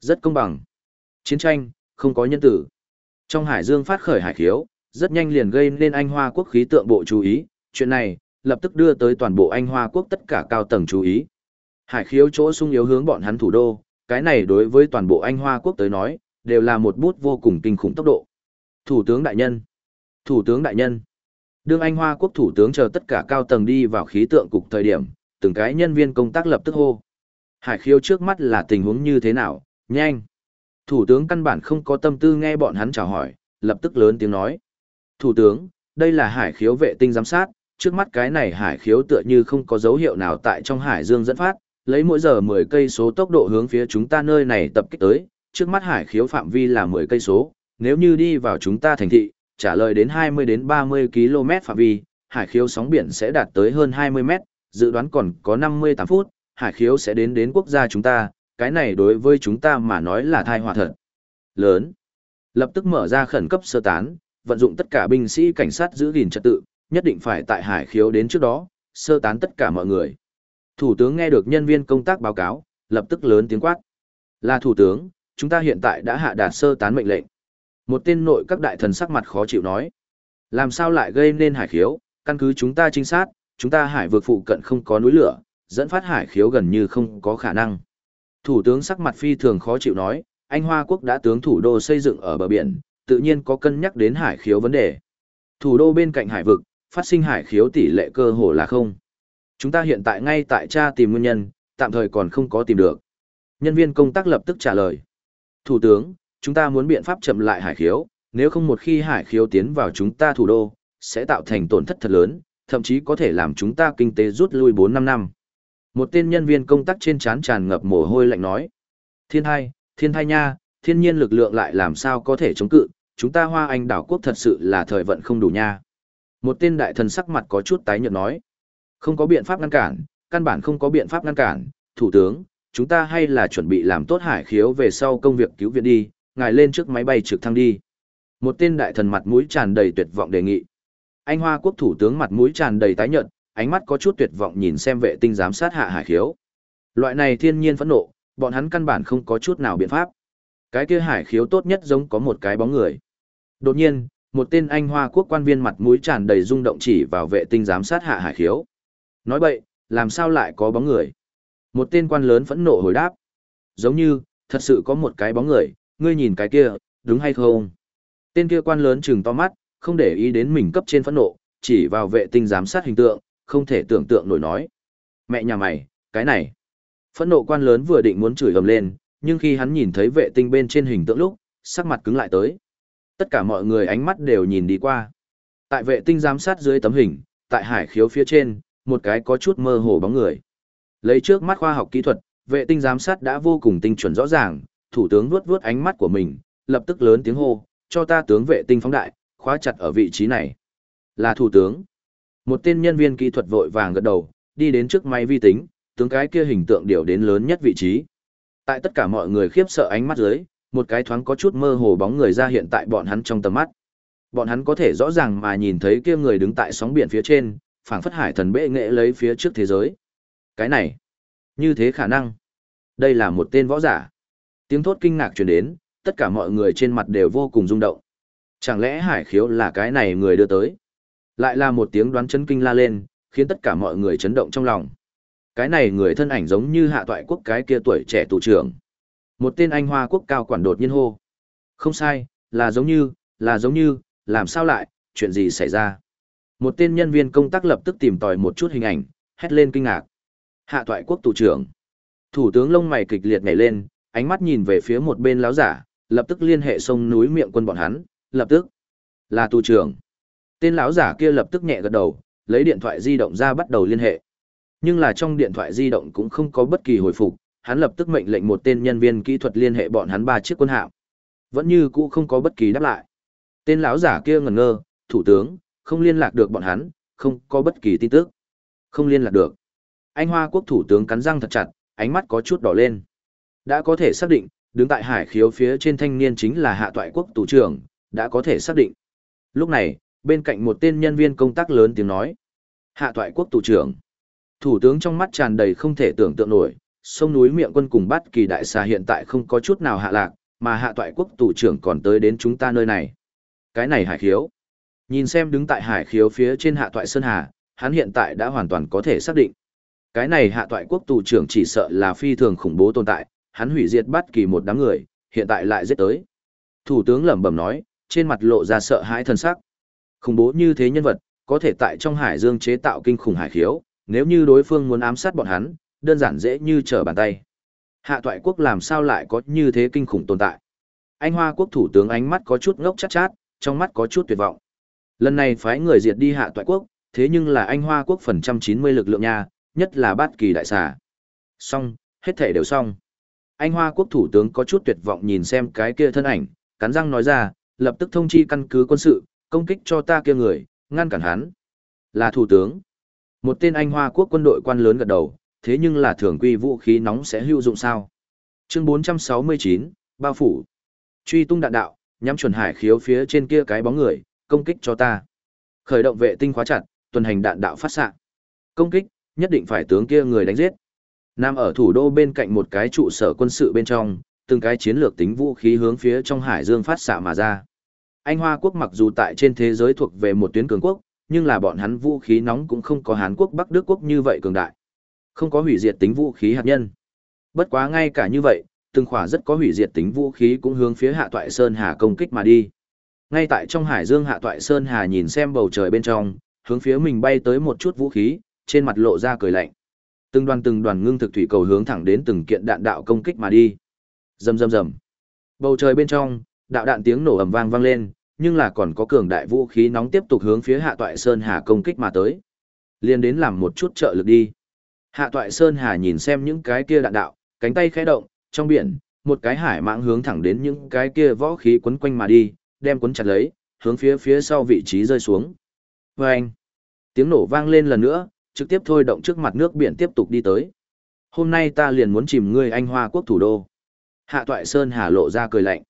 Rất công bằng. Chiến tranh, không có nhân tử. Trong Hải Dương phát khởi hải khiếu, rất nhanh liền gây nên Anh Hoa quốc khí tượng bộ chú ý, chuyện này lập tức đưa tới toàn bộ Anh Hoa quốc tất cả cao tầng chú ý. Hải khiếu chỗ sung yếu hướng bọn hắn thủ đô, cái này đối với toàn bộ Anh Hoa quốc tới nói, đều là một bút vô cùng kinh khủng tốc độ. Thủ tướng đại nhân, Thủ tướng đại nhân. Đương Anh Hoa quốc thủ tướng chờ tất cả cao tầng đi vào khí tượng cục thời điểm, từng cái nhân viên công tác lập tức hô. Hải khiếu trước mắt là tình huống như thế nào, nhanh. Thủ tướng căn bản không có tâm tư nghe bọn hắn chào hỏi, lập tức lớn tiếng nói. Thủ tướng, đây là hải khiếu vệ tinh giám sát, trước mắt cái này hải khiếu tựa như không có dấu hiệu nào tại trong hải dương dẫn phát, lấy mỗi giờ 10 cây số tốc độ hướng phía chúng ta nơi này tập kích tới, trước mắt hải khiếu phạm vi là 10 cây số, nếu như đi vào chúng ta thành thị, trả lời đến 20 đến 30 km phạm vi, hải khiếu sóng biển sẽ đạt tới hơn 20 mét, dự đoán còn có 58 phút, hải khiếu sẽ đến đến quốc gia chúng ta, cái này đối với chúng ta mà nói là thai họa thật. Lớn. Lập tức mở ra khẩn cấp sơ tán, vận dụng tất cả binh sĩ cảnh sát giữ gìn trật tự, nhất định phải tại hải khiếu đến trước đó, sơ tán tất cả mọi người. Thủ tướng nghe được nhân viên công tác báo cáo, lập tức lớn tiếng quát. Là thủ tướng, chúng ta hiện tại đã hạ đạt sơ tán mệnh lệnh. Một tên nội các đại thần sắc mặt khó chịu nói. Làm sao lại gây nên hải khiếu, căn cứ chúng ta trinh sát, chúng ta hải vượt phụ cận không có núi lửa, dẫn phát hải khiếu gần như không có khả năng. Thủ tướng sắc mặt phi thường khó chịu nói, anh Hoa Quốc đã tướng thủ đô xây dựng ở bờ biển, tự nhiên có cân nhắc đến hải khiếu vấn đề. Thủ đô bên cạnh hải vực, phát sinh hải khiếu tỷ lệ cơ hồ là không. Chúng ta hiện tại ngay tại tra tìm nguyên nhân, tạm thời còn không có tìm được. Nhân viên công tác lập tức trả lời. Thủ tướng, chúng ta muốn biện pháp chậm lại hải khiếu, nếu không một khi hải khiếu tiến vào chúng ta thủ đô, sẽ tạo thành tổn thất thật lớn, thậm chí có thể làm chúng ta kinh tế rút lui 4-5 năm. Một tên nhân viên công tác trên trán tràn ngập mồ hôi lạnh nói. Thiên hai, thiên thai nha, thiên nhiên lực lượng lại làm sao có thể chống cự, chúng ta hoa anh đảo quốc thật sự là thời vận không đủ nha. Một tên đại thần sắc mặt có chút tái nhợt nói. Không có biện pháp ngăn cản, căn bản không có biện pháp ngăn cản, thủ tướng, chúng ta hay là chuẩn bị làm tốt hải khiếu về sau công việc cứu viện đi, ngài lên trước máy bay trực thăng đi. Một tên đại thần mặt mũi tràn đầy tuyệt vọng đề nghị. Anh Hoa quốc thủ tướng mặt mũi tràn đầy tái nhợt, ánh mắt có chút tuyệt vọng nhìn xem vệ tinh giám sát hạ hải khiếu. Loại này thiên nhiên phẫn nộ, bọn hắn căn bản không có chút nào biện pháp. Cái kia hải khiếu tốt nhất giống có một cái bóng người. Đột nhiên, một tên anh Hoa quốc quan viên mặt mũi tràn đầy rung động chỉ vào vệ tinh giám sát hạ hải khiếu. Nói bậy, làm sao lại có bóng người? Một tên quan lớn phẫn nộ hồi đáp. Giống như, thật sự có một cái bóng người, ngươi nhìn cái kia, đúng hay không? Tên kia quan lớn trừng to mắt, không để ý đến mình cấp trên phẫn nộ, chỉ vào vệ tinh giám sát hình tượng, không thể tưởng tượng nổi nói. Mẹ nhà mày, cái này. Phẫn nộ quan lớn vừa định muốn chửi ầm lên, nhưng khi hắn nhìn thấy vệ tinh bên trên hình tượng lúc, sắc mặt cứng lại tới. Tất cả mọi người ánh mắt đều nhìn đi qua. Tại vệ tinh giám sát dưới tấm hình, tại hải khiếu phía trên, một cái có chút mơ hồ bóng người. Lấy trước mắt khoa học kỹ thuật, vệ tinh giám sát đã vô cùng tinh chuẩn rõ ràng, thủ tướng vuốt vuốt ánh mắt của mình, lập tức lớn tiếng hô, cho ta tướng vệ tinh phóng đại, khóa chặt ở vị trí này. Là thủ tướng. Một tên nhân viên kỹ thuật vội vàng gật đầu, đi đến trước máy vi tính, tướng cái kia hình tượng điều đến lớn nhất vị trí. Tại tất cả mọi người khiếp sợ ánh mắt dưới, một cái thoáng có chút mơ hồ bóng người ra hiện tại bọn hắn trong tầm mắt. Bọn hắn có thể rõ ràng mà nhìn thấy kia người đứng tại sóng biển phía trên, phảng phất hải thần bệ nghệ lấy phía trước thế giới. Cái này, như thế khả năng. Đây là một tên võ giả. Tiếng thốt kinh ngạc truyền đến, tất cả mọi người trên mặt đều vô cùng rung động. Chẳng lẽ hải khiếu là cái này người đưa tới? Lại là một tiếng đoán chấn kinh la lên, khiến tất cả mọi người chấn động trong lòng. Cái này người thân ảnh giống như hạ toại quốc cái kia tuổi trẻ tù trưởng. Một tên anh hoa quốc cao quản đột nhiên hô. Không sai, là giống như, là giống như, làm sao lại, chuyện gì xảy ra? Một tên nhân viên công tác lập tức tìm tòi một chút hình ảnh, hét lên kinh ngạc. Hạ toại quốc tù trưởng. Thủ tướng lông mày kịch liệt nhảy lên, ánh mắt nhìn về phía một bên láo giả, lập tức liên hệ sông núi miệng quân bọn hắn, lập tức. Là tù trưởng. Tên lão giả kia lập tức nhẹ gật đầu, lấy điện thoại di động ra bắt đầu liên hệ. Nhưng là trong điện thoại di động cũng không có bất kỳ hồi phục, hắn lập tức mệnh lệnh một tên nhân viên kỹ thuật liên hệ bọn hắn ba chiếc quân hạm. Vẫn như cũ không có bất kỳ đáp lại. Tên lão giả kia ngẩn ngơ, thủ tướng, không liên lạc được bọn hắn, không có bất kỳ tin tức. Không liên lạc được. Anh Hoa quốc thủ tướng cắn răng thật chặt, ánh mắt có chút đỏ lên. Đã có thể xác định, đứng tại hải khiếu phía trên thanh niên chính là hạ toại quốc tù trưởng, đã có thể xác định. Lúc này, bên cạnh một tên nhân viên công tác lớn tiếng nói. Hạ toại quốc tù trưởng. Thủ tướng trong mắt tràn đầy không thể tưởng tượng nổi, sông núi miệng quân cùng bắt kỳ đại xà hiện tại không có chút nào hạ lạc, mà hạ toại quốc tù trưởng còn tới đến chúng ta nơi này. Cái này hải khiếu. Nhìn xem đứng tại hải khiếu phía trên hạ toại Sơn Hà, hắn hiện tại đã hoàn toàn có thể xác định. Cái này hạ toại quốc tù trưởng chỉ sợ là phi thường khủng bố tồn tại, hắn hủy diệt bất kỳ một đám người, hiện tại lại giết tới. Thủ tướng lẩm bẩm nói, trên mặt lộ ra sợ hãi thân sắc. Khủng bố như thế nhân vật, có thể tại trong hải dương chế tạo kinh khủng hải khiếu, nếu như đối phương muốn ám sát bọn hắn, đơn giản dễ như trở bàn tay. Hạ toại quốc làm sao lại có như thế kinh khủng tồn tại? Anh Hoa quốc thủ tướng ánh mắt có chút ngốc chát chát, trong mắt có chút tuyệt vọng. Lần này phái người diệt đi hạ toại quốc, Thế nhưng là anh Hoa quốc phần trăm chín mươi lực lượng nha, nhất là bát kỳ đại xà. Xong, hết thể đều xong. Anh Hoa quốc thủ tướng có chút tuyệt vọng nhìn xem cái kia thân ảnh, cắn răng nói ra, lập tức thông chi căn cứ quân sự, công kích cho ta kia người, ngăn cản hắn. Là thủ tướng. Một tên Anh Hoa quốc quân đội quan lớn gật đầu, thế nhưng là thường quy vũ khí nóng sẽ hữu dụng sao? Chương 469, bao phủ. Truy tung đạn đạo, nhắm chuẩn hải khiếu phía trên kia cái bóng người, công kích cho ta. Khởi động vệ tinh khóa chặt, tuần hành đạn đạo phát xạ. Công kích, nhất định phải tướng kia người đánh giết. Nam ở thủ đô bên cạnh một cái trụ sở quân sự bên trong, từng cái chiến lược tính vũ khí hướng phía trong hải dương phát xạ mà ra. Anh Hoa quốc mặc dù tại trên thế giới thuộc về một tuyến cường quốc, nhưng là bọn hắn vũ khí nóng cũng không có Hàn Quốc Bắc Đức quốc như vậy cường đại. Không có hủy diệt tính vũ khí hạt nhân. Bất quá ngay cả như vậy, từng khỏa rất có hủy diệt tính vũ khí cũng hướng phía Hạ Toại Sơn Hà công kích mà đi. Ngay tại trong hải dương Hạ Toại Sơn Hà nhìn xem bầu trời bên trong, hướng phía mình bay tới một chút vũ khí, trên mặt lộ ra cười lạnh. Từng đoàn từng đoàn ngưng thực thủy cầu hướng thẳng đến từng kiện đạn đạo công kích mà đi. Rầm rầm rầm. Bầu trời bên trong, đạo đạn tiếng nổ ầm vang vang lên, nhưng là còn có cường đại vũ khí nóng tiếp tục hướng phía Hạ Toại Sơn Hà công kích mà tới. Liên đến làm một chút trợ lực đi. Hạ Toại Sơn Hà nhìn xem những cái kia đạn đạo, cánh tay khẽ động, trong biển, một cái hải mãng hướng thẳng đến những cái kia võ khí quấn quanh mà đi, đem quấn chặt lấy, hướng phía phía sau vị trí rơi xuống. Vâng! Tiếng nổ vang lên lần nữa, trực tiếp thôi động trước mặt nước biển tiếp tục đi tới. Hôm nay ta liền muốn chìm ngươi anh hoa quốc thủ đô. Hạ Toại Sơn Hà lộ ra cười lạnh.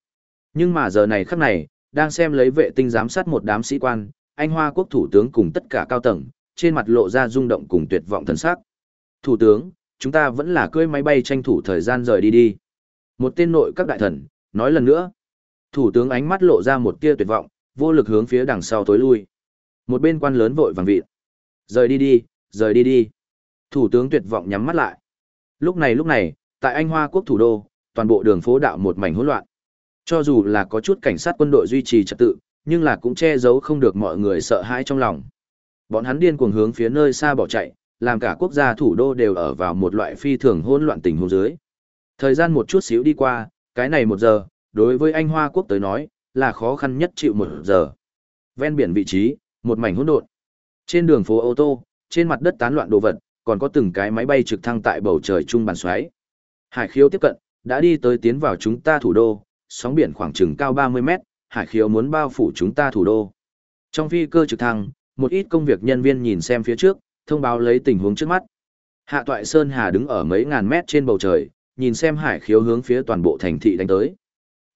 Nhưng mà giờ này khắc này, đang xem lấy vệ tinh giám sát một đám sĩ quan, anh hoa quốc thủ tướng cùng tất cả cao tầng, trên mặt lộ ra rung động cùng tuyệt vọng thần sắc. Thủ tướng, chúng ta vẫn là cưỡi máy bay tranh thủ thời gian rời đi đi. Một tên nội các đại thần, nói lần nữa. Thủ tướng ánh mắt lộ ra một tia tuyệt vọng, vô lực hướng phía đằng sau tối lui. Một bên quan lớn vội vàng vị. Rời đi đi, rời đi đi. Thủ tướng tuyệt vọng nhắm mắt lại. Lúc này lúc này, tại Anh Hoa quốc thủ đô, toàn bộ đường phố đạo một mảnh hỗn loạn. Cho dù là có chút cảnh sát quân đội duy trì trật tự, nhưng là cũng che giấu không được mọi người sợ hãi trong lòng. Bọn hắn điên cuồng hướng phía nơi xa bỏ chạy, làm cả quốc gia thủ đô đều ở vào một loại phi thường hỗn loạn tình huống dưới. Thời gian một chút xíu đi qua, cái này một giờ, đối với anh Hoa quốc tới nói, là khó khăn nhất chịu một giờ. Ven biển vị trí, một mảnh hỗn độn. Trên đường phố ô tô, trên mặt đất tán loạn đồ vật, còn có từng cái máy bay trực thăng tại bầu trời trung bàn xoáy. Hải khiếu tiếp cận, đã đi tới tiến vào chúng ta thủ đô, sóng biển khoảng chừng cao 30 mét, hải khiếu muốn bao phủ chúng ta thủ đô. Trong phi cơ trực thăng, một ít công việc nhân viên nhìn xem phía trước, thông báo lấy tình huống trước mắt. Hạ Toại Sơn Hà đứng ở mấy ngàn mét trên bầu trời, nhìn xem hải khiếu hướng phía toàn bộ thành thị đánh tới.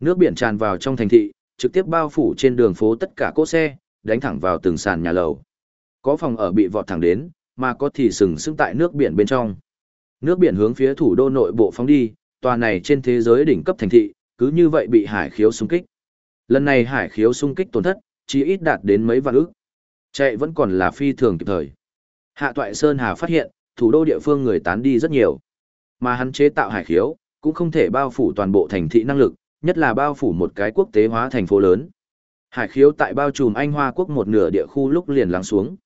Nước biển tràn vào trong thành thị, trực tiếp bao phủ trên đường phố tất cả cỗ xe, đánh thẳng vào từng sàn nhà lầu. Có phòng ở bị vọt thẳng đến, mà có thì sừng sững tại nước biển bên trong. Nước biển hướng phía thủ đô nội bộ phóng đi, tòa này trên thế giới đỉnh cấp thành thị, cứ như vậy bị hải khiếu xung kích. Lần này hải khiếu xung kích tổn thất, chỉ ít đạt đến mấy vạn ức. Chạy vẫn còn là phi thường kịp thời. Hạ Toại Sơn Hà phát hiện, thủ đô địa phương người tán đi rất nhiều. Mà hắn chế tạo hải khiếu, cũng không thể bao phủ toàn bộ thành thị năng lực, nhất là bao phủ một cái quốc tế hóa thành phố lớn. Hải khiếu tại bao trùm Anh Hoa quốc một nửa địa khu lúc liền lắng xuống.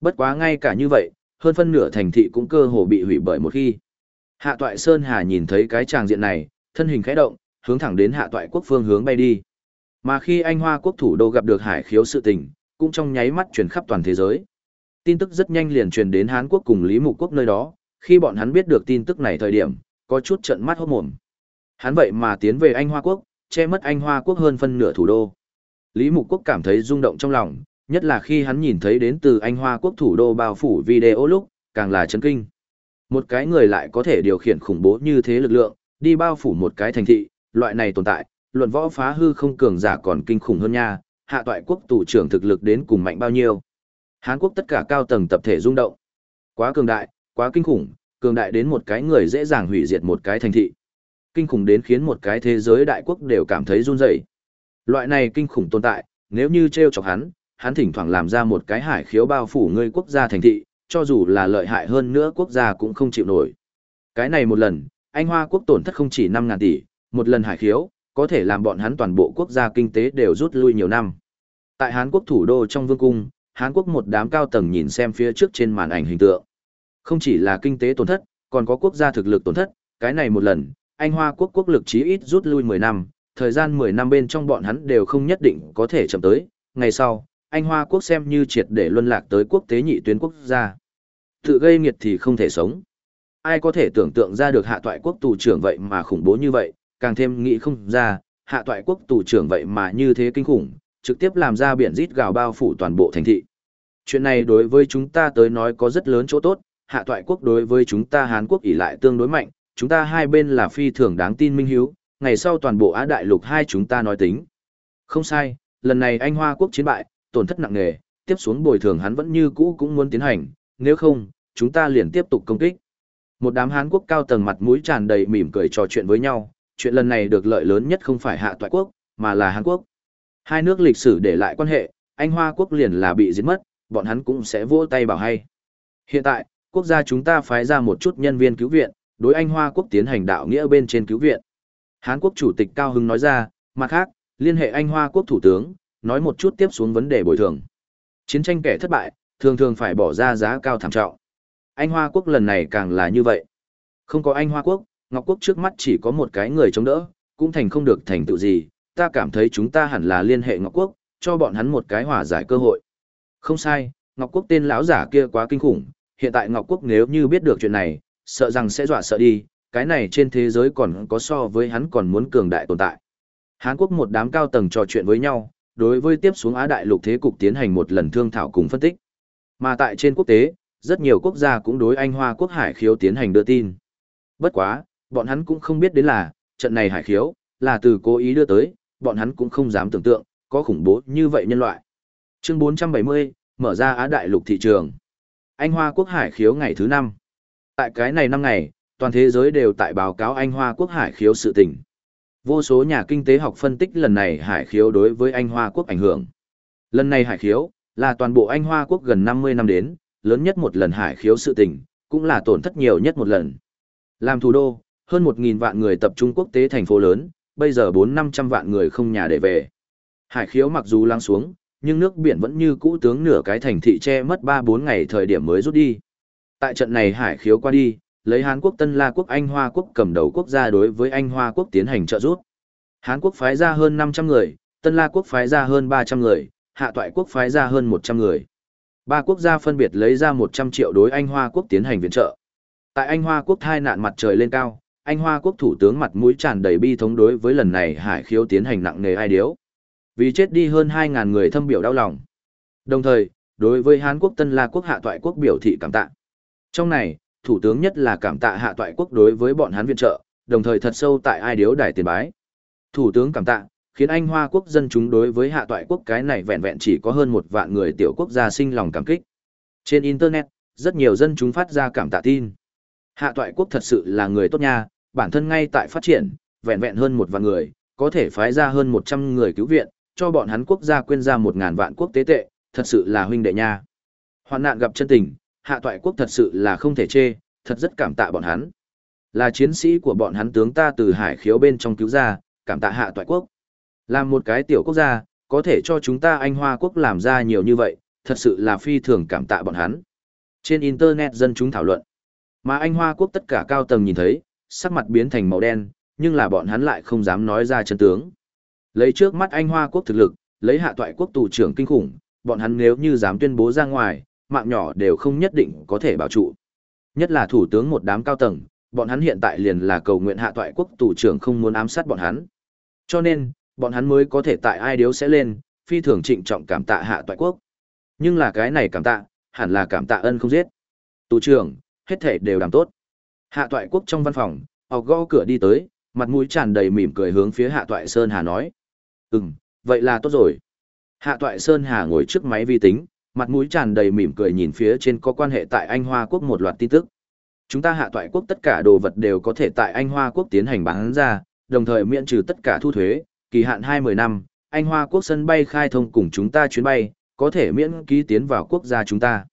Bất quá ngay cả như vậy, hơn phân nửa thành thị cũng cơ hồ bị hủy bởi một khi. Hạ Toại Sơn Hà nhìn thấy cái tràng diện này, thân hình khẽ động, hướng thẳng đến Hạ Toại quốc phương hướng bay đi. Mà khi Anh Hoa quốc thủ đô gặp được hải khiếu sự tình, cũng trong nháy mắt truyền khắp toàn thế giới. Tin tức rất nhanh liền truyền đến Hán quốc cùng Lý Mục quốc nơi đó, khi bọn hắn biết được tin tức này thời điểm, có chút trận mắt hốt mồm. Hắn vậy mà tiến về Anh Hoa quốc, che mất Anh Hoa quốc hơn phân nửa thủ đô. Lý Mục quốc cảm thấy rung động trong lòng, nhất là khi hắn nhìn thấy đến từ Anh Hoa quốc thủ đô bao phủ video lúc, càng là chấn kinh. Một cái người lại có thể điều khiển khủng bố như thế lực lượng, đi bao phủ một cái thành thị, loại này tồn tại, luận võ phá hư không cường giả còn kinh khủng hơn nha, hạ toại quốc tù trưởng thực lực đến cùng mạnh bao nhiêu. Hán quốc tất cả cao tầng tập thể rung động. Quá cường đại, quá kinh khủng, cường đại đến một cái người dễ dàng hủy diệt một cái thành thị. Kinh khủng đến khiến một cái thế giới đại quốc đều cảm thấy run rẩy. Loại này kinh khủng tồn tại, nếu như treo chọc hắn, hắn thỉnh thoảng làm ra một cái hải khiếu bao phủ ngươi quốc gia thành thị, cho dù là lợi hại hơn nữa quốc gia cũng không chịu nổi. Cái này một lần, Anh Hoa quốc tổn thất không chỉ 5.000 tỷ, một lần hải khiếu, có thể làm bọn hắn toàn bộ quốc gia kinh tế đều rút lui nhiều năm. Tại Hán quốc thủ đô trong vương cung, Hán quốc một đám cao tầng nhìn xem phía trước trên màn ảnh hình tượng. Không chỉ là kinh tế tổn thất, còn có quốc gia thực lực tổn thất, cái này một lần, Anh Hoa quốc quốc lực chí ít rút lui 10 năm, thời gian 10 năm bên trong bọn hắn đều không nhất định có thể chậm tới, ngày sau, anh Hoa quốc xem như triệt để luân lạc tới quốc tế nhị tuyến quốc gia. Tự gây nghiệt thì không thể sống. Ai có thể tưởng tượng ra được hạ toại quốc tù trưởng vậy mà khủng bố như vậy, càng thêm nghĩ không ra, hạ toại quốc tù trưởng vậy mà như thế kinh khủng, trực tiếp làm ra biển rít gào bao phủ toàn bộ thành thị. Chuyện này đối với chúng ta tới nói có rất lớn chỗ tốt, hạ toại quốc đối với chúng ta Hán quốc ỷ lại tương đối mạnh, chúng ta hai bên là phi thường đáng tin minh hiếu, ngày sau toàn bộ Á đại lục hai chúng ta nói tính. Không sai, lần này anh Hoa quốc chiến bại, tổn thất nặng nề, tiếp xuống bồi thường hắn vẫn như cũ cũng muốn tiến hành, nếu không, chúng ta liền tiếp tục công kích. Một đám Hán quốc cao tầng mặt mũi tràn đầy mỉm cười trò chuyện với nhau, chuyện lần này được lợi lớn nhất không phải hạ toại quốc, mà là Hàn Quốc. Hai nước lịch sử để lại quan hệ, Anh Hoa quốc liền là bị giết mất, bọn hắn cũng sẽ vỗ tay bảo hay. Hiện tại, quốc gia chúng ta phái ra một chút nhân viên cứu viện, đối Anh Hoa quốc tiến hành đạo nghĩa bên trên cứu viện. Hán quốc chủ tịch Cao Hưng nói ra, mặt khác, liên hệ Anh Hoa quốc thủ tướng, nói một chút tiếp xuống vấn đề bồi thường. Chiến tranh kẻ thất bại, thường thường phải bỏ ra giá cao thảm trọng. Anh Hoa quốc lần này càng là như vậy. Không có Anh Hoa quốc, Ngọc quốc trước mắt chỉ có một cái người chống đỡ, cũng thành không được thành tựu gì, ta cảm thấy chúng ta hẳn là liên hệ Ngọc quốc, cho bọn hắn một cái hòa giải cơ hội. Không sai, Ngọc quốc tên lão giả kia quá kinh khủng, hiện tại Ngọc quốc nếu như biết được chuyện này, sợ rằng sẽ dọa sợ đi, cái này trên thế giới còn có so với hắn còn muốn cường đại tồn tại. Hán Quốc một đám cao tầng trò chuyện với nhau, đối với tiếp xuống Á Đại lục thế cục tiến hành một lần thương thảo cùng phân tích. Mà tại trên quốc tế, rất nhiều quốc gia cũng đối Anh Hoa quốc hải khiếu tiến hành đưa tin. Bất quá, bọn hắn cũng không biết đến là, trận này hải khiếu, là từ cố ý đưa tới, bọn hắn cũng không dám tưởng tượng, có khủng bố như vậy nhân loại. Chương 470, mở ra Á Đại lục thị trường. Anh Hoa quốc hải khiếu ngày thứ 5. Tại cái này năm ngày, toàn thế giới đều tại báo cáo Anh Hoa quốc hải khiếu sự tình. Vô số nhà kinh tế học phân tích lần này hải khiếu đối với Anh Hoa quốc ảnh hưởng. Lần này hải khiếu, là toàn bộ Anh Hoa quốc gần 50 năm đến, lớn nhất một lần hải khiếu sự tình, cũng là tổn thất nhiều nhất một lần. Làm thủ đô, hơn 1.000 vạn người tập trung quốc tế thành phố lớn, bây giờ 4-500 vạn người không nhà để về. Hải khiếu mặc dù lắng xuống, nhưng nước biển vẫn như cũ tướng nửa cái thành thị che mất 3-4 ngày thời điểm mới rút đi. Tại trận này hải khiếu qua đi, lấy Hán quốc Tân La quốc Anh Hoa quốc cầm đầu quốc gia đối với Anh Hoa quốc tiến hành trợ giúp. Hán quốc phái ra hơn 500 người, Tân La quốc phái ra hơn 300 người, Hạ Toại quốc phái ra hơn 100 người. Ba quốc gia phân biệt lấy ra 100 triệu đối Anh Hoa quốc tiến hành viện trợ. Tại Anh Hoa quốc thai nạn mặt trời lên cao, Anh Hoa quốc thủ tướng mặt mũi tràn đầy bi thống đối với lần này hải khiếu tiến hành nặng nề ai điếu. Vì chết đi hơn 2.000 người thâm biểu đau lòng. Đồng thời, đối với Hán quốc Tân La quốc hạ toại quốc biểu thị cảm tạ. Trong này, thủ tướng nhất là cảm tạ hạ toại quốc đối với bọn hắn viện trợ, đồng thời thật sâu tại ai điếu đài tiền bái. Thủ tướng cảm tạ, khiến Anh Hoa quốc dân chúng đối với hạ toại quốc cái này vẹn vẹn chỉ có hơn một vạn người tiểu quốc gia sinh lòng cảm kích. Trên Internet, rất nhiều dân chúng phát ra cảm tạ tin. Hạ toại quốc thật sự là người tốt nha, bản thân ngay tại phát triển, vẹn vẹn hơn một vạn người, có thể phái ra hơn 100 người cứu viện, cho bọn hắn quốc gia quyên ra 1.000 vạn quốc tế tệ, thật sự là huynh đệ nha. Hoạn nạn gặp chân tình, hạ toại quốc thật sự là không thể chê, thật rất cảm tạ bọn hắn. Là chiến sĩ của bọn hắn tướng ta từ hải khiếu bên trong cứu ra, cảm tạ hạ toại quốc. Làm một cái tiểu quốc gia, có thể cho chúng ta anh hoa quốc làm ra nhiều như vậy, thật sự là phi thường cảm tạ bọn hắn. Trên Internet dân chúng thảo luận, mà anh hoa quốc tất cả cao tầng nhìn thấy, sắc mặt biến thành màu đen, nhưng là bọn hắn lại không dám nói ra chân tướng. Lấy trước mắt anh Hoa quốc thực lực, lấy hạ toại quốc tù trưởng kinh khủng, bọn hắn nếu như dám tuyên bố ra ngoài, mạng nhỏ đều không nhất định có thể bảo trụ. Nhất là thủ tướng một đám cao tầng, bọn hắn hiện tại liền là cầu nguyện hạ toại quốc tù trưởng không muốn ám sát bọn hắn. Cho nên, bọn hắn mới có thể tại ai điếu sẽ lên, phi thường trịnh trọng cảm tạ hạ toại quốc. Nhưng là cái này cảm tạ, hẳn là cảm tạ ân không giết. Tù trưởng, hết thể đều làm tốt. Hạ toại quốc trong văn phòng, học gõ cửa đi tới, mặt mũi tràn đầy mỉm cười hướng phía hạ toại Sơn Hà nói. Ừm, vậy là tốt rồi. Hạ toại Sơn Hà ngồi trước máy vi tính, mặt mũi tràn đầy mỉm cười nhìn phía trên có quan hệ tại Anh Hoa Quốc một loạt tin tức. Chúng ta hạ toại quốc tất cả đồ vật đều có thể tại Anh Hoa Quốc tiến hành bán ra, đồng thời miễn trừ tất cả thu thuế, kỳ hạn 20 năm, Anh Hoa Quốc sân bay khai thông cùng chúng ta chuyến bay, có thể miễn ký tiến vào quốc gia chúng ta.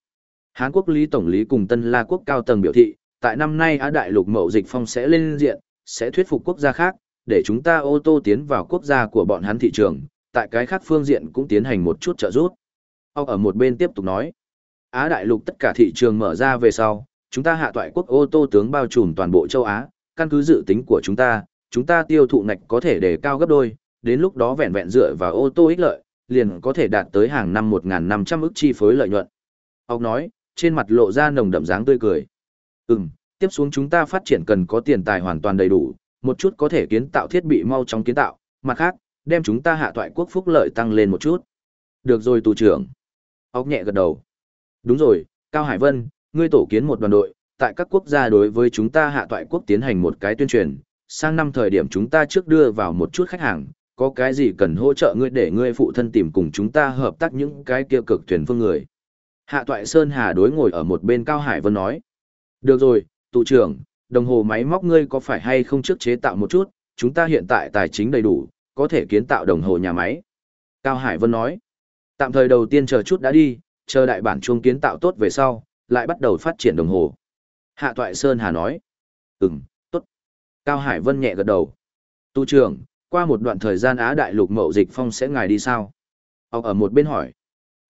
Hán Quốc Lý Tổng lý cùng Tân La Quốc cao tầng biểu thị, tại năm nay Á Đại lục mậu dịch phong sẽ lên diện, sẽ thuyết phục quốc gia khác, để chúng ta ô tô tiến vào quốc gia của bọn hắn thị trường, tại cái khác phương diện cũng tiến hành một chút trợ giúp. Ông ở một bên tiếp tục nói, Á Đại lục tất cả thị trường mở ra về sau, chúng ta hạ toại quốc ô tô tướng bao trùm toàn bộ châu Á, căn cứ dự tính của chúng ta, chúng ta tiêu thụ ngạch có thể đề cao gấp đôi, đến lúc đó vẹn vẹn dựa vào ô tô ích lợi, liền có thể đạt tới hàng năm 1.500 ức chi phối lợi nhuận. Ông nói, trên mặt lộ ra nồng đậm dáng tươi cười. Ừm, tiếp xuống chúng ta phát triển cần có tiền tài hoàn toàn đầy đủ, một chút có thể kiến tạo thiết bị mau chóng kiến tạo, mặt khác, đem chúng ta hạ toại quốc phúc lợi tăng lên một chút. Được rồi tù trưởng. Ốc nhẹ gật đầu. Đúng rồi, Cao Hải Vân, ngươi tổ kiến một đoàn đội, tại các quốc gia đối với chúng ta hạ toại quốc tiến hành một cái tuyên truyền, sang năm thời điểm chúng ta trước đưa vào một chút khách hàng, có cái gì cần hỗ trợ ngươi để ngươi phụ thân tìm cùng chúng ta hợp tác những cái kia cực thuyền phương người. Hạ toại Sơn Hà đối ngồi ở một bên Cao Hải Vân nói. Được rồi, tụ trưởng, đồng hồ máy móc ngươi có phải hay không trước chế tạo một chút, chúng ta hiện tại tài chính đầy đủ, có thể kiến tạo đồng hồ nhà máy. Cao Hải Vân nói. Tạm thời đầu tiên chờ chút đã đi, chờ đại bản chuông kiến tạo tốt về sau, lại bắt đầu phát triển đồng hồ. Hạ Toại Sơn Hà nói. Ừm, tốt. Cao Hải Vân nhẹ gật đầu. Tu trưởng, qua một đoạn thời gian Á Đại Lục Mậu Dịch Phong sẽ ngài đi sao? Ông ở một bên hỏi.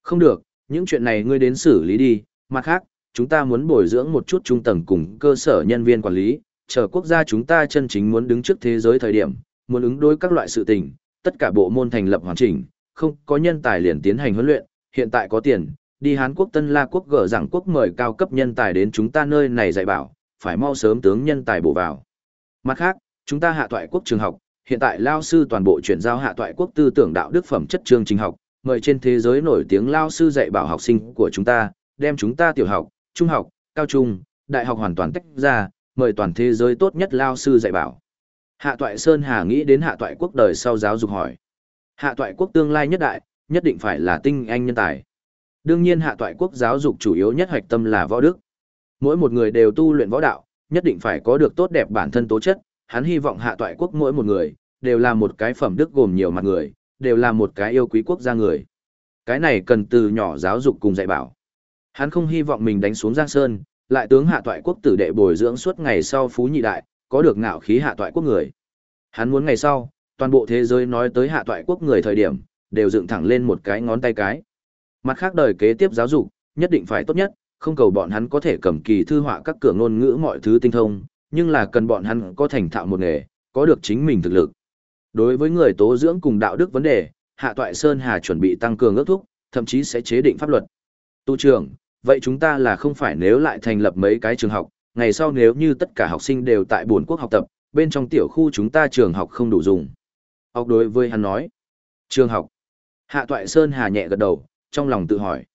Không được, những chuyện này ngươi đến xử lý đi, mặt khác, chúng ta muốn bồi dưỡng một chút trung tầng cùng cơ sở nhân viên quản lý, chờ quốc gia chúng ta chân chính muốn đứng trước thế giới thời điểm, muốn ứng đối các loại sự tình, tất cả bộ môn thành lập hoàn chỉnh, không có nhân tài liền tiến hành huấn luyện, hiện tại có tiền, đi Hán Quốc Tân La Quốc gỡ rằng quốc mời cao cấp nhân tài đến chúng ta nơi này dạy bảo, phải mau sớm tướng nhân tài bổ vào. Mặt khác, chúng ta hạ toại quốc trường học, hiện tại lao sư toàn bộ chuyển giao hạ toại quốc tư tưởng đạo đức phẩm chất chương trình học, mời trên thế giới nổi tiếng lao sư dạy bảo học sinh của chúng ta, đem chúng ta tiểu học, trung học, cao trung, đại học hoàn toàn tách ra, mời toàn thế giới tốt nhất lao sư dạy bảo. Hạ toại Sơn Hà nghĩ đến hạ toại quốc đời sau giáo dục hỏi. Hạ toại quốc tương lai nhất đại, nhất định phải là tinh anh nhân tài. Đương nhiên hạ toại quốc giáo dục chủ yếu nhất hoạch tâm là võ đức. Mỗi một người đều tu luyện võ đạo, nhất định phải có được tốt đẹp bản thân tố chất, hắn hy vọng hạ toại quốc mỗi một người, đều là một cái phẩm đức gồm nhiều mặt người, đều là một cái yêu quý quốc gia người. Cái này cần từ nhỏ giáo dục cùng dạy bảo. Hắn không hy vọng mình đánh xuống Giang Sơn, lại tướng hạ toại quốc tử đệ bồi dưỡng suốt ngày sau phú nhị đại, có được ngạo khí hạ toại quốc người. Hắn muốn ngày sau, toàn bộ thế giới nói tới hạ toại quốc người thời điểm, đều dựng thẳng lên một cái ngón tay cái. Mặt khác đời kế tiếp giáo dục, nhất định phải tốt nhất, không cầu bọn hắn có thể cầm kỳ thư họa các cửa ngôn ngữ mọi thứ tinh thông, nhưng là cần bọn hắn có thành thạo một nghề, có được chính mình thực lực. Đối với người tố dưỡng cùng đạo đức vấn đề, Hạ Toại Sơn Hà chuẩn bị tăng cường ước thúc, thậm chí sẽ chế định pháp luật. Tu trưởng, vậy chúng ta là không phải nếu lại thành lập mấy cái trường học, ngày sau nếu như tất cả học sinh đều tại buồn quốc học tập, bên trong tiểu khu chúng ta trường học không đủ dùng. Học đối với hắn nói. Trường học. Hạ Toại Sơn Hà nhẹ gật đầu, trong lòng tự hỏi.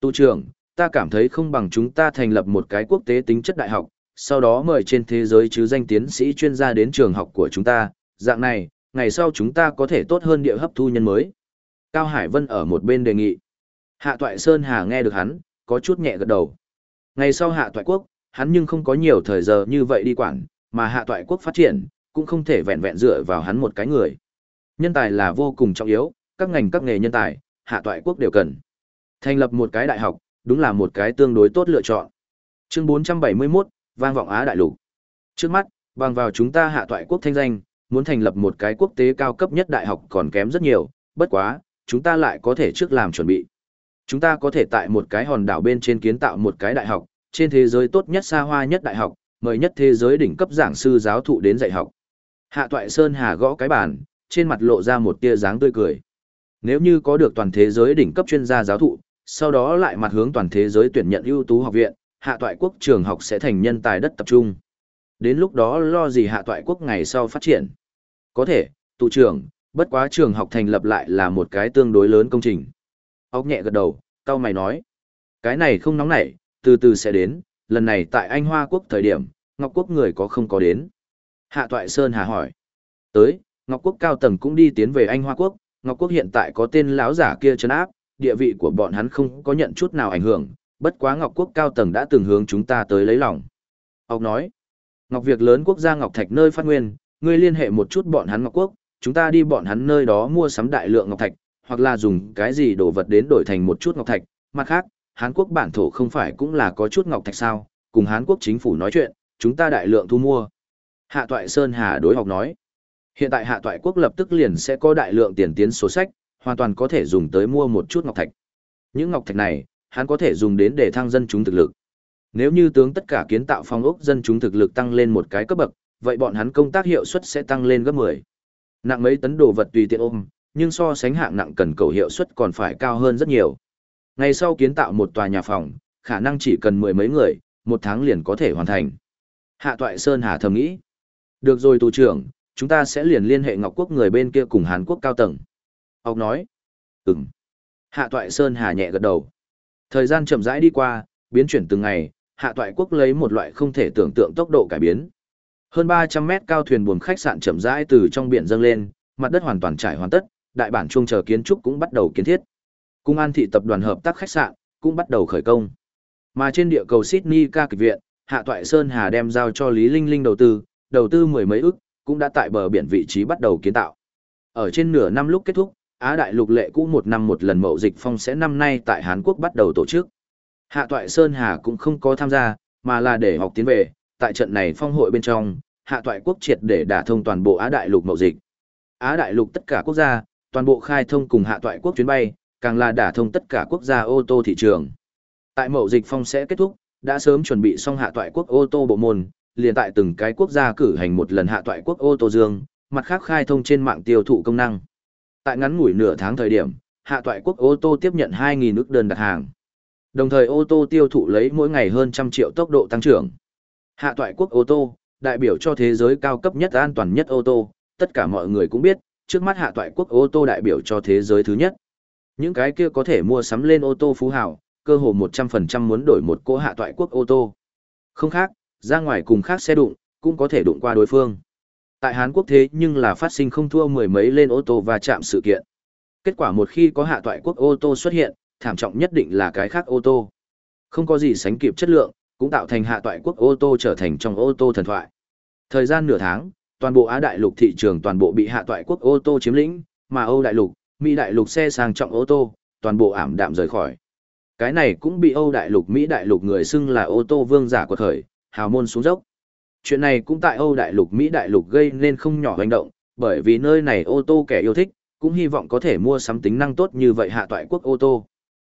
Tu trưởng, ta cảm thấy không bằng chúng ta thành lập một cái quốc tế tính chất đại học, sau đó mời trên thế giới chứ danh tiến sĩ chuyên gia đến trường học của chúng ta, dạng này, ngày sau chúng ta có thể tốt hơn địa hấp thu nhân mới. Cao Hải Vân ở một bên đề nghị. Hạ Toại Sơn Hà nghe được hắn, có chút nhẹ gật đầu. Ngày sau Hạ Toại Quốc, hắn nhưng không có nhiều thời giờ như vậy đi quản, mà Hạ Toại Quốc phát triển, cũng không thể vẹn vẹn dựa vào hắn một cái người. Nhân tài là vô cùng trọng yếu, các ngành các nghề nhân tài, Hạ Toại Quốc đều cần. Thành lập một cái đại học, đúng là một cái tương đối tốt lựa chọn. Chương 471, vang vọng Á đại lục. Trước mắt, bằng vào chúng ta Hạ Toại Quốc thanh danh, muốn thành lập một cái quốc tế cao cấp nhất đại học còn kém rất nhiều, bất quá, chúng ta lại có thể trước làm chuẩn bị. Chúng ta có thể tại một cái hòn đảo bên trên kiến tạo một cái đại học, trên thế giới tốt nhất xa hoa nhất đại học, mời nhất thế giới đỉnh cấp giảng sư giáo thụ đến dạy học. Hạ Toại Sơn Hà gõ cái bàn, trên mặt lộ ra một tia dáng tươi cười. Nếu như có được toàn thế giới đỉnh cấp chuyên gia giáo thụ, sau đó lại mặt hướng toàn thế giới tuyển nhận ưu tú học viện, Hạ Toại Quốc trường học sẽ thành nhân tài đất tập trung. Đến lúc đó lo gì Hạ Toại Quốc ngày sau phát triển. Có thể, tụ trưởng, bất quá trường học thành lập lại là một cái tương đối lớn công trình. Ốc nhẹ gật đầu, cao mày nói. Cái này không nóng nảy, từ từ sẽ đến, lần này tại Anh Hoa Quốc thời điểm, Ngọc Quốc người có không có đến. Hạ Toại Sơn hà hỏi. Tới, Ngọc Quốc cao tầng cũng đi tiến về Anh Hoa Quốc, Ngọc Quốc hiện tại có tên lão giả kia trấn áp, địa vị của bọn hắn không có nhận chút nào ảnh hưởng, bất quá Ngọc Quốc cao tầng đã từng hướng chúng ta tới lấy lòng. Ốc nói. Ngọc việc lớn quốc gia Ngọc Thạch nơi phát nguyên, ngươi liên hệ một chút bọn hắn Ngọc Quốc, chúng ta đi bọn hắn nơi đó mua sắm đại lượng Ngọc Thạch, hoặc là dùng cái gì đồ vật đến đổi thành một chút Ngọc Thạch. Mặt khác, Hán Quốc bản thổ không phải cũng là có chút Ngọc Thạch sao, cùng Hán Quốc chính phủ nói chuyện, chúng ta đại lượng thu mua. Hạ Toại Sơn Hà đối học nói. Hiện tại Hạ Toại Quốc lập tức liền sẽ có đại lượng tiền tiến sổ sách, hoàn toàn có thể dùng tới mua một chút Ngọc Thạch. Những Ngọc Thạch này, hắn có thể dùng đến để thăng dân chúng thực lực. Nếu như tướng tất cả kiến tạo phong ốc dân chúng thực lực tăng lên một cái cấp bậc, vậy bọn hắn công tác hiệu suất sẽ tăng lên gấp 10. Nặng mấy tấn đồ vật tùy tiện ôm, nhưng so sánh hạng nặng cần cầu hiệu suất còn phải cao hơn rất nhiều. Ngày sau kiến tạo một tòa nhà phòng, khả năng chỉ cần mười mấy người, một tháng liền có thể hoàn thành. Hạ Toại Sơn Hà thầm nghĩ. Được rồi tù trưởng, chúng ta sẽ liền liên hệ Ngọc Quốc người bên kia cùng Hàn Quốc cao tầng. Ông nói. Ừm. Hạ Toại Sơn Hà nhẹ gật đầu. Thời gian chậm rãi đi qua, biến chuyển từng ngày, Hạ Toại Quốc lấy một loại không thể tưởng tượng tốc độ cải biến. Hơn 300 mét cao thuyền buồm khách sạn chậm rãi từ trong biển dâng lên, mặt đất hoàn toàn trải hoàn tất, đại bản chuông chờ kiến trúc cũng bắt đầu kiến thiết. Cung an thị tập đoàn hợp tác khách sạn cũng bắt đầu khởi công. Mà trên địa cầu Sydney ca kịch viện, Hạ Toại Sơn Hà đem giao cho Lý Linh Linh đầu tư, đầu tư mười mấy ức, cũng đã tại bờ biển vị trí bắt đầu kiến tạo. Ở trên nửa năm lúc kết thúc, Á Đại lục lệ cũ một năm một lần mậu dịch phong sẽ năm nay tại Hàn Quốc bắt đầu tổ chức. Hạ Toại Sơn Hà cũng không có tham gia, mà là để học tiến về, tại trận này phong hội bên trong, Hạ Toại quốc triệt để đả thông toàn bộ Á Đại lục mậu dịch. Á Đại lục tất cả quốc gia, toàn bộ khai thông cùng Hạ Toại quốc chuyến bay, càng là đả thông tất cả quốc gia ô tô thị trường. Tại mậu dịch phong sẽ kết thúc, đã sớm chuẩn bị xong Hạ Toại quốc ô tô bộ môn, liền tại từng cái quốc gia cử hành một lần Hạ Toại quốc ô tô dương, mặt khác khai thông trên mạng tiêu thụ công năng. Tại ngắn ngủi nửa tháng thời điểm, Hạ Toại quốc ô tô tiếp nhận 2.000 ức đơn đặt hàng. Đồng thời ô tô tiêu thụ lấy mỗi ngày hơn trăm triệu tốc độ tăng trưởng. Hạ toại quốc ô tô, đại biểu cho thế giới cao cấp nhất an toàn nhất ô tô, tất cả mọi người cũng biết, trước mắt hạ toại quốc ô tô đại biểu cho thế giới thứ nhất. Những cái kia có thể mua sắm lên ô tô phú hào, cơ hồ 100% muốn đổi một cỗ hạ toại quốc ô tô. Không khác, ra ngoài cùng khác xe đụng, cũng có thể đụng qua đối phương. Tại Hàn Quốc thế nhưng là phát sinh không thua mười mấy lên ô tô và chạm sự kiện. Kết quả một khi có hạ toại quốc ô tô xuất hiện, thảm trọng nhất định là cái khác ô tô. Không có gì sánh kịp chất lượng, cũng tạo thành hạ toại quốc ô tô trở thành trong ô tô thần thoại. Thời gian nửa tháng, toàn bộ Á đại lục thị trường toàn bộ bị hạ toại quốc ô tô chiếm lĩnh, mà Âu đại lục, Mỹ đại lục xe sang trọng ô tô, toàn bộ ảm đạm rời khỏi. Cái này cũng bị Âu đại lục Mỹ đại lục người xưng là ô tô vương giả của thời, hào môn xuống dốc. Chuyện này cũng tại Âu đại lục Mỹ đại lục gây nên không nhỏ hành động, bởi vì nơi này ô tô kẻ yêu thích, cũng hy vọng có thể mua sắm tính năng tốt như vậy hạ toại quốc ô tô.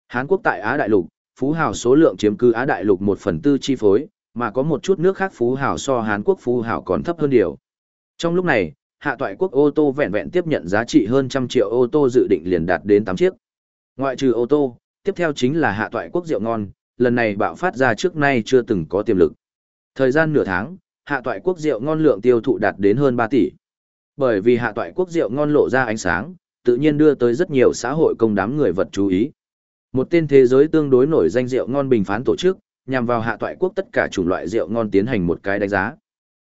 Hán Quốc tại Á Đại Lục, phú hào số lượng chiếm cứ Á Đại Lục một phần tư chi phối, mà có một chút nước khác phú hào so Hán Quốc phú hào còn thấp hơn điều. Trong lúc này, hạ toại quốc ô tô vẹn vẹn tiếp nhận giá trị hơn trăm triệu ô tô dự định liền đạt đến 8 chiếc. Ngoại trừ ô tô, tiếp theo chính là hạ toại quốc rượu ngon, lần này bạo phát ra trước nay chưa từng có tiềm lực. Thời gian nửa tháng, hạ toại quốc rượu ngon lượng tiêu thụ đạt đến hơn 3 tỷ. Bởi vì hạ toại quốc rượu ngon lộ ra ánh sáng, tự nhiên đưa tới rất nhiều xã hội công đám người vật chú ý. Một tên thế giới tương đối nổi danh rượu ngon bình phán tổ chức, nhằm vào hạ toại quốc tất cả chủng loại rượu ngon tiến hành một cái đánh giá.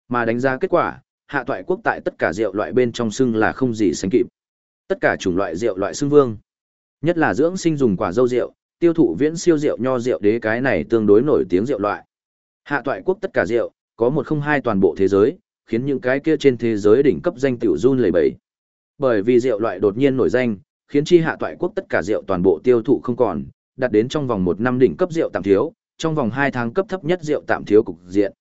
Mà đánh giá kết quả, hạ toại quốc tại tất cả rượu loại bên trong xưng là không gì sánh kịp. Tất cả chủng loại rượu loại xưng vương. Nhất là dưỡng sinh dùng quả dâu rượu, tiêu thụ viễn siêu rượu nho rượu đế cái này tương đối nổi tiếng rượu loại. Hạ toại quốc tất cả rượu, có một không hai toàn bộ thế giới, khiến những cái kia trên thế giới đỉnh cấp danh tiểu run lẩy bẩy. Bởi vì rượu loại đột nhiên nổi danh, khiến chi hạ toại quốc tất cả rượu toàn bộ tiêu thụ không còn, đạt đến trong vòng một năm đỉnh cấp rượu tạm thiếu, trong vòng hai tháng cấp thấp nhất rượu tạm thiếu cục diện.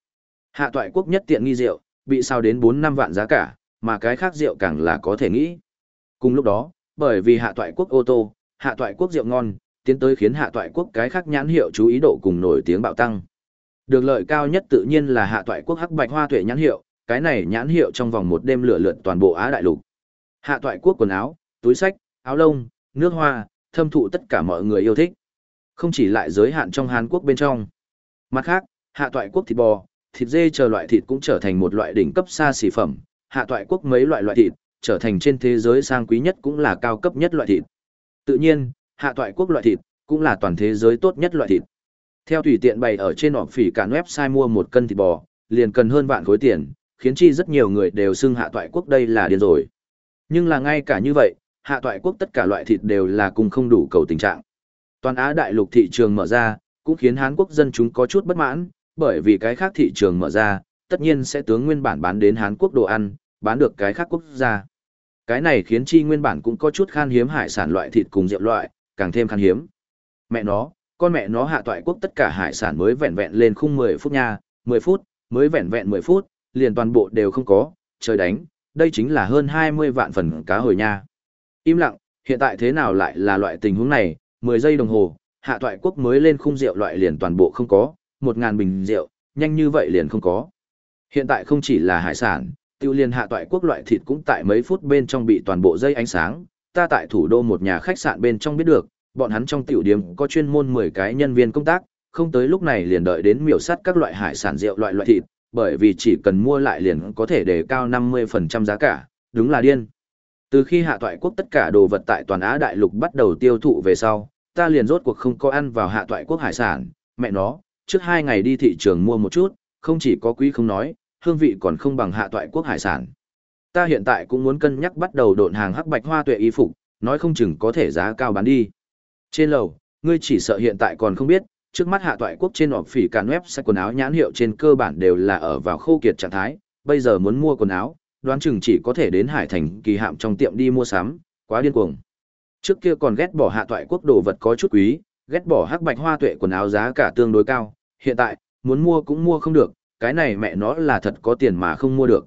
Hạ toại quốc nhất tiện nghi rượu, bị sao đến bốn năm vạn giá cả, mà cái khác rượu càng là có thể nghĩ. Cùng lúc đó, bởi vì hạ toại quốc ô tô, hạ toại quốc rượu ngon, tiến tới khiến hạ toại quốc cái khác nhãn hiệu chú ý độ cùng nổi tiếng bạo tăng. Được lợi cao nhất tự nhiên là hạ toại quốc hắc bạch hoa tuệ nhãn hiệu, cái này nhãn hiệu trong vòng một đêm lửa lượn toàn bộ Á đại lục. Hạ toại quốc quần áo, túi sách, áo lông, nước hoa, thâm thụ tất cả mọi người yêu thích. Không chỉ lại giới hạn trong Hàn Quốc bên trong. Mặt khác, hạ toại quốc thịt bò, thịt dê chờ loại thịt cũng trở thành một loại đỉnh cấp xa xỉ phẩm, hạ toại quốc mấy loại loại thịt, trở thành trên thế giới sang quý nhất cũng là cao cấp nhất loại thịt. Tự nhiên, hạ toại quốc loại thịt, cũng là toàn thế giới tốt nhất loại thịt. Theo tùy tiện bày ở trên họp phỉ cản website mua một cân thịt bò, liền cần hơn vạn khối tiền, khiến chi rất nhiều người đều xưng hạ toại quốc đây là điên rồi. Nhưng là ngay cả như vậy, hạ toại quốc tất cả loại thịt đều là cùng không đủ cầu tình trạng. Toàn Á đại lục thị trường mở ra, cũng khiến Hán quốc dân chúng có chút bất mãn, bởi vì cái khác thị trường mở ra, tất nhiên sẽ tướng nguyên bản bán đến Hán quốc đồ ăn, bán được cái khác quốc gia. Cái này khiến chi nguyên bản cũng có chút khan hiếm hải sản loại thịt cùng rượu loại, càng thêm khan hiếm. Mẹ nó, con mẹ nó hạ toại quốc tất cả hải sản mới vẹn vẹn lên khung 10 phút nha, 10 phút, mới vẹn vẹn 10 phút, liền toàn bộ đều không có, trời đánh, đây chính là hơn 20 vạn phần cá hồi nha. Im lặng, hiện tại thế nào lại là loại tình huống này, 10 giây đồng hồ, hạ toại quốc mới lên khung rượu loại liền toàn bộ không có, 1.000 bình rượu, nhanh như vậy liền không có. Hiện tại không chỉ là hải sản, tiêu liền hạ toại quốc loại thịt cũng tại mấy phút bên trong bị toàn bộ dây ánh sáng, ta tại thủ đô một nhà khách sạn bên trong biết được, bọn hắn trong tiểu điểm có chuyên môn 10 cái nhân viên công tác, không tới lúc này liền đợi đến miểu sát các loại hải sản rượu loại loại thịt, bởi vì chỉ cần mua lại liền có thể đề cao 50% giá cả, đúng là điên. Từ khi hạ toại quốc tất cả đồ vật tại toàn Á đại lục bắt đầu tiêu thụ về sau, ta liền rốt cuộc không có ăn vào hạ toại quốc hải sản, mẹ nó, trước hai ngày đi thị trường mua một chút, không chỉ có quý không nói, hương vị còn không bằng hạ toại quốc hải sản. Ta hiện tại cũng muốn cân nhắc bắt đầu độn hàng hắc bạch hoa tuệ y phục, nói không chừng có thể giá cao bán đi. Trên lầu, ngươi chỉ sợ hiện tại còn không biết, trước mắt hạ toại quốc trên họp phỉ càn web sẽ quần áo nhãn hiệu trên cơ bản đều là ở vào khô kiệt trạng thái, bây giờ muốn mua quần áo, đoán chừng chỉ có thể đến hải thành kỳ hạm trong tiệm đi mua sắm, quá điên cuồng. Trước kia còn ghét bỏ hạ toại quốc đồ vật có chút quý, ghét bỏ hắc bạch hoa tuệ quần áo giá cả tương đối cao, hiện tại, muốn mua cũng mua không được, cái này mẹ nó là thật có tiền mà không mua được.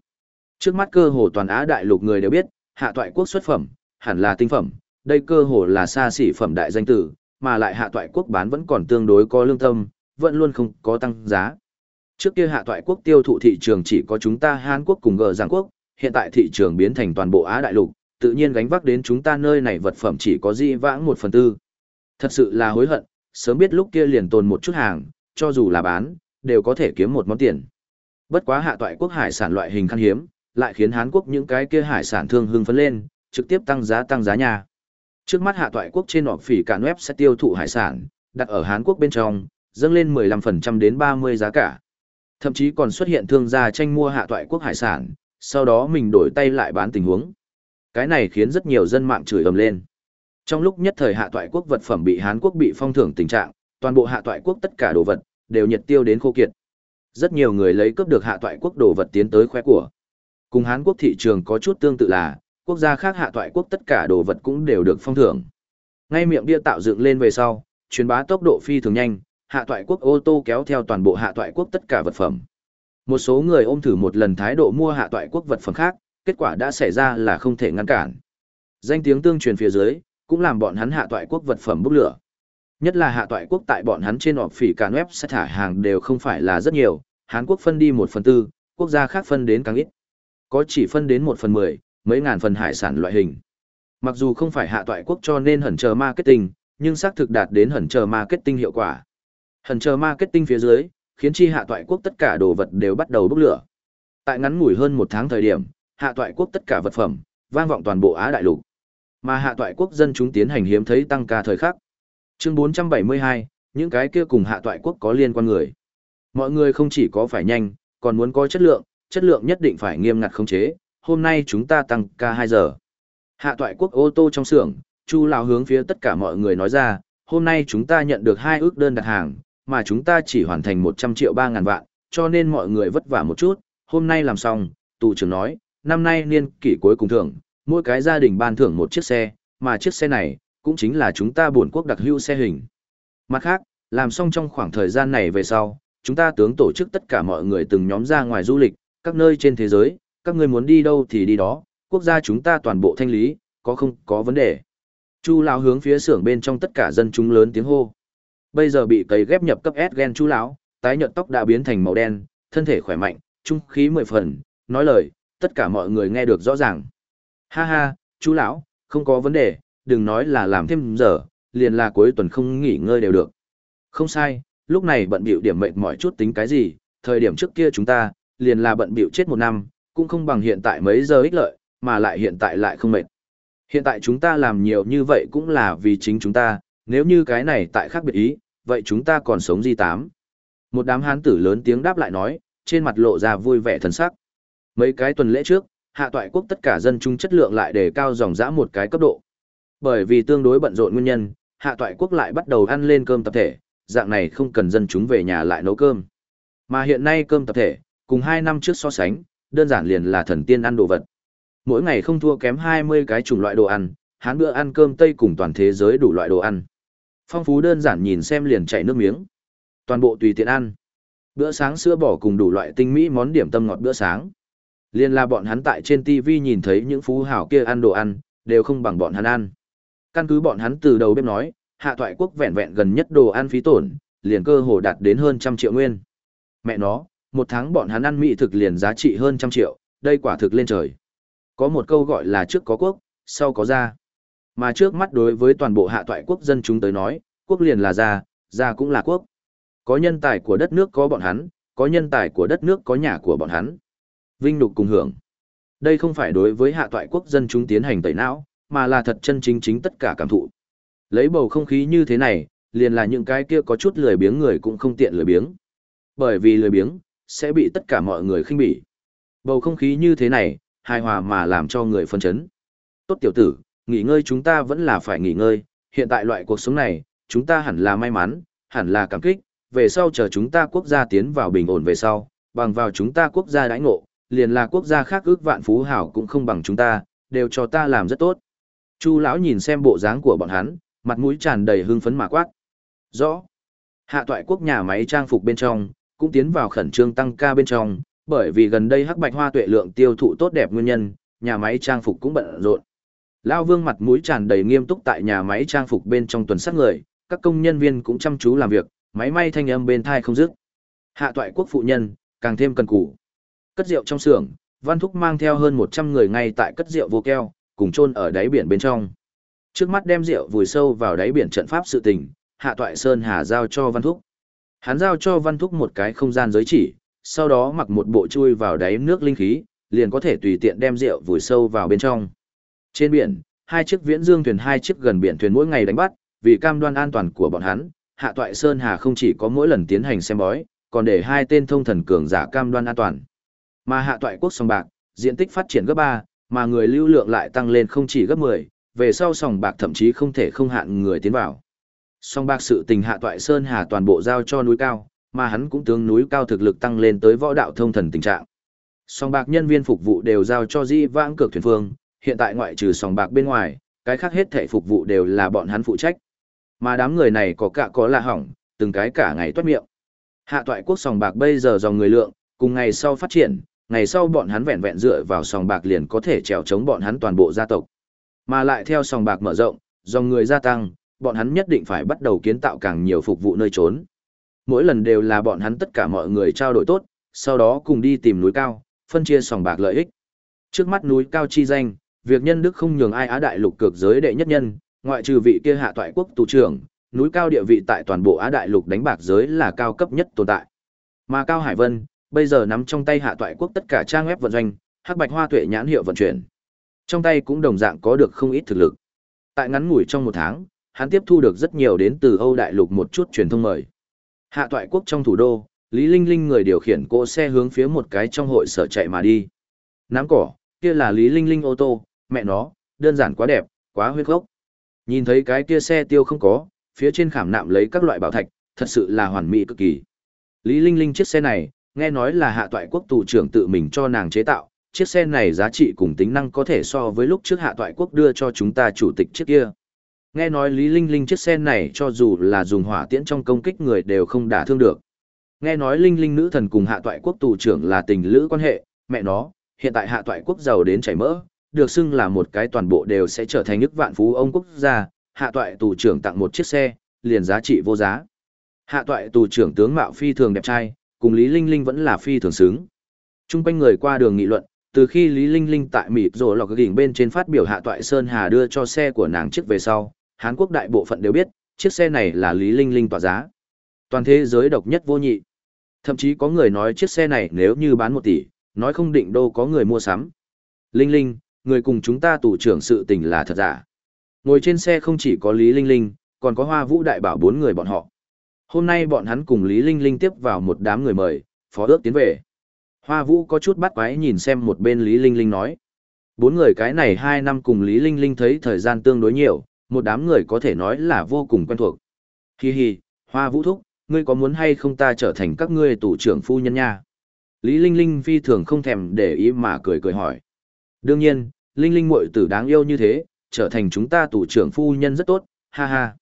Trước mắt cơ hồ toàn Á đại lục người đều biết, hạ toại quốc xuất phẩm, hẳn là tinh phẩm, đây cơ hồ là xa xỉ phẩm đại danh tử, mà lại hạ toại quốc bán vẫn còn tương đối có lương tâm, vẫn luôn không có tăng giá. Trước kia hạ toại quốc tiêu thụ thị trường chỉ có chúng ta Hàn Quốc cùng gờ Giang Quốc, hiện tại thị trường biến thành toàn bộ Á đại lục, tự nhiên gánh vác đến chúng ta nơi này vật phẩm chỉ có di vãng một phần tư. Thật sự là hối hận, sớm biết lúc kia liền tồn một chút hàng, cho dù là bán, đều có thể kiếm một món tiền. Bất quá hạ toại quốc hải sản loại hình khan hiếm, lại khiến Hán quốc những cái kia hải sản thương hưng phấn lên, trực tiếp tăng giá tăng giá nhà. Trước mắt hạ toại quốc trên họp phỉ cả web sẽ tiêu thụ hải sản, đặt ở Hán quốc bên trong, dâng lên 15% đến 30 giá cả. Thậm chí còn xuất hiện thương gia tranh mua hạ toại quốc hải sản, sau đó mình đổi tay lại bán tình huống. Cái này khiến rất nhiều dân mạng chửi ầm lên. Trong lúc nhất thời hạ toại quốc vật phẩm bị Hán quốc bị phong thưởng tình trạng, toàn bộ hạ toại quốc tất cả đồ vật đều nhiệt tiêu đến khô kiệt. Rất nhiều người lấy cướp được hạ toại quốc đồ vật tiến tới khoe của. Cùng Hán quốc thị trường có chút tương tự là, quốc gia khác hạ toại quốc tất cả đồ vật cũng đều được phong thưởng. Ngay miệng bia tạo dựng lên về sau, truyền bá tốc độ phi thường nhanh, hạ toại quốc ô tô kéo theo toàn bộ hạ toại quốc tất cả vật phẩm. Một số người ôm thử một lần thái độ mua hạ toại quốc vật phẩm khác, kết quả đã xảy ra là không thể ngăn cản. Danh tiếng tương truyền phía dưới, cũng làm bọn hắn hạ toại quốc vật phẩm bốc lửa. Nhất là hạ toại quốc tại bọn hắn trên họp phỉ cả web sẽ thả hàng đều không phải là rất nhiều, Hán Quốc phân đi một phần tư, quốc gia khác phân đến càng ít. Có chỉ phân đến một phần mười, mấy ngàn phần hải sản loại hình. Mặc dù không phải hạ toại quốc cho nên hẩn chờ marketing, nhưng xác thực đạt đến hẩn chờ marketing hiệu quả. Hẩn chờ marketing phía dưới, khiến chi hạ toại quốc tất cả đồ vật đều bắt đầu bốc lửa. Tại ngắn ngủi hơn một tháng thời điểm, hạ toại quốc tất cả vật phẩm, vang vọng toàn bộ Á đại lục. Mà hạ toại quốc dân chúng tiến hành hiếm thấy tăng ca thời khắc. Chương 472, những cái kia cùng hạ toại quốc có liên quan người. Mọi người không chỉ có phải nhanh, còn muốn có chất lượng, chất lượng nhất định phải nghiêm ngặt khống chế, hôm nay chúng ta tăng ca 2 giờ. Hạ toại quốc ô tô trong xưởng, Chu lão hướng phía tất cả mọi người nói ra, hôm nay chúng ta nhận được hai ước đơn đặt hàng, mà chúng ta chỉ hoàn thành 100 triệu 3 ngàn vạn, cho nên mọi người vất vả một chút, hôm nay làm xong, tù trưởng nói, năm nay niên kỷ cuối cùng thưởng, mỗi cái gia đình ban thưởng một chiếc xe, mà chiếc xe này, cũng chính là chúng ta buồn quốc đặc hữu xe hình. Mặt khác, làm xong trong khoảng thời gian này về sau, chúng ta tướng tổ chức tất cả mọi người từng nhóm ra ngoài du lịch, các nơi trên thế giới, các ngươi muốn đi đâu thì đi đó, quốc gia chúng ta toàn bộ thanh lý, có không có vấn đề. Chu lão hướng phía xưởng bên trong tất cả dân chúng lớn tiếng hô. Bây giờ bị cấy ghép nhập cấp S gen chu lão, tái nhợt tóc đã biến thành màu đen, thân thể khỏe mạnh, trung khí mười phần, nói lời, tất cả mọi người nghe được rõ ràng. Ha ha, chú lão, không có vấn đề, đừng nói là làm thêm giờ, liền là cuối tuần không nghỉ ngơi đều được. Không sai, lúc này bận bịu điểm mệt mỏi chút tính cái gì, thời điểm trước kia chúng ta, liền là bận bịu chết một năm, cũng không bằng hiện tại mấy giờ ích lợi, mà lại hiện tại lại không mệt. Hiện tại chúng ta làm nhiều như vậy cũng là vì chính chúng ta, nếu như cái này tại khác biệt ý, vậy chúng ta còn sống gì tám. Một đám hán tử lớn tiếng đáp lại nói, trên mặt lộ ra vui vẻ thần sắc. Mấy cái tuần lễ trước, hạ toại quốc tất cả dân chúng chất lượng lại đề cao dòng dã một cái cấp độ. Bởi vì tương đối bận rộn nguyên nhân, hạ toại quốc lại bắt đầu ăn lên cơm tập thể, dạng này không cần dân chúng về nhà lại nấu cơm. Mà hiện nay cơm tập thể, cùng hai năm trước so sánh, đơn giản liền là thần tiên ăn đồ vật. Mỗi ngày không thua kém 20 cái chủng loại đồ ăn, hán bữa ăn cơm Tây cùng toàn thế giới đủ loại đồ ăn. Phong phú đơn giản nhìn xem liền chảy nước miếng. Toàn bộ tùy tiện ăn. Bữa sáng sữa bò cùng đủ loại tinh mỹ món điểm tâm ngọt bữa sáng. Liên là bọn hắn tại trên TV nhìn thấy những phú hào kia ăn đồ ăn, đều không bằng bọn hắn ăn. Căn cứ bọn hắn từ đầu bếp nói, hạ thoại quốc vẹn vẹn gần nhất đồ ăn phí tổn, liền cơ hồ đạt đến hơn trăm triệu nguyên. Mẹ nó, một tháng bọn hắn ăn mỹ thực liền giá trị hơn trăm triệu, đây quả thực lên trời. Có một câu gọi là trước có quốc, sau có gia. Mà trước mắt đối với toàn bộ hạ toại quốc dân chúng tới nói, quốc liền là gia, gia cũng là quốc. Có nhân tài của đất nước có bọn hắn, có nhân tài của đất nước có nhà của bọn hắn. Vinh nhục cùng hưởng. Đây không phải đối với hạ toại quốc dân chúng tiến hành tẩy não, mà là thật chân chính chính tất cả cảm thụ. Lấy bầu không khí như thế này, liền là những cái kia có chút lười biếng người cũng không tiện lười biếng. Bởi vì lười biếng, sẽ bị tất cả mọi người khinh bỉ. Bầu không khí như thế này, hài hòa mà làm cho người phân chấn. Tốt tiểu tử, nghỉ ngơi chúng ta vẫn là phải nghỉ ngơi, hiện tại loại cuộc sống này, chúng ta hẳn là may mắn, hẳn là cảm kích, về sau chờ chúng ta quốc gia tiến vào bình ổn về sau, bằng vào chúng ta quốc gia đãi ngộ, liền là quốc gia khác ước vạn phú hảo cũng không bằng chúng ta, đều cho ta làm rất tốt. Chu lão nhìn xem bộ dáng của bọn hắn, mặt mũi tràn đầy hưng phấn mà quát. Rõ. Hạ toại quốc nhà máy trang phục bên trong, cũng tiến vào khẩn trương tăng ca bên trong, bởi vì gần đây hắc bạch hoa tuệ lượng tiêu thụ tốt đẹp nguyên nhân, nhà máy trang phục cũng bận rộn. Lao Vương mặt mũi tràn đầy nghiêm túc tại nhà máy trang phục bên trong tuần sát người, các công nhân viên cũng chăm chú làm việc, máy may thanh âm bên thai không dứt. Hạ toại quốc phụ nhân, càng thêm cần cù. Cất rượu trong xưởng, Văn Thúc mang theo hơn 100 người ngay tại cất rượu vô keo, cùng chôn ở đáy biển bên trong. Trước mắt đem rượu vùi sâu vào đáy biển trận pháp sự tình, Hạ Toại Sơn Hà giao cho Văn Thúc. Hắn giao cho Văn Thúc một cái không gian giới chỉ, sau đó mặc một bộ chui vào đáy nước linh khí, liền có thể tùy tiện đem rượu vùi sâu vào bên trong. Trên biển, hai chiếc viễn dương thuyền hai chiếc gần biển thuyền mỗi ngày đánh bắt, vì cam đoan an toàn của bọn hắn, Hạ Toại Sơn Hà không chỉ có mỗi lần tiến hành xem bói, còn để hai tên thông thần cường giả cam đoan an toàn. Mà Hạ Toại quốc Sòng bạc, diện tích phát triển gấp 3, mà người lưu lượng lại tăng lên không chỉ gấp 10, về sau sòng bạc thậm chí không thể không hạn người tiến vào. Song bạc sự tình Hạ Toại Sơn Hà toàn bộ giao cho núi cao, mà hắn cũng tướng núi cao thực lực tăng lên tới võ đạo thông thần tình trạng. Song bạc nhân viên phục vụ đều giao cho Di Vãng Cược Thuyền Phương, hiện tại ngoại trừ sòng bạc bên ngoài, cái khác hết thể phục vụ đều là bọn hắn phụ trách. Mà đám người này có cả có là hỏng, từng cái cả ngày toát miệng. Hạ toại quốc sòng bạc bây giờ dòng người lượng, cùng ngày sau phát triển, ngày sau bọn hắn vẹn vẹn dựa vào sòng bạc liền có thể trèo chống bọn hắn toàn bộ gia tộc. Mà lại theo sòng bạc mở rộng, dòng người gia tăng, bọn hắn nhất định phải bắt đầu kiến tạo càng nhiều phục vụ nơi trốn. Mỗi lần đều là bọn hắn tất cả mọi người trao đổi tốt, sau đó cùng đi tìm núi cao, phân chia sòng bạc lợi ích. Trước mắt núi cao chi danh, việc nhân đức không nhường ai á đại lục cực giới đệ nhất nhân, ngoại trừ vị kia hạ toại quốc tù trưởng, núi cao địa vị tại toàn bộ Á đại lục đánh bạc giới là cao cấp nhất tồn tại. Mà Cao Hải Vân, bây giờ nắm trong tay hạ toại quốc tất cả trang web vận doanh, hắc bạch hoa tuệ nhãn hiệu vận chuyển. Trong tay cũng đồng dạng có được không ít thực lực. Tại ngắn ngủi trong một tháng, hắn tiếp thu được rất nhiều đến từ Âu đại lục một chút truyền thông mời. Hạ toại quốc trong thủ đô, Lý Linh Linh người điều khiển cỗ xe hướng phía một cái trong hội sở chạy mà đi. Nắm cỏ, kia là Lý Linh Linh ô tô, mẹ nó, đơn giản quá đẹp, quá huyết gốc. Nhìn thấy cái kia xe tiêu không có, phía trên khảm nạm lấy các loại bảo thạch, thật sự là hoàn mỹ cực kỳ. Lý Linh Linh chiếc xe này, nghe nói là hạ toại quốc tù trưởng tự mình cho nàng chế tạo, chiếc xe này giá trị cùng tính năng có thể so với lúc trước hạ toại quốc đưa cho chúng ta chủ tịch chiếc kia. Nghe nói Lý Linh Linh chiếc xe này cho dù là dùng hỏa tiễn trong công kích người đều không đả thương được. Nghe nói Linh Linh nữ thần cùng hạ toại quốc tù trưởng là tình lữ quan hệ, mẹ nó, hiện tại hạ toại quốc giàu đến chảy mỡ, được xưng là một cái toàn bộ đều sẽ trở thành nước vạn phú ông quốc gia, hạ toại tù trưởng tặng một chiếc xe, liền giá trị vô giá. Hạ toại tù trưởng tướng mạo phi thường đẹp trai, cùng Lý Linh Linh vẫn là phi thường xứng. Trung quanh người qua đường nghị luận, từ khi Lý Linh Linh tại mịt rồi lọc đỉnh bên trên phát biểu hạ toại Sơn Hà đưa cho xe của nàng chiếc về sau, Hán Quốc đại bộ phận đều biết, chiếc xe này là Lý Linh Linh tỏa giá. Toàn thế giới độc nhất vô nhị. Thậm chí có người nói chiếc xe này nếu như bán một tỷ, nói không định đâu có người mua sắm. Linh Linh, người cùng chúng ta tù trưởng sự tình là thật giả. Ngồi trên xe không chỉ có Lý Linh Linh, còn có Hoa Vũ Đại Bảo bốn người bọn họ. Hôm nay bọn hắn cùng Lý Linh Linh tiếp vào một đám người mời, phó ước tiến về. Hoa Vũ có chút bắt quái nhìn xem một bên Lý Linh Linh nói. Bốn người cái này hai năm cùng Lý Linh Linh thấy thời gian tương đối nhiều, một đám người có thể nói là vô cùng quen thuộc. Hi hi, Hoa Vũ thúc, ngươi có muốn hay không ta trở thành các ngươi tù trưởng phu nhân nha? Lý Linh Linh phi thường không thèm để ý mà cười cười hỏi. Đương nhiên, Linh Linh muội tử đáng yêu như thế, trở thành chúng ta tù trưởng phu nhân rất tốt, ha ha.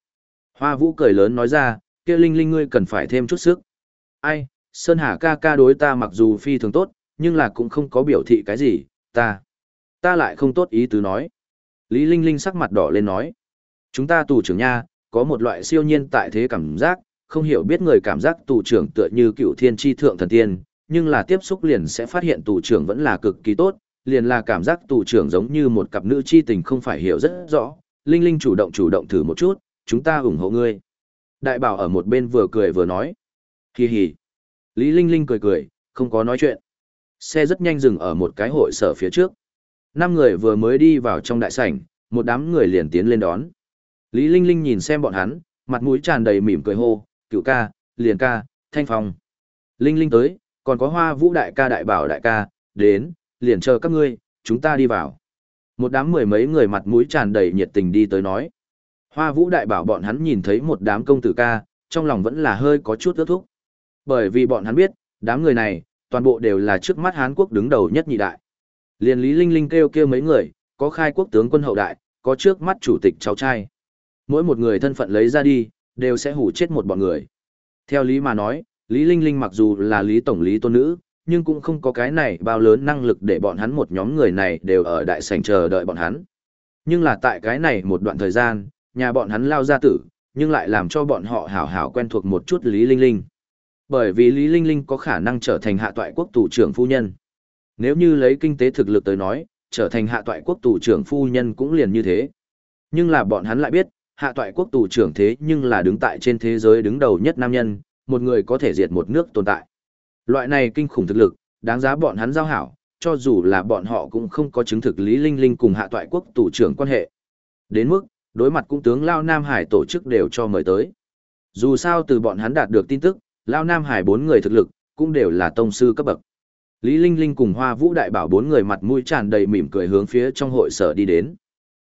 Hoa Vũ cười lớn nói ra, kia Linh Linh ngươi cần phải thêm chút sức. Ai, Sơn Hà ca ca đối ta mặc dù phi thường tốt, nhưng là cũng không có biểu thị cái gì, ta. Ta lại không tốt ý tứ nói. Lý Linh Linh sắc mặt đỏ lên nói. Chúng ta tù trưởng nha, có một loại siêu nhiên tại thế cảm giác, không hiểu biết người cảm giác tù trưởng tựa như cựu thiên tri thượng thần tiên, nhưng là tiếp xúc liền sẽ phát hiện tù trưởng vẫn là cực kỳ tốt, liền là cảm giác tù trưởng giống như một cặp nữ chi tình không phải hiểu rất rõ, Linh Linh chủ động chủ động thử một chút, chúng ta ủng hộ ngươi. Đại bảo ở một bên vừa cười vừa nói. Hì hì. Lý Linh Linh cười cười, không có nói chuyện. Xe rất nhanh dừng ở một cái hội sở phía trước. Năm người vừa mới đi vào trong đại sảnh, một đám người liền tiến lên đón. Lý Linh Linh nhìn xem bọn hắn, mặt mũi tràn đầy mỉm cười hô, cựu ca, liền ca, thanh phong. Linh Linh tới, còn có hoa vũ đại ca đại bảo đại ca, đến, liền chờ các ngươi, chúng ta đi vào. Một đám mười mấy người mặt mũi tràn đầy nhiệt tình đi tới nói. Hoa vũ đại bảo bọn hắn nhìn thấy một đám công tử ca, trong lòng vẫn là hơi có chút ước thúc. Bởi vì bọn hắn biết, đám người này, toàn bộ đều là trước mắt Hán Quốc đứng đầu nhất nhị đại. Liên Lý Linh Linh kêu kêu mấy người, có khai quốc tướng quân hậu đại, có trước mắt chủ tịch cháu trai. Mỗi một người thân phận lấy ra đi, đều sẽ hủ chết một bọn người. Theo lý mà nói, Lý Linh Linh mặc dù là Lý Tổng Lý Tôn Nữ, nhưng cũng không có cái này bao lớn năng lực để bọn hắn một nhóm người này đều ở đại sảnh chờ đợi bọn hắn. Nhưng là tại cái này một đoạn thời gian, nhà bọn hắn lao ra tử, nhưng lại làm cho bọn họ hảo hảo quen thuộc một chút Lý Linh Linh. Bởi vì Lý Linh Linh có khả năng trở thành hạ toại quốc tù trưởng phu nhân. Nếu như lấy kinh tế thực lực tới nói, trở thành hạ toại quốc tù trưởng phu nhân cũng liền như thế. Nhưng là bọn hắn lại biết, hạ toại quốc tù trưởng thế nhưng là đứng tại trên thế giới đứng đầu nhất nam nhân, một người có thể diệt một nước tồn tại. Loại này kinh khủng thực lực, đáng giá bọn hắn giao hảo, cho dù là bọn họ cũng không có chứng thực Lý Linh Linh cùng hạ toại quốc tù trưởng quan hệ. Đến mức, đối mặt cũng tướng Lao Nam Hải tổ chức đều cho mời tới. Dù sao từ bọn hắn đạt được tin tức, Lao Nam Hải bốn người thực lực, cũng đều là tông sư cấp bậc. Lý Linh Linh cùng Hoa Vũ Đại Bảo bốn người mặt mũi tràn đầy mỉm cười hướng phía trong hội sở đi đến.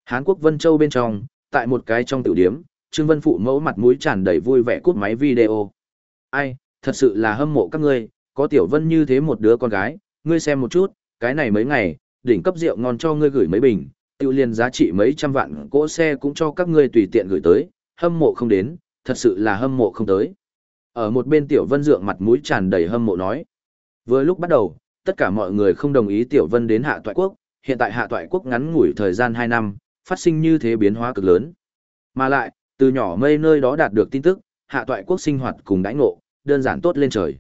Hán Quốc Vân Châu bên trong, tại một cái trong tiểu điếm, Trương Vân Phụ mẫu mặt mũi tràn đầy vui vẻ cút máy video. Ai, thật sự là hâm mộ các ngươi, có Tiểu Vân như thế một đứa con gái, ngươi xem một chút, cái này mấy ngày, đỉnh cấp rượu ngon cho ngươi gửi mấy bình, tiêu liền giá trị mấy trăm vạn cỗ xe cũng cho các ngươi tùy tiện gửi tới, hâm mộ không đến, thật sự là hâm mộ không tới. Ở một bên Tiểu Vân dượng mặt mũi tràn đầy hâm mộ nói. Vừa lúc bắt đầu, tất cả mọi người không đồng ý Tiểu Vân đến hạ toại quốc, hiện tại hạ toại quốc ngắn ngủi thời gian 2 năm, phát sinh như thế biến hóa cực lớn. Mà lại, từ nhỏ mây nơi đó đạt được tin tức, hạ toại quốc sinh hoạt cùng đãi ngộ, đơn giản tốt lên trời.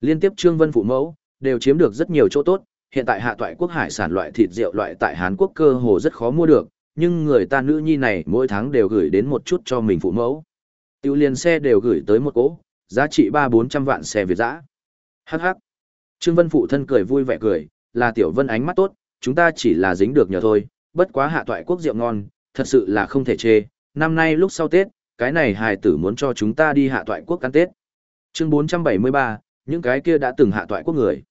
Liên tiếp Trương Vân phụ mẫu, đều chiếm được rất nhiều chỗ tốt, hiện tại hạ toại quốc hải sản loại thịt rượu loại tại Hán Quốc cơ hồ rất khó mua được, nhưng người ta nữ nhi này mỗi tháng đều gửi đến một chút cho mình phụ mẫu. Tiêu liền xe đều gửi tới một cỗ, giá trị ba bốn trăm vạn xe Việt dã. Hắc hắc. Trương Vân phụ thân cười vui vẻ cười, là Tiểu Vân ánh mắt tốt, chúng ta chỉ là dính được nhờ thôi, bất quá hạ toại quốc rượu ngon, thật sự là không thể chê, năm nay lúc sau Tết, cái này hài tử muốn cho chúng ta đi hạ toại quốc ăn Tết. Chương 473, những cái kia đã từng hạ toại quốc người.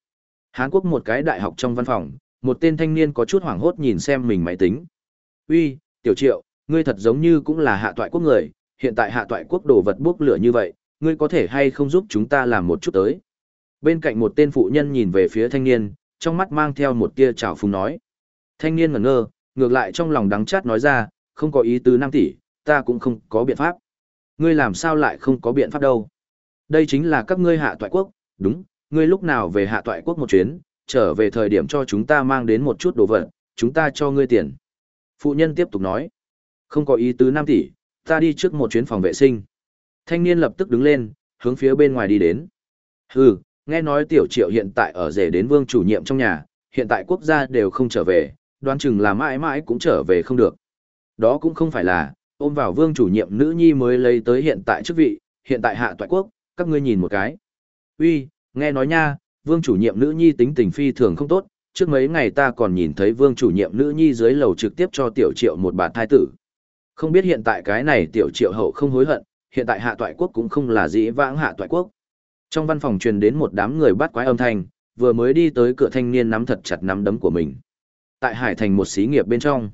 Hán Quốc một cái đại học trong văn phòng, một tên thanh niên có chút hoảng hốt nhìn xem mình máy tính. Uy, tiểu triệu, ngươi thật giống như cũng là hạ toại quốc người, hiện tại hạ toại quốc đồ vật bốc lửa như vậy, ngươi có thể hay không giúp chúng ta làm một chút tới. Bên cạnh một tên phụ nhân nhìn về phía thanh niên, trong mắt mang theo một tia trào phúng nói. Thanh niên ngẩn ngơ, ngược lại trong lòng đắng chát nói ra, không có ý tứ năm tỷ, ta cũng không có biện pháp. Ngươi làm sao lại không có biện pháp đâu. Đây chính là các ngươi hạ toại quốc, đúng, ngươi lúc nào về hạ toại quốc một chuyến, trở về thời điểm cho chúng ta mang đến một chút đồ vật, chúng ta cho ngươi tiền. Phụ nhân tiếp tục nói, không có ý tứ năm tỷ, ta đi trước một chuyến phòng vệ sinh. Thanh niên lập tức đứng lên, hướng phía bên ngoài đi đến. Hừ, nghe nói tiểu triệu hiện tại ở rể đến vương chủ nhiệm trong nhà, hiện tại quốc gia đều không trở về, đoán chừng là mãi mãi cũng trở về không được. Đó cũng không phải là, ôm vào vương chủ nhiệm nữ nhi mới lấy tới hiện tại chức vị, hiện tại hạ toại quốc, các ngươi nhìn một cái. Uy, nghe nói nha, vương chủ nhiệm nữ nhi tính tình phi thường không tốt, trước mấy ngày ta còn nhìn thấy vương chủ nhiệm nữ nhi dưới lầu trực tiếp cho tiểu triệu một bà thai tử. Không biết hiện tại cái này tiểu triệu hậu không hối hận, hiện tại hạ toại quốc cũng không là dĩ vãng hạ toại quốc. Trong văn phòng truyền đến một đám người bắt quái âm thanh, vừa mới đi tới cửa thanh niên nắm thật chặt nắm đấm của mình. Tại Hải Thành một xí nghiệp bên trong.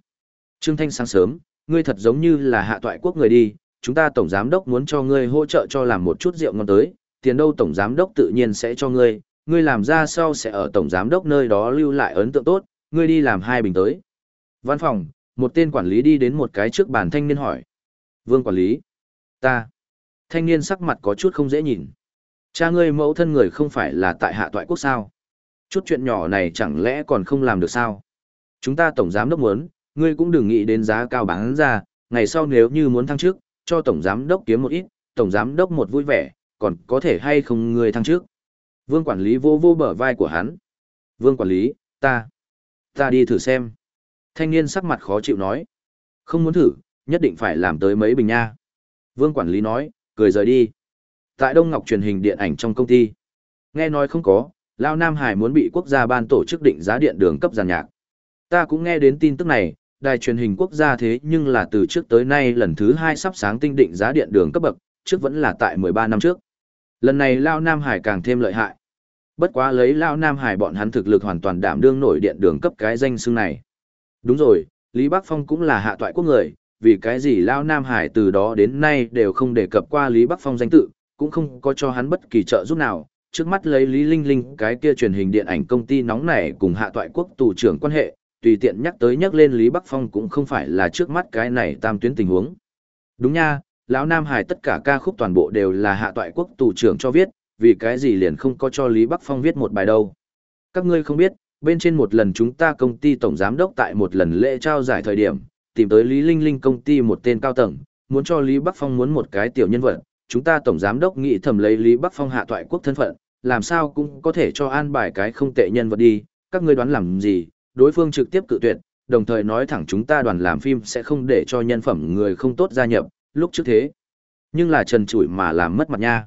Trương Thanh sáng sớm, ngươi thật giống như là hạ toại quốc người đi, chúng ta tổng giám đốc muốn cho ngươi hỗ trợ cho làm một chút rượu ngon tới, tiền đâu tổng giám đốc tự nhiên sẽ cho ngươi, ngươi làm ra sau sẽ ở tổng giám đốc nơi đó lưu lại ấn tượng tốt, ngươi đi làm hai bình tới. Văn phòng, một tên quản lý đi đến một cái trước bàn thanh niên hỏi. Vương quản lý, ta. Thanh niên sắc mặt có chút không dễ nhìn. Cha ngươi mẫu thân người không phải là tại hạ toại quốc sao? Chút chuyện nhỏ này chẳng lẽ còn không làm được sao? Chúng ta tổng giám đốc muốn, ngươi cũng đừng nghĩ đến giá cao bán ra, ngày sau nếu như muốn thăng trước, cho tổng giám đốc kiếm một ít, tổng giám đốc một vui vẻ, còn có thể hay không ngươi thăng trước. Vương quản lý vô vô bờ vai của hắn. Vương quản lý, ta, ta đi thử xem. Thanh niên sắc mặt khó chịu nói. Không muốn thử, Nhất định phải làm tới mấy bình nha. Vương quản lý nói, cười rời đi. Tại Đông Ngọc truyền hình điện ảnh trong công ty. Nghe nói không có, Lao Nam Hải muốn bị quốc gia ban tổ chức định giá điện đường cấp giàn nhạc. Ta cũng nghe đến tin tức này, đài truyền hình quốc gia thế nhưng là từ trước tới nay lần thứ hai sắp sáng tinh định giá điện đường cấp bậc, trước vẫn là tại 13 năm trước. Lần này Lao Nam Hải càng thêm lợi hại. Bất quá lấy Lao Nam Hải bọn hắn thực lực hoàn toàn đảm đương nổi điện đường cấp cái danh xưng này. Đúng rồi, Lý Bắc Phong cũng là hạ toại quốc người, vì cái gì Lao Nam Hải từ đó đến nay đều không đề cập qua Lý Bắc Phong danh tự, cũng không có cho hắn bất kỳ trợ giúp nào. Trước mắt lấy Lý Linh Linh cái kia truyền hình điện ảnh công ty nóng này cùng hạ toại quốc tù trưởng quan hệ, tùy tiện nhắc tới nhắc lên Lý Bắc Phong cũng không phải là trước mắt cái này tam tuyến tình huống. Đúng nha, lão Nam Hải tất cả ca khúc toàn bộ đều là hạ toại quốc tù trưởng cho viết, vì cái gì liền không có cho Lý Bắc Phong viết một bài đâu. Các ngươi không biết, bên trên một lần chúng ta công ty tổng giám đốc tại một lần lễ trao giải thời điểm, tìm tới Lý Linh Linh công ty một tên cao tầng, muốn cho Lý Bắc Phong muốn một cái tiểu nhân vật, chúng ta tổng giám đốc nghĩ thầm lấy Lý Bắc Phong hạ toại quốc thân phận, làm sao cũng có thể cho an bài cái không tệ nhân vật đi, các ngươi đoán làm gì, đối phương trực tiếp cự tuyệt, đồng thời nói thẳng chúng ta đoàn làm phim sẽ không để cho nhân phẩm người không tốt gia nhập, lúc trước thế. Nhưng là trần trụi mà làm mất mặt nha.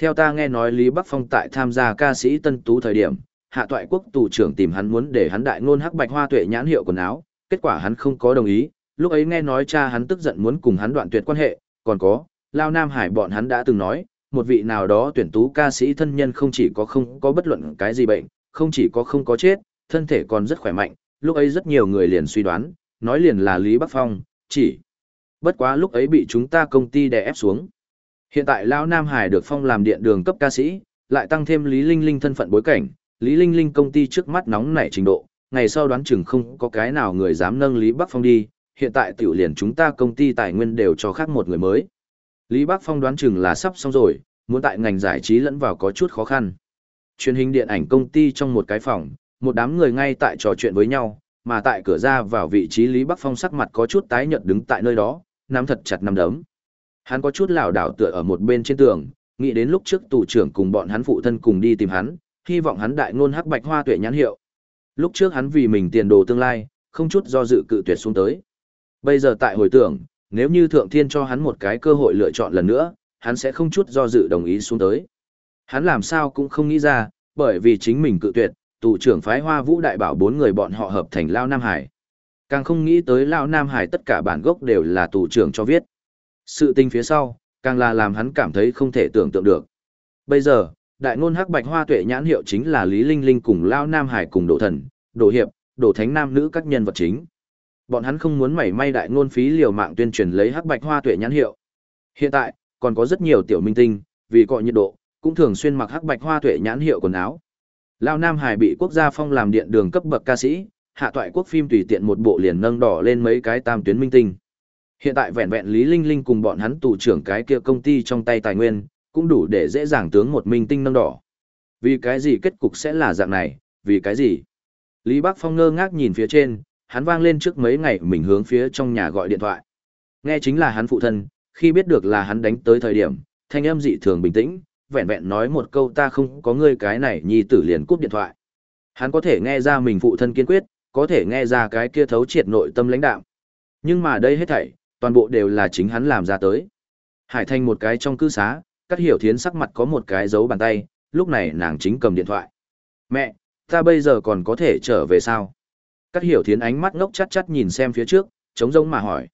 Theo ta nghe nói Lý Bắc Phong tại tham gia ca sĩ Tân Tú thời điểm, hạ toại quốc tù trưởng tìm hắn muốn để hắn đại ngôn hắc bạch hoa tuệ nhãn hiệu quần áo, kết quả hắn không có đồng ý, lúc ấy nghe nói cha hắn tức giận muốn cùng hắn đoạn tuyệt quan hệ, còn có, Lao Nam Hải bọn hắn đã từng nói, một vị nào đó tuyển tú ca sĩ thân nhân không chỉ có không có bất luận cái gì bệnh, không chỉ có không có chết, thân thể còn rất khỏe mạnh, lúc ấy rất nhiều người liền suy đoán, nói liền là Lý Bắc Phong, chỉ. Bất quá lúc ấy bị chúng ta công ty đè ép xuống. Hiện tại Lão Nam Hải được phong làm điện đường cấp ca sĩ, lại tăng thêm Lý Linh Linh thân phận bối cảnh, Lý Linh Linh công ty trước mắt nóng nảy trình độ, ngày sau đoán chừng không có cái nào người dám nâng Lý Bắc Phong đi, hiện tại tiểu liền chúng ta công ty tài nguyên đều cho khác một người mới. Lý Bắc Phong đoán chừng là sắp xong rồi, muốn tại ngành giải trí lẫn vào có chút khó khăn. Truyền hình điện ảnh công ty trong một cái phòng, một đám người ngay tại trò chuyện với nhau, mà tại cửa ra vào vị trí Lý Bắc Phong sắc mặt có chút tái nhợt đứng tại nơi đó, nắm thật chặt nắm đấm. Hắn có chút lảo đảo tựa ở một bên trên tường, nghĩ đến lúc trước tù trưởng cùng bọn hắn phụ thân cùng đi tìm hắn, hy vọng hắn đại ngôn hắc bạch hoa tuệ nhãn hiệu. Lúc trước hắn vì mình tiền đồ tương lai, không chút do dự cự tuyệt xuống tới. Bây giờ tại hồi tưởng, nếu như thượng thiên cho hắn một cái cơ hội lựa chọn lần nữa, hắn sẽ không chút do dự đồng ý xuống tới. Hắn làm sao cũng không nghĩ ra, bởi vì chính mình cự tuyệt, tù trưởng phái hoa vũ đại bảo bốn người bọn họ hợp thành Lao Nam Hải. Càng không nghĩ tới Lao Nam Hải tất cả bản gốc đều là tù trưởng cho viết. Sự tình phía sau, càng là làm hắn cảm thấy không thể tưởng tượng được. Bây giờ, đại ngôn hắc bạch hoa tuệ nhãn hiệu chính là Lý Linh Linh cùng Lao Nam Hải cùng Đỗ Thần, Đỗ Hiệp, Đỗ Thánh Nam nữ các nhân vật chính. Bọn hắn không muốn mảy may đại ngôn phí liều mạng tuyên truyền lấy hắc bạch hoa tuệ nhãn hiệu. Hiện tại, còn có rất nhiều tiểu minh tinh, vì cọ nhiệt độ, cũng thường xuyên mặc hắc bạch hoa tuệ nhãn hiệu quần áo. Lao Nam Hải bị quốc gia phong làm điện đường cấp bậc ca sĩ, hạ toại quốc phim tùy tiện một bộ liền nâng đỏ lên mấy cái tam tuyến minh tinh. Hiện tại vẹn vẹn Lý Linh Linh cùng bọn hắn tù trưởng cái kia công ty trong tay tài nguyên, cũng đủ để dễ dàng tướng một minh tinh nâng đỏ. Vì cái gì kết cục sẽ là dạng này, vì cái gì? Lý Bắc Phong ngơ ngác nhìn phía trên, hắn vang lên trước mấy ngày mình hướng phía trong nhà gọi điện thoại. Nghe chính là hắn phụ thân, khi biết được là hắn đánh tới thời điểm, thanh âm dị thường bình tĩnh, vẹn vẹn nói một câu ta không có ngươi cái này nhi tử liền cúp điện thoại. Hắn có thể nghe ra mình phụ thân kiên quyết, có thể nghe ra cái kia thấu triệt nội tâm lãnh đạo. Nhưng mà đây hết thảy, toàn bộ đều là chính hắn làm ra tới. Hải Thanh một cái trong cư xá, cắt Hiểu Thiến sắc mặt có một cái dấu bàn tay, lúc này nàng chính cầm điện thoại. Mẹ, ta bây giờ còn có thể trở về sao? cắt Hiểu Thiến ánh mắt ngốc chắt chắt nhìn xem phía trước, chống rông mà hỏi.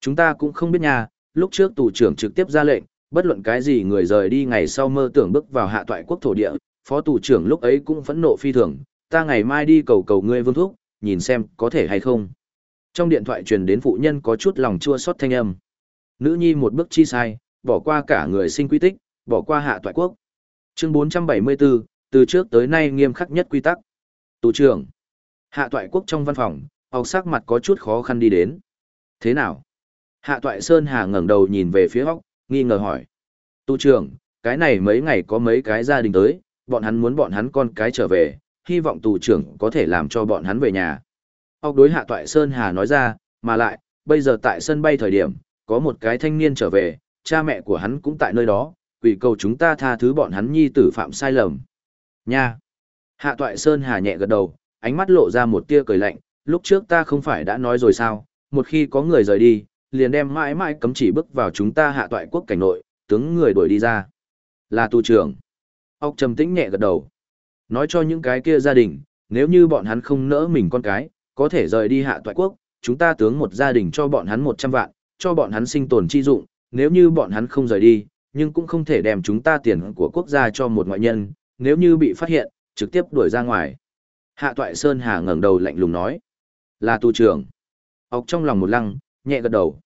Chúng ta cũng không biết nha, lúc trước tù trưởng trực tiếp ra lệnh, bất luận cái gì người rời đi ngày sau mơ tưởng bước vào hạ toại quốc thổ địa, phó tù trưởng lúc ấy cũng phẫn nộ phi thường, ta ngày mai đi cầu cầu ngươi vương thúc, nhìn xem có thể hay không. Trong điện thoại truyền đến phụ nhân có chút lòng chua xót thanh âm. Nữ nhi một bước chi sai, bỏ qua cả người sinh quy tích, bỏ qua hạ toại quốc. Chương 474, từ trước tới nay nghiêm khắc nhất quy tắc. Tù trưởng. Hạ toại quốc trong văn phòng, học sắc mặt có chút khó khăn đi đến. Thế nào? Hạ toại Sơn Hà ngẩng đầu nhìn về phía hóc, nghi ngờ hỏi. Tu trưởng, cái này mấy ngày có mấy cái gia đình tới, bọn hắn muốn bọn hắn con cái trở về, hy vọng tù trưởng có thể làm cho bọn hắn về nhà. Ốc đối hạ toại Sơn Hà nói ra, mà lại, bây giờ tại sân bay thời điểm, có một cái thanh niên trở về, cha mẹ của hắn cũng tại nơi đó, quỷ cầu chúng ta tha thứ bọn hắn nhi tử phạm sai lầm. Nha! Hạ toại Sơn Hà nhẹ gật đầu, ánh mắt lộ ra một tia cười lạnh, lúc trước ta không phải đã nói rồi sao, một khi có người rời đi, liền đem mãi mãi cấm chỉ bước vào chúng ta hạ toại quốc cảnh nội, tướng người đuổi đi ra. Là tù trưởng. Ốc trầm tĩnh nhẹ gật đầu. Nói cho những cái kia gia đình, nếu như bọn hắn không nỡ mình con cái, có thể rời đi hạ toại quốc, chúng ta tướng một gia đình cho bọn hắn 100 vạn, cho bọn hắn sinh tồn chi dụng, nếu như bọn hắn không rời đi, nhưng cũng không thể đem chúng ta tiền của quốc gia cho một ngoại nhân, nếu như bị phát hiện, trực tiếp đuổi ra ngoài. Hạ Toại Sơn Hà ngẩng đầu lạnh lùng nói, là tù trưởng. Ốc trong lòng một lăng, nhẹ gật đầu.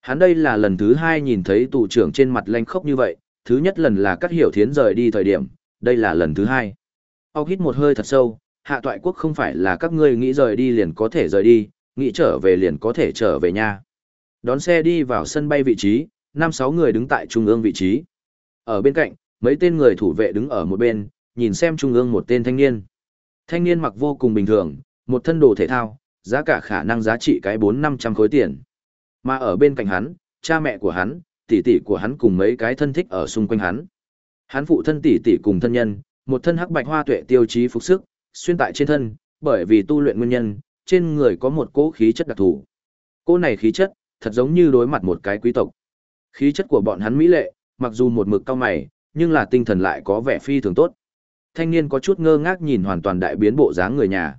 Hắn đây là lần thứ hai nhìn thấy tù trưởng trên mặt lanh khốc như vậy, thứ nhất lần là cắt hiểu thiến rời đi thời điểm, đây là lần thứ hai. Ông hít một hơi thật sâu, hạ toại quốc không phải là các ngươi nghĩ rời đi liền có thể rời đi, nghĩ trở về liền có thể trở về nhà. Đón xe đi vào sân bay vị trí, năm sáu người đứng tại trung ương vị trí. Ở bên cạnh, mấy tên người thủ vệ đứng ở một bên, nhìn xem trung ương một tên thanh niên. Thanh niên mặc vô cùng bình thường, một thân đồ thể thao, giá cả khả năng giá trị cái bốn năm trăm khối tiền. Mà ở bên cạnh hắn, cha mẹ của hắn, tỷ tỷ của hắn cùng mấy cái thân thích ở xung quanh hắn. Hắn phụ thân tỷ tỷ cùng thân nhân, một thân hắc bạch hoa tuệ tiêu chí phục sức, xuyên tại trên thân, bởi vì tu luyện nguyên nhân, trên người có một cỗ khí chất đặc thù. Cỗ này khí chất, thật giống như đối mặt một cái quý tộc. Khí chất của bọn hắn mỹ lệ, mặc dù một mực cao mày, nhưng là tinh thần lại có vẻ phi thường tốt. Thanh niên có chút ngơ ngác nhìn hoàn toàn đại biến bộ dáng người nhà.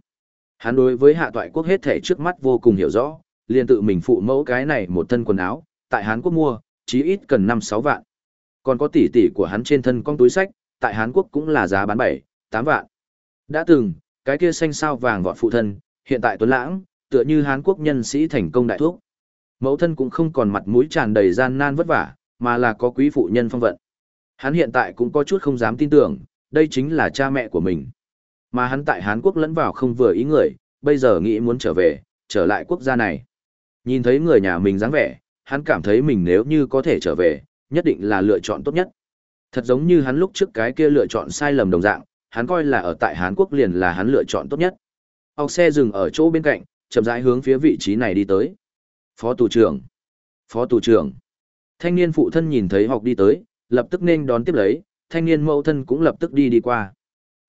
Hắn đối với hạ toại quốc hết thể trước mắt vô cùng hiểu rõ, liền tự mình phụ mẫu cái này một thân quần áo, tại Hán Quốc mua, chí ít cần 5-6 vạn. Còn có tỷ tỷ của hắn trên thân con túi sách, tại Hán Quốc cũng là giá bán 7, 8 vạn. Đã từng, cái kia xanh sao vàng vọt phụ thân, hiện tại tuấn lãng, tựa như Hán Quốc nhân sĩ thành công đại thuốc. Mẫu thân cũng không còn mặt mũi tràn đầy gian nan vất vả, mà là có quý phụ nhân phong vận. Hắn hiện tại cũng có chút không dám tin tưởng, đây chính là cha mẹ của mình. Mà hắn tại Hán Quốc lẫn vào không vừa ý người, bây giờ nghĩ muốn trở về, trở lại quốc gia này. Nhìn thấy người nhà mình dáng vẻ, hắn cảm thấy mình nếu như có thể trở về, nhất định là lựa chọn tốt nhất. Thật giống như hắn lúc trước cái kia lựa chọn sai lầm đồng dạng, hắn coi là ở tại Hán Quốc liền là hắn lựa chọn tốt nhất. Học xe dừng ở chỗ bên cạnh, chậm rãi hướng phía vị trí này đi tới. Phó tù trưởng. Phó tù trưởng. Thanh niên phụ thân nhìn thấy học đi tới, lập tức nên đón tiếp lấy, thanh niên mẫu thân cũng lập tức đi đi qua.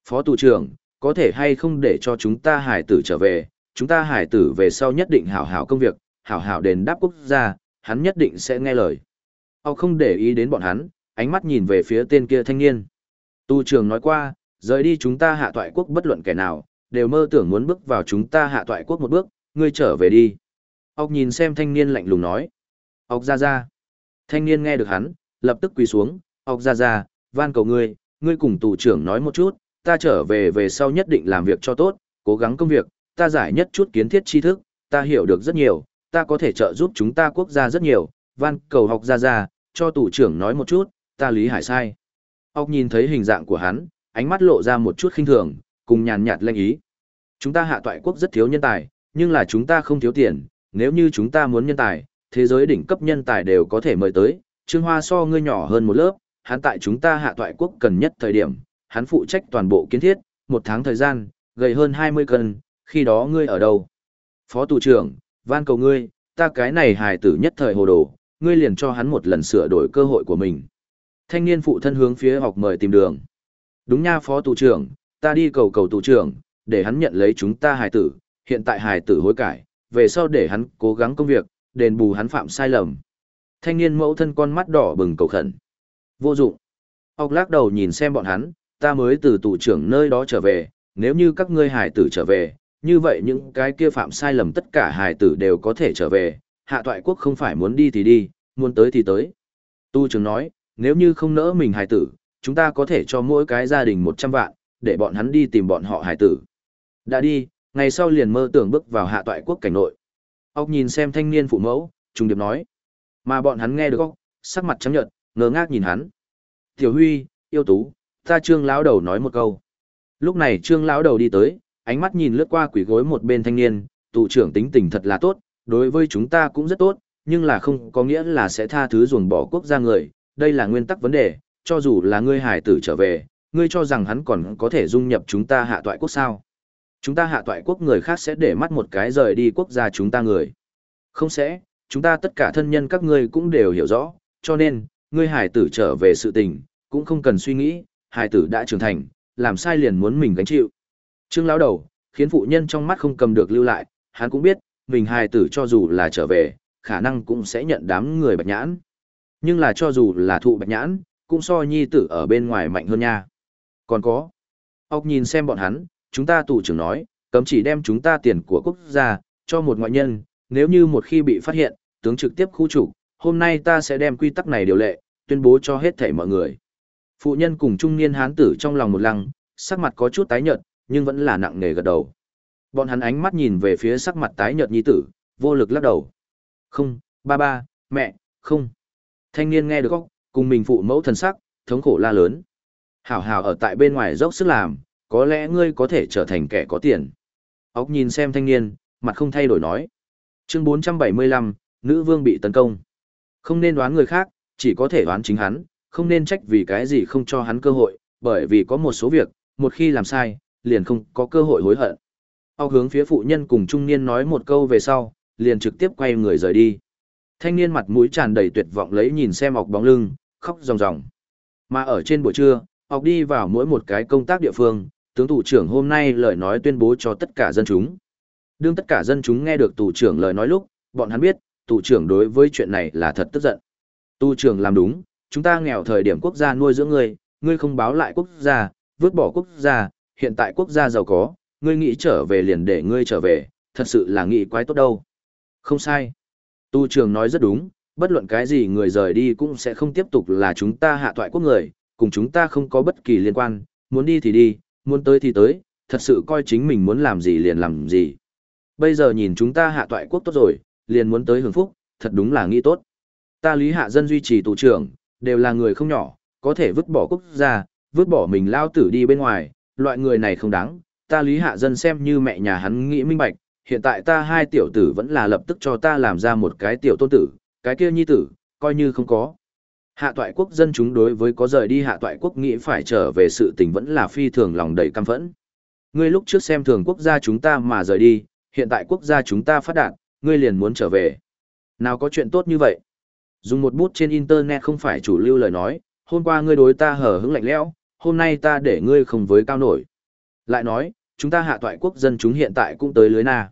Phó tù trưởng, có thể hay không để cho chúng ta hải tử trở về, chúng ta hải tử về sau nhất định hảo hảo công việc, hảo hảo đền đáp quốc gia, hắn nhất định sẽ nghe lời. Ông không để ý đến bọn hắn, ánh mắt nhìn về phía tên kia thanh niên. Tu trường nói qua, rời đi chúng ta hạ toại quốc bất luận kẻ nào, đều mơ tưởng muốn bước vào chúng ta hạ toại quốc một bước, ngươi trở về đi. Ông nhìn xem thanh niên lạnh lùng nói. Ông ra ra. Thanh niên nghe được hắn, lập tức quỳ xuống, ông ra ra, van cầu ngươi, ngươi cùng tù trưởng nói một chút, ta trở về về sau nhất định làm việc cho tốt, cố gắng công việc, ta giải nhất chút kiến thiết tri thức, ta hiểu được rất nhiều, ta có thể trợ giúp chúng ta quốc gia rất nhiều, van cầu học ra ra, cho tủ trưởng nói một chút, ta lý hải sai. Học nhìn thấy hình dạng của hắn, ánh mắt lộ ra một chút khinh thường, cùng nhàn nhạt lên ý. Chúng ta hạ toại quốc rất thiếu nhân tài, nhưng là chúng ta không thiếu tiền, nếu như chúng ta muốn nhân tài, thế giới đỉnh cấp nhân tài đều có thể mời tới, Trương Hoa so ngươi nhỏ hơn một lớp, hắn tại chúng ta hạ toại quốc cần nhất thời điểm, hắn phụ trách toàn bộ kiến thiết, một tháng thời gian, gầy hơn 20 cân, khi đó ngươi ở đâu? Phó tù trưởng, van cầu ngươi, ta cái này hài tử nhất thời hồ đồ, ngươi liền cho hắn một lần sửa đổi cơ hội của mình. Thanh niên phụ thân hướng phía học mời tìm đường. Đúng nha phó tù trưởng, ta đi cầu cầu tù trưởng, để hắn nhận lấy chúng ta hài tử, hiện tại hài tử hối cải, về sau để hắn cố gắng công việc, đền bù hắn phạm sai lầm. Thanh niên mẫu thân con mắt đỏ bừng cầu khẩn. Vô dụng. Ốc lắc đầu nhìn xem bọn hắn, ta mới từ tù trưởng nơi đó trở về, nếu như các ngươi hài tử trở về, như vậy những cái kia phạm sai lầm tất cả hài tử đều có thể trở về, hạ toại quốc không phải muốn đi thì đi, muốn tới thì tới. Tu trưởng nói, nếu như không nỡ mình hài tử, chúng ta có thể cho mỗi cái gia đình 100 vạn, để bọn hắn đi tìm bọn họ hài tử. Đã đi, ngày sau liền mơ tưởng bước vào hạ toại quốc cảnh nội. Ốc nhìn xem thanh niên phụ mẫu, trùng điệp nói. Mà bọn hắn nghe được ốc, sắc mặt trắng nhợt, ngơ ngác nhìn hắn. Tiểu Huy, yêu tú, ta trương lão đầu nói một câu. Lúc này trương lão đầu đi tới, ánh mắt nhìn lướt qua quỷ gối một bên thanh niên, tụ trưởng tính tình thật là tốt, đối với chúng ta cũng rất tốt, nhưng là không có nghĩa là sẽ tha thứ ruồng bỏ quốc gia người, đây là nguyên tắc vấn đề, cho dù là ngươi hải tử trở về, ngươi cho rằng hắn còn có thể dung nhập chúng ta hạ toại quốc sao. Chúng ta hạ toại quốc người khác sẽ để mắt một cái rời đi quốc gia chúng ta người. Không sẽ, chúng ta tất cả thân nhân các ngươi cũng đều hiểu rõ, cho nên, ngươi hải tử trở về sự tình, cũng không cần suy nghĩ, hải tử đã trưởng thành, làm sai liền muốn mình gánh chịu. Trương lão đầu, khiến phụ nhân trong mắt không cầm được lưu lại, hắn cũng biết, mình hài tử cho dù là trở về, khả năng cũng sẽ nhận đám người bạch nhãn. Nhưng là cho dù là thụ bạch nhãn, cũng so nhi tử ở bên ngoài mạnh hơn nha. Còn có, ốc nhìn xem bọn hắn, chúng ta tù trưởng nói, cấm chỉ đem chúng ta tiền của quốc gia, cho một ngoại nhân, nếu như một khi bị phát hiện, tướng trực tiếp khu chủ hôm nay ta sẽ đem quy tắc này điều lệ, tuyên bố cho hết thảy mọi người. Phụ nhân cùng trung niên hán tử trong lòng một lăng, sắc mặt có chút tái nhợt, nhưng vẫn là nặng nề gật đầu. Bọn hắn ánh mắt nhìn về phía sắc mặt tái nhợt nhi tử, vô lực lắc đầu. Không, ba ba, mẹ, không. Thanh niên nghe được góc, cùng mình phụ mẫu thần sắc, thống khổ la lớn. Hảo hảo ở tại bên ngoài dốc sức làm, có lẽ ngươi có thể trở thành kẻ có tiền. Ốc nhìn xem thanh niên, mặt không thay đổi nói. Chương 475, nữ vương bị tấn công. Không nên đoán người khác, chỉ có thể đoán chính hắn, không nên trách vì cái gì không cho hắn cơ hội, bởi vì có một số việc, một khi làm sai, liền không có cơ hội hối hận. Ao hướng phía phụ nhân cùng trung niên nói một câu về sau, liền trực tiếp quay người rời đi. Thanh niên mặt mũi tràn đầy tuyệt vọng lấy nhìn xem ọc bóng lưng, khóc ròng ròng. Mà ở trên buổi trưa, ọc đi vào mỗi một cái công tác địa phương, tướng thủ trưởng hôm nay lời nói tuyên bố cho tất cả dân chúng. Đương tất cả dân chúng nghe được tù trưởng lời nói lúc, bọn hắn biết, tù trưởng đối với chuyện này là thật tức giận. Tu trưởng làm đúng, chúng ta nghèo thời điểm quốc gia nuôi dưỡng ngươi, ngươi không báo lại quốc gia, vứt bỏ quốc gia, hiện tại quốc gia giàu có, ngươi nghĩ trở về liền để ngươi trở về, thật sự là nghĩ quái tốt đâu. Không sai. Tu trường nói rất đúng, bất luận cái gì người rời đi cũng sẽ không tiếp tục là chúng ta hạ thoại quốc người, cùng chúng ta không có bất kỳ liên quan, muốn đi thì đi, muốn tới thì tới, thật sự coi chính mình muốn làm gì liền làm gì. Bây giờ nhìn chúng ta hạ toại quốc tốt rồi, liền muốn tới hưởng phúc, thật đúng là nghĩ tốt. Ta lý hạ dân duy trì tù trưởng, đều là người không nhỏ, có thể vứt bỏ quốc gia, vứt bỏ mình lao tử đi bên ngoài, loại người này không đáng, ta lý hạ dân xem như mẹ nhà hắn nghĩ minh bạch, hiện tại ta hai tiểu tử vẫn là lập tức cho ta làm ra một cái tiểu tôn tử, cái kia nhi tử, coi như không có. Hạ toại quốc dân chúng đối với có rời đi hạ toại quốc nghĩ phải trở về sự tình vẫn là phi thường lòng đầy căm phẫn. Ngươi lúc trước xem thường quốc gia chúng ta mà rời đi, hiện tại quốc gia chúng ta phát đạt, ngươi liền muốn trở về. Nào có chuyện tốt như vậy? Dùng một bút trên internet không phải chủ lưu lời nói, hôm qua ngươi đối ta hở hững lạnh lẽo, hôm nay ta để ngươi không với cao nổi. Lại nói, chúng ta hạ toại quốc dân chúng hiện tại cũng tới lưới na.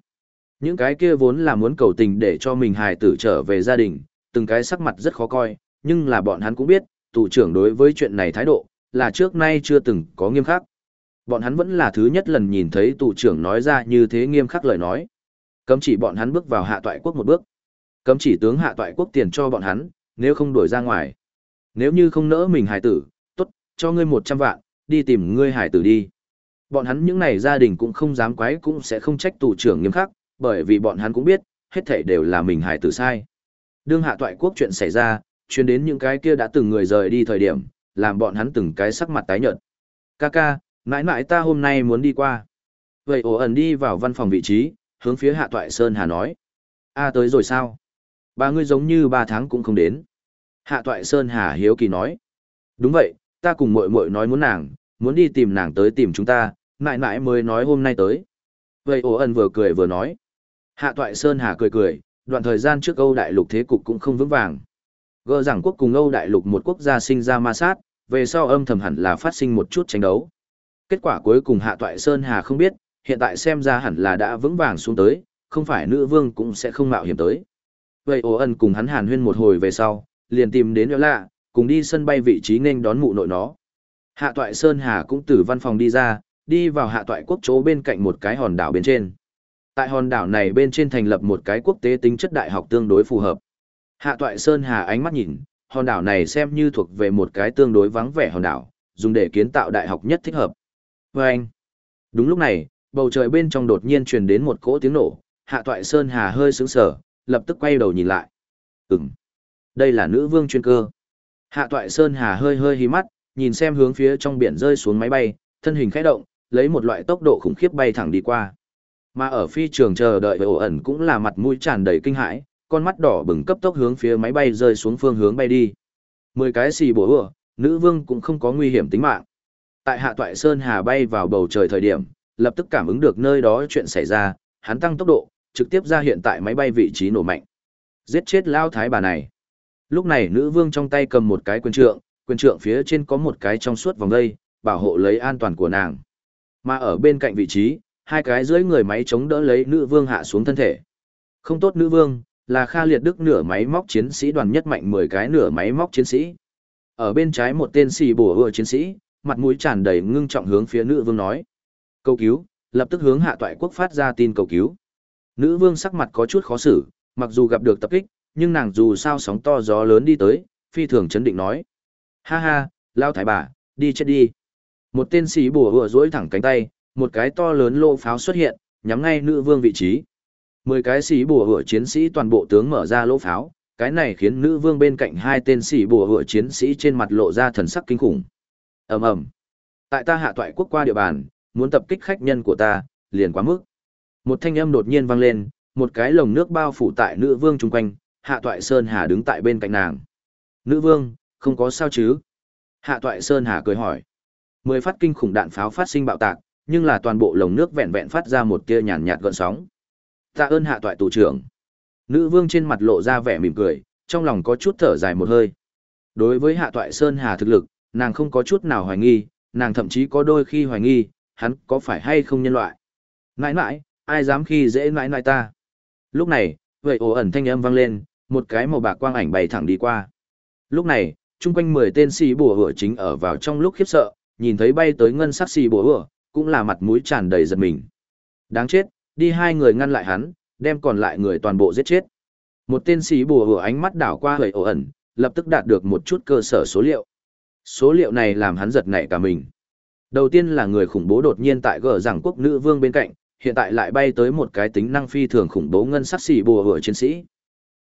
Những cái kia vốn là muốn cầu tình để cho mình hài tử trở về gia đình, từng cái sắc mặt rất khó coi, nhưng là bọn hắn cũng biết, tù trưởng đối với chuyện này thái độ, là trước nay chưa từng có nghiêm khắc. Bọn hắn vẫn là thứ nhất lần nhìn thấy tù trưởng nói ra như thế nghiêm khắc lời nói. Cấm chỉ bọn hắn bước vào hạ toại quốc một bước. Cấm chỉ tướng hạ toại quốc tiền cho bọn hắn, nếu không đuổi ra ngoài. Nếu như không nỡ mình hài tử, cho ngươi một trăm vạn, đi tìm ngươi hải tử đi. Bọn hắn những này gia đình cũng không dám quái cũng sẽ không trách tù trưởng nghiêm khắc, bởi vì bọn hắn cũng biết, hết thảy đều là mình hải tử sai. Đương hạ toại quốc chuyện xảy ra, chuyến đến những cái kia đã từng người rời đi thời điểm, làm bọn hắn từng cái sắc mặt tái nhợt. Kaka, mãi mãi ta hôm nay muốn đi qua. Vậy ổ ẩn đi vào văn phòng vị trí, hướng phía hạ toại Sơn Hà nói. a tới rồi sao? Ba ngươi giống như ba tháng cũng không đến. Hạ toại Sơn Hà hiếu kỳ nói. Đúng vậy, ta cùng muội muội nói muốn nàng, muốn đi tìm nàng tới tìm chúng ta, mãi mãi mới nói hôm nay tới. Vậy ổ ẩn vừa cười vừa nói. Hạ toại Sơn Hà cười cười, đoạn thời gian trước Âu Đại Lục thế cục cũng không vững vàng. Gỡ rằng quốc cùng Âu Đại Lục một quốc gia sinh ra ma sát, về sau âm thầm hẳn là phát sinh một chút tranh đấu. Kết quả cuối cùng Hạ toại Sơn Hà không biết, hiện tại xem ra hẳn là đã vững vàng xuống tới, không phải nữ vương cũng sẽ không mạo hiểm tới. Vậy ổ ẩn cùng hắn hàn huyên một hồi về sau, liền tìm đến lạ, cùng đi sân bay vị trí nên đón mụ nội nó. Hạ toại Sơn Hà cũng từ văn phòng đi ra, đi vào hạ toại quốc chỗ bên cạnh một cái hòn đảo bên trên. Tại hòn đảo này bên trên thành lập một cái quốc tế tính chất đại học tương đối phù hợp. Hạ toại Sơn Hà ánh mắt nhìn, hòn đảo này xem như thuộc về một cái tương đối vắng vẻ hòn đảo, dùng để kiến tạo đại học nhất thích hợp. Và anh, đúng lúc này, bầu trời bên trong đột nhiên truyền đến một cỗ tiếng nổ, hạ toại Sơn Hà hơi sững sờ, lập tức quay đầu nhìn lại. Ừm, đây là nữ vương chuyên cơ. Hạ toại Sơn Hà hơi hơi hí mắt, nhìn xem hướng phía trong biển rơi xuống máy bay, thân hình khẽ động, lấy một loại tốc độ khủng khiếp bay thẳng đi qua. Mà ở phi trường chờ đợi với ổ ẩn cũng là mặt mũi tràn đầy kinh hãi, con mắt đỏ bừng cấp tốc hướng phía máy bay rơi xuống phương hướng bay đi. Mười cái xì bổ ựa, nữ vương cũng không có nguy hiểm tính mạng. Tại hạ toại Sơn Hà bay vào bầu trời thời điểm, lập tức cảm ứng được nơi đó chuyện xảy ra, hắn tăng tốc độ, trực tiếp ra hiện tại máy bay vị trí nổ mạnh. Giết chết lao thái bà này. Lúc này nữ vương trong tay cầm một cái quyền trượng, quyền trượng phía trên có một cái trong suốt vòng dây, bảo hộ lấy an toàn của nàng. Mà ở bên cạnh vị trí, hai cái dưới người máy chống đỡ lấy nữ vương hạ xuống thân thể. Không tốt nữ vương, là Kha Liệt Đức nửa máy móc chiến sĩ đoàn nhất mạnh 10 cái nửa máy móc chiến sĩ. Ở bên trái một tên xì bổ vừa chiến sĩ, mặt mũi tràn đầy ngưng trọng hướng phía nữ vương nói. Cầu cứu, lập tức hướng hạ toại quốc phát ra tin cầu cứu. Nữ vương sắc mặt có chút khó xử, mặc dù gặp được tập kích, nhưng nàng dù sao sóng to gió lớn đi tới, phi thường chấn định nói. Ha ha, lao thái bà, đi chết đi. Một tên sĩ bùa vừa dối thẳng cánh tay, một cái to lớn lô pháo xuất hiện, nhắm ngay nữ vương vị trí. Mười cái sĩ bùa vừa chiến sĩ toàn bộ tướng mở ra lỗ pháo, cái này khiến nữ vương bên cạnh hai tên sĩ bùa vừa chiến sĩ trên mặt lộ ra thần sắc kinh khủng. ầm ầm Tại ta hạ toại quốc qua địa bàn, muốn tập kích khách nhân của ta, liền quá mức. Một thanh âm đột nhiên vang lên, một cái lồng nước bao phủ tại nữ vương chung quanh, hạ toại Sơn Hà đứng tại bên cạnh nàng. Nữ vương, không có sao chứ? Hạ toại Sơn Hà cười hỏi. Mười phát kinh khủng đạn pháo phát sinh bạo tạc, nhưng là toàn bộ lồng nước vẹn vẹn phát ra một tia nhàn nhạt gợn sóng. Tạ ơn hạ toại tù trưởng. Nữ vương trên mặt lộ ra vẻ mỉm cười, trong lòng có chút thở dài một hơi. Đối với hạ toại Sơn Hà thực lực, nàng không có chút nào hoài nghi, nàng thậm chí có đôi khi hoài nghi, hắn có phải hay không nhân loại. mãi mãi ai dám khi dễ mãi mãi ta. Lúc này, vậy ồ ẩn thanh âm vang lên, một cái màu bạc quang ảnh bay thẳng đi qua. Lúc này, chung quanh 10 tên xì bùa hựa chính ở vào trong lúc khiếp sợ, nhìn thấy bay tới ngân sắc xì bùa hựa, cũng là mặt mũi tràn đầy giật mình. Đáng chết, đi hai người ngăn lại hắn, đem còn lại người toàn bộ giết chết. Một tên xì bùa hựa ánh mắt đảo qua hơi ổ ẩn, lập tức đạt được một chút cơ sở số liệu. Số liệu này làm hắn giật nảy cả mình. Đầu tiên là người khủng bố đột nhiên tại gờ rằng quốc nữ vương bên cạnh, hiện tại lại bay tới một cái tính năng phi thường khủng bố ngân sắc xì bùa hựa chiến sĩ.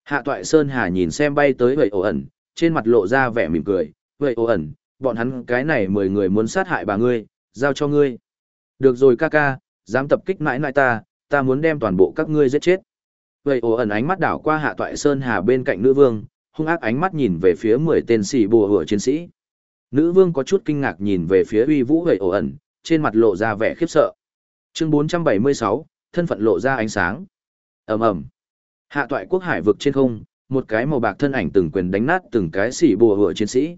Hạ toại Sơn Hà nhìn xem bay tới vậy ổ ẩn, trên mặt lộ ra vẻ mỉm cười, vậy ổ ẩn, bọn hắn cái này mười người muốn sát hại bà ngươi, giao cho ngươi. Được rồi ca ca, dám tập kích mãi mãi ta, ta muốn đem toàn bộ các ngươi giết chết. Vậy ổ ẩn ánh mắt đảo qua hạ toại Sơn Hà bên cạnh nữ vương, hung ác ánh mắt nhìn về phía mười tên xì bùa hựa chiến sĩ. Nữ vương có chút kinh ngạc nhìn về phía uy vũ vậy ổ ẩn, trên mặt lộ ra vẻ khiếp sợ. Chương 476, thân phận lộ ra ánh sáng. ầm ầm Hạ toại quốc hải vực trên không, một cái màu bạc thân ảnh từng quyền đánh nát từng cái xỉ bùa hựa chiến sĩ.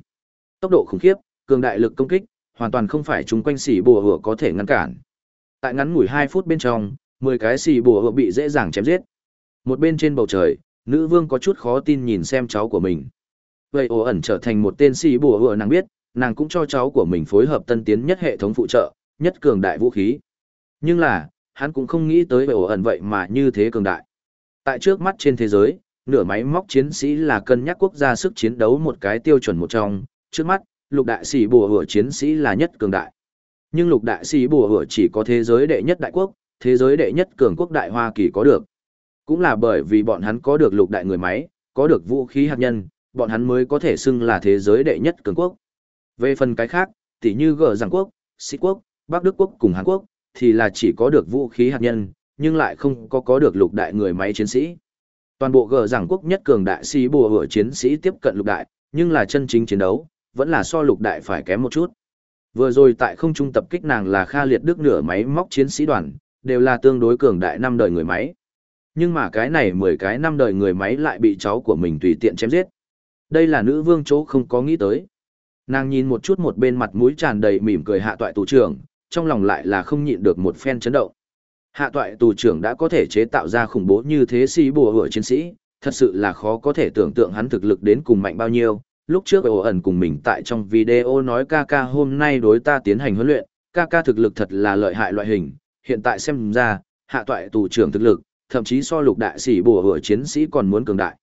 Tốc độ khủng khiếp, cường đại lực công kích, hoàn toàn không phải chúng quanh xỉ bùa hựa có thể ngăn cản. Tại ngắn ngủi 2 phút bên trong, 10 cái xỉ bùa hựa bị dễ dàng chém giết. Một bên trên bầu trời, nữ vương có chút khó tin nhìn xem cháu của mình. Vậy ổ ẩn trở thành một tên xỉ bùa hựa nàng biết, nàng cũng cho cháu của mình phối hợp tân tiến nhất hệ thống phụ trợ, nhất cường đại vũ khí. Nhưng là, hắn cũng không nghĩ tới về ổ ẩn vậy mà như thế cường đại. Tại trước mắt trên thế giới, nửa máy móc chiến sĩ là cân nhắc quốc gia sức chiến đấu một cái tiêu chuẩn một trong, trước mắt, lục đại sĩ bùa hửa chiến sĩ là nhất cường đại. Nhưng lục đại sĩ bùa hửa chỉ có thế giới đệ nhất đại quốc, thế giới đệ nhất cường quốc đại Hoa Kỳ có được. Cũng là bởi vì bọn hắn có được lục đại người máy, có được vũ khí hạt nhân, bọn hắn mới có thể xưng là thế giới đệ nhất cường quốc. Về phần cái khác, tỉ như gở giảng quốc, sĩ quốc, Bắc Đức quốc cùng Hàn Quốc, thì là chỉ có được vũ khí hạt nhân, nhưng lại không có có được lục đại người máy chiến sĩ. Toàn bộ gờ giảng quốc nhất cường đại sĩ bùa hựa chiến sĩ tiếp cận lục đại, nhưng là chân chính chiến đấu, vẫn là so lục đại phải kém một chút. Vừa rồi tại không trung tập kích nàng là Kha Liệt Đức nửa máy móc chiến sĩ đoàn, đều là tương đối cường đại năm đời người máy. Nhưng mà cái này mười cái năm đời người máy lại bị cháu của mình tùy tiện chém giết. Đây là nữ vương chỗ không có nghĩ tới. Nàng nhìn một chút một bên mặt mũi tràn đầy mỉm cười hạ toại tù trưởng, trong lòng lại là không nhịn được một phen chấn động. Hạ toại tù trưởng đã có thể chế tạo ra khủng bố như thế si bùa hựa chiến sĩ, thật sự là khó có thể tưởng tượng hắn thực lực đến cùng mạnh bao nhiêu. Lúc trước ổ ẩn cùng mình tại trong video nói ca ca hôm nay đối ta tiến hành huấn luyện, ca ca thực lực thật là lợi hại loại hình, hiện tại xem ra, hạ toại tù trưởng thực lực, thậm chí so lục đại sĩ bùa hựa chiến sĩ còn muốn cường đại.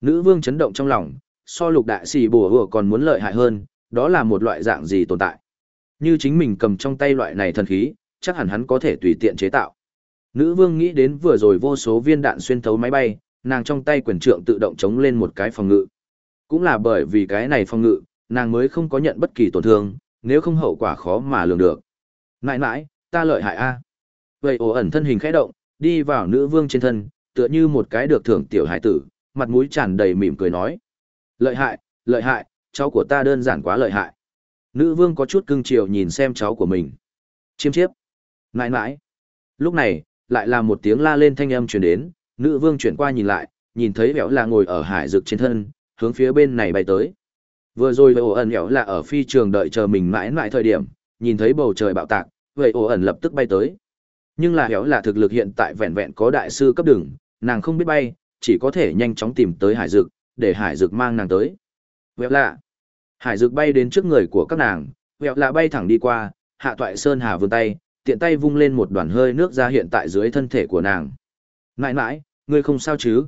Nữ vương chấn động trong lòng, so lục đại sĩ bùa hựa còn muốn lợi hại hơn, đó là một loại dạng gì tồn tại. Như chính mình cầm trong tay loại này thần khí, chắc hẳn hắn có thể tùy tiện chế tạo. Nữ vương nghĩ đến vừa rồi vô số viên đạn xuyên thấu máy bay, nàng trong tay quyền trượng tự động chống lên một cái phòng ngự. Cũng là bởi vì cái này phòng ngự, nàng mới không có nhận bất kỳ tổn thương, nếu không hậu quả khó mà lường được. Nãi nãi, ta lợi hại a. Vậy ổ ẩn thân hình khẽ động, đi vào nữ vương trên thân, tựa như một cái được thưởng tiểu hải tử, mặt mũi tràn đầy mỉm cười nói. Lợi hại, lợi hại, cháu của ta đơn giản quá lợi hại. Nữ vương có chút cưng chiều nhìn xem cháu của mình. Chiêm chiếp. Nãi nãi. Lúc này, lại là một tiếng la lên thanh âm truyền đến, nữ vương chuyển qua nhìn lại, nhìn thấy béo là ngồi ở hải dược trên thân, hướng phía bên này bay tới. Vừa rồi ổ ẩn béo là ở phi trường đợi chờ mình mãi mãi thời điểm, nhìn thấy bầu trời bạo tạc, vậy ổ ẩn lập tức bay tới. Nhưng là béo là thực lực hiện tại vẹn vẹn có đại sư cấp đường, nàng không biết bay, chỉ có thể nhanh chóng tìm tới hải dực, để hải dực mang nàng tới. Béo là Hải dực bay đến trước người của các nàng, béo là bay thẳng đi qua, hạ toại sơn hà vươn tay, tiện tay vung lên một đoàn hơi nước ra hiện tại dưới thân thể của nàng. Nãi nãi, ngươi không sao chứ?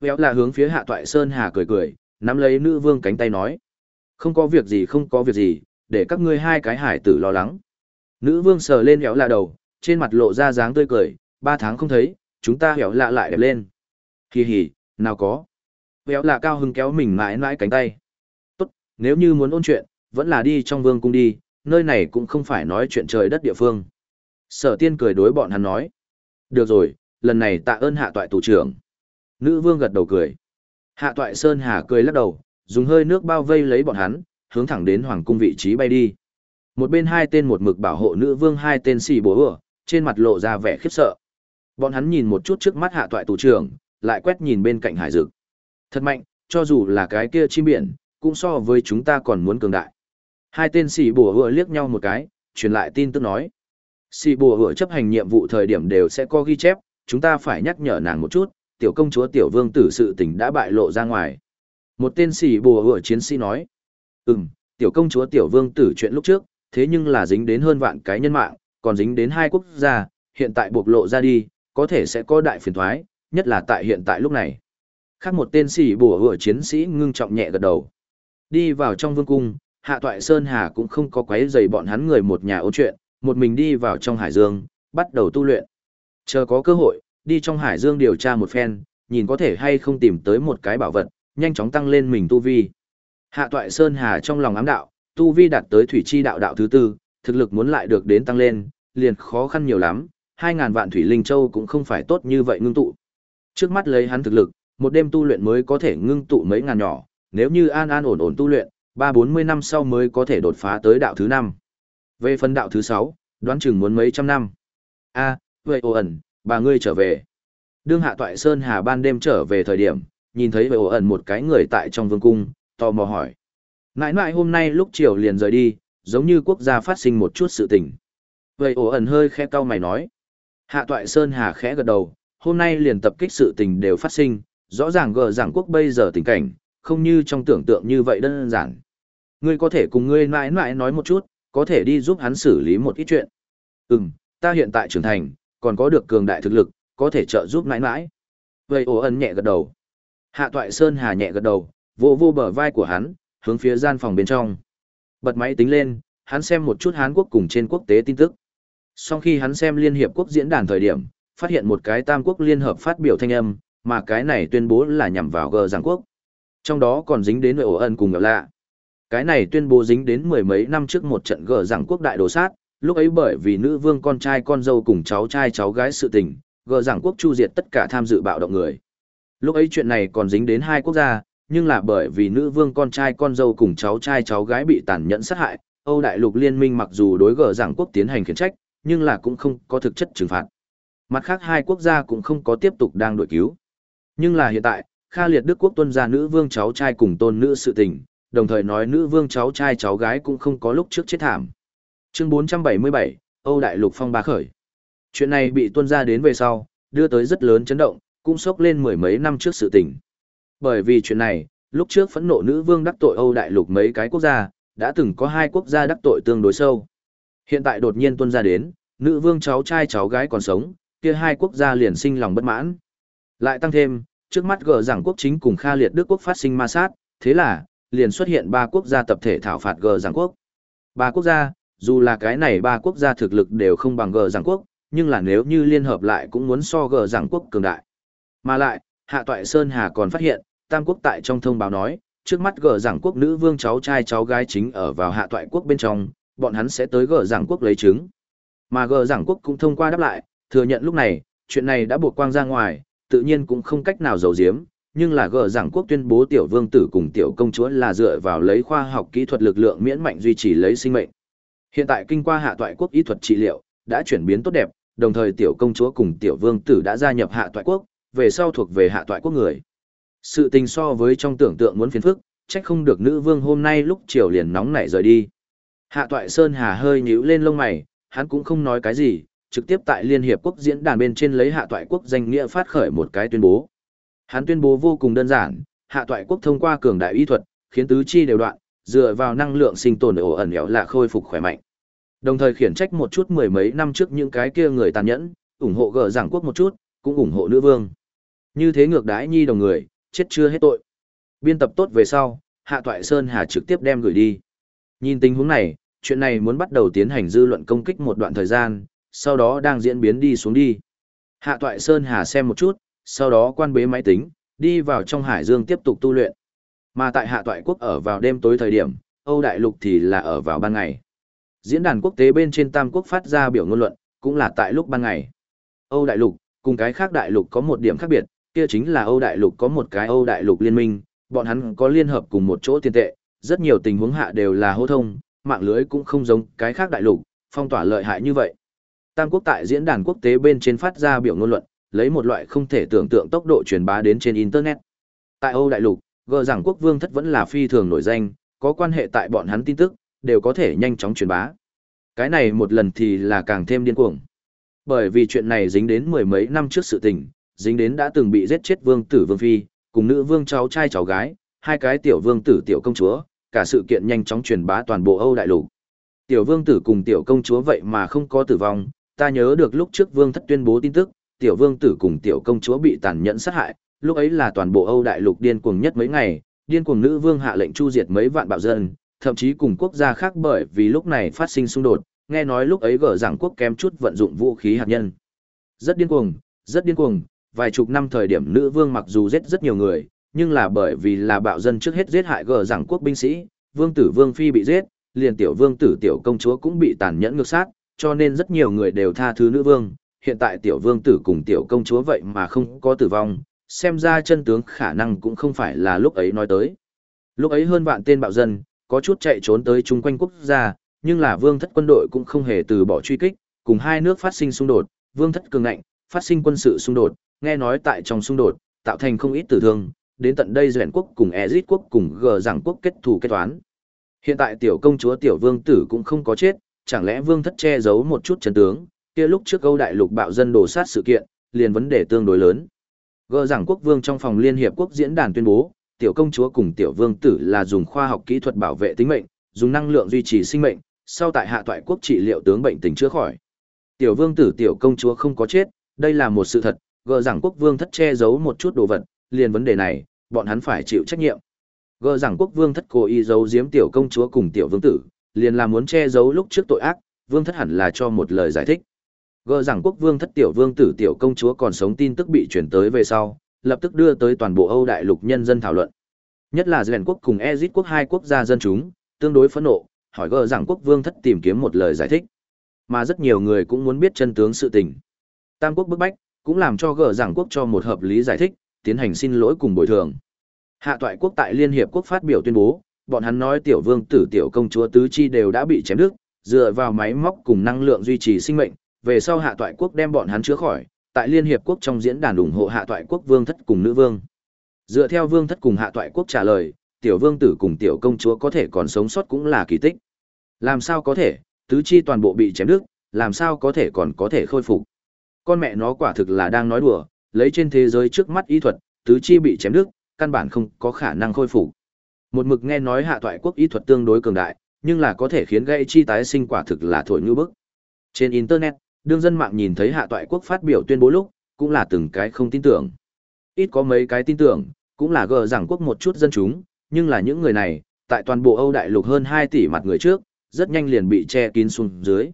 Béo là hướng phía hạ toại sơn hà cười cười, nắm lấy nữ vương cánh tay nói. Không có việc gì không có việc gì, để các ngươi hai cái hải tử lo lắng. Nữ vương sờ lên béo lạ đầu, trên mặt lộ ra dáng tươi cười, ba tháng không thấy, chúng ta béo lạ lại đẹp lên. Hì hì, nào có. Béo lạ cao hưng kéo mình mãi mãi cánh tay. Tốt, nếu như muốn ôn chuyện, vẫn là đi trong vương cung đi, nơi này cũng không phải nói chuyện trời đất địa phương. Sở tiên cười đối bọn hắn nói. Được rồi, lần này tạ ơn hạ toại tù trưởng. Nữ vương gật đầu cười. Hạ toại Sơn Hà cười lắc đầu, dùng hơi nước bao vây lấy bọn hắn, hướng thẳng đến hoàng cung vị trí bay đi. Một bên hai tên một mực bảo hộ nữ vương hai tên xì bố ửa, trên mặt lộ ra vẻ khiếp sợ. Bọn hắn nhìn một chút trước mắt hạ toại tù trưởng, lại quét nhìn bên cạnh hải dực. Thật mạnh, cho dù là cái kia chim biển, cũng so với chúng ta còn muốn cường đại. Hai tên xì bùa hựa liếc nhau một cái, truyền lại tin tức nói. Xì bùa hựa chấp hành nhiệm vụ thời điểm đều sẽ có ghi chép, chúng ta phải nhắc nhở nàng một chút, tiểu công chúa tiểu vương tử sự tình đã bại lộ ra ngoài. Một tên xì bùa hựa chiến sĩ nói. Ừm, tiểu công chúa tiểu vương tử chuyện lúc trước, thế nhưng là dính đến hơn vạn cái nhân mạng, còn dính đến hai quốc gia, hiện tại bộc lộ ra đi, có thể sẽ có đại phiền thoái, nhất là tại hiện tại lúc này. Khác một tên sĩ bùa hựa chiến sĩ ngưng trọng nhẹ gật đầu. Đi vào trong vương cung, Hạ Toại Sơn Hà cũng không có quấy giày bọn hắn người một nhà ôn chuyện, một mình đi vào trong hải dương, bắt đầu tu luyện. Chờ có cơ hội, đi trong hải dương điều tra một phen, nhìn có thể hay không tìm tới một cái bảo vật, nhanh chóng tăng lên mình tu vi. Hạ Toại Sơn Hà trong lòng ám đạo, tu vi đạt tới thủy chi đạo đạo thứ tư, thực lực muốn lại được đến tăng lên, liền khó khăn nhiều lắm, 2000 vạn thủy linh châu cũng không phải tốt như vậy ngưng tụ. Trước mắt lấy hắn thực lực, một đêm tu luyện mới có thể ngưng tụ mấy ngàn nhỏ, nếu như an an ổn ổn tu luyện, ba bốn mươi năm sau mới có thể đột phá tới đạo thứ năm. Về phần đạo thứ sáu, đoán chừng muốn mấy trăm năm. A, vậy ồ ẩn, bà ngươi trở về. Đương hạ toại Sơn Hà ban đêm trở về thời điểm, nhìn thấy vậy ồ ẩn một cái người tại trong vương cung, tò mò hỏi. Nãi nãi hôm nay lúc chiều liền rời đi, giống như quốc gia phát sinh một chút sự tình. Vậy ồ ẩn hơi khẽ cau mày nói. Hạ toại Sơn Hà khẽ gật đầu, hôm nay liền tập kích sự tình đều phát sinh, rõ ràng gờ rằng quốc bây giờ tình cảnh, không như trong tưởng tượng như vậy đơn giản. Ngươi có thể cùng ngươi nãi nãi nói một chút, có thể đi giúp hắn xử lý một ít chuyện. Ừm, ta hiện tại trưởng thành, còn có được cường đại thực lực, có thể trợ giúp mãi mãi. Vậy ổ ẩn nhẹ gật đầu. Hạ toại Sơn Hà nhẹ gật đầu, vô vô bờ vai của hắn, hướng phía gian phòng bên trong. Bật máy tính lên, hắn xem một chút Hán Quốc cùng trên quốc tế tin tức. Sau khi hắn xem Liên Hiệp Quốc diễn đàn thời điểm, phát hiện một cái Tam Quốc Liên Hợp phát biểu thanh âm, mà cái này tuyên bố là nhằm vào G Giang Quốc. Trong đó còn dính đến nội ổ ân cùng ngạo lạ. Cái này tuyên bố dính đến mười mấy năm trước một trận gờ giảng quốc đại đồ sát, lúc ấy bởi vì nữ vương con trai con dâu cùng cháu trai cháu gái sự tình, gờ giảng quốc chu diệt tất cả tham dự bạo động người. Lúc ấy chuyện này còn dính đến hai quốc gia, nhưng là bởi vì nữ vương con trai con dâu cùng cháu trai cháu gái bị tàn nhẫn sát hại, Âu Đại lục liên minh mặc dù đối gờ giảng quốc tiến hành khiển trách, nhưng là cũng không có thực chất trừng phạt. Mặt khác hai quốc gia cũng không có tiếp tục đang đội cứu. Nhưng là hiện tại, Kha Liệt Đức quốc tuân gia nữ vương cháu trai cùng tôn nữ sự tình, đồng thời nói nữ vương cháu trai cháu gái cũng không có lúc trước chết thảm. Chương 477, Âu Đại Lục Phong ba khởi. Chuyện này bị tuân ra đến về sau, đưa tới rất lớn chấn động, cũng sốc lên mười mấy năm trước sự tình. Bởi vì chuyện này, lúc trước phẫn nộ nữ vương đắc tội Âu Đại Lục mấy cái quốc gia, đã từng có hai quốc gia đắc tội tương đối sâu. Hiện tại đột nhiên tuân ra đến, nữ vương cháu trai cháu gái còn sống, kia hai quốc gia liền sinh lòng bất mãn. Lại tăng thêm, trước mắt gờ giảng quốc chính cùng Kha Liệt Đức quốc phát sinh ma sát, thế là, liền xuất hiện ba quốc gia tập thể thảo phạt gờ giảng quốc. Ba quốc gia, dù là cái này ba quốc gia thực lực đều không bằng gờ giảng quốc, nhưng là nếu như liên hợp lại cũng muốn so gờ giảng quốc cường đại. Mà lại, Hạ Toại Sơn Hà còn phát hiện, Tam quốc tại trong thông báo nói, trước mắt gờ giảng quốc nữ vương cháu trai cháu gái chính ở vào Hạ Toại quốc bên trong, bọn hắn sẽ tới gờ giảng quốc lấy chứng. Mà gờ giảng quốc cũng thông qua đáp lại, thừa nhận lúc này, chuyện này đã buộc quang ra ngoài, tự nhiên cũng không cách nào giấu giếm, nhưng là gờ giảng quốc tuyên bố tiểu vương tử cùng tiểu công chúa là dựa vào lấy khoa học kỹ thuật lực lượng miễn mạnh duy trì lấy sinh mệnh. Hiện tại kinh qua hạ toại quốc y thuật trị liệu đã chuyển biến tốt đẹp, đồng thời tiểu công chúa cùng tiểu vương tử đã gia nhập hạ toại quốc, về sau thuộc về hạ toại quốc người. Sự tình so với trong tưởng tượng muốn phiền phức, trách không được nữ vương hôm nay lúc chiều liền nóng nảy rời đi. Hạ toại Sơn Hà hơi nhíu lên lông mày, hắn cũng không nói cái gì, trực tiếp tại Liên Hiệp Quốc diễn đàn bên trên lấy hạ toại quốc danh nghĩa phát khởi một cái tuyên bố. Hắn tuyên bố vô cùng đơn giản, hạ toại quốc thông qua cường đại y thuật, khiến tứ chi đều đoạn, dựa vào năng lượng sinh tồn ổ ẩn éo là khôi phục khỏe mạnh. Đồng thời khiển trách một chút mười mấy năm trước những cái kia người tàn nhẫn, ủng hộ gở giảng quốc một chút, cũng ủng hộ nữ vương. Như thế ngược đãi nhi đồng người, chết chưa hết tội. Biên tập tốt về sau, Hạ Toại Sơn Hà trực tiếp đem gửi đi. Nhìn tình huống này, chuyện này muốn bắt đầu tiến hành dư luận công kích một đoạn thời gian, sau đó đang diễn biến đi xuống đi. Hạ Toại Sơn Hà xem một chút, sau đó quan bế máy tính, đi vào trong hải dương tiếp tục tu luyện. Mà tại Hạ Toại Quốc ở vào đêm tối thời điểm, Âu Đại Lục thì là ở vào ban ngày. Diễn đàn quốc tế bên trên Tam Quốc phát ra biểu ngôn luận, cũng là tại lúc ban ngày. Âu Đại Lục, cùng cái khác Đại Lục có một điểm khác biệt, kia chính là Âu Đại Lục có một cái Âu Đại Lục liên minh, bọn hắn có liên hợp cùng một chỗ tiền tệ, rất nhiều tình huống hạ đều là hô thông, mạng lưới cũng không giống cái khác Đại Lục, phong tỏa lợi hại như vậy. Tam Quốc tại diễn đàn quốc tế bên trên phát ra biểu ngôn luận, lấy một loại không thể tưởng tượng tốc độ truyền bá đến trên Internet. Tại Âu Đại Lục, gờ rằng quốc vương thất vẫn là phi thường nổi danh, có quan hệ tại bọn hắn tin tức, đều có thể nhanh chóng truyền bá. Cái này một lần thì là càng thêm điên cuồng. Bởi vì chuyện này dính đến mười mấy năm trước sự tình, dính đến đã từng bị giết chết vương tử vương phi, cùng nữ vương cháu trai cháu gái, hai cái tiểu vương tử tiểu công chúa, cả sự kiện nhanh chóng truyền bá toàn bộ Âu đại lục. Tiểu vương tử cùng tiểu công chúa vậy mà không có tử vong, ta nhớ được lúc trước vương thất tuyên bố tin tức, tiểu vương tử cùng tiểu công chúa bị tàn nhẫn sát hại, lúc ấy là toàn bộ Âu đại lục điên cuồng nhất mấy ngày, điên cuồng nữ vương hạ lệnh chu diệt mấy vạn bạo dân, thậm chí cùng quốc gia khác bởi vì lúc này phát sinh xung đột, nghe nói lúc ấy gở giảng quốc kém chút vận dụng vũ khí hạt nhân. Rất điên cuồng, rất điên cuồng, vài chục năm thời điểm nữ vương mặc dù giết rất nhiều người, nhưng là bởi vì là bạo dân trước hết giết hại gở giảng quốc binh sĩ, vương tử vương phi bị giết, liền tiểu vương tử tiểu công chúa cũng bị tàn nhẫn ngược sát, cho nên rất nhiều người đều tha thứ nữ vương. Hiện tại tiểu vương tử cùng tiểu công chúa vậy mà không có tử vong, xem ra chân tướng khả năng cũng không phải là lúc ấy nói tới. Lúc ấy hơn vạn tên bạo dân, có chút chạy trốn tới chung quanh quốc gia, nhưng là vương thất quân đội cũng không hề từ bỏ truy kích, cùng hai nước phát sinh xung đột, vương thất cường ngạnh, phát sinh quân sự xung đột, nghe nói tại trong xung đột, tạo thành không ít tử thương, đến tận đây Duyện quốc cùng Ezit quốc cùng G giảng quốc kết thù kết toán. Hiện tại tiểu công chúa tiểu vương tử cũng không có chết, chẳng lẽ vương thất che giấu một chút chân tướng, kia lúc trước câu đại lục bạo dân đổ sát sự kiện, liền vấn đề tương đối lớn. Gơ rằng quốc vương trong phòng liên hiệp quốc diễn đàn tuyên bố, tiểu công chúa cùng tiểu vương tử là dùng khoa học kỹ thuật bảo vệ tính mệnh, dùng năng lượng duy trì sinh mệnh, sau tại hạ toại quốc trị liệu tướng bệnh tình chữa khỏi. Tiểu vương tử tiểu công chúa không có chết, đây là một sự thật, Gơ rằng quốc vương thất che giấu một chút đồ vật, liền vấn đề này, bọn hắn phải chịu trách nhiệm. Gơ rằng quốc vương thất cố ý giấu giếm tiểu công chúa cùng tiểu vương tử, liền là muốn che giấu lúc trước tội ác, vương thất hẳn là cho một lời giải thích. Gờ rằng quốc vương thất tiểu vương tử tiểu công chúa còn sống tin tức bị chuyển tới về sau, lập tức đưa tới toàn bộ Âu đại lục nhân dân thảo luận. Nhất là Duyện quốc cùng Ezit quốc hai quốc gia dân chúng, tương đối phẫn nộ, hỏi gờ rằng quốc vương thất tìm kiếm một lời giải thích. Mà rất nhiều người cũng muốn biết chân tướng sự tình. Tam quốc bức bách, cũng làm cho gờ rằng quốc cho một hợp lý giải thích, tiến hành xin lỗi cùng bồi thường. Hạ toại quốc tại Liên Hiệp Quốc phát biểu tuyên bố, bọn hắn nói tiểu vương tử tiểu công chúa tứ chi đều đã bị chém đứt, dựa vào máy móc cùng năng lượng duy trì sinh mệnh, về sau hạ toại quốc đem bọn hắn chữa khỏi, tại Liên Hiệp Quốc trong diễn đàn ủng hộ hạ toại quốc vương thất cùng nữ vương. Dựa theo vương thất cùng hạ toại quốc trả lời, tiểu vương tử cùng tiểu công chúa có thể còn sống sót cũng là kỳ tích. Làm sao có thể, tứ chi toàn bộ bị chém đứt, làm sao có thể còn có thể khôi phục. Con mẹ nó quả thực là đang nói đùa, lấy trên thế giới trước mắt y thuật, tứ chi bị chém đứt, căn bản không có khả năng khôi phục. Một mực nghe nói hạ toại quốc y thuật tương đối cường đại, nhưng là có thể khiến gây chi tái sinh quả thực là thổi như bức. Trên internet, đương dân mạng nhìn thấy hạ toại quốc phát biểu tuyên bố lúc, cũng là từng cái không tin tưởng. Ít có mấy cái tin tưởng, cũng là gờ rằng quốc một chút dân chúng, nhưng là những người này, tại toàn bộ Âu đại lục hơn 2 tỷ mặt người trước, rất nhanh liền bị che kín xuống dưới.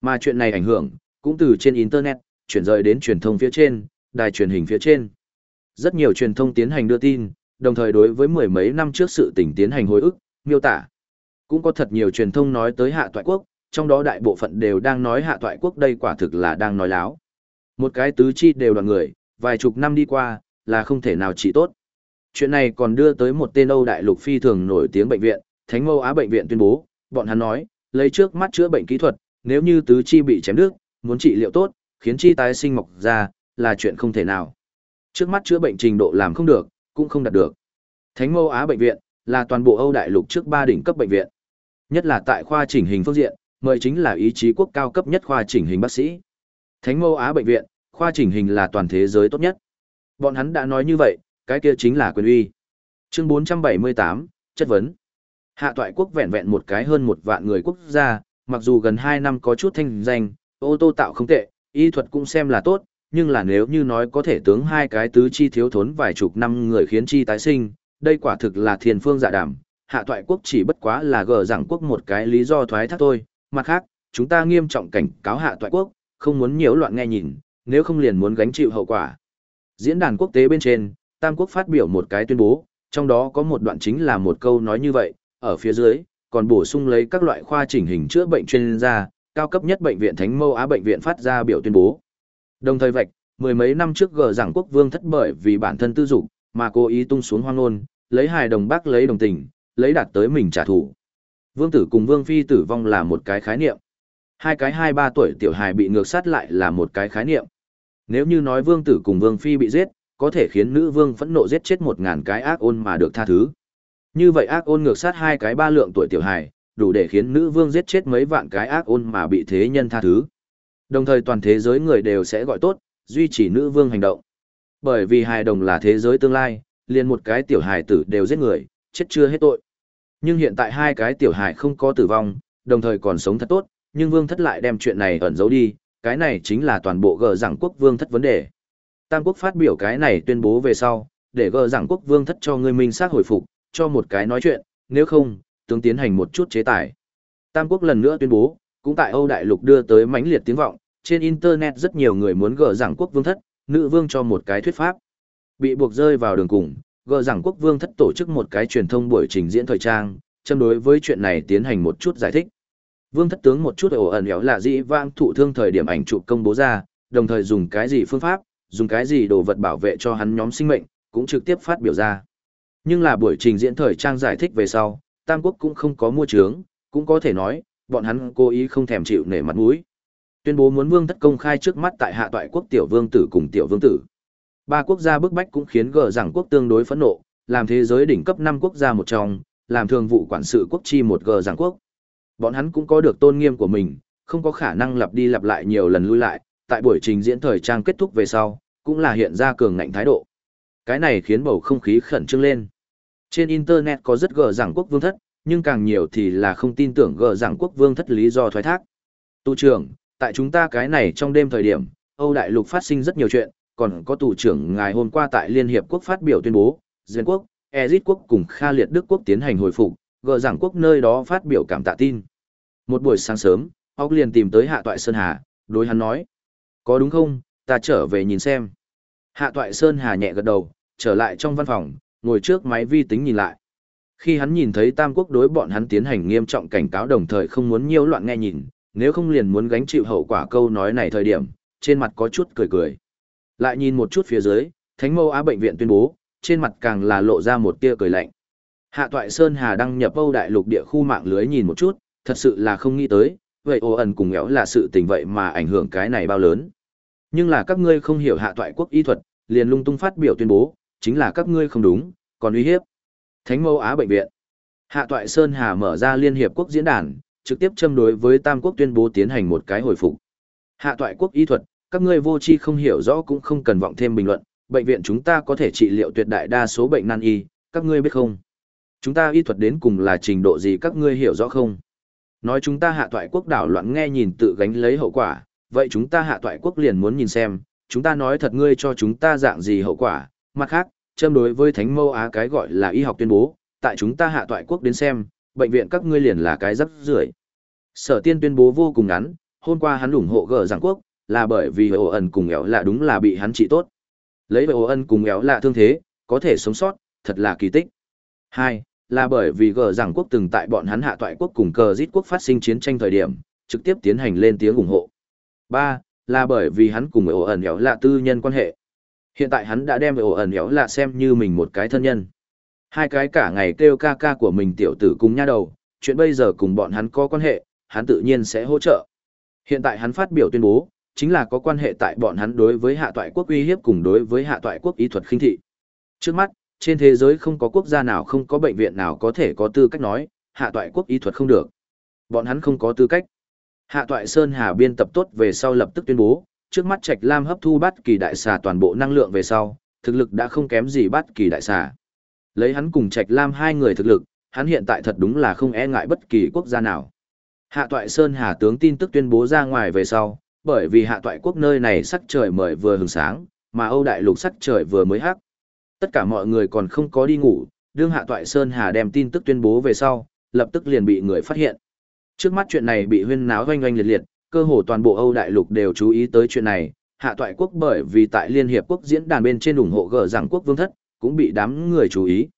Mà chuyện này ảnh hưởng, cũng từ trên Internet, chuyển rời đến truyền thông phía trên, đài truyền hình phía trên. Rất nhiều truyền thông tiến hành đưa tin, đồng thời đối với mười mấy năm trước sự tình tiến hành hồi ức, miêu tả. Cũng có thật nhiều truyền thông nói tới hạ toại quốc, trong đó đại bộ phận đều đang nói hạ toại quốc đây quả thực là đang nói láo. Một cái tứ chi đều đoàn người, vài chục năm đi qua, là không thể nào trị tốt. Chuyện này còn đưa tới một tên Âu đại lục phi thường nổi tiếng bệnh viện, Thánh Mâu Á bệnh viện tuyên bố, bọn hắn nói, lấy trước mắt chữa bệnh kỹ thuật, nếu như tứ chi bị chém đứt, muốn trị liệu tốt, khiến chi tái sinh mọc ra, là chuyện không thể nào. Trước mắt chữa bệnh trình độ làm không được, cũng không đạt được. Thánh Mâu Á bệnh viện là toàn bộ Âu đại lục trước ba đỉnh cấp bệnh viện. Nhất là tại khoa chỉnh hình phương diện, mời chính là ý chí quốc cao cấp nhất khoa chỉnh hình bác sĩ. Thánh Mâu Á bệnh viện, khoa chỉnh hình là toàn thế giới tốt nhất. Bọn hắn đã nói như vậy, cái kia chính là quyền uy. Chương 478, chất vấn. Hạ toại quốc vẹn vẹn một cái hơn một vạn người quốc gia, mặc dù gần 2 năm có chút thanh danh, ô tô tạo không tệ, y thuật cũng xem là tốt, nhưng là nếu như nói có thể tướng hai cái tứ chi thiếu thốn vài chục năm người khiến chi tái sinh, đây quả thực là thiền phương dạ đảm, hạ toại quốc chỉ bất quá là gờ rằng quốc một cái lý do thoái thác thôi, mặt khác, chúng ta nghiêm trọng cảnh cáo hạ toại quốc, không muốn nhiễu loạn nghe nhìn, nếu không liền muốn gánh chịu hậu quả. Diễn đàn quốc tế bên trên, Tam Quốc phát biểu một cái tuyên bố, trong đó có một đoạn chính là một câu nói như vậy, ở phía dưới, còn bổ sung lấy các loại khoa chỉnh hình chữa bệnh chuyên gia, cao cấp nhất bệnh viện Thánh Mâu Á bệnh viện phát ra biểu tuyên bố. Đồng thời vạch, mười mấy năm trước gờ rằng quốc vương thất bởi vì bản thân tư dục, mà cố ý tung xuống hoang ngôn, lấy hài đồng bác lấy đồng tình, lấy đạt tới mình trả thù. Vương tử cùng vương phi tử vong là một cái khái niệm. Hai cái hai ba tuổi tiểu hài bị ngược sát lại là một cái khái niệm. Nếu như nói vương tử cùng vương phi bị giết, có thể khiến nữ vương phẫn nộ giết chết một ngàn cái ác ôn mà được tha thứ. Như vậy ác ôn ngược sát hai cái ba lượng tuổi tiểu hài, đủ để khiến nữ vương giết chết mấy vạn cái ác ôn mà bị thế nhân tha thứ. Đồng thời toàn thế giới người đều sẽ gọi tốt, duy trì nữ vương hành động. Bởi vì hài đồng là thế giới tương lai, liền một cái tiểu hài tử đều giết người, chết chưa hết tội. Nhưng hiện tại hai cái tiểu hài không có tử vong, đồng thời còn sống thật tốt, nhưng vương thất lại đem chuyện này ẩn giấu đi, cái này chính là toàn bộ gờ giảng quốc vương thất vấn đề. Tam quốc phát biểu cái này tuyên bố về sau, để gờ giảng quốc vương thất cho người minh xác hồi phục, cho một cái nói chuyện, nếu không, tướng tiến hành một chút chế tài. Tam quốc lần nữa tuyên bố, cũng tại Âu Đại Lục đưa tới mãnh liệt tiếng vọng, trên Internet rất nhiều người muốn gờ giảng quốc vương thất, nữ vương cho một cái thuyết pháp. Bị buộc rơi vào đường cùng, gờ rằng quốc vương thất tổ chức một cái truyền thông buổi trình diễn thời trang, châm đối với chuyện này tiến hành một chút giải thích. Vương thất tướng một chút ổ ẩn éo là dĩ vang thụ thương thời điểm ảnh chụp công bố ra, đồng thời dùng cái gì phương pháp, dùng cái gì đồ vật bảo vệ cho hắn nhóm sinh mệnh, cũng trực tiếp phát biểu ra. Nhưng là buổi trình diễn thời trang giải thích về sau, Tam Quốc cũng không có mua trướng, cũng có thể nói, bọn hắn cố ý không thèm chịu nể mặt mũi. Tuyên bố muốn vương thất công khai trước mắt tại hạ toại quốc tiểu vương tử cùng tiểu vương tử. Ba quốc gia bức bách cũng khiến gờ rằng quốc tương đối phẫn nộ, làm thế giới đỉnh cấp năm quốc gia một trong, làm thường vụ quản sự quốc chi một gờ rằng quốc. Bọn hắn cũng có được tôn nghiêm của mình, không có khả năng lặp đi lặp lại nhiều lần lui lại, tại buổi trình diễn thời trang kết thúc về sau, cũng là hiện ra cường ngạnh thái độ. Cái này khiến bầu không khí khẩn trương lên. Trên Internet có rất gờ rằng quốc vương thất, nhưng càng nhiều thì là không tin tưởng gờ rằng quốc vương thất lý do thoái thác. Tu trưởng, tại chúng ta cái này trong đêm thời điểm, Âu Đại Lục phát sinh rất nhiều chuyện, còn có tù trưởng ngài hôm qua tại Liên Hiệp Quốc phát biểu tuyên bố, Duyên Quốc, Ezit Quốc cùng Kha Liệt Đức Quốc tiến hành hồi phục, gờ rằng quốc nơi đó phát biểu cảm tạ tin. Một buổi sáng sớm, óc liền tìm tới Hạ Toại Sơn Hà, đối hắn nói. Có đúng không, ta trở về nhìn xem. Hạ Toại Sơn Hà nhẹ gật đầu, trở lại trong văn phòng, ngồi trước máy vi tính nhìn lại. Khi hắn nhìn thấy Tam Quốc đối bọn hắn tiến hành nghiêm trọng cảnh cáo đồng thời không muốn nhiễu loạn nghe nhìn, nếu không liền muốn gánh chịu hậu quả câu nói này thời điểm, trên mặt có chút cười cười. Lại nhìn một chút phía dưới, Thánh Mâu Á bệnh viện tuyên bố, trên mặt càng là lộ ra một tia cười lạnh. Hạ Toại Sơn Hà đăng nhập Âu Đại Lục địa khu mạng lưới nhìn một chút, thật sự là không nghĩ tới, vậy ồ ẩn cùng éo là sự tình vậy mà ảnh hưởng cái này bao lớn. Nhưng là các ngươi không hiểu hạ toại quốc y thuật, liền lung tung phát biểu tuyên bố, chính là các ngươi không đúng, còn uy hiếp. Thánh Mâu Á bệnh viện. Hạ toại Sơn Hà mở ra Liên Hiệp Quốc diễn đàn, trực tiếp châm đối với Tam Quốc tuyên bố tiến hành một cái hồi phục. Hạ toại quốc y thuật, các ngươi vô tri không hiểu rõ cũng không cần vọng thêm bình luận, bệnh viện chúng ta có thể trị liệu tuyệt đại đa số bệnh nan y, các ngươi biết không? Chúng ta y thuật đến cùng là trình độ gì các ngươi hiểu rõ không? Nói chúng ta hạ toại quốc đảo loạn nghe nhìn tự gánh lấy hậu quả, vậy chúng ta hạ toại quốc liền muốn nhìn xem, chúng ta nói thật ngươi cho chúng ta dạng gì hậu quả, mặt khác, châm đối với thánh mâu á cái gọi là y học tuyên bố, tại chúng ta hạ toại quốc đến xem, bệnh viện các ngươi liền là cái rắc rưởi. Sở tiên tuyên bố vô cùng ngắn, hôm qua hắn ủng hộ gờ giảng quốc, là bởi vì ổ ẩn cùng éo là đúng là bị hắn trị tốt. Lấy ổ ẩn cùng éo là thương thế, có thể sống sót, thật là kỳ tích. Hai là bởi vì gờ rằng quốc từng tại bọn hắn hạ toại quốc cùng cờ giết quốc phát sinh chiến tranh thời điểm, trực tiếp tiến hành lên tiếng ủng hộ. ba Là bởi vì hắn cùng ổ ẩn éo là tư nhân quan hệ. Hiện tại hắn đã đem ổ ẩn éo là xem như mình một cái thân nhân. Hai cái cả ngày kêu ca ca của mình tiểu tử cùng nha đầu, chuyện bây giờ cùng bọn hắn có quan hệ, hắn tự nhiên sẽ hỗ trợ. Hiện tại hắn phát biểu tuyên bố, chính là có quan hệ tại bọn hắn đối với hạ toại quốc uy hiếp cùng đối với hạ toại quốc ý thuật khinh thị. Trước mắt, trên thế giới không có quốc gia nào không có bệnh viện nào có thể có tư cách nói, hạ toại quốc ý thuật không được. Bọn hắn không có tư cách. Hạ toại Sơn Hà biên tập tốt về sau lập tức tuyên bố, trước mắt Trạch Lam hấp thu bắt kỳ đại xà toàn bộ năng lượng về sau, thực lực đã không kém gì bắt kỳ đại xà. Lấy hắn cùng Trạch Lam hai người thực lực, hắn hiện tại thật đúng là không e ngại bất kỳ quốc gia nào. Hạ Toại Sơn Hà tướng tin tức tuyên bố ra ngoài về sau, bởi vì Hạ Toại quốc nơi này sắc trời mời vừa hừng sáng, mà Âu Đại Lục sắc trời vừa mới hắc. Tất cả mọi người còn không có đi ngủ, đương Hạ Toại Sơn Hà đem tin tức tuyên bố về sau, lập tức liền bị người phát hiện. Trước mắt chuyện này bị huyên náo oanh oanh liệt liệt, cơ hồ toàn bộ Âu Đại Lục đều chú ý tới chuyện này, Hạ Toại quốc bởi vì tại Liên Hiệp quốc diễn đàn bên trên ủng hộ gờ rằng quốc vương thất, cũng bị đám người chú ý.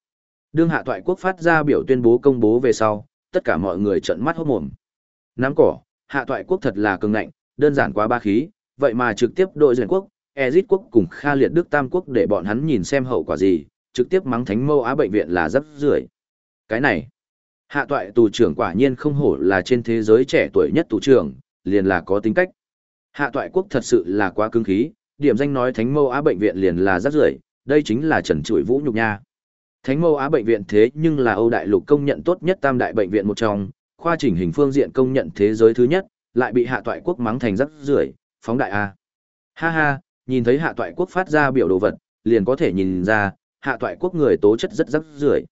Đương Hạ Toại quốc phát ra biểu tuyên bố công bố về sau, tất cả mọi người trợn mắt hốt mồm. Nắm cỏ, Hạ Toại quốc thật là cường ngạnh, đơn giản quá ba khí, vậy mà trực tiếp đội duyên quốc, Ezit quốc cùng Kha Liệt Đức Tam quốc để bọn hắn nhìn xem hậu quả gì, trực tiếp mắng Thánh Mâu Á bệnh viện là rất rưởi. Cái này, Hạ Toại tù trưởng quả nhiên không hổ là trên thế giới trẻ tuổi nhất tù trưởng, liền là có tính cách. Hạ Toại quốc thật sự là quá cứng khí, điểm danh nói Thánh Mâu Á bệnh viện liền là rất rưởi, đây chính là trần trụi vũ nhục nha. Thánh Mâu Á bệnh viện thế nhưng là Âu Đại Lục công nhận tốt nhất tam đại bệnh viện một trong, khoa chỉnh hình phương diện công nhận thế giới thứ nhất, lại bị hạ toại quốc mắng thành rắc rưởi, phóng đại a. Ha ha, nhìn thấy hạ toại quốc phát ra biểu đồ vật, liền có thể nhìn ra, hạ toại quốc người tố chất rất rắc rưởi.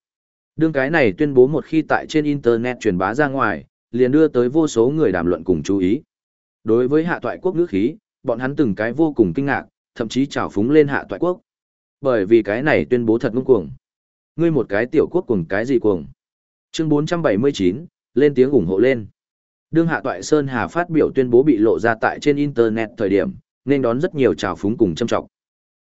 Đương cái này tuyên bố một khi tại trên internet truyền bá ra ngoài, liền đưa tới vô số người đàm luận cùng chú ý. Đối với hạ toại quốc ngữ khí, bọn hắn từng cái vô cùng kinh ngạc, thậm chí trào phúng lên hạ toại quốc. Bởi vì cái này tuyên bố thật ngông cuồng. Ngươi một cái tiểu quốc cuồng cái gì cuồng? Chương 479, lên tiếng ủng hộ lên. Đương Hạ Toại Sơn Hà phát biểu tuyên bố bị lộ ra tại trên Internet thời điểm, nên đón rất nhiều trào phúng cùng châm trọng.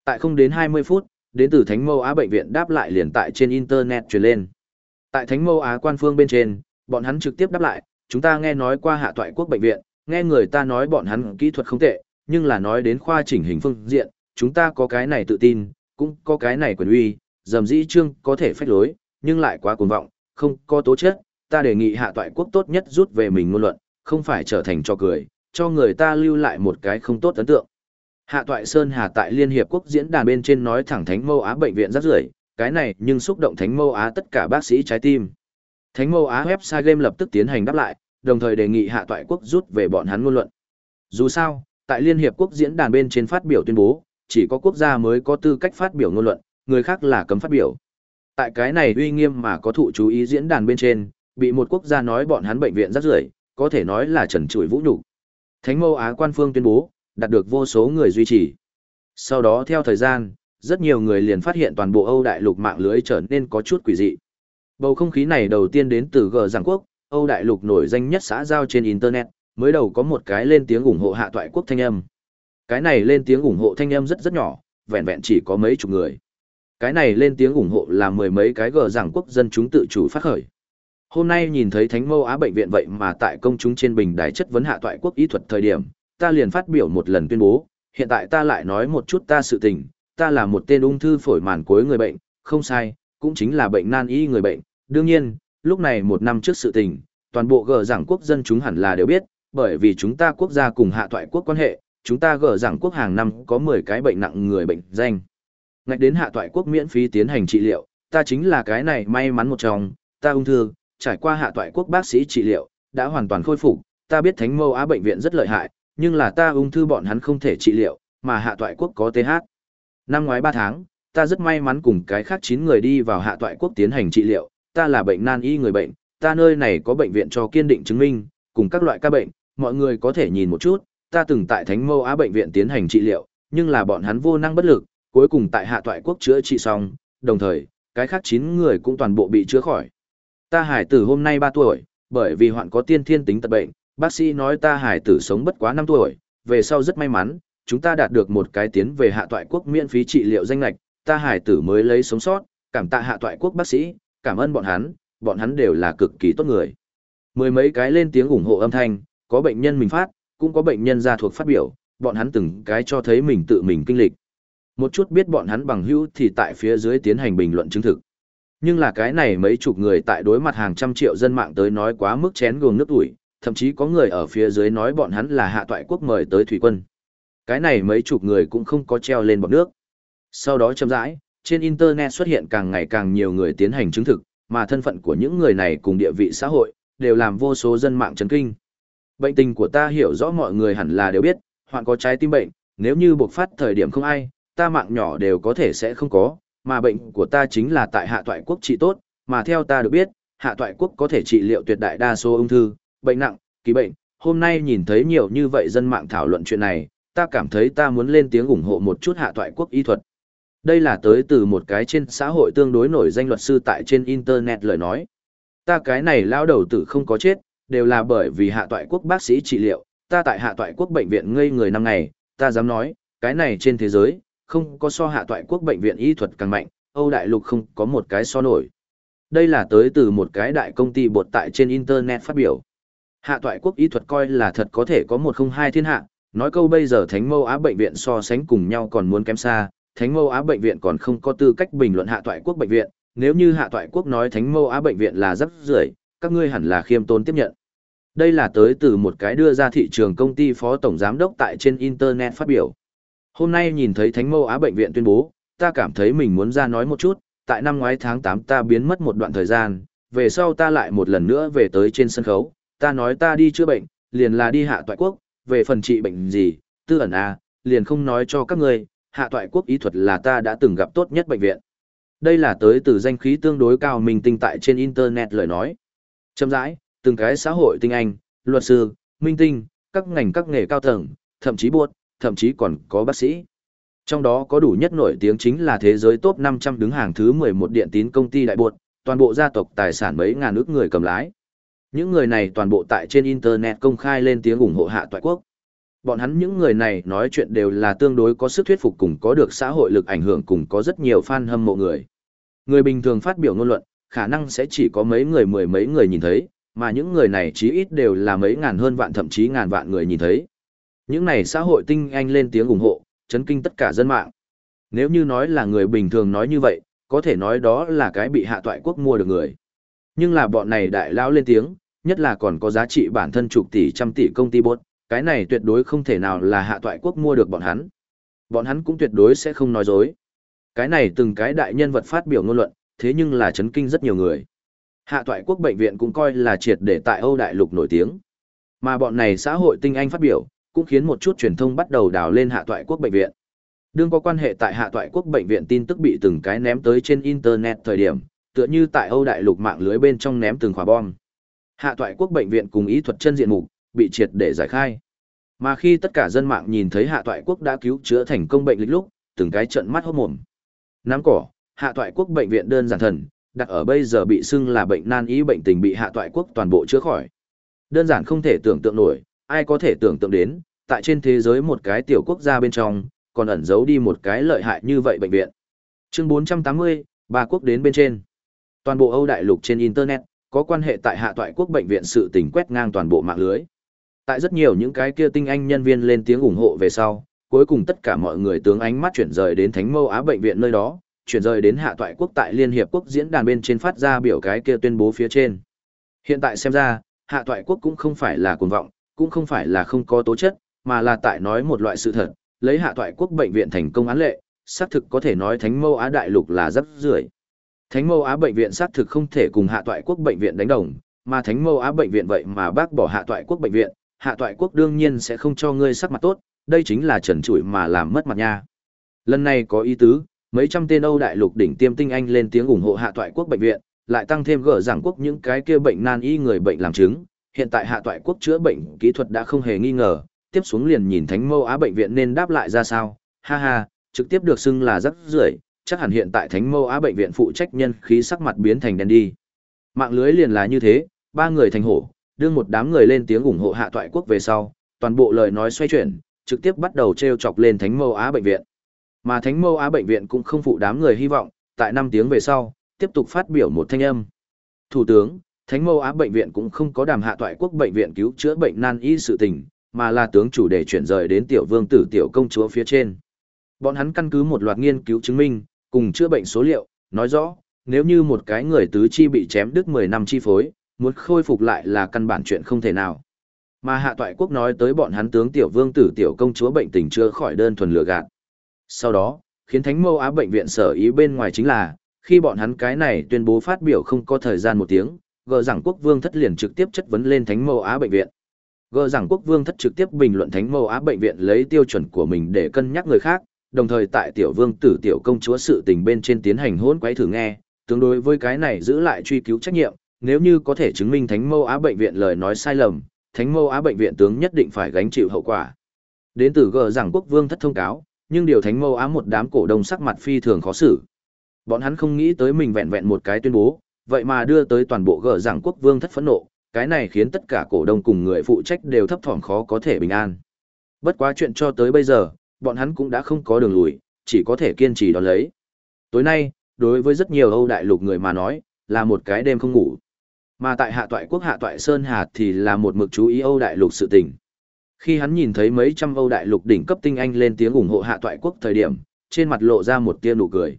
Tại không đến 20 phút, đến từ Thánh Mâu Á Bệnh viện đáp lại liền tại trên Internet truyền lên. Tại Thánh Mâu Á quan phương bên trên, bọn hắn trực tiếp đáp lại, chúng ta nghe nói qua Hạ Toại Quốc Bệnh viện, nghe người ta nói bọn hắn kỹ thuật không tệ, nhưng là nói đến khoa chỉnh hình phương diện, chúng ta có cái này tự tin, cũng có cái này quyền uy, dầm dĩ trương có thể phách lối, nhưng lại quá cuồng vọng, không có tố chất, ta đề nghị hạ toại quốc tốt nhất rút về mình ngôn luận, không phải trở thành cho cười, cho người ta lưu lại một cái không tốt ấn tượng. Hạ toại Sơn Hà tại Liên Hiệp Quốc diễn đàn bên trên nói thẳng Thánh Mâu Á bệnh viện rất rưởi, cái này nhưng xúc động Thánh Mâu Á tất cả bác sĩ trái tim. Thánh Mâu Á website game lập tức tiến hành đáp lại, đồng thời đề nghị hạ toại quốc rút về bọn hắn ngôn luận. Dù sao, tại Liên Hiệp Quốc diễn đàn bên trên phát biểu tuyên bố, chỉ có quốc gia mới có tư cách phát biểu ngôn luận, người khác là cấm phát biểu. Tại cái này uy nghiêm mà có thụ chú ý diễn đàn bên trên, bị một quốc gia nói bọn hắn bệnh viện rất rưởi, có thể nói là trần trụi vũ nhục. Thánh Mâu Á quan phương tuyên bố, đạt được vô số người duy trì. Sau đó theo thời gian, rất nhiều người liền phát hiện toàn bộ Âu đại lục mạng lưới trở nên có chút quỷ dị. Bầu không khí này đầu tiên đến từ G Giảng Quốc, Âu đại lục nổi danh nhất xã giao trên Internet, mới đầu có một cái lên tiếng ủng hộ hạ toại quốc thanh âm. Cái này lên tiếng ủng hộ thanh âm rất rất nhỏ, vẹn vẹn chỉ có mấy chục người. Cái này lên tiếng ủng hộ là mười mấy cái G Giảng Quốc dân chúng tự chủ phát khởi. Hôm nay nhìn thấy Thánh Mâu Á bệnh viện vậy mà tại công chúng trên bình đài chất vấn hạ toại quốc y thuật thời điểm, ta liền phát biểu một lần tuyên bố, hiện tại ta lại nói một chút ta sự tình, ta là một tên ung thư phổi màn cuối người bệnh, không sai, cũng chính là bệnh nan y người bệnh. Đương nhiên, lúc này một năm trước sự tình, toàn bộ gờ giảng quốc dân chúng hẳn là đều biết, bởi vì chúng ta quốc gia cùng hạ toại quốc quan hệ, chúng ta gờ giảng quốc hàng năm có 10 cái bệnh nặng người bệnh danh. Ngạch đến hạ toại quốc miễn phí tiến hành trị liệu, ta chính là cái này may mắn một trong, ta ung thư, trải qua hạ toại quốc bác sĩ trị liệu, đã hoàn toàn khôi phục, ta biết Thánh Mâu Á bệnh viện rất lợi hại, nhưng là ta ung thư bọn hắn không thể trị liệu, mà hạ toại quốc có TH. Năm ngoái 3 tháng, ta rất may mắn cùng cái khác 9 người đi vào hạ toại quốc tiến hành trị liệu, ta là bệnh nan y người bệnh, ta nơi này có bệnh viện cho kiên định chứng minh, cùng các loại ca bệnh, mọi người có thể nhìn một chút, ta từng tại Thánh Mâu Á bệnh viện tiến hành trị liệu, nhưng là bọn hắn vô năng bất lực, cuối cùng tại hạ toại quốc chữa trị xong, đồng thời, cái khác 9 người cũng toàn bộ bị chữa khỏi. Ta hải tử hôm nay 3 tuổi, bởi vì hoạn có tiên thiên tính tật bệnh, bác sĩ nói ta hải tử sống bất quá 5 tuổi, về sau rất may mắn, chúng ta đạt được một cái tiến về hạ toại quốc miễn phí trị liệu danh lạch, ta hải tử mới lấy sống sót, cảm tạ hạ toại quốc bác sĩ, cảm ơn bọn hắn, bọn hắn đều là cực kỳ tốt người. Mười mấy cái lên tiếng ủng hộ âm thanh, có bệnh nhân mình phát, cũng có bệnh nhân gia thuộc phát biểu, bọn hắn từng cái cho thấy mình tự mình kinh lịch. Một chút biết bọn hắn bằng hữu thì tại phía dưới tiến hành bình luận chứng thực. Nhưng là cái này mấy chục người tại đối mặt hàng trăm triệu dân mạng tới nói quá mức chén gồm nước ủi, thậm chí có người ở phía dưới nói bọn hắn là hạ toại quốc mời tới thủy quân. Cái này mấy chục người cũng không có treo lên bọt nước. Sau đó chậm rãi, trên Internet xuất hiện càng ngày càng nhiều người tiến hành chứng thực, mà thân phận của những người này cùng địa vị xã hội, đều làm vô số dân mạng chấn kinh. Bệnh tình của ta hiểu rõ mọi người hẳn là đều biết, hoạn có trái tim bệnh, nếu như buộc phát thời điểm không ai, ta mạng nhỏ đều có thể sẽ không có, mà bệnh của ta chính là tại hạ toại quốc trị tốt, mà theo ta được biết, hạ toại quốc có thể trị liệu tuyệt đại đa số ung thư, bệnh nặng, kỳ bệnh. Hôm nay nhìn thấy nhiều như vậy dân mạng thảo luận chuyện này, ta cảm thấy ta muốn lên tiếng ủng hộ một chút hạ toại quốc y thuật. Đây là tới từ một cái trên xã hội tương đối nổi danh luật sư tại trên Internet lời nói. Ta cái này lao đầu tử không có chết, đều là bởi vì hạ toại quốc bác sĩ trị liệu, ta tại hạ toại quốc bệnh viện ngây người năm ngày, ta dám nói, cái này trên thế giới, không có so hạ toại quốc bệnh viện y thuật càng mạnh, Âu Đại Lục không có một cái so nổi. Đây là tới từ một cái đại công ty bột tại trên Internet phát biểu. Hạ toại quốc y thuật coi là thật có thể có một không hai thiên hạ, nói câu bây giờ Thánh Mâu Á bệnh viện so sánh cùng nhau còn muốn kém xa, Thánh Mâu Á bệnh viện còn không có tư cách bình luận hạ toại quốc bệnh viện, nếu như hạ toại quốc nói Thánh Mâu Á bệnh viện là rất rưởi, các ngươi hẳn là khiêm tốn tiếp nhận. Đây là tới từ một cái đưa ra thị trường công ty phó tổng giám đốc tại trên Internet phát biểu. Hôm nay nhìn thấy Thánh Mâu Á Bệnh viện tuyên bố, ta cảm thấy mình muốn ra nói một chút, tại năm ngoái tháng 8 ta biến mất một đoạn thời gian, về sau ta lại một lần nữa về tới trên sân khấu, ta nói ta đi chữa bệnh, liền là đi hạ toại quốc, về phần trị bệnh gì, tư ẩn a, à, liền không nói cho các ngươi, hạ toại quốc ý thuật là ta đã từng gặp tốt nhất bệnh viện. Đây là tới từ danh khí tương đối cao mình tinh tại trên internet lời nói. Châm rãi, từng cái xã hội tinh anh, luật sư, minh tinh, các ngành các nghề cao tầng, thậm chí buộc, thậm chí còn có bác sĩ. Trong đó có đủ nhất nổi tiếng chính là thế giới top 500 đứng hàng thứ 11 điện tín công ty đại buộc, toàn bộ gia tộc tài sản mấy ngàn ước người cầm lái. Những người này toàn bộ tại trên Internet công khai lên tiếng ủng hộ hạ toại quốc. Bọn hắn những người này nói chuyện đều là tương đối có sức thuyết phục cùng có được xã hội lực ảnh hưởng cùng có rất nhiều fan hâm mộ người. Người bình thường phát biểu ngôn luận, khả năng sẽ chỉ có mấy người mười mấy người nhìn thấy, mà những người này chí ít đều là mấy ngàn hơn vạn thậm chí ngàn vạn người nhìn thấy. Những này xã hội tinh anh lên tiếng ủng hộ, chấn kinh tất cả dân mạng. Nếu như nói là người bình thường nói như vậy, có thể nói đó là cái bị hạ toại quốc mua được người. Nhưng là bọn này đại lao lên tiếng, nhất là còn có giá trị bản thân chục tỷ trăm tỷ công ty bốt, cái này tuyệt đối không thể nào là hạ toại quốc mua được bọn hắn. Bọn hắn cũng tuyệt đối sẽ không nói dối. Cái này từng cái đại nhân vật phát biểu ngôn luận, thế nhưng là chấn kinh rất nhiều người. Hạ toại quốc bệnh viện cũng coi là triệt để tại Âu Đại Lục nổi tiếng. Mà bọn này xã hội tinh anh phát biểu, cũng khiến một chút truyền thông bắt đầu đào lên hạ toại quốc bệnh viện. Đương có quan hệ tại hạ toại quốc bệnh viện tin tức bị từng cái ném tới trên Internet thời điểm, tựa như tại Âu Đại Lục mạng lưới bên trong ném từng quả bom. Hạ toại quốc bệnh viện cùng ý thuật chân diện mục, bị triệt để giải khai. Mà khi tất cả dân mạng nhìn thấy hạ toại quốc đã cứu chữa thành công bệnh lịch lúc, từng cái trận mắt hốt mồm. Nắm cỏ, hạ toại quốc bệnh viện đơn giản thần, đặt ở bây giờ bị xưng là bệnh nan y bệnh tình bị hạ toại quốc toàn bộ chữa khỏi. Đơn giản không thể tưởng tượng nổi, ai có thể tưởng tượng đến, tại trên thế giới một cái tiểu quốc gia bên trong, còn ẩn giấu đi một cái lợi hại như vậy bệnh viện. Chương 480, ba quốc đến bên trên. Toàn bộ Âu đại lục trên internet, có quan hệ tại hạ toại quốc bệnh viện sự tình quét ngang toàn bộ mạng lưới. Tại rất nhiều những cái kia tinh anh nhân viên lên tiếng ủng hộ về sau, cuối cùng tất cả mọi người tướng ánh mắt chuyển rời đến Thánh Mâu Á bệnh viện nơi đó, chuyển rời đến hạ toại quốc tại Liên Hiệp Quốc diễn đàn bên trên phát ra biểu cái kia tuyên bố phía trên. Hiện tại xem ra, hạ toại quốc cũng không phải là cuồng vọng, cũng không phải là không có tố chất, mà là tại nói một loại sự thật, lấy hạ toại quốc bệnh viện thành công án lệ, xác thực có thể nói Thánh Mâu Á đại lục là rất rưởi. Thánh Mâu Á bệnh viện xác thực không thể cùng hạ toại quốc bệnh viện đánh đồng, mà Thánh Mâu Á bệnh viện vậy mà bác bỏ hạ toại quốc bệnh viện, hạ toại quốc đương nhiên sẽ không cho ngươi sắc mặt tốt, đây chính là trần trụi mà làm mất mặt nha. Lần này có ý tứ, mấy trăm tên Âu đại lục đỉnh tiêm tinh anh lên tiếng ủng hộ hạ toại quốc bệnh viện, lại tăng thêm gỡ giảng quốc những cái kia bệnh nan y người bệnh làm chứng, hiện tại hạ toại quốc chữa bệnh kỹ thuật đã không hề nghi ngờ, tiếp xuống liền nhìn Thánh Mâu Á bệnh viện nên đáp lại ra sao, ha ha, trực tiếp được xưng là rất rưởi, chắc hẳn hiện tại Thánh Mâu Á bệnh viện phụ trách nhân khí sắc mặt biến thành đen đi. Mạng lưới liền là như thế, ba người thành hổ, đưa một đám người lên tiếng ủng hộ hạ toại quốc về sau, toàn bộ lời nói xoay chuyển, trực tiếp bắt đầu treo chọc lên Thánh Mâu Á bệnh viện. Mà Thánh Mâu Á bệnh viện cũng không phụ đám người hy vọng, tại năm tiếng về sau, tiếp tục phát biểu một thanh âm. Thủ tướng, Thánh Mâu Á bệnh viện cũng không có đàm hạ toại quốc bệnh viện cứu chữa bệnh nan y sự tình, mà là tướng chủ đề chuyển rời đến tiểu vương tử tiểu công chúa phía trên. Bọn hắn căn cứ một loạt nghiên cứu chứng minh, cùng chữa bệnh số liệu, nói rõ, nếu như một cái người tứ chi bị chém đứt 10 năm chi phối, muốn khôi phục lại là căn bản chuyện không thể nào. Mà hạ toại quốc nói tới bọn hắn tướng tiểu vương tử tiểu công chúa bệnh tình chưa khỏi đơn thuần lừa gạt. Sau đó, khiến Thánh Mâu Á bệnh viện sở ý bên ngoài chính là, khi bọn hắn cái này tuyên bố phát biểu không có thời gian một tiếng, gờ rằng quốc vương thất liền trực tiếp chất vấn lên Thánh Mâu Á bệnh viện. Gờ rằng quốc vương thất trực tiếp bình luận Thánh Mâu Á bệnh viện lấy tiêu chuẩn của mình để cân nhắc người khác, đồng thời tại tiểu vương tử tiểu công chúa sự tình bên trên tiến hành hỗn quấy thử nghe, tương đối với cái này giữ lại truy cứu trách nhiệm, nếu như có thể chứng minh Thánh Mâu Á bệnh viện lời nói sai lầm, Thánh Mâu Á bệnh viện tướng nhất định phải gánh chịu hậu quả. Đến từ gờ rằng quốc vương thất thông cáo, nhưng điều Thánh Mâu Á một đám cổ đông sắc mặt phi thường khó xử. Bọn hắn không nghĩ tới mình vẹn vẹn một cái tuyên bố, vậy mà đưa tới toàn bộ gờ rằng quốc vương thất phẫn nộ, cái này khiến tất cả cổ đông cùng người phụ trách đều thấp thỏm khó có thể bình an. Bất quá chuyện cho tới bây giờ, bọn hắn cũng đã không có đường lùi, chỉ có thể kiên trì đón lấy. Tối nay, đối với rất nhiều Âu đại lục người mà nói, là một cái đêm không ngủ. Mà tại hạ toại quốc hạ toại Sơn Hà thì là một mực chú ý Âu đại lục sự tình. Khi hắn nhìn thấy mấy trăm Âu đại lục đỉnh cấp tinh anh lên tiếng ủng hộ hạ toại quốc thời điểm, trên mặt lộ ra một tia nụ cười.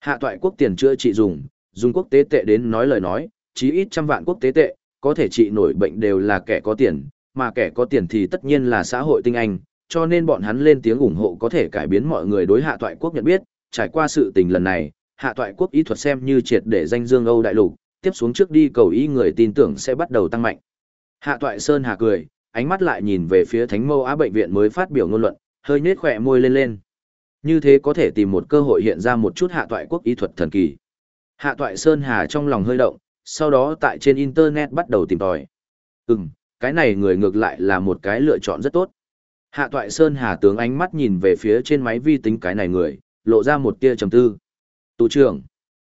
Hạ toại quốc tiền chữa trị dùng, dùng quốc tế tệ đến nói lời nói, chí ít trăm vạn quốc tế tệ, có thể trị nổi bệnh đều là kẻ có tiền, mà kẻ có tiền thì tất nhiên là xã hội tinh anh, cho nên bọn hắn lên tiếng ủng hộ có thể cải biến mọi người đối hạ toại quốc nhận biết, trải qua sự tình lần này, hạ toại quốc y thuật xem như triệt để danh dương Âu đại lục, tiếp xuống trước đi cầu ý người tin tưởng sẽ bắt đầu tăng mạnh. Hạ toại Sơn Hà cười, ánh mắt lại nhìn về phía Thánh Mâu Á bệnh viện mới phát biểu ngôn luận, hơi nết khỏe môi lên lên. Như thế có thể tìm một cơ hội hiện ra một chút hạ toại quốc y thuật thần kỳ. Hạ toại Sơn Hà trong lòng hơi động, sau đó tại trên Internet bắt đầu tìm tòi. Ừm, cái này người ngược lại là một cái lựa chọn rất tốt. Hạ toại Sơn Hà tướng ánh mắt nhìn về phía trên máy vi tính cái này người, lộ ra một tia trầm tư. Tù trưởng.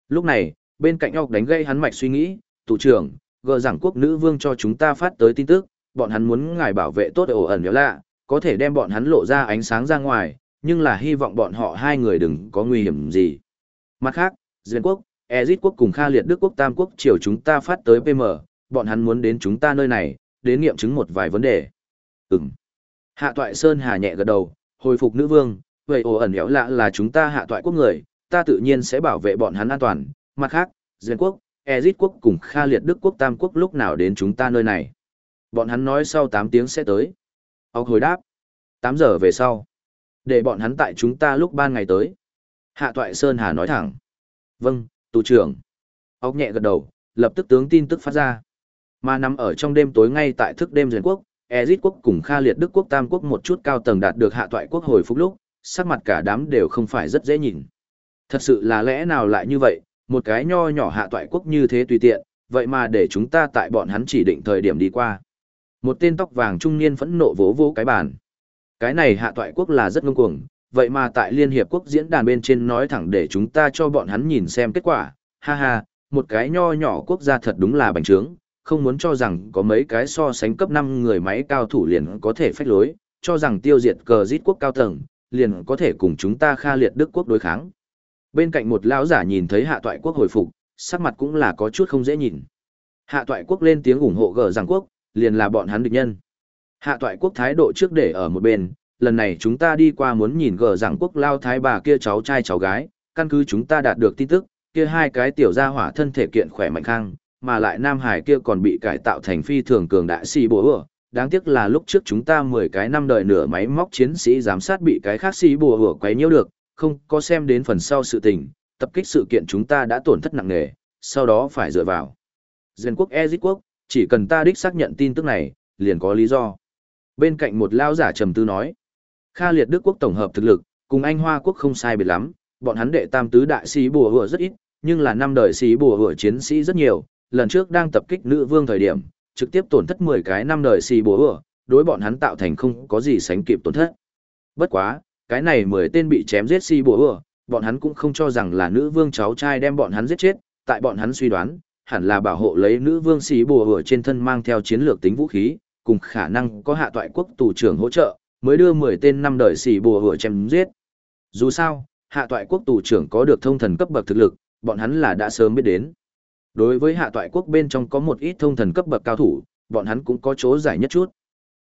Lúc này, bên cạnh óc đánh gây hắn mạch suy nghĩ, tù trưởng, gờ giảng quốc nữ vương cho chúng ta phát tới tin tức, bọn hắn muốn ngài bảo vệ tốt ổ ẩn nếu lạ, có thể đem bọn hắn lộ ra ánh sáng ra ngoài, nhưng là hy vọng bọn họ hai người đừng có nguy hiểm gì. Mặt khác, Duyên quốc, Ezit quốc cùng Kha Liệt Đức quốc Tam quốc triều chúng ta phát tới PM, bọn hắn muốn đến chúng ta nơi này, đến nghiệm chứng một vài vấn đề. Ừm. Hạ toại Sơn Hà nhẹ gật đầu, hồi phục nữ vương, vậy ổ ẩn éo lạ là chúng ta hạ toại quốc người, ta tự nhiên sẽ bảo vệ bọn hắn an toàn. Mặt khác, Duyên quốc, Ezit quốc cùng Kha Liệt Đức quốc Tam quốc lúc nào đến chúng ta nơi này. Bọn hắn nói sau 8 tiếng sẽ tới. Ông hồi đáp. 8 giờ về sau. Để bọn hắn tại chúng ta lúc ban ngày tới. Hạ toại Sơn Hà nói thẳng. Vâng, tù trưởng. Ốc nhẹ gật đầu, lập tức tướng tin tức phát ra. Mà nằm ở trong đêm tối ngay tại thức đêm duyên quốc, Ezit quốc cùng Kha Liệt Đức quốc Tam quốc một chút cao tầng đạt được hạ toại quốc hồi phục lúc, sắc mặt cả đám đều không phải rất dễ nhìn. Thật sự là lẽ nào lại như vậy, một cái nho nhỏ hạ toại quốc như thế tùy tiện, vậy mà để chúng ta tại bọn hắn chỉ định thời điểm đi qua. Một tên tóc vàng trung niên phẫn nộ vỗ vỗ cái bàn. Cái này hạ toại quốc là rất ngông cuồng, vậy mà tại Liên Hiệp Quốc diễn đàn bên trên nói thẳng để chúng ta cho bọn hắn nhìn xem kết quả, ha ha, một cái nho nhỏ quốc gia thật đúng là bành trướng, không muốn cho rằng có mấy cái so sánh cấp 5 người máy cao thủ liền có thể phách lối, cho rằng tiêu diệt cờ giết quốc cao tầng, liền có thể cùng chúng ta kha liệt Đức quốc đối kháng. Bên cạnh một lão giả nhìn thấy hạ toại quốc hồi phục, sắc mặt cũng là có chút không dễ nhìn. Hạ toại quốc lên tiếng ủng hộ gờ rằng quốc, liền là bọn hắn địch nhân. Hạ toại quốc thái độ trước để ở một bên, lần này chúng ta đi qua muốn nhìn gờ rằng quốc lao thái bà kia cháu trai cháu gái, căn cứ chúng ta đạt được tin tức, kia hai cái tiểu gia hỏa thân thể kiện khỏe mạnh khang, mà lại Nam Hải kia còn bị cải tạo thành phi thường cường đại si bố ửa. Đáng tiếc là lúc trước chúng ta 10 cái năm đời nửa máy móc chiến sĩ giám sát bị cái khác si bùa ửa quấy nhiễu được, không có xem đến phần sau sự tình, tập kích sự kiện chúng ta đã tổn thất nặng nề, sau đó phải dựa vào. Duyên quốc Ezic quốc, chỉ cần ta đích xác nhận tin tức này, liền có lý do. Bên cạnh một lao giả trầm tư nói, Kha liệt Đức quốc tổng hợp thực lực, cùng Anh Hoa quốc không sai biệt lắm, bọn hắn đệ tam tứ đại sĩ bùa hựa rất ít, nhưng là năm đời sĩ bùa hựa chiến sĩ rất nhiều, lần trước đang tập kích nữ vương thời điểm, trực tiếp tổn thất 10 cái năm đời sĩ bùa hựa, đối bọn hắn tạo thành không có gì sánh kịp tổn thất. Bất quá, cái này 10 tên bị chém giết sĩ bùa hựa, bọn hắn cũng không cho rằng là nữ vương cháu trai đem bọn hắn giết chết, tại bọn hắn suy đoán, hẳn là bảo hộ lấy nữ vương sĩ bùa hựa trên thân mang theo chiến lược tính vũ khí, cùng khả năng có hạ toại quốc tù trưởng hỗ trợ, mới đưa 10 tên năm đời sĩ bùa hựa chém giết. Dù sao, hạ toại quốc tù trưởng có được thông thần cấp bậc thực lực, bọn hắn là đã sớm biết đến. Đối với hạ toại quốc bên trong có một ít thông thần cấp bậc cao thủ, bọn hắn cũng có chỗ giải nhất chút.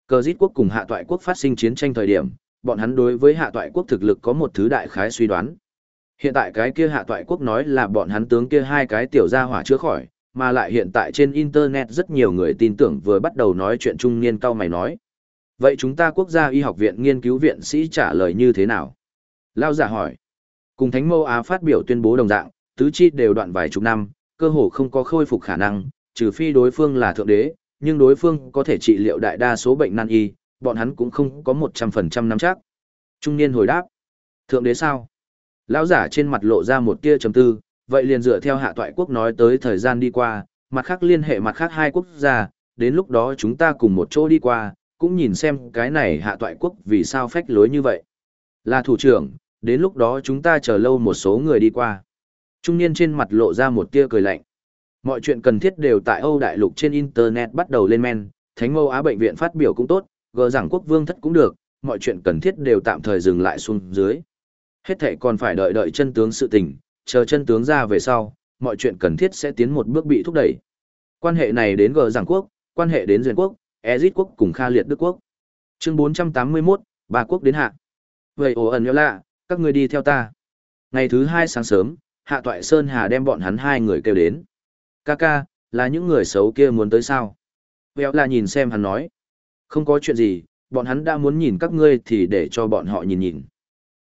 Cờ giết quốc cùng hạ toại quốc phát sinh chiến tranh thời điểm, bọn hắn đối với hạ toại quốc thực lực có một thứ đại khái suy đoán. Hiện tại cái kia hạ toại quốc nói là bọn hắn tướng kia hai cái tiểu gia hỏa chữa khỏi, mà lại hiện tại trên internet rất nhiều người tin tưởng vừa bắt đầu nói chuyện trung niên cao mày nói. Vậy chúng ta quốc gia y học viện nghiên cứu viện sĩ trả lời như thế nào? Lao giả hỏi. Cùng Thánh Mâu Á phát biểu tuyên bố đồng dạng, tứ chi đều đoạn vài chục năm, cơ hồ không có khôi phục khả năng, trừ phi đối phương là thượng đế, nhưng đối phương có thể trị liệu đại đa số bệnh nan y, bọn hắn cũng không có 100% nắm chắc. Trung niên hồi đáp. Thượng đế sao? Lão giả trên mặt lộ ra một tia trầm tư, vậy liền dựa theo hạ toại quốc nói tới thời gian đi qua, mặt khác liên hệ mặt khác hai quốc gia, đến lúc đó chúng ta cùng một chỗ đi qua, cũng nhìn xem cái này hạ toại quốc vì sao phách lối như vậy. Là thủ trưởng, đến lúc đó chúng ta chờ lâu một số người đi qua. Trung niên trên mặt lộ ra một tia cười lạnh. Mọi chuyện cần thiết đều tại Âu Đại Lục trên Internet bắt đầu lên men, Thánh Mâu Á Bệnh viện phát biểu cũng tốt, gờ rằng quốc vương thất cũng được, mọi chuyện cần thiết đều tạm thời dừng lại xuống dưới. Hết thảy còn phải đợi đợi chân tướng sự tình, chờ chân tướng ra về sau, mọi chuyện cần thiết sẽ tiến một bước bị thúc đẩy. Quan hệ này đến gờ rằng quốc, quan hệ đến duyên quốc, Ezit quốc cùng Kha Liệt Đức quốc. Chương 481, ba quốc đến hạ. Vậy ồ ẩn nhớ lạ, các ngươi đi theo ta. Ngày thứ hai sáng sớm, Hạ Toại Sơn Hà đem bọn hắn hai người kêu đến. Kaka, là những người xấu kia muốn tới sao? Vẹo là nhìn xem hắn nói. Không có chuyện gì, bọn hắn đã muốn nhìn các ngươi thì để cho bọn họ nhìn nhìn.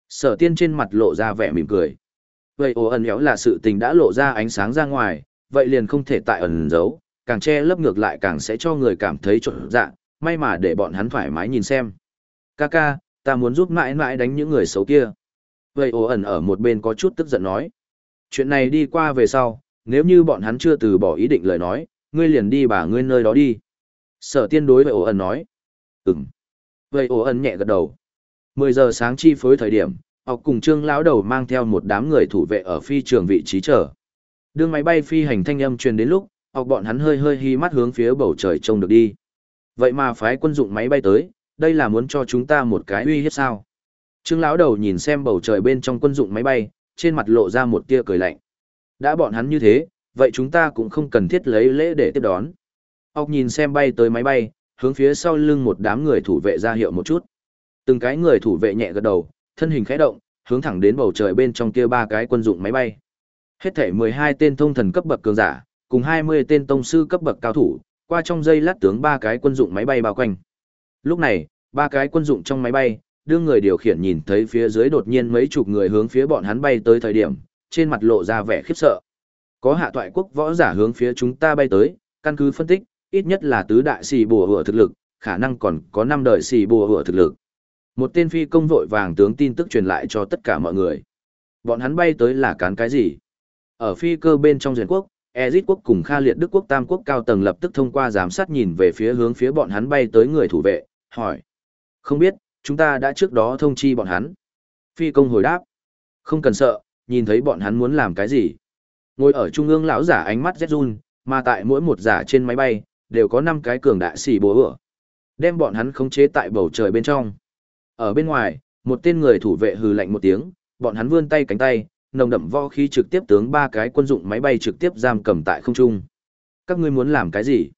Sở tiên trên mặt lộ ra vẻ mỉm cười. Vậy ồ ẩn éo là sự tình đã lộ ra ánh sáng ra ngoài, vậy liền không thể tại ẩn giấu, càng che lấp ngược lại càng sẽ cho người cảm thấy trộn dạ, may mà để bọn hắn thoải mái nhìn xem. Kaka, ta muốn giúp mãi mãi đánh những người xấu kia. Vậy ồ ẩn ở một bên có chút tức giận nói. Chuyện này đi qua về sau, nếu như bọn hắn chưa từ bỏ ý định lời nói, ngươi liền đi bà ngươi nơi đó đi. Sở tiên đối với ổ ẩn nói. Ừm. Vậy ổ ẩn nhẹ gật đầu. 10 giờ sáng chi phối thời điểm, học cùng trương lão đầu mang theo một đám người thủ vệ ở phi trường vị trí chờ. Đường máy bay phi hành thanh âm truyền đến lúc, hoặc bọn hắn hơi hơi hi mắt hướng phía bầu trời trông được đi. Vậy mà phái quân dụng máy bay tới, đây là muốn cho chúng ta một cái uy hiếp sao? Trương lão đầu nhìn xem bầu trời bên trong quân dụng máy bay, trên mặt lộ ra một tia cười lạnh. Đã bọn hắn như thế, vậy chúng ta cũng không cần thiết lấy lễ để tiếp đón. Ốc nhìn xem bay tới máy bay, hướng phía sau lưng một đám người thủ vệ ra hiệu một chút. Từng cái người thủ vệ nhẹ gật đầu, thân hình khẽ động, hướng thẳng đến bầu trời bên trong kia ba cái quân dụng máy bay. Hết thể 12 tên thông thần cấp bậc cường giả, cùng 20 tên tông sư cấp bậc cao thủ, qua trong dây lát tướng ba cái quân dụng máy bay bao quanh. Lúc này, ba cái quân dụng trong máy bay, đưa người điều khiển nhìn thấy phía dưới đột nhiên mấy chục người hướng phía bọn hắn bay tới thời điểm, trên mặt lộ ra vẻ khiếp sợ. Có hạ toại quốc võ giả hướng phía chúng ta bay tới, căn cứ phân tích, ít nhất là tứ đại xì bùa hựa thực lực, khả năng còn có năm đời xì bùa hựa thực lực. Một tên phi công vội vàng tướng tin tức truyền lại cho tất cả mọi người. Bọn hắn bay tới là cán cái gì? Ở phi cơ bên trong duyên quốc, Ezit quốc cùng Kha Liệt Đức quốc Tam quốc cao tầng lập tức thông qua giám sát nhìn về phía hướng phía bọn hắn bay tới người thủ vệ, hỏi. Không biết, chúng ta đã trước đó thông chi bọn hắn. Phi công hồi đáp. Không cần sợ, nhìn thấy bọn hắn muốn làm cái gì. Ngồi ở trung ương lão giả ánh mắt rét run, mà tại mỗi một giả trên máy bay, đều có 5 cái cường đại sĩ bố ửa. Đem bọn hắn khống chế tại bầu trời bên trong. Ở bên ngoài, một tên người thủ vệ hừ lạnh một tiếng, bọn hắn vươn tay cánh tay, nồng đậm vo khí trực tiếp tướng ba cái quân dụng máy bay trực tiếp giam cầm tại không trung. Các ngươi muốn làm cái gì?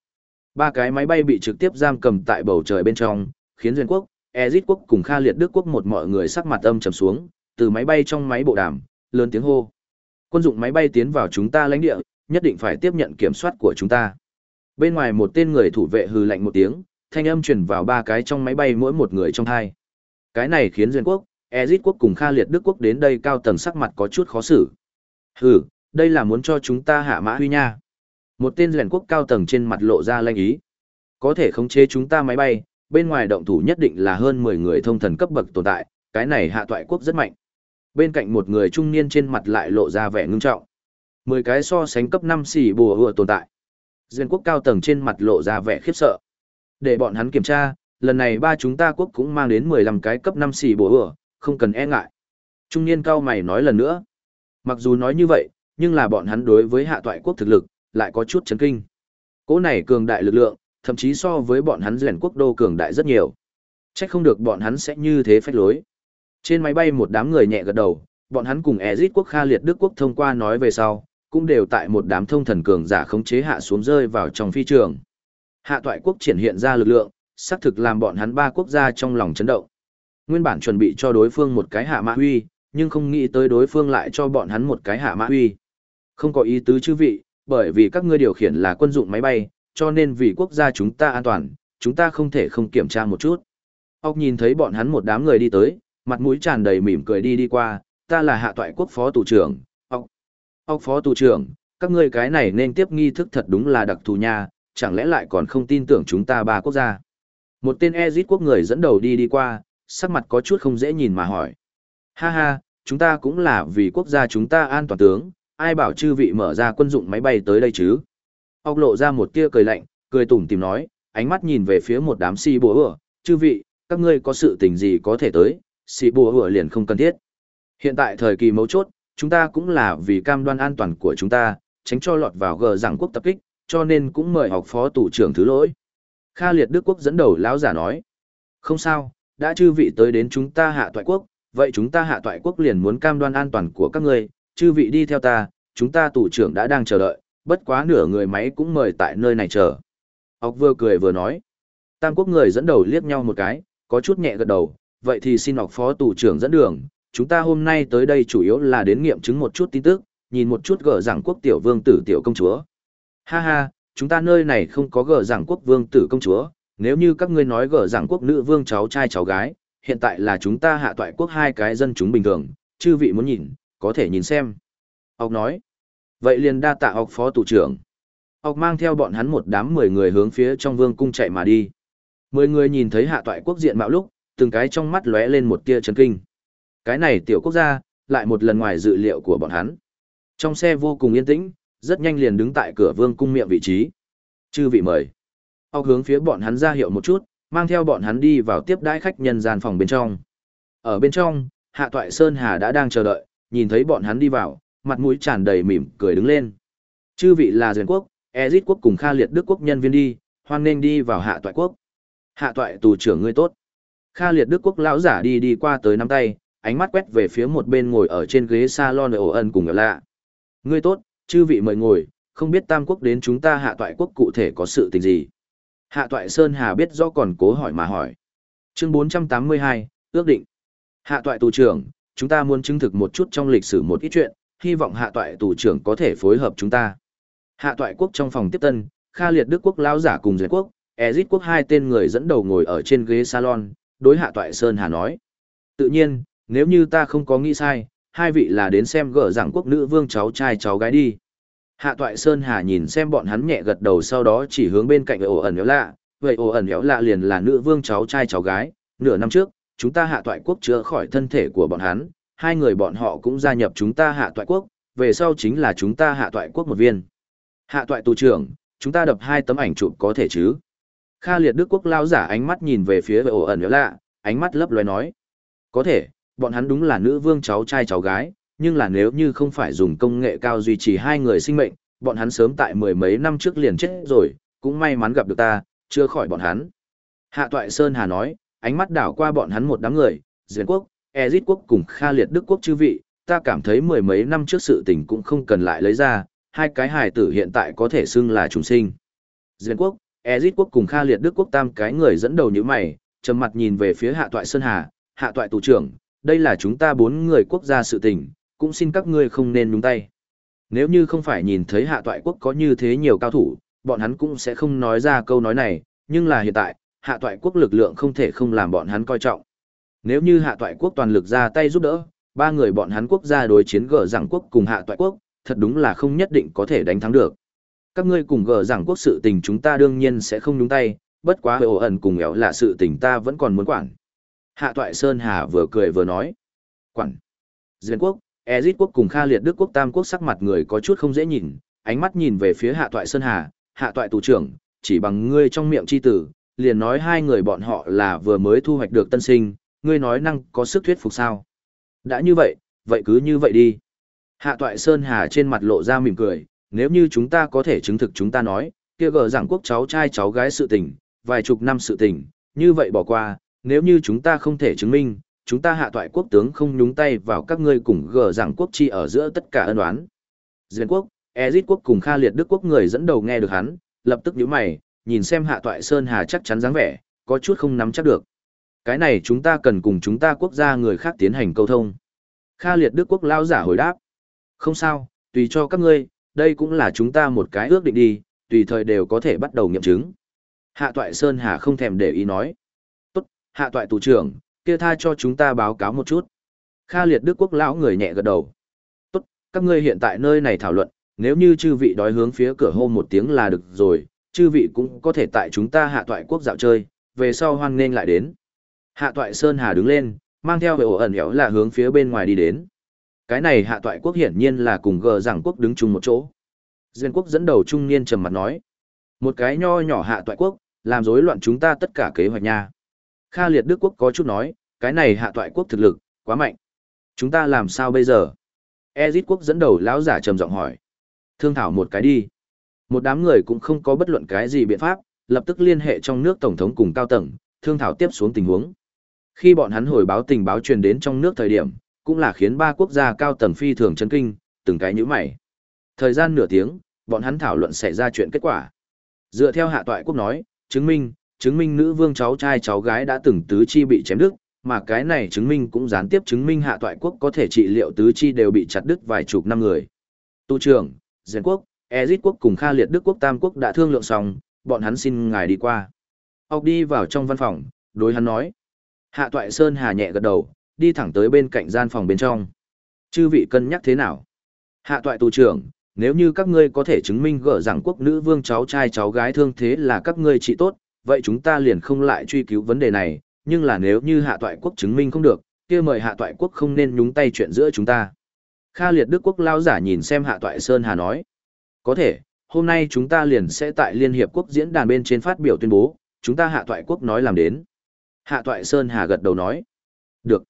Ba cái máy bay bị trực tiếp giam cầm tại bầu trời bên trong, khiến Duyên quốc, Ezit quốc cùng Kha Liệt Đức quốc một mọi người sắc mặt âm trầm xuống, từ máy bay trong máy bộ đàm, lớn tiếng hô. Quân dụng máy bay tiến vào chúng ta lãnh địa, nhất định phải tiếp nhận kiểm soát của chúng ta. Bên ngoài một tên người thủ vệ hừ lạnh một tiếng, thanh âm truyền vào ba cái trong máy bay mỗi một người trong hai. Cái này khiến Duyên quốc, Ezit quốc cùng Kha Liệt Đức quốc đến đây cao tầng sắc mặt có chút khó xử. Hừ, đây là muốn cho chúng ta hạ mã huy nha. Một tên Duyên quốc cao tầng trên mặt lộ ra lanh ý. Có thể khống chế chúng ta máy bay, bên ngoài động thủ nhất định là hơn 10 người thông thần cấp bậc tồn tại, cái này hạ toại quốc rất mạnh. Bên cạnh một người trung niên trên mặt lại lộ ra vẻ ngưng trọng. 10 cái so sánh cấp 5 xỉ bùa hựa tồn tại. Duyên quốc cao tầng trên mặt lộ ra vẻ khiếp sợ. Để bọn hắn kiểm tra, lần này ba chúng ta quốc cũng mang đến 15 cái cấp 5 xỉ bùa hựa, không cần e ngại. Trung niên cao mày nói lần nữa. Mặc dù nói như vậy, nhưng là bọn hắn đối với hạ toại quốc thực lực, lại có chút chấn kinh. Cố này cường đại lực lượng, thậm chí so với bọn hắn rèn quốc đô cường đại rất nhiều. Chắc không được bọn hắn sẽ như thế phách lối. Trên máy bay một đám người nhẹ gật đầu, bọn hắn cùng Ezit quốc Kha liệt Đức quốc thông qua nói về sau, cũng đều tại một đám thông thần cường giả khống chế hạ xuống rơi vào trong phi trường. Hạ toại quốc triển hiện ra lực lượng, xác thực làm bọn hắn ba quốc gia trong lòng chấn động. Nguyên bản chuẩn bị cho đối phương một cái hạ mã huy, nhưng không nghĩ tới đối phương lại cho bọn hắn một cái hạ mã huy. Không có ý tứ chư vị, bởi vì các ngươi điều khiển là quân dụng máy bay, cho nên vì quốc gia chúng ta an toàn, chúng ta không thể không kiểm tra một chút. Ốc nhìn thấy bọn hắn một đám người đi tới, mặt mũi tràn đầy mỉm cười đi đi qua, ta là hạ toại quốc phó tù trưởng, ốc. Ốc phó tù trưởng, các ngươi cái này nên tiếp nghi thức thật đúng là đặc thù nha, chẳng lẽ lại còn không tin tưởng chúng ta ba quốc gia. Một tên Ezit quốc người dẫn đầu đi đi qua, sắc mặt có chút không dễ nhìn mà hỏi. Ha ha, chúng ta cũng là vì quốc gia chúng ta an toàn tướng, ai bảo chư vị mở ra quân dụng máy bay tới đây chứ? Ốc lộ ra một tia cười lạnh, cười tủm tìm nói, ánh mắt nhìn về phía một đám si bùa ửa, chư vị, các ngươi có sự tình gì có thể tới, si bùa ửa liền không cần thiết. Hiện tại thời kỳ mấu chốt, chúng ta cũng là vì cam đoan an toàn của chúng ta, tránh cho lọt vào gờ giảng quốc tập kích, cho nên cũng mời học phó tủ trưởng thứ lỗi. Kha liệt Đức quốc dẫn đầu lão giả nói, không sao, đã chư vị tới đến chúng ta hạ toại quốc, vậy chúng ta hạ toại quốc liền muốn cam đoan an toàn của các ngươi, chư vị đi theo ta, chúng ta tủ trưởng đã đang chờ đợi, bất quá nửa người máy cũng mời tại nơi này chờ. Ốc vừa cười vừa nói, tam quốc người dẫn đầu liếc nhau một cái, có chút nhẹ gật đầu, vậy thì xin ọc phó tủ trưởng dẫn đường, chúng ta hôm nay tới đây chủ yếu là đến nghiệm chứng một chút tin tức, nhìn một chút gỡ giảng quốc tiểu vương tử tiểu công chúa. Ha ha, chúng ta nơi này không có gỡ giảng quốc vương tử công chúa, nếu như các ngươi nói gở rằng quốc nữ vương cháu trai cháu gái, hiện tại là chúng ta hạ toại quốc hai cái dân chúng bình thường, chư vị muốn nhìn, có thể nhìn xem. Ốc nói, vậy liền đa tạ ốc phó tủ trưởng. Ốc mang theo bọn hắn một đám mười người hướng phía trong vương cung chạy mà đi. Mười người nhìn thấy hạ toại quốc diện mạo lúc, từng cái trong mắt lóe lên một tia chấn kinh. Cái này tiểu quốc gia, lại một lần ngoài dự liệu của bọn hắn. Trong xe vô cùng yên tĩnh, rất nhanh liền đứng tại cửa vương cung miệng vị trí. Chư vị mời. Ốc hướng phía bọn hắn ra hiệu một chút, mang theo bọn hắn đi vào tiếp đãi khách nhân gian phòng bên trong. Ở bên trong, Hạ Toại Sơn Hà đã đang chờ đợi, nhìn thấy bọn hắn đi vào, mặt mũi tràn đầy mỉm cười đứng lên. Chư vị là Duyên quốc, Ezit quốc cùng Kha Liệt Đức quốc nhân viên đi, hoan nên đi vào Hạ Toại quốc. Hạ Toại tù trưởng ngươi tốt. Kha Liệt Đức quốc lão giả đi đi qua tới nắm tay, ánh mắt quét về phía một bên ngồi ở trên ghế salon ổ ân cùng ở lạ. Ngươi tốt, chư vị mời ngồi, không biết Tam quốc đến chúng ta Hạ Toại quốc cụ thể có sự tình gì. Hạ Toại Sơn Hà biết do còn cố hỏi mà hỏi. Chương 482, ước định. Hạ Toại tù trưởng, chúng ta muốn chứng thực một chút trong lịch sử một ít chuyện, hy vọng Hạ Toại tù trưởng có thể phối hợp chúng ta. Hạ Toại quốc trong phòng tiếp tân, Kha Liệt Đức quốc lão giả cùng Duyệt quốc, Ezit quốc hai tên người dẫn đầu ngồi ở trên ghế salon, đối Hạ Toại Sơn Hà nói. Tự nhiên, nếu như ta không có nghĩ sai, hai vị là đến xem gỡ rằng quốc nữ vương cháu trai cháu gái đi. Hạ Toại Sơn Hà nhìn xem bọn hắn nhẹ gật đầu sau đó chỉ hướng bên cạnh ổ ẩn yếu lạ, vậy ổ ẩn yếu lạ liền là nữ vương cháu trai cháu gái, nửa năm trước, chúng ta Hạ Toại quốc chữa khỏi thân thể của bọn hắn, hai người bọn họ cũng gia nhập chúng ta Hạ Toại quốc, về sau chính là chúng ta Hạ Toại quốc một viên. Hạ Toại tù trưởng, chúng ta đập hai tấm ảnh chụp có thể chứ? Kha Liệt Đức quốc lao giả ánh mắt nhìn về phía ổ ẩn yếu lạ, ánh mắt lấp loé nói. Có thể, bọn hắn đúng là nữ vương cháu trai cháu gái, nhưng là nếu như không phải dùng công nghệ cao duy trì hai người sinh mệnh, bọn hắn sớm tại mười mấy năm trước liền chết rồi, cũng may mắn gặp được ta, chưa khỏi bọn hắn. Hạ Toại Sơn Hà nói, ánh mắt đảo qua bọn hắn một đám người, Duyên quốc, Ezit quốc cùng Kha Liệt Đức quốc chư vị, ta cảm thấy mười mấy năm trước sự tình cũng không cần lại lấy ra, hai cái hài tử hiện tại có thể xưng là trùng sinh. Duyên quốc, Ezit quốc cùng Kha Liệt Đức quốc tam cái người dẫn đầu như mày, trầm mặt nhìn về phía Hạ Toại Sơn Hà, Hạ Toại tù trưởng, đây là chúng ta bốn người quốc gia sự tình, cũng xin các ngươi không nên nhúng tay. Nếu như không phải nhìn thấy hạ toại quốc có như thế nhiều cao thủ, bọn hắn cũng sẽ không nói ra câu nói này, nhưng là hiện tại, hạ toại quốc lực lượng không thể không làm bọn hắn coi trọng. Nếu như hạ toại quốc toàn lực ra tay giúp đỡ, ba người bọn hắn quốc gia đối chiến gỡ giảng quốc cùng hạ toại quốc, thật đúng là không nhất định có thể đánh thắng được. Các ngươi cùng gỡ giảng quốc sự tình chúng ta đương nhiên sẽ không nhúng tay, bất quá ổ ẩn cùng éo là sự tình ta vẫn còn muốn quản. Hạ toại Sơn Hà vừa cười vừa nói. Quản. Duyên quốc, Ezit quốc cùng Kha Liệt Đức quốc Tam quốc sắc mặt người có chút không dễ nhìn, ánh mắt nhìn về phía Hạ Toại Sơn Hà, Hạ Toại tù trưởng, chỉ bằng ngươi trong miệng chi tử, liền nói hai người bọn họ là vừa mới thu hoạch được tân sinh, ngươi nói năng có sức thuyết phục sao? Đã như vậy, vậy cứ như vậy đi. Hạ Toại Sơn Hà trên mặt lộ ra mỉm cười, nếu như chúng ta có thể chứng thực chúng ta nói, kia gở giảng quốc cháu trai cháu gái sự tình, vài chục năm sự tình, như vậy bỏ qua, nếu như chúng ta không thể chứng minh, chúng ta hạ toại quốc tướng không nhúng tay vào các ngươi cùng gờ rằng quốc chi ở giữa tất cả ân oán. Duyên quốc, Ezit quốc cùng Kha Liệt Đức quốc người dẫn đầu nghe được hắn, lập tức nhíu mày, nhìn xem hạ toại Sơn Hà chắc chắn dáng vẻ, có chút không nắm chắc được. Cái này chúng ta cần cùng chúng ta quốc gia người khác tiến hành câu thông. Kha Liệt Đức quốc lao giả hồi đáp. Không sao, tùy cho các ngươi, đây cũng là chúng ta một cái ước định đi, tùy thời đều có thể bắt đầu nghiệm chứng. Hạ toại Sơn Hà không thèm để ý nói. Tốt, hạ toại tù trưởng, kia tha cho chúng ta báo cáo một chút. Kha liệt Đức quốc lão người nhẹ gật đầu. Tốt, các ngươi hiện tại nơi này thảo luận, nếu như chư vị đói hướng phía cửa hô một tiếng là được rồi, chư vị cũng có thể tại chúng ta hạ toại quốc dạo chơi, về sau hoan nên lại đến. Hạ toại Sơn Hà đứng lên, mang theo về ổ ẩn éo là hướng phía bên ngoài đi đến. Cái này hạ toại quốc hiển nhiên là cùng gờ rằng quốc đứng chung một chỗ. Duyên quốc dẫn đầu trung niên trầm mặt nói. Một cái nho nhỏ hạ toại quốc, làm rối loạn chúng ta tất cả kế hoạch nha. Kha liệt Đức quốc có chút nói, cái này hạ toại quốc thực lực, quá mạnh. Chúng ta làm sao bây giờ? Ezit quốc dẫn đầu lão giả trầm giọng hỏi. Thương thảo một cái đi. Một đám người cũng không có bất luận cái gì biện pháp, lập tức liên hệ trong nước tổng thống cùng cao tầng, thương thảo tiếp xuống tình huống. Khi bọn hắn hồi báo tình báo truyền đến trong nước thời điểm, cũng là khiến ba quốc gia cao tầng phi thường chấn kinh, từng cái nhíu mày. Thời gian nửa tiếng, bọn hắn thảo luận xảy ra chuyện kết quả. Dựa theo hạ toại quốc nói, chứng minh, chứng minh nữ vương cháu trai cháu gái đã từng tứ chi bị chém đứt, mà cái này chứng minh cũng gián tiếp chứng minh hạ toại quốc có thể trị liệu tứ chi đều bị chặt đứt vài chục năm người. Tu trưởng, Diên quốc, Ezit quốc cùng Kha Liệt Đức quốc Tam quốc đã thương lượng xong, bọn hắn xin ngài đi qua. Ốc đi vào trong văn phòng, đối hắn nói. Hạ toại Sơn hà nhẹ gật đầu, đi thẳng tới bên cạnh gian phòng bên trong. Chư vị cân nhắc thế nào? Hạ toại tù trưởng, nếu như các ngươi có thể chứng minh gỡ rằng quốc nữ vương cháu trai cháu gái thương thế là các ngươi trị tốt, vậy chúng ta liền không lại truy cứu vấn đề này, nhưng là nếu như hạ toại quốc chứng minh không được, kia mời hạ toại quốc không nên nhúng tay chuyện giữa chúng ta. Kha liệt Đức quốc lao giả nhìn xem hạ toại Sơn Hà nói. Có thể, hôm nay chúng ta liền sẽ tại Liên Hiệp Quốc diễn đàn bên trên phát biểu tuyên bố, chúng ta hạ toại quốc nói làm đến. Hạ toại Sơn Hà gật đầu nói. Được.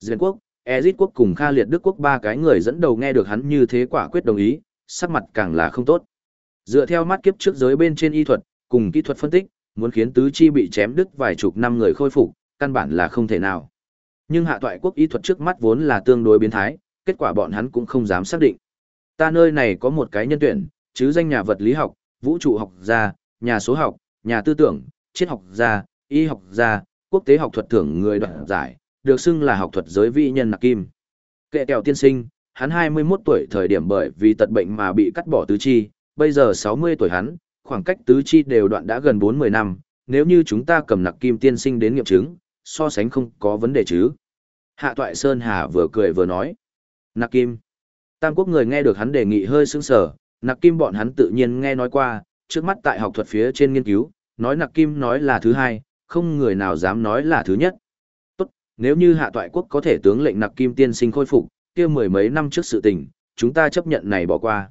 Diễn quốc, Ezit quốc cùng Kha liệt Đức quốc ba cái người dẫn đầu nghe được hắn như thế quả quyết đồng ý, sắc mặt càng là không tốt. Dựa theo mắt kiếp trước giới bên trên y thuật, cùng kỹ thuật phân tích, muốn khiến tứ chi bị chém đứt vài chục năm người khôi phục, căn bản là không thể nào. Nhưng hạ toại quốc y thuật trước mắt vốn là tương đối biến thái, kết quả bọn hắn cũng không dám xác định. Ta nơi này có một cái nhân tuyển, chứ danh nhà vật lý học, vũ trụ học gia, nhà số học, nhà tư tưởng, triết học gia, y học gia, quốc tế học thuật thưởng người đoạt giải, được xưng là học thuật giới vị nhân nạc kim. Kệ kèo tiên sinh, hắn 21 tuổi thời điểm bởi vì tật bệnh mà bị cắt bỏ tứ chi, bây giờ 60 tuổi hắn, khoảng cách tứ chi đều đoạn đã gần 40 năm, nếu như chúng ta cầm nặc kim tiên sinh đến nghiệm chứng, so sánh không có vấn đề chứ. Hạ Toại Sơn Hà vừa cười vừa nói. Nặc kim. Tam quốc người nghe được hắn đề nghị hơi sững sờ, nặc kim bọn hắn tự nhiên nghe nói qua, trước mắt tại học thuật phía trên nghiên cứu, nói nặc kim nói là thứ hai, không người nào dám nói là thứ nhất. Tốt, nếu như hạ toại quốc có thể tướng lệnh nặc kim tiên sinh khôi phục, kia mười mấy năm trước sự tình, chúng ta chấp nhận này bỏ qua.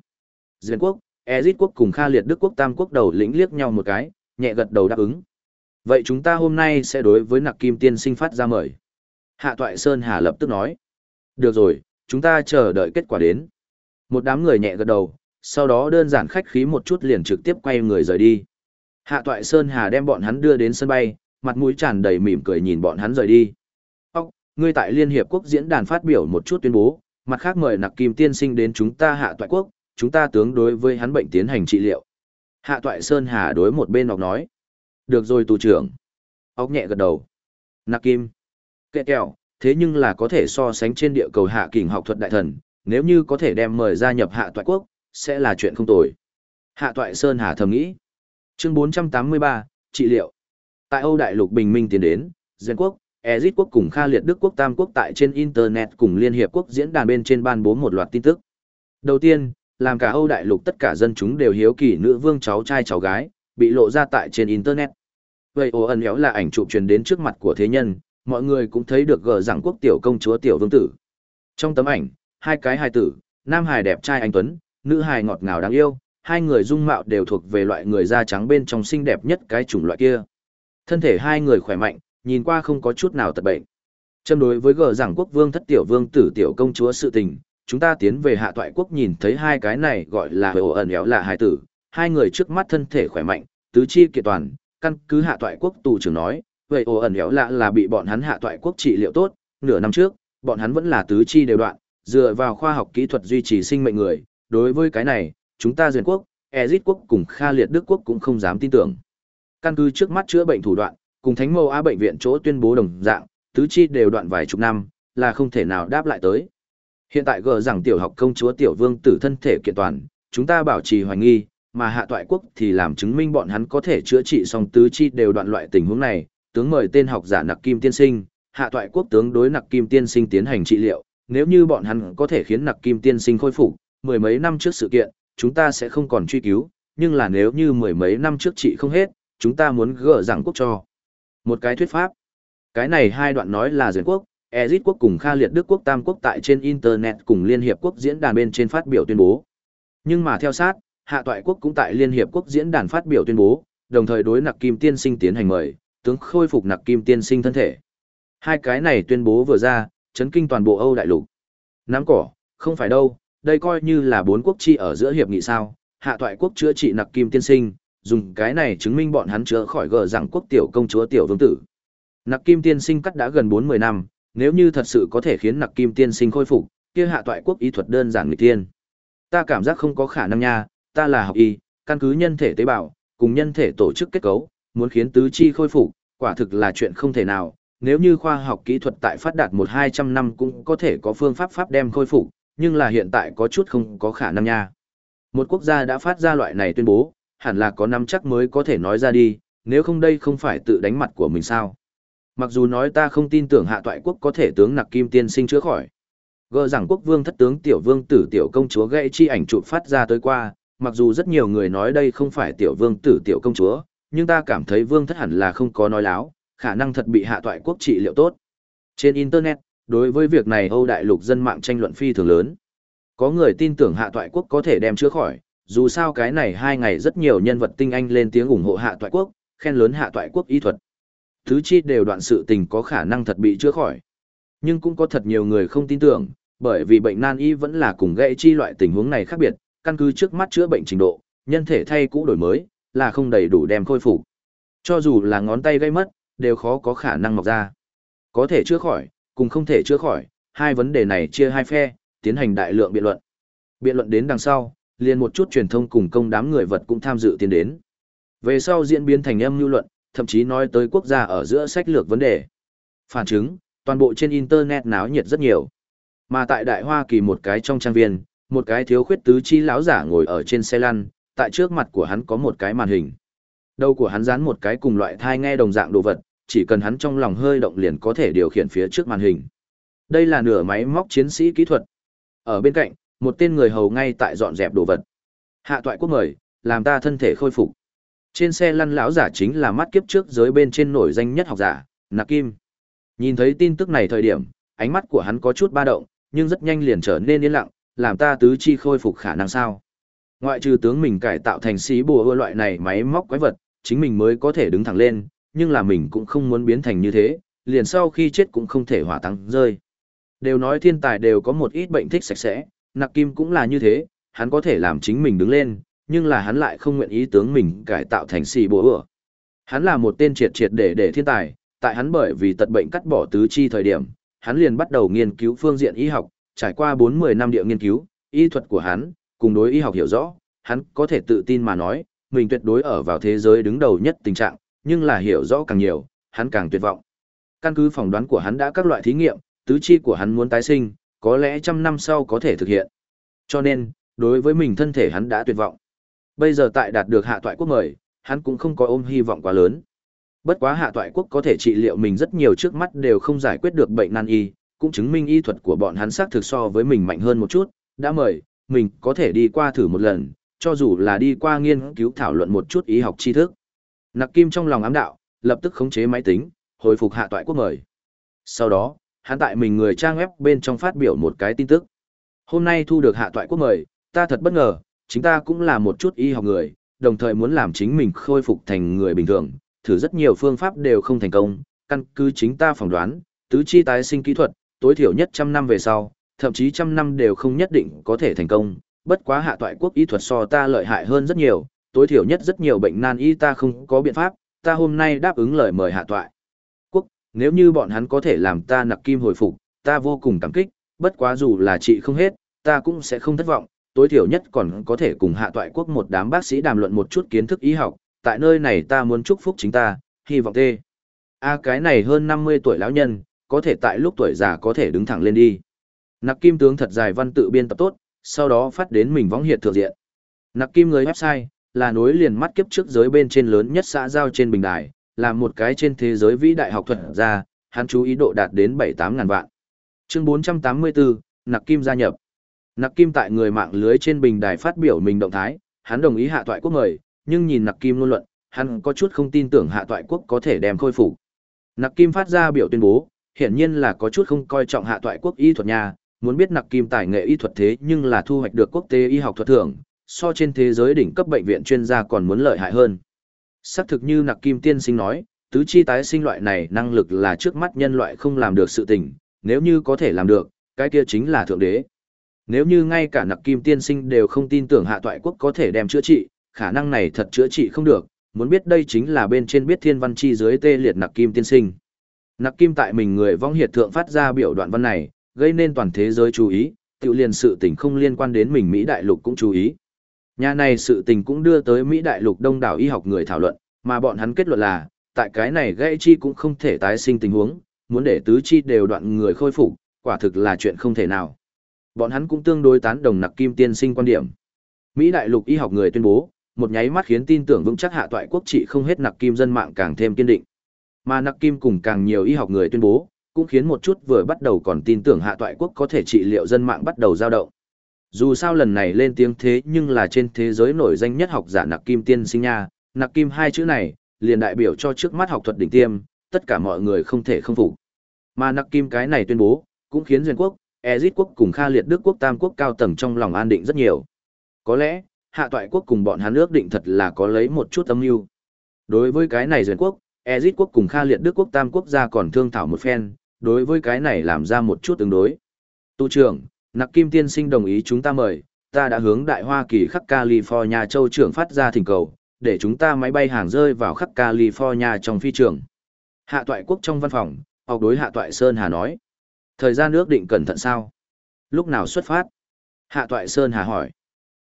Diễn quốc, Ezit quốc cùng Kha Liệt Đức quốc Tam quốc đầu lĩnh liếc nhau một cái, nhẹ gật đầu đáp ứng. Vậy chúng ta hôm nay sẽ đối với nặc kim tiên sinh phát ra mời. Hạ Toại Sơn Hà lập tức nói. Được rồi, chúng ta chờ đợi kết quả đến. Một đám người nhẹ gật đầu, sau đó đơn giản khách khí một chút liền trực tiếp quay người rời đi. Hạ Toại Sơn Hà đem bọn hắn đưa đến sân bay, mặt mũi tràn đầy mỉm cười nhìn bọn hắn rời đi. Ốc, ngươi tại Liên Hiệp Quốc diễn đàn phát biểu một chút tuyên bố, mặt khác mời nặc kim tiên sinh đến chúng ta Hạ Toại Quốc, chúng ta tướng đối với hắn bệnh tiến hành trị liệu. Hạ Toại Sơn Hà đối một bên ọc nói. Được rồi tù trưởng. Ốc nhẹ gật đầu. Nạc kim. Kệ kẹo, thế nhưng là có thể so sánh trên địa cầu hạ kình học thuật đại thần, nếu như có thể đem mời gia nhập hạ toại quốc, sẽ là chuyện không tồi. Hạ toại Sơn Hà thầm nghĩ. Chương 483, trị liệu. Tại Âu Đại lục bình minh tiến đến, Dân quốc, Ezit quốc cùng Kha Liệt Đức quốc Tam quốc tại trên Internet cùng Liên Hiệp quốc diễn đàn bên trên ban bố một loạt tin tức. Đầu tiên, làm cả Âu Đại lục tất cả dân chúng đều hiếu kỳ nữ vương cháu trai cháu gái, bị lộ ra tại trên Internet. Vậy ồ ẩn éo là ảnh chụp truyền đến trước mặt của thế nhân, mọi người cũng thấy được gờ rằng quốc tiểu công chúa tiểu vương tử. Trong tấm ảnh, hai cái hài tử, nam hài đẹp trai anh tuấn, nữ hài ngọt ngào đáng yêu, hai người dung mạo đều thuộc về loại người da trắng bên trong xinh đẹp nhất cái chủng loại kia. Thân thể hai người khỏe mạnh, nhìn qua không có chút nào tật bệnh. Châm đối với gờ rằng quốc vương thất tiểu vương tử tiểu công chúa sự tình, chúng ta tiến về hạ toại quốc nhìn thấy hai cái này gọi là hồ ẩn éo là hải tử, hai người trước mắt thân thể khỏe mạnh, tứ chi kiện toàn, căn cứ hạ toại quốc tù trưởng nói, vậy ổ ẩn éo lạ là bị bọn hắn hạ toại quốc trị liệu tốt, nửa năm trước, bọn hắn vẫn là tứ chi đều đoạn, dựa vào khoa học kỹ thuật duy trì sinh mệnh người, đối với cái này, chúng ta duyên quốc, Ezit quốc cùng Kha Liệt Đức quốc cũng không dám tin tưởng. Căn cứ trước mắt chữa bệnh thủ đoạn, cùng Thánh Mâu Á bệnh viện chỗ tuyên bố đồng dạng, tứ chi đều đoạn vài chục năm, là không thể nào đáp lại tới. Hiện tại gờ rằng tiểu học công chúa tiểu vương tử thân thể kiện toàn, chúng ta bảo trì hoài nghi, mà hạ toại quốc thì làm chứng minh bọn hắn có thể chữa trị xong tứ chi đều đoạn loại tình huống này, tướng mời tên học giả Nặc Kim Tiên Sinh, hạ toại quốc tướng đối Nặc Kim Tiên Sinh tiến hành trị liệu, nếu như bọn hắn có thể khiến Nặc Kim Tiên Sinh khôi phục, mười mấy năm trước sự kiện, chúng ta sẽ không còn truy cứu, nhưng là nếu như mười mấy năm trước trị không hết, chúng ta muốn gỡ rằng quốc cho. Một cái thuyết pháp. Cái này hai đoạn nói là Duyên quốc, Ezit quốc cùng Kha Liệt Đức quốc Tam quốc tại trên Internet cùng Liên Hiệp quốc diễn đàn bên trên phát biểu tuyên bố. Nhưng mà theo sát, Hạ Toại quốc cũng tại Liên Hiệp quốc diễn đàn phát biểu tuyên bố, đồng thời đối nặc kim tiên sinh tiến hành mời, tướng khôi phục nặc kim tiên sinh thân thể. Hai cái này tuyên bố vừa ra, chấn kinh toàn bộ Âu đại lục. Nắm cỏ, không phải đâu, đây coi như là bốn quốc chi ở giữa hiệp nghị sao, hạ toại quốc chữa trị nặc kim tiên sinh, dùng cái này chứng minh bọn hắn chữa khỏi gờ rằng quốc tiểu công chúa tiểu vương tử. Nặc kim tiên sinh cắt đã gần 40 năm, nếu như thật sự có thể khiến nặc kim tiên sinh khôi phục, kia hạ toại quốc y thuật đơn giản người tiên. Ta cảm giác không có khả năng nha, ta là học y, căn cứ nhân thể tế bào, cùng nhân thể tổ chức kết cấu, muốn khiến tứ chi khôi phục, quả thực là chuyện không thể nào. Nếu như khoa học kỹ thuật tại phát đạt một hai trăm năm cũng có thể có phương pháp pháp đem khôi phục, nhưng là hiện tại có chút không có khả năng nha. Một quốc gia đã phát ra loại này tuyên bố, hẳn là có năm chắc mới có thể nói ra đi, nếu không đây không phải tự đánh mặt của mình sao. Mặc dù nói ta không tin tưởng hạ toại quốc có thể tướng nặc kim tiên sinh chữa khỏi. gỡ rằng quốc vương thất tướng tiểu vương tử tiểu công chúa gãy chi ảnh chụp phát ra tới qua, mặc dù rất nhiều người nói đây không phải tiểu vương tử tiểu công chúa, nhưng ta cảm thấy vương thất hẳn là không có nói láo, khả năng thật bị hạ toại quốc trị liệu tốt. Trên Internet, đối với việc này Âu đại lục dân mạng tranh luận phi thường lớn. Có người tin tưởng hạ toại quốc có thể đem chữa khỏi, dù sao cái này hai ngày rất nhiều nhân vật tinh anh lên tiếng ủng hộ hạ toại quốc, khen lớn hạ toại quốc y thuật. Thứ chi đều đoạn sự tình có khả năng thật bị chữa khỏi. Nhưng cũng có thật nhiều người không tin tưởng, bởi vì bệnh nan y vẫn là cùng gãy chi loại tình huống này khác biệt, căn cứ trước mắt chữa bệnh trình độ, nhân thể thay cũ đổi mới, là không đầy đủ đem khôi phục. Cho dù là ngón tay gây mất, đều khó có khả năng mọc ra. Có thể chữa khỏi, cùng không thể chữa khỏi, hai vấn đề này chia hai phe, tiến hành đại lượng biện luận. Biện luận đến đằng sau, liền một chút truyền thông cùng công đám người vật cũng tham dự tiến đến. Về sau diễn biến thành âm lưu luận, thậm chí nói tới quốc gia ở giữa sách lược vấn đề. Phản chứng, toàn bộ trên internet náo nhiệt rất nhiều. Mà tại Đại Hoa Kỳ một cái trong trang viên, một cái thiếu khuyết tứ chi lão giả ngồi ở trên xe lăn, tại trước mặt của hắn có một cái màn hình. Đầu của hắn dán một cái cùng loại thai nghe đồng dạng đồ vật, chỉ cần hắn trong lòng hơi động liền có thể điều khiển phía trước màn hình. Đây là nửa máy móc chiến sĩ kỹ thuật. Ở bên cạnh, một tên người hầu ngay tại dọn dẹp đồ vật. Hạ toại quốc mời, làm ta thân thể khôi phục. Trên xe lăn lão giả chính là mắt kiếp trước giới bên trên nổi danh nhất học giả, Nạc Kim. Nhìn thấy tin tức này thời điểm, ánh mắt của hắn có chút ba động, nhưng rất nhanh liền trở nên yên lặng, làm ta tứ chi khôi phục khả năng sao. Ngoại trừ tướng mình cải tạo thành sĩ bùa ưa loại này máy móc quái vật, chính mình mới có thể đứng thẳng lên, nhưng là mình cũng không muốn biến thành như thế, liền sau khi chết cũng không thể hỏa tăng rơi. Đều nói thiên tài đều có một ít bệnh thích sạch sẽ, nặc kim cũng là như thế, hắn có thể làm chính mình đứng lên, nhưng là hắn lại không nguyện ý tướng mình cải tạo thành xì bố ửa. Hắn là một tên triệt triệt để để thiên tài, tại hắn bởi vì tật bệnh cắt bỏ tứ chi thời điểm, hắn liền bắt đầu nghiên cứu phương diện y học, trải qua 40 năm địa nghiên cứu, y thuật của hắn, cùng đối y học hiểu rõ, hắn có thể tự tin mà nói, mình tuyệt đối ở vào thế giới đứng đầu nhất tình trạng, nhưng là hiểu rõ càng nhiều, hắn càng tuyệt vọng. Căn cứ phỏng đoán của hắn đã các loại thí nghiệm, tứ chi của hắn muốn tái sinh, có lẽ trăm năm sau có thể thực hiện. Cho nên, đối với mình thân thể hắn đã tuyệt vọng. Bây giờ tại đạt được hạ toại quốc mời, hắn cũng không có ôm hy vọng quá lớn. Bất quá hạ toại quốc có thể trị liệu mình rất nhiều trước mắt đều không giải quyết được bệnh nan y, cũng chứng minh y thuật của bọn hắn xác thực so với mình mạnh hơn một chút, đã mời, mình có thể đi qua thử một lần, cho dù là đi qua nghiên cứu thảo luận một chút y học tri thức. Nặc Kim trong lòng ám đạo, lập tức khống chế máy tính, hồi phục hạ toại quốc mời. Sau đó, hắn tại mình người trang web bên trong phát biểu một cái tin tức. Hôm nay thu được hạ toại quốc mời, ta thật bất ngờ, chính ta cũng là một chút y học người, đồng thời muốn làm chính mình khôi phục thành người bình thường, thử rất nhiều phương pháp đều không thành công, căn cứ chính ta phỏng đoán, tứ chi tái sinh kỹ thuật, tối thiểu nhất trăm năm về sau, thậm chí trăm năm đều không nhất định có thể thành công, bất quá hạ toại quốc y thuật so ta lợi hại hơn rất nhiều, tối thiểu nhất rất nhiều bệnh nan y ta không có biện pháp, ta hôm nay đáp ứng lời mời hạ toại. Quốc, nếu như bọn hắn có thể làm ta nặc kim hồi phục, ta vô cùng cảm kích, bất quá dù là trị không hết, ta cũng sẽ không thất vọng, tối thiểu nhất còn có thể cùng hạ toại quốc một đám bác sĩ đàm luận một chút kiến thức y học, tại nơi này ta muốn chúc phúc chính ta, hy vọng tê. A cái này hơn 50 tuổi lão nhân, có thể tại lúc tuổi già có thể đứng thẳng lên đi. Nặc kim tướng thật dài văn tự biên tập tốt, sau đó phát đến mình võng hiệt thượng diện. Nặc kim người website, là nối liền mắt kiếp trước giới bên trên lớn nhất xã giao trên bình đài, là một cái trên thế giới vĩ đại học thuật ra, hắn chú ý độ đạt đến 7-8 ngàn vạn. Chương 484, Nặc Kim gia nhập. Nặc Kim tại người mạng lưới trên bình đài phát biểu mình động thái, hắn đồng ý hạ toại quốc mời, nhưng nhìn Nặc Kim luôn luận, hắn có chút không tin tưởng hạ toại quốc có thể đem khôi phục. Nặc Kim phát ra biểu tuyên bố, hiển nhiên là có chút không coi trọng hạ toại quốc y thuật nhà, muốn biết nặc kim tài nghệ y thuật thế nhưng là thu hoạch được quốc tế y học thuật thưởng, so trên thế giới đỉnh cấp bệnh viện chuyên gia còn muốn lợi hại hơn. Xác thực như nặc kim tiên sinh nói, tứ chi tái sinh loại này năng lực là trước mắt nhân loại không làm được sự tình, nếu như có thể làm được, cái kia chính là thượng đế. Nếu như ngay cả nặc kim tiên sinh đều không tin tưởng hạ toại quốc có thể đem chữa trị, khả năng này thật chữa trị không được, muốn biết đây chính là bên trên biết thiên văn chi dưới tê liệt nặc kim tiên sinh. Nặc kim tại mình người vong hiệt thượng phát ra biểu đoạn văn này, gây nên toàn thế giới chú ý, tự liền sự tình không liên quan đến mình Mỹ đại lục cũng chú ý. Nhà này sự tình cũng đưa tới Mỹ đại lục đông đảo y học người thảo luận, mà bọn hắn kết luận là, tại cái này gãy chi cũng không thể tái sinh tình huống, muốn để tứ chi đều đoạn người khôi phục, quả thực là chuyện không thể nào. Bọn hắn cũng tương đối tán đồng nặc kim tiên sinh quan điểm. Mỹ đại lục y học người tuyên bố, một nháy mắt khiến tin tưởng vững chắc hạ toại quốc trị không hết nặc kim dân mạng càng thêm kiên định. Mà nặc kim cùng càng nhiều y học người tuyên bố, cũng khiến một chút vừa bắt đầu còn tin tưởng hạ toại quốc có thể trị liệu dân mạng bắt đầu dao động. Dù sao lần này lên tiếng thế nhưng là trên thế giới nổi danh nhất học giả nặc kim tiên sinh nha, nặc kim hai chữ này, liền đại biểu cho trước mắt học thuật đỉnh tiêm, tất cả mọi người không thể không phục. Mà nặc kim cái này tuyên bố, cũng khiến duyên quốc, Ezit quốc cùng Kha Liệt Đức quốc tam quốc cao tầng trong lòng an định rất nhiều. Có lẽ, hạ toại quốc cùng bọn hắn ước định thật là có lấy một chút âm mưu. Đối với cái này duyên quốc, Ezit quốc cùng Kha Liệt Đức quốc tam quốc gia còn thương thảo một phen, đối với cái này làm ra một chút tương đối. Tu trưởng, Nặc Kim Tiên Sinh đồng ý chúng ta mời, ta đã hướng Đại Hoa Kỳ khắc California châu trưởng phát ra thỉnh cầu, để chúng ta máy bay hàng rơi vào khắp California trong phi trường. Hạ toại quốc trong văn phòng, học đối hạ toại Sơn Hà nói. Thời gian ước định cẩn thận sao? Lúc nào xuất phát? Hạ toại Sơn Hà hỏi.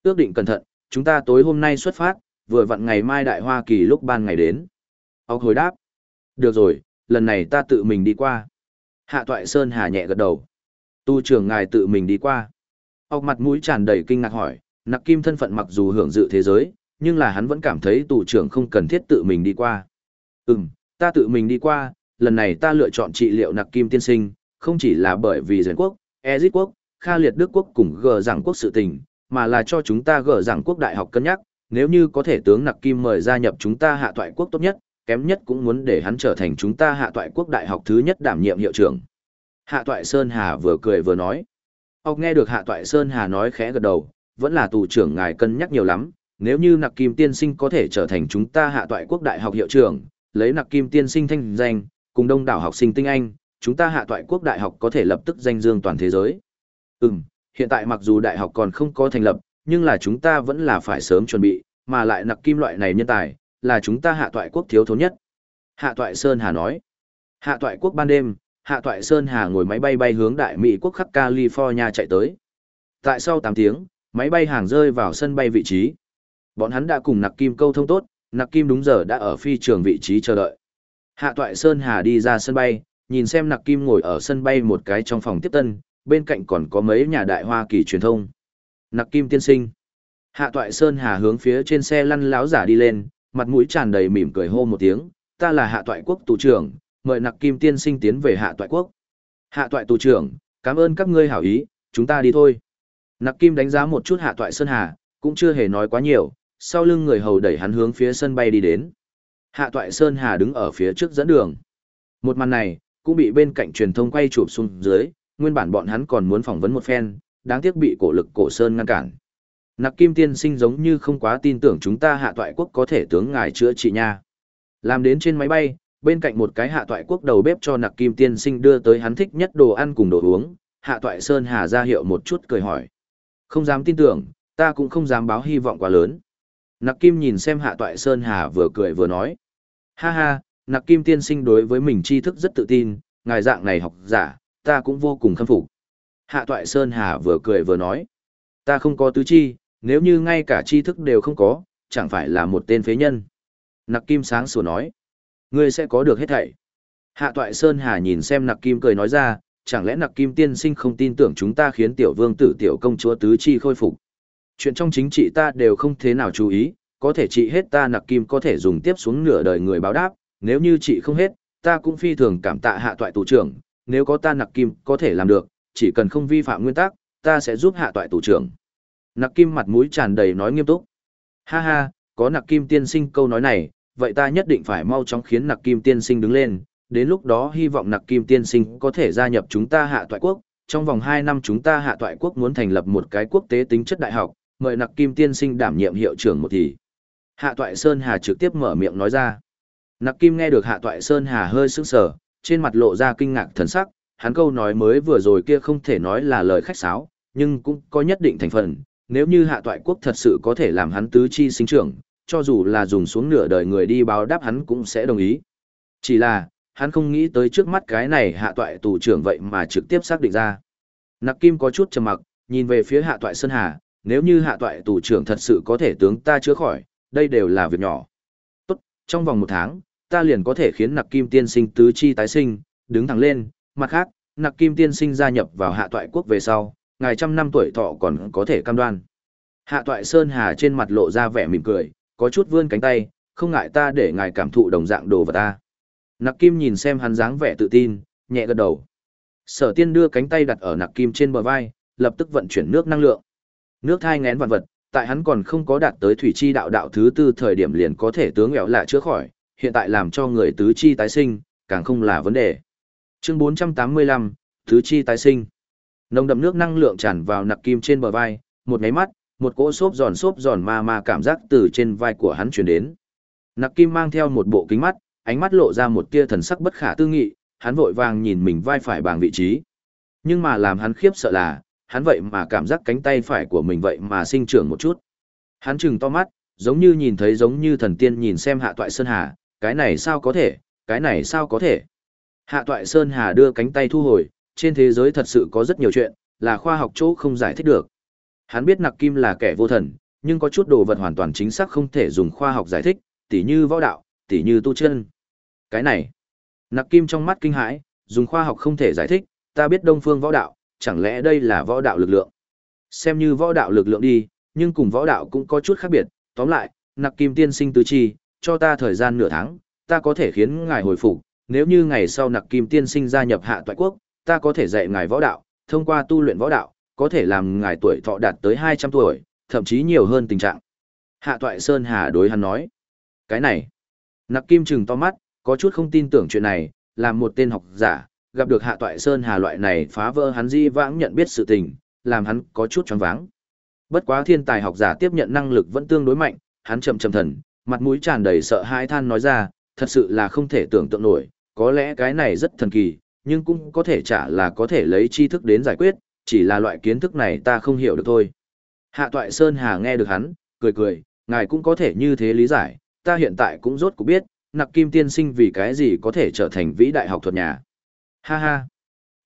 Ước định cẩn thận, chúng ta tối hôm nay xuất phát, vừa vặn ngày mai Đại Hoa Kỳ lúc ban ngày đến. Học hồi đáp. Được rồi, lần này ta tự mình đi qua. Hạ toại Sơn Hà nhẹ gật đầu. Tu trưởng ngài tự mình đi qua. Học mặt mũi tràn đầy kinh ngạc hỏi, nặc kim thân phận mặc dù hưởng dự thế giới, nhưng là hắn vẫn cảm thấy tù trưởng không cần thiết tự mình đi qua. Ừm, ta tự mình đi qua, lần này ta lựa chọn trị liệu nặc kim tiên sinh, không chỉ là bởi vì Duyên quốc, Ezit quốc, Kha Liệt Đức quốc cùng gờ giảng quốc sự tình, mà là cho chúng ta gờ giảng quốc đại học cân nhắc, nếu như có thể tướng nặc kim mời gia nhập chúng ta hạ toại quốc tốt nhất, kém nhất cũng muốn để hắn trở thành chúng ta hạ toại quốc đại học thứ nhất đảm nhiệm hiệu trưởng. Hạ toại Sơn Hà vừa cười vừa nói. Ông nghe được hạ toại Sơn Hà nói khẽ gật đầu, vẫn là tù trưởng ngài cân nhắc nhiều lắm, nếu như nặc kim tiên sinh có thể trở thành chúng ta hạ toại quốc đại học hiệu trưởng, lấy nặc kim tiên sinh thanh danh, cùng đông đảo học sinh tinh anh, chúng ta hạ toại quốc đại học có thể lập tức danh dương toàn thế giới. Ừm, hiện tại mặc dù đại học còn không có thành lập, nhưng là chúng ta vẫn là phải sớm chuẩn bị, mà lại nặc kim loại này nhân tài, là chúng ta hạ toại quốc thiếu thốn nhất. Hạ toại Sơn Hà nói. Hạ toại quốc ban đêm, hạ toại Sơn Hà ngồi máy bay bay hướng đại Mỹ quốc khắp California chạy tới. Tại sau 8 tiếng, máy bay hàng rơi vào sân bay vị trí. Bọn hắn đã cùng Nặc Kim câu thông tốt, Nặc Kim đúng giờ đã ở phi trường vị trí chờ đợi. Hạ Toại Sơn Hà đi ra sân bay, nhìn xem Nặc Kim ngồi ở sân bay một cái trong phòng tiếp tân, bên cạnh còn có mấy nhà đại Hoa Kỳ truyền thông. Nặc Kim tiên sinh. Hạ Toại Sơn Hà hướng phía trên xe lăn láo giả đi lên, mặt mũi tràn đầy mỉm cười hô một tiếng, ta là Hạ Toại quốc tù trưởng, mời Nặc Kim tiên sinh tiến về Hạ Toại quốc. Hạ Toại tù trưởng, cảm ơn các ngươi hảo ý, chúng ta đi thôi. Nặc Kim đánh giá một chút Hạ Toại Sơn Hà, cũng chưa hề nói quá nhiều, sau lưng người hầu đẩy hắn hướng phía sân bay đi đến. Hạ Toại Sơn Hà đứng ở phía trước dẫn đường. Một màn này, cũng bị bên cạnh truyền thông quay chụp xuống dưới, nguyên bản bọn hắn còn muốn phỏng vấn một phen, đáng tiếc bị cổ lực cổ sơn ngăn cản. Nặc Kim Tiên Sinh giống như không quá tin tưởng chúng ta hạ toại quốc có thể tướng ngài chữa trị nha. Làm đến trên máy bay, bên cạnh một cái hạ toại quốc đầu bếp cho Nặc Kim Tiên Sinh đưa tới hắn thích nhất đồ ăn cùng đồ uống, hạ toại Sơn Hà ra hiệu một chút cười hỏi. Không dám tin tưởng, ta cũng không dám báo hy vọng quá lớn. Nặc Kim nhìn xem Hạ Toại Sơn Hà vừa cười vừa nói. Ha ha, Nặc Kim tiên sinh đối với mình tri thức rất tự tin, ngài dạng này học giả, ta cũng vô cùng khâm phục. Hạ Toại Sơn Hà vừa cười vừa nói. Ta không có tứ chi, nếu như ngay cả tri thức đều không có, chẳng phải là một tên phế nhân. Nặc Kim sáng sủa nói. Ngươi sẽ có được hết thảy. Hạ Toại Sơn Hà nhìn xem Nặc Kim cười nói ra, chẳng lẽ Nặc Kim tiên sinh không tin tưởng chúng ta khiến tiểu vương tử tiểu công chúa tứ chi khôi phục chuyện trong chính trị ta đều không thế nào chú ý, có thể trị hết ta nặc kim có thể dùng tiếp xuống nửa đời người báo đáp, nếu như chị không hết, ta cũng phi thường cảm tạ hạ toại tù trưởng, nếu có ta nặc kim có thể làm được, chỉ cần không vi phạm nguyên tắc, ta sẽ giúp hạ toại tù trưởng. Nặc kim mặt mũi tràn đầy nói nghiêm túc. Ha ha, có nặc kim tiên sinh câu nói này, vậy ta nhất định phải mau chóng khiến nặc kim tiên sinh đứng lên, đến lúc đó hy vọng nặc kim tiên sinh có thể gia nhập chúng ta hạ toại quốc, trong vòng 2 năm chúng ta hạ toại quốc muốn thành lập một cái quốc tế tính chất đại học, mời nặc kim tiên sinh đảm nhiệm hiệu trưởng một thì. Hạ toại Sơn Hà trực tiếp mở miệng nói ra. Nặc kim nghe được hạ toại Sơn Hà hơi sững sờ, trên mặt lộ ra kinh ngạc thần sắc, hắn câu nói mới vừa rồi kia không thể nói là lời khách sáo, nhưng cũng có nhất định thành phần, nếu như hạ toại quốc thật sự có thể làm hắn tứ chi sinh trưởng, cho dù là dùng xuống nửa đời người đi báo đáp hắn cũng sẽ đồng ý. Chỉ là, hắn không nghĩ tới trước mắt cái này hạ toại tù trưởng vậy mà trực tiếp xác định ra. Nặc Kim có chút trầm mặc, nhìn về phía hạ toại Sơn Hà, nếu như hạ toại tù trưởng thật sự có thể tướng ta chữa khỏi, đây đều là việc nhỏ. Tốt, trong vòng một tháng, ta liền có thể khiến Nặc Kim tiên sinh tứ chi tái sinh, đứng thẳng lên, mặt khác, Nặc Kim tiên sinh gia nhập vào hạ toại quốc về sau, ngài trăm năm tuổi thọ còn có thể cam đoan. Hạ toại Sơn Hà trên mặt lộ ra vẻ mỉm cười, có chút vươn cánh tay, không ngại ta để ngài cảm thụ đồng dạng đồ vật ta. Nặc Kim nhìn xem hắn dáng vẻ tự tin, nhẹ gật đầu. Sở tiên đưa cánh tay đặt ở Nặc Kim trên bờ vai, lập tức vận chuyển nước năng lượng. Nước thai ngén vạn vật, tại hắn còn không có đạt tới thủy chi đạo đạo thứ tư thời điểm liền có thể tướng nghèo lạ chữa khỏi, hiện tại làm cho người tứ chi tái sinh, càng không là vấn đề. Chương 485, tứ chi tái sinh. Nồng đậm nước năng lượng tràn vào Nặc Kim trên bờ vai, một máy mắt, một cỗ xốp giòn xốp giòn ma ma cảm giác từ trên vai của hắn truyền đến. Nặc Kim mang theo một bộ kính mắt, ánh mắt lộ ra một tia thần sắc bất khả tư nghị, hắn vội vàng nhìn mình vai phải bằng vị trí. Nhưng mà làm hắn khiếp sợ là, hắn vậy mà cảm giác cánh tay phải của mình vậy mà sinh trưởng một chút. Hắn chừng to mắt, giống như nhìn thấy giống như thần tiên nhìn xem hạ toại Sơn Hà, cái này sao có thể, cái này sao có thể. Hạ toại Sơn Hà đưa cánh tay thu hồi, trên thế giới thật sự có rất nhiều chuyện, là khoa học chỗ không giải thích được. Hắn biết nặc kim là kẻ vô thần, nhưng có chút đồ vật hoàn toàn chính xác không thể dùng khoa học giải thích, tỉ như võ đạo, tỉ như tu chân. Cái này, nặc kim trong mắt kinh hãi, dùng khoa học không thể giải thích, ta biết đông phương võ đạo, chẳng lẽ đây là võ đạo lực lượng? Xem như võ đạo lực lượng đi, nhưng cùng võ đạo cũng có chút khác biệt, tóm lại, nặc kim tiên sinh tứ chi, cho ta thời gian nửa tháng, ta có thể khiến ngài hồi phục, nếu như ngày sau nặc kim tiên sinh gia nhập hạ toại quốc, ta có thể dạy ngài võ đạo, thông qua tu luyện võ đạo, có thể làm ngài tuổi thọ đạt tới 200 tuổi, thậm chí nhiều hơn tình trạng. Hạ toại Sơn Hà đối hắn nói, cái này, nặc kim trừng to mắt, có chút không tin tưởng chuyện này, làm một tên học giả, gặp được hạ toại Sơn Hà loại này phá vỡ hắn di vãng nhận biết sự tình, làm hắn có chút choáng váng. Bất quá thiên tài học giả tiếp nhận năng lực vẫn tương đối mạnh, hắn chậm chậm thần, mặt mũi tràn đầy sợ hãi than nói ra, thật sự là không thể tưởng tượng nổi, có lẽ cái này rất thần kỳ, nhưng cũng có thể chả là có thể lấy tri thức đến giải quyết, chỉ là loại kiến thức này ta không hiểu được thôi. Hạ toại Sơn Hà nghe được hắn, cười cười, ngài cũng có thể như thế lý giải, ta hiện tại cũng rốt cuộc biết, nặc kim tiên sinh vì cái gì có thể trở thành vĩ đại học thuật nhà. Ha ha!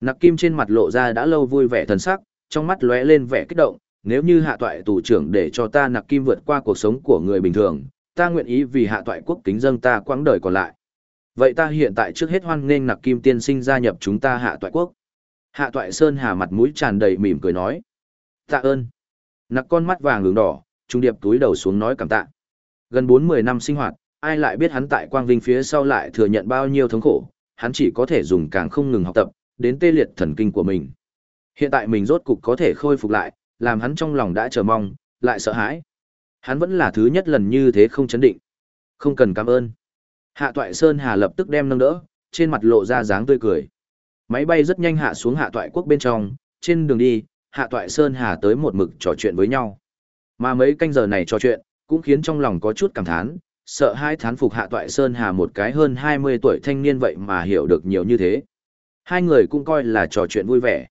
Nặc kim trên mặt lộ ra đã lâu vui vẻ thần sắc, trong mắt lóe lên vẻ kích động, nếu như hạ toại tù trưởng để cho ta nặc kim vượt qua cuộc sống của người bình thường, ta nguyện ý vì hạ toại quốc kính dâng ta quãng đời còn lại. Vậy ta hiện tại trước hết hoan nghênh nặc kim tiên sinh gia nhập chúng ta hạ toại quốc. Hạ toại Sơn Hà mặt mũi tràn đầy mỉm cười nói. Tạ ơn. Nặc con mắt vàng hướng đỏ, trung điệp túi đầu xuống nói cảm tạ. Gần bốn mươi năm sinh hoạt, ai lại biết hắn tại quang vinh phía sau lại thừa nhận bao nhiêu thống khổ, hắn chỉ có thể dùng càng không ngừng học tập, đến tê liệt thần kinh của mình. Hiện tại mình rốt cục có thể khôi phục lại, làm hắn trong lòng đã chờ mong, lại sợ hãi. Hắn vẫn là thứ nhất lần như thế không chấn định. Không cần cảm ơn. Hạ toại Sơn Hà lập tức đem nâng đỡ, trên mặt lộ ra dáng tươi cười. Máy bay rất nhanh hạ xuống hạ toại quốc bên trong, trên đường đi, hạ toại Sơn Hà tới một mực trò chuyện với nhau. Mà mấy canh giờ này trò chuyện, cũng khiến trong lòng có chút cảm thán, sợ hai thán phục hạ toại Sơn Hà một cái hơn 20 tuổi thanh niên vậy mà hiểu được nhiều như thế. Hai người cũng coi là trò chuyện vui vẻ.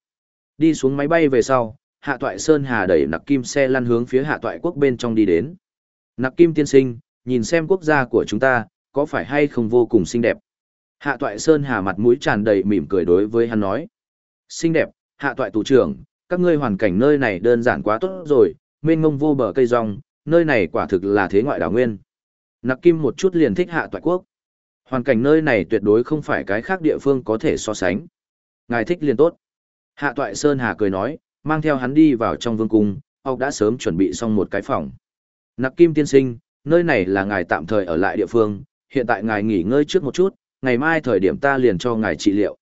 Đi xuống máy bay về sau, hạ toại Sơn Hà đẩy nặc kim xe lăn hướng phía hạ toại quốc bên trong đi đến. Nặc kim tiên sinh, nhìn xem quốc gia của chúng ta, có phải hay không vô cùng xinh đẹp. Hạ toại Sơn Hà mặt mũi tràn đầy mỉm cười đối với hắn nói. Xinh đẹp, hạ toại tù trưởng, các ngươi hoàn cảnh nơi này đơn giản quá tốt rồi, mênh mông vô bờ cây rong, nơi này quả thực là thế ngoại đảo nguyên. Nặc Kim một chút liền thích hạ toại quốc. Hoàn cảnh nơi này tuyệt đối không phải cái khác địa phương có thể so sánh. Ngài thích liền tốt. Hạ toại Sơn Hà cười nói, mang theo hắn đi vào trong vương cung, ông đã sớm chuẩn bị xong một cái phòng. Nặc Kim tiên sinh, nơi này là ngài tạm thời ở lại địa phương, hiện tại ngài nghỉ ngơi trước một chút, ngày mai thời điểm ta liền cho ngài trị liệu.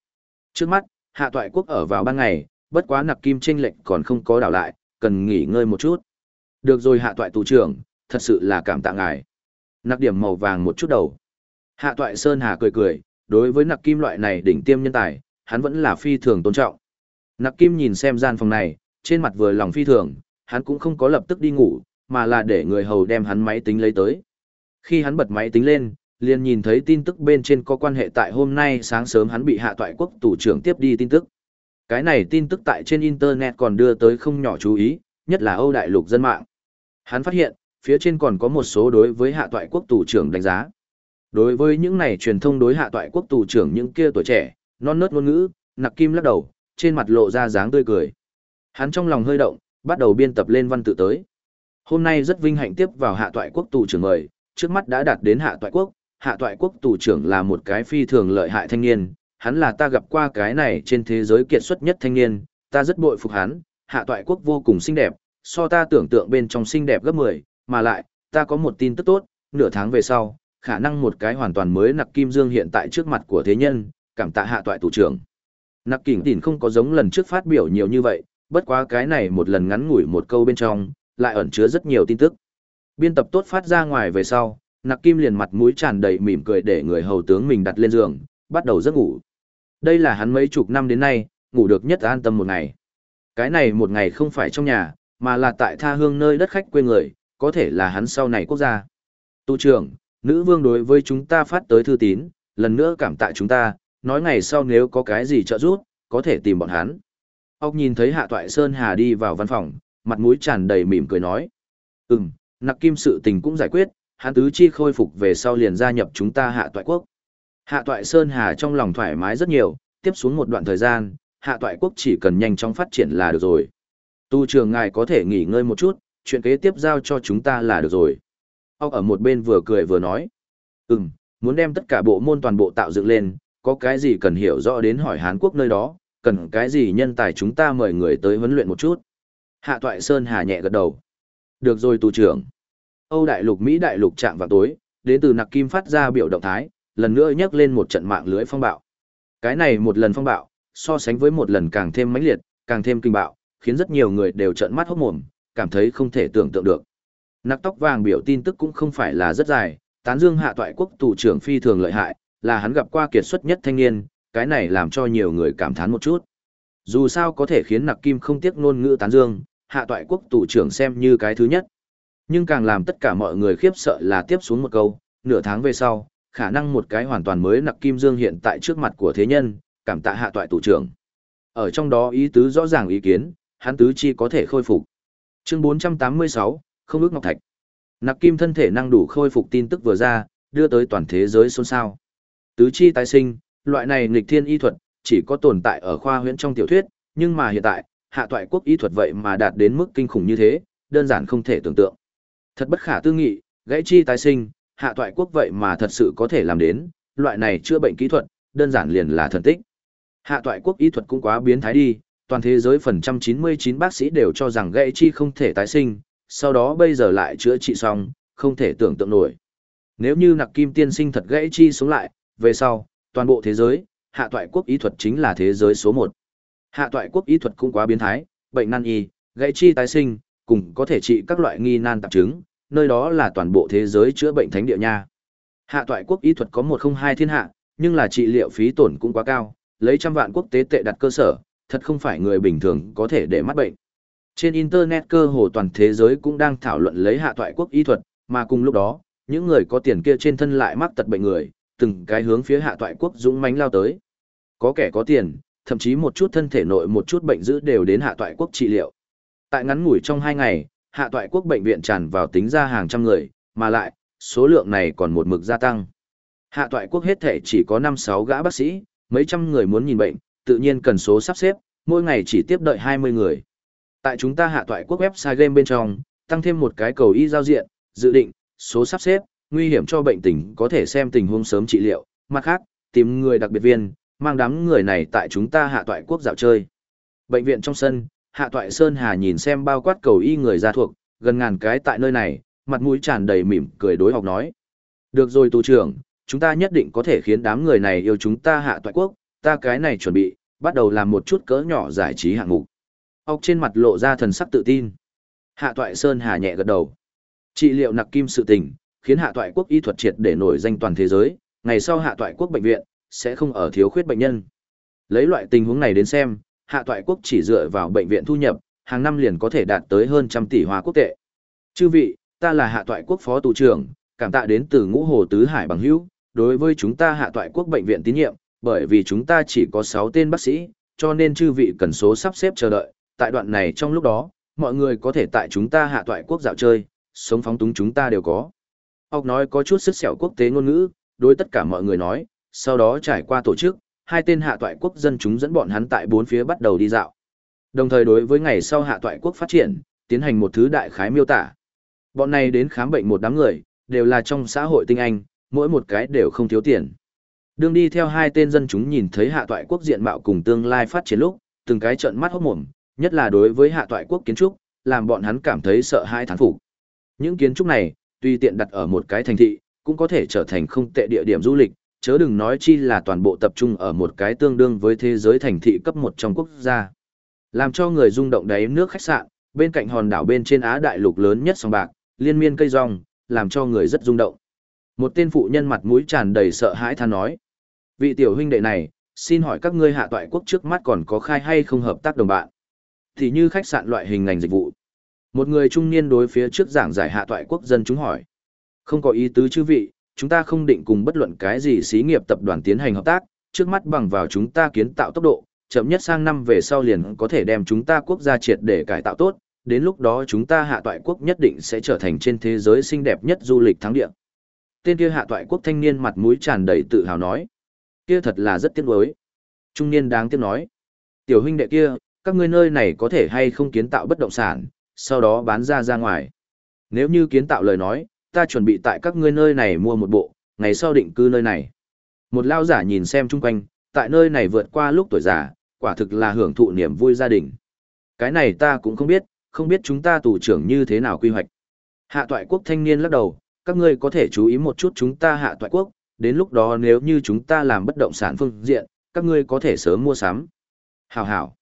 Trước mắt, hạ toại quốc ở vào ban ngày, bất quá nặc kim tranh lệnh còn không có đảo lại, cần nghỉ ngơi một chút. Được rồi hạ toại tù trưởng, thật sự là cảm tạ ngài. Nặc điểm màu vàng một chút đầu. Hạ toại Sơn Hà cười cười, đối với nặc kim loại này đỉnh tiêm nhân tài, hắn vẫn là phi thường tôn trọng. Nặc kim nhìn xem gian phòng này, trên mặt vừa lòng phi thường, hắn cũng không có lập tức đi ngủ, mà là để người hầu đem hắn máy tính lấy tới. Khi hắn bật máy tính lên, liền nhìn thấy tin tức bên trên có quan hệ tại hôm nay sáng sớm hắn bị hạ toại quốc tù trưởng tiếp đi tin tức. Cái này tin tức tại trên Internet còn đưa tới không nhỏ chú ý, nhất là Âu đại lục dân mạng. Hắn phát hiện, phía trên còn có một số đối với hạ toại quốc tù trưởng đánh giá. Đối với những này truyền thông đối hạ toại quốc tù trưởng những kia tuổi trẻ, non nớt ngôn ngữ, nặc kim lắc đầu, trên mặt lộ ra dáng tươi cười. Hắn trong lòng hơi động, bắt đầu biên tập lên văn tự tới. Hôm nay rất vinh hạnh tiếp vào hạ toại quốc tù trưởng mời, trước mắt đã đạt đến hạ toại quốc, hạ toại quốc tù trưởng là một cái phi thường lợi hại thanh niên, hắn là ta gặp qua cái này trên thế giới kiệt xuất nhất thanh niên, ta rất bội phục hắn, hạ toại quốc vô cùng xinh đẹp, so ta tưởng tượng bên trong xinh đẹp gấp 10, mà lại, ta có một tin tức tốt, nửa tháng về sau, khả năng một cái hoàn toàn mới nặc kim dương hiện tại trước mặt của thế nhân, cảm tạ hạ toại tù trưởng. Nặc kỉnh tỉn không có giống lần trước phát biểu nhiều như vậy, bất quá cái này một lần ngắn ngủi một câu bên trong, lại ẩn chứa rất nhiều tin tức. Biên tập tốt phát ra ngoài về sau, nặc kim liền mặt mũi tràn đầy mỉm cười để người hầu tướng mình đặt lên giường, bắt đầu giấc ngủ. Đây là hắn mấy chục năm đến nay, ngủ được nhất an tâm một ngày. Cái này một ngày không phải trong nhà, mà là tại tha hương nơi đất khách quê người, có thể là hắn sau này quốc gia. Tu trưởng, nữ vương đối với chúng ta phát tới thư tín, lần nữa cảm tạ chúng ta, nói ngày sau nếu có cái gì trợ giúp, có thể tìm bọn hắn. Ốc nhìn thấy Hạ Toại Sơn Hà đi vào văn phòng, mặt mũi tràn đầy mỉm cười nói. Ừm, nặc kim sự tình cũng giải quyết, hắn tứ chi khôi phục về sau liền gia nhập chúng ta Hạ Toại Quốc. Hạ Toại Sơn Hà trong lòng thoải mái rất nhiều, tiếp xuống một đoạn thời gian, Hạ Toại Quốc chỉ cần nhanh chóng phát triển là được rồi. Tu trường ngài có thể nghỉ ngơi một chút, chuyện kế tiếp giao cho chúng ta là được rồi. Ốc ở một bên vừa cười vừa nói. Ừm, muốn đem tất cả bộ môn toàn bộ tạo dựng lên, có cái gì cần hiểu rõ đến hỏi Hán Quốc nơi đó, cần cái gì nhân tài chúng ta mời người tới huấn luyện một chút. Hạ Toại Sơn Hà nhẹ gật đầu. Được rồi tù trưởng. Âu Đại lục Mỹ Đại lục chạm vào tối, đến từ Nặc Kim phát ra biểu động thái, lần nữa nhắc lên một trận mạng lưới phong bạo. Cái này một lần phong bạo, so sánh với một lần càng thêm mãnh liệt, càng thêm kinh bạo, khiến rất nhiều người đều trợn mắt hốt mồm, cảm thấy không thể tưởng tượng được. Nặc tóc vàng biểu tin tức cũng không phải là rất dài, tán dương hạ toại quốc tù trưởng phi thường lợi hại, là hắn gặp qua kiệt xuất nhất thanh niên, cái này làm cho nhiều người cảm thán một chút. Dù sao có thể khiến nặc kim không tiếc ngôn ngữ tán dương, hạ toại quốc tù trưởng xem như cái thứ nhất. Nhưng càng làm tất cả mọi người khiếp sợ là tiếp xuống một câu, nửa tháng về sau, khả năng một cái hoàn toàn mới nặc kim dương hiện tại trước mặt của thế nhân, cảm tạ hạ toại tù trưởng. Ở trong đó ý tứ rõ ràng ý kiến, hắn tứ chi có thể khôi phục. Chương 486, không ước ngọc thạch. Nặc kim thân thể năng đủ khôi phục tin tức vừa ra, đưa tới toàn thế giới xôn xao. Tứ chi tái sinh, loại này nghịch thiên y thuật, chỉ có tồn tại ở khoa huyễn trong tiểu thuyết, nhưng mà hiện tại, hạ toại quốc y thuật vậy mà đạt đến mức kinh khủng như thế, đơn giản không thể tưởng tượng. Thật bất khả tư nghị, gãy chi tái sinh, hạ toại quốc vậy mà thật sự có thể làm đến, loại này chữa bệnh kỹ thuật, đơn giản liền là thần tích. Hạ toại quốc y thuật cũng quá biến thái đi, toàn thế giới phần trăm 99 bác sĩ đều cho rằng gãy chi không thể tái sinh, sau đó bây giờ lại chữa trị xong, không thể tưởng tượng nổi. Nếu như nặc kim tiên sinh thật gãy chi xuống lại, về sau, toàn bộ thế giới, hạ toại quốc y thuật chính là thế giới số 1. Hạ toại quốc y thuật cũng quá biến thái, bệnh nan y, gãy chi tái sinh, cùng có thể trị các loại nghi nan tạp chứng, nơi đó là toàn bộ thế giới chữa bệnh thánh địa nha. Hạ toại quốc y thuật có một không hai thiên hạ, nhưng là trị liệu phí tổn cũng quá cao, lấy trăm vạn quốc tế tệ đặt cơ sở, thật không phải người bình thường có thể để mắt bệnh. Trên Internet cơ hồ toàn thế giới cũng đang thảo luận lấy hạ toại quốc y thuật, mà cùng lúc đó, những người có tiền kia trên thân lại mắc tật bệnh người, từng cái hướng phía hạ toại quốc dũng mãnh lao tới. Có kẻ có tiền, thậm chí một chút thân thể nội một chút bệnh dữ đều đến hạ toại quốc trị liệu. Tại ngắn ngủi trong hai ngày, hạ toại quốc bệnh viện tràn vào tính ra hàng trăm người, mà lại, số lượng này còn một mực gia tăng. Hạ toại quốc hết thể chỉ có 5-6 gã bác sĩ, mấy trăm người muốn nhìn bệnh, tự nhiên cần số sắp xếp, mỗi ngày chỉ tiếp đợi 20 người. Tại chúng ta hạ toại quốc website game bên trong, tăng thêm một cái cầu y giao diện, dự định, số sắp xếp, nguy hiểm cho bệnh tình có thể xem tình huống sớm trị liệu, mặt khác, tìm người đặc biệt viên, mang đám người này tại chúng ta hạ toại quốc dạo chơi. Bệnh viện trong sân, hạ toại Sơn Hà nhìn xem bao quát cầu y người ra thuộc, gần ngàn cái tại nơi này, mặt mũi tràn đầy mỉm cười đối học nói. Được rồi tù trưởng, chúng ta nhất định có thể khiến đám người này yêu chúng ta hạ toại quốc, ta cái này chuẩn bị, bắt đầu làm một chút cỡ nhỏ giải trí hạng mục. Ốc trên mặt lộ ra thần sắc tự tin. Hạ toại Sơn Hà nhẹ gật đầu. Trị liệu nặc kim sự tình, khiến hạ toại quốc y thuật triệt để nổi danh toàn thế giới, ngày sau hạ toại quốc bệnh viện, sẽ không ở thiếu khuyết bệnh nhân. Lấy loại tình huống này đến xem, hạ toại quốc chỉ dựa vào bệnh viện thu nhập, hàng năm liền có thể đạt tới hơn trăm tỷ hoa quốc tệ. Chư vị, ta là hạ toại quốc phó tù trưởng, cảm tạ đến từ ngũ hồ tứ hải bằng hữu, đối với chúng ta hạ toại quốc bệnh viện tín nhiệm, bởi vì chúng ta chỉ có 6 tên bác sĩ, cho nên chư vị cần số sắp xếp chờ đợi, tại đoạn này trong lúc đó, mọi người có thể tại chúng ta hạ toại quốc dạo chơi, sống phóng túng chúng ta đều có. Ốc nói có chút sức sẹo quốc tế ngôn ngữ, đối tất cả mọi người nói, sau đó trải qua tổ chức, hai tên hạ toại quốc dân chúng dẫn bọn hắn tại bốn phía bắt đầu đi dạo. Đồng thời đối với ngày sau hạ toại quốc phát triển, tiến hành một thứ đại khái miêu tả. Bọn này đến khám bệnh một đám người, đều là trong xã hội tinh anh, mỗi một cái đều không thiếu tiền. Đương đi theo hai tên dân chúng nhìn thấy hạ toại quốc diện mạo cùng tương lai phát triển lúc, từng cái trợn mắt hốt mồm, nhất là đối với hạ toại quốc kiến trúc, làm bọn hắn cảm thấy sợ hãi thán phục. Những kiến trúc này, tuy tiện đặt ở một cái thành thị, cũng có thể trở thành không tệ địa điểm du lịch, chớ đừng nói chi là toàn bộ tập trung ở một cái tương đương với thế giới thành thị cấp một trong quốc gia. Làm cho người rung động đáy nước khách sạn, bên cạnh hòn đảo bên trên Á đại lục lớn nhất sông bạc, liên miên cây rong, làm cho người rất rung động. Một tên phụ nhân mặt mũi tràn đầy sợ hãi than nói. Vị tiểu huynh đệ này, xin hỏi các ngươi hạ toại quốc trước mắt còn có khai hay không hợp tác đồng bạn? Thì như khách sạn loại hình ngành dịch vụ. Một người trung niên đối phía trước giảng giải hạ toại quốc dân chúng hỏi. Không có ý tứ chư vị, chúng ta không định cùng bất luận cái gì xí nghiệp tập đoàn tiến hành hợp tác, trước mắt bằng vào chúng ta kiến tạo tốc độ, chậm nhất sang năm về sau liền có thể đem chúng ta quốc gia triệt để cải tạo tốt, đến lúc đó chúng ta hạ toại quốc nhất định sẽ trở thành trên thế giới xinh đẹp nhất du lịch thắng địa. Tên kia hạ toại quốc thanh niên mặt mũi tràn đầy tự hào nói. Kia thật là rất tiếc nuối. Trung niên đáng tiếc nói. Tiểu huynh đệ kia, các ngươi nơi này có thể hay không kiến tạo bất động sản, sau đó bán ra ra ngoài. Nếu như kiến tạo lời nói, ta chuẩn bị tại các ngươi nơi này mua một bộ, ngày sau định cư nơi này. Một lao giả nhìn xem chung quanh, tại nơi này vượt qua lúc tuổi già, quả thực là hưởng thụ niềm vui gia đình. Cái này ta cũng không biết, không biết chúng ta tù trưởng như thế nào quy hoạch. Hạ toại quốc thanh niên lắc đầu, các ngươi có thể chú ý một chút chúng ta hạ toại quốc, đến lúc đó nếu như chúng ta làm bất động sản phương diện, các ngươi có thể sớm mua sắm. Hảo hảo.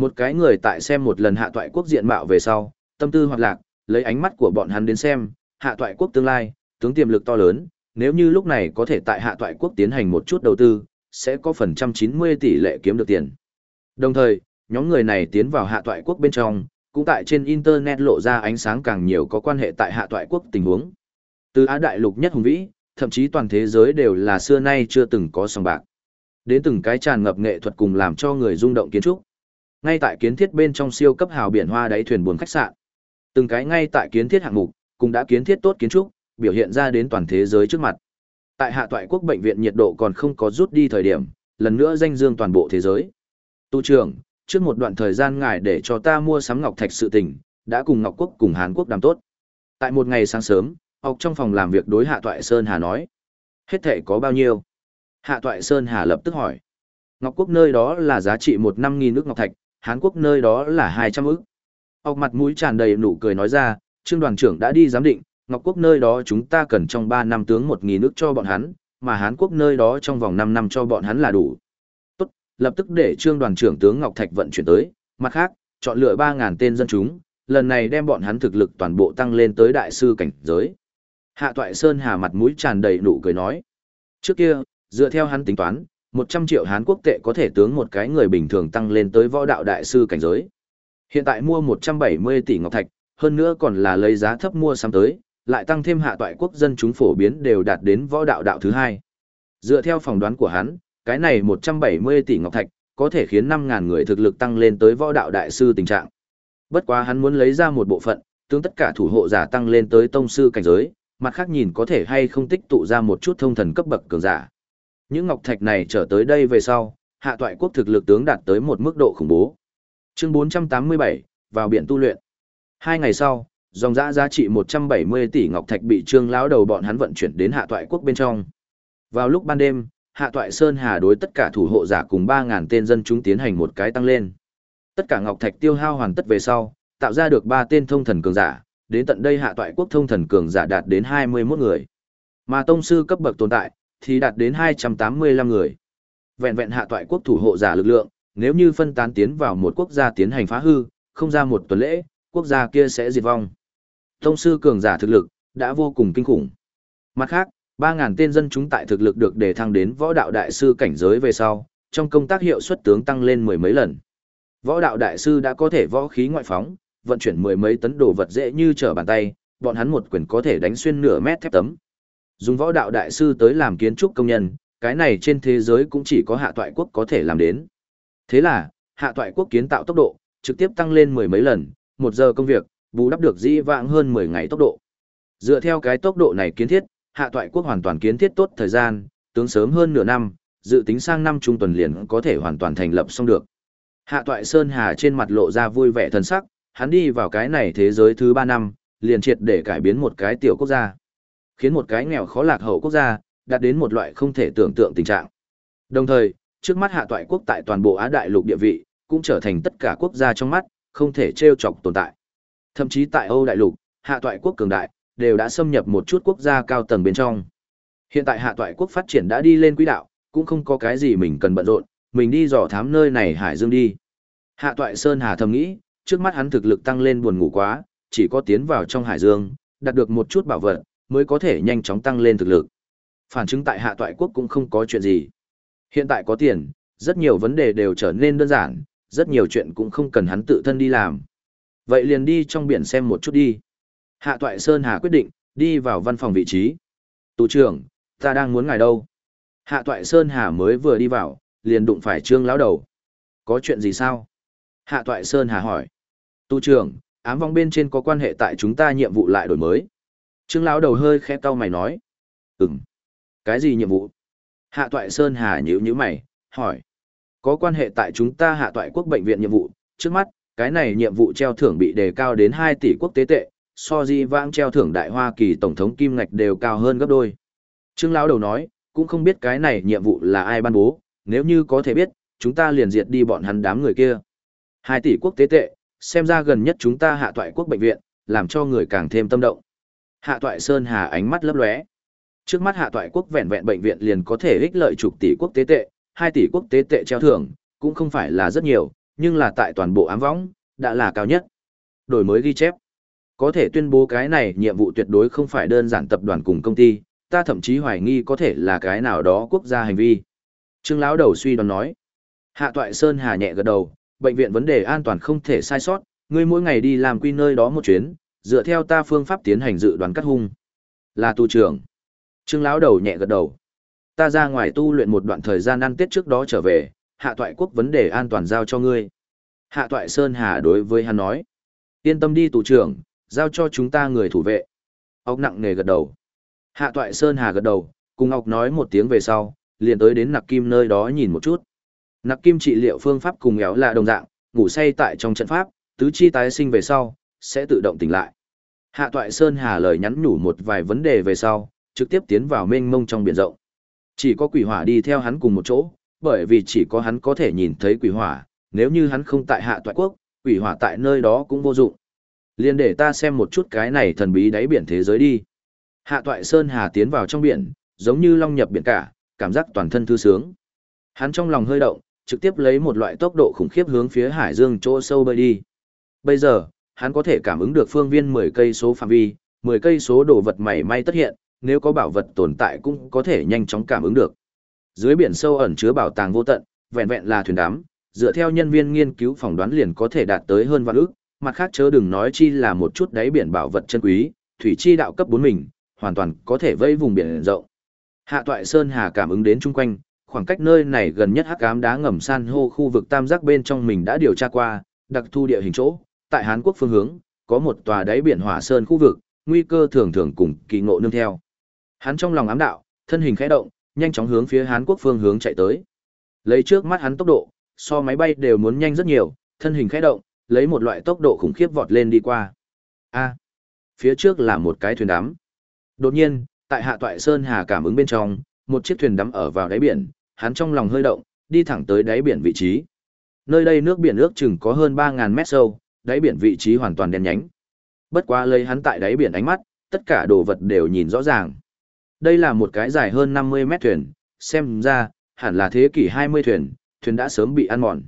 Một cái người tại xem một lần hạ toại quốc diện mạo về sau, tâm tư hoạt lạc, lấy ánh mắt của bọn hắn đến xem, hạ toại quốc tương lai, tướng tiềm lực to lớn, nếu như lúc này có thể tại hạ toại quốc tiến hành một chút đầu tư, sẽ có phần trăm 90 tỷ lệ kiếm được tiền. Đồng thời, nhóm người này tiến vào hạ toại quốc bên trong, cũng tại trên Internet lộ ra ánh sáng càng nhiều có quan hệ tại hạ toại quốc tình huống. Từ Á Đại Lục nhất hùng vĩ, thậm chí toàn thế giới đều là xưa nay chưa từng có sòng bạc. Đến từng cái tràn ngập nghệ thuật cùng làm cho người rung động kiến trúc. Ngay tại kiến thiết bên trong siêu cấp hào biển hoa đáy thuyền buồn khách sạn. Từng cái ngay tại kiến thiết hạng mục, cũng đã kiến thiết tốt kiến trúc, biểu hiện ra đến toàn thế giới trước mặt. Tại hạ toại quốc bệnh viện nhiệt độ còn không có rút đi thời điểm, lần nữa danh dương toàn bộ thế giới. Tu trưởng, trước một đoạn thời gian ngài để cho ta mua sắm ngọc thạch sự tình, đã cùng Ngọc Quốc cùng Hàn Quốc đàm tốt. Tại một ngày sáng sớm, học trong phòng làm việc đối Hạ Toại Sơn Hà nói. Hết thể có bao nhiêu? Hạ Toại Sơn Hà lập tức hỏi. Ngọc Quốc nơi đó là giá trị một năm nghìn nước ngọc thạch, Hán Quốc nơi đó là hai trăm ức. Ốc mặt mũi tràn đầy nụ cười nói ra, trương đoàn trưởng đã đi giám định, Ngọc Quốc nơi đó chúng ta cần trong ba năm tướng một nghìn nước cho bọn hắn, mà Hán Quốc nơi đó trong vòng năm năm cho bọn hắn là đủ Tốt. lập tức để trương đoàn trưởng tướng Ngọc Thạch vận chuyển tới, mặt khác, chọn lựa 3.000 tên dân chúng, lần này đem bọn hắn thực lực toàn bộ tăng lên tới đại sư cảnh giới. Hạ Toại Sơn Hà mặt mũi tràn đầy nụ cười nói. Trước kia, dựa theo hắn tính toán, 100 triệu Hán quốc tệ có thể tướng một cái người bình thường tăng lên tới võ đạo đại sư cảnh giới. Hiện tại mua 170 tỷ ngọc thạch, hơn nữa còn là lấy giá thấp mua sắm tới, lại tăng thêm hạ toại quốc dân chúng phổ biến đều đạt đến võ đạo đạo thứ hai. Dựa theo phỏng đoán của hắn, cái này 170 tỷ ngọc thạch, có thể khiến năm ngàn người thực lực tăng lên tới võ đạo đại sư tình trạng. Bất quá hắn muốn lấy ra một bộ phận, tướng tất cả thủ hộ giả tăng lên tới tông sư cảnh giới, mặt khác nhìn có thể hay không tích tụ ra một chút thông thần cấp bậc cường giả. Những ngọc thạch này trở tới đây về sau, hạ toại quốc thực lực tướng đạt tới một mức độ khủng bố. Chương 487, vào biển tu luyện. Hai ngày sau, dòng giá giá trị 170 tỷ ngọc thạch bị trương lão đầu bọn hắn vận chuyển đến hạ toại quốc bên trong. Vào lúc ban đêm, hạ toại Sơn Hà đối tất cả thủ hộ giả cùng 3.000 tên dân chúng tiến hành một cái tăng lên. Tất cả ngọc thạch tiêu hao hoàn tất về sau, tạo ra được 3 tên thông thần cường giả, đến tận đây hạ toại quốc thông thần cường giả đạt đến 21 người. Mà tông sư cấp bậc tồn tại, thì đạt đến 285 người. Vẹn vẹn hạ toại quốc thủ hộ giả lực lượng, nếu như phân tán tiến vào một quốc gia tiến hành phá hư, không ra một tuần lễ, quốc gia kia sẽ diệt vong. Tông sư cường giả thực lực, đã vô cùng kinh khủng. Mặt khác, 3.000 tên dân chúng tại thực lực được đề thăng đến võ đạo đại sư cảnh giới về sau, trong công tác hiệu suất tướng tăng lên mười mấy lần. Võ đạo đại sư đã có thể võ khí ngoại phóng, vận chuyển mười mấy tấn đồ vật dễ như trở bàn tay, bọn hắn một quyền có thể đánh xuyên nửa mét thép tấm. Dùng võ đạo đại sư tới làm kiến trúc công nhân, cái này trên thế giới cũng chỉ có hạ toại quốc có thể làm đến. Thế là, hạ toại quốc kiến tạo tốc độ, trực tiếp tăng lên mười mấy lần, một giờ công việc, bù đắp được dĩ vãng hơn 10 ngày tốc độ. Dựa theo cái tốc độ này kiến thiết, hạ toại quốc hoàn toàn kiến thiết tốt thời gian, tướng sớm hơn nửa năm, dự tính sang năm trung tuần liền có thể hoàn toàn thành lập xong được. Hạ toại Sơn Hà trên mặt lộ ra vui vẻ thần sắc, hắn đi vào cái này thế giới thứ ba năm, liền triệt để cải biến một cái tiểu quốc gia. Khiến một cái nghèo khó lạc hậu quốc gia, đạt đến một loại không thể tưởng tượng tình trạng. Đồng thời, trước mắt hạ toại quốc tại toàn bộ Á Đại lục địa vị, cũng trở thành tất cả quốc gia trong mắt, không thể trêu chọc tồn tại. Thậm chí tại Âu Đại lục, hạ toại quốc cường đại, đều đã xâm nhập một chút quốc gia cao tầng bên trong. Hiện tại hạ toại quốc phát triển đã đi lên quỹ đạo, cũng không có cái gì mình cần bận rộn, mình đi dò thám nơi này hải dương đi. Hạ toại Sơn Hà thầm nghĩ, trước mắt hắn thực lực tăng lên buồn ngủ quá, chỉ có tiến vào trong hải dương, đạt được một chút bảo vật, mới có thể nhanh chóng tăng lên thực lực. Phản chứng tại hạ toại quốc cũng không có chuyện gì. Hiện tại có tiền, rất nhiều vấn đề đều trở nên đơn giản, rất nhiều chuyện cũng không cần hắn tự thân đi làm. Vậy liền đi trong biển xem một chút đi. Hạ toại Sơn Hà quyết định, đi vào văn phòng vị trí. Tù trưởng, ta đang muốn ngài đâu? Hạ toại Sơn Hà mới vừa đi vào, liền đụng phải trương lão đầu. Có chuyện gì sao? Hạ toại Sơn Hà hỏi. Tu trưởng, ám vong bên trên có quan hệ tại chúng ta nhiệm vụ lại đổi mới. Trương lão đầu hơi khẽ cau mày nói. Ừm. Cái gì nhiệm vụ? Hạ toại Sơn Hà nhíu nhíu mày, hỏi. Có quan hệ tại chúng ta hạ toại quốc bệnh viện nhiệm vụ, trước mắt, cái này nhiệm vụ treo thưởng bị đề cao đến 2 tỷ quốc tế tệ, so di vãng treo thưởng đại Hoa Kỳ tổng thống kim ngạch đều cao hơn gấp đôi. Trương lão đầu nói, cũng không biết cái này nhiệm vụ là ai ban bố, nếu như có thể biết, chúng ta liền diệt đi bọn hắn đám người kia. 2 tỷ quốc tế tệ, xem ra gần nhất chúng ta hạ toại quốc bệnh viện, làm cho người càng thêm tâm động. Hạ toại Sơn Hà ánh mắt lấp lóe. Trước mắt hạ toại quốc vẹn vẹn bệnh viện liền có thể ích lợi chục tỷ quốc tế tệ, 2 tỷ quốc tế tệ treo thưởng, cũng không phải là rất nhiều, nhưng là tại toàn bộ ám võng, đã là cao nhất. Đổi mới ghi chép. Có thể tuyên bố cái này nhiệm vụ tuyệt đối không phải đơn giản tập đoàn cùng công ty, ta thậm chí hoài nghi có thể là cái nào đó quốc gia hành vi. Trương lão đầu suy đoán nói. Hạ toại Sơn Hà nhẹ gật đầu, bệnh viện vấn đề an toàn không thể sai sót, ngươi mỗi ngày đi làm quy nơi đó một chuyến, dựa theo ta phương pháp tiến hành dự đoán cắt hung. Là tu trưởng. Trương lão đầu nhẹ gật đầu. Ta ra ngoài tu luyện một đoạn thời gian ăn tết trước đó trở về, hạ toại quốc vấn đề an toàn giao cho ngươi. Hạ toại Sơn Hà đối với hắn nói. Yên tâm đi tù trưởng, giao cho chúng ta người thủ vệ. Ốc nặng nề gật đầu. Hạ toại Sơn Hà gật đầu, cùng Ngọc nói một tiếng về sau, liền tới đến nặc kim nơi đó nhìn một chút. Nặc kim trị liệu phương pháp cùng éo là đồng dạng, ngủ say tại trong trận pháp, tứ chi tái sinh về sau, sẽ tự động tỉnh lại. Hạ toại Sơn Hà lời nhắn nhủ một vài vấn đề về sau, trực tiếp tiến vào mênh mông trong biển rộng. Chỉ có quỷ hỏa đi theo hắn cùng một chỗ, bởi vì chỉ có hắn có thể nhìn thấy quỷ hỏa, nếu như hắn không tại hạ toại quốc, quỷ hỏa tại nơi đó cũng vô dụng. Liên để ta xem một chút cái này thần bí đáy biển thế giới đi. Hạ toại Sơn Hà tiến vào trong biển, giống như long nhập biển cả, cảm giác toàn thân thư sướng. Hắn trong lòng hơi động, trực tiếp lấy một loại tốc độ khủng khiếp hướng phía hải dương chỗ sâu bơi đi. Bây giờ, hắn có thể cảm ứng được phương viên 10 cây số phạm vi, 10 cây số đồ vật mảy may tất hiện, nếu có bảo vật tồn tại cũng có thể nhanh chóng cảm ứng được. Dưới biển sâu ẩn chứa bảo tàng vô tận, vẹn vẹn là thuyền đám, dựa theo nhân viên nghiên cứu phỏng đoán liền có thể đạt tới hơn vạn ức, mặt khác chớ đừng nói chi là một chút đáy biển bảo vật chân quý, thủy chi đạo cấp 4 mình, hoàn toàn có thể vây vùng biển rộng. Hạ toại Sơn Hà cảm ứng đến chung quanh, khoảng cách nơi này gần nhất hắc ám đá ngầm san hô khu vực tam giác bên trong mình đã điều tra qua, đặc thu địa hình chỗ, tại Hán Quốc phương hướng, có một tòa đáy biển hỏa sơn khu vực, nguy cơ thường thường cùng kỳ ngộ nương theo. Hắn trong lòng ám đạo, thân hình khẽ động, nhanh chóng hướng phía Hán Quốc phương hướng chạy tới. Lấy trước mắt hắn tốc độ, so máy bay đều muốn nhanh rất nhiều, thân hình khẽ động, lấy một loại tốc độ khủng khiếp vọt lên đi qua. A, phía trước là một cái thuyền đắm. Đột nhiên, tại Hạ Toại Sơn Hà cảm ứng bên trong, một chiếc thuyền đắm ở vào đáy biển, hắn trong lòng hơi động, đi thẳng tới đáy biển vị trí. Nơi đây nước biển ước chừng có hơn 3000 mét sâu, đáy biển vị trí hoàn toàn đen nhánh. Bất quá lấy hắn tại đáy biển ánh mắt, tất cả đồ vật đều nhìn rõ ràng. Đây là một cái dài hơn 50 mét thuyền, xem ra, hẳn là thế kỷ 20 thuyền, thuyền đã sớm bị ăn mòn.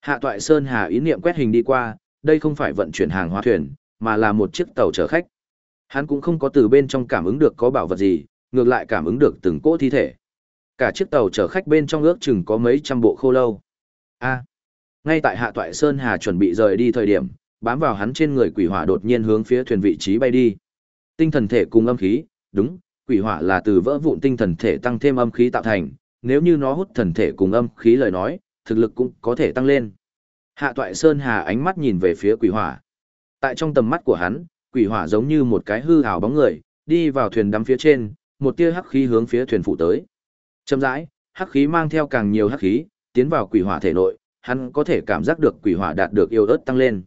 Hạ Toại Sơn Hà ý niệm quét hình đi qua, đây không phải vận chuyển hàng hóa thuyền, mà là một chiếc tàu chở khách. Hắn cũng không có từ bên trong cảm ứng được có bảo vật gì, ngược lại cảm ứng được từng cỗ thi thể. Cả chiếc tàu chở khách bên trong ước chừng có mấy trăm bộ khô lâu. A ngay tại Hạ Toại Sơn Hà chuẩn bị rời đi thời điểm, bám vào hắn trên người quỷ hỏa đột nhiên hướng phía thuyền vị trí bay đi. Tinh thần thể cùng âm khí, đúng, quỷ hỏa là từ vỡ vụn tinh thần thể tăng thêm âm khí tạo thành, nếu như nó hút thần thể cùng âm khí lời nói, thực lực cũng có thể tăng lên. Hạ Toại Sơn Hà ánh mắt nhìn về phía quỷ hỏa. Tại trong tầm mắt của hắn, quỷ hỏa giống như một cái hư ảo bóng người, đi vào thuyền đắm phía trên, một tia hắc khí hướng phía thuyền phụ tới. Chậm rãi, hắc khí mang theo càng nhiều hắc khí, tiến vào quỷ hỏa thể nội, hắn có thể cảm giác được quỷ hỏa đạt được yêu ớt tăng lên.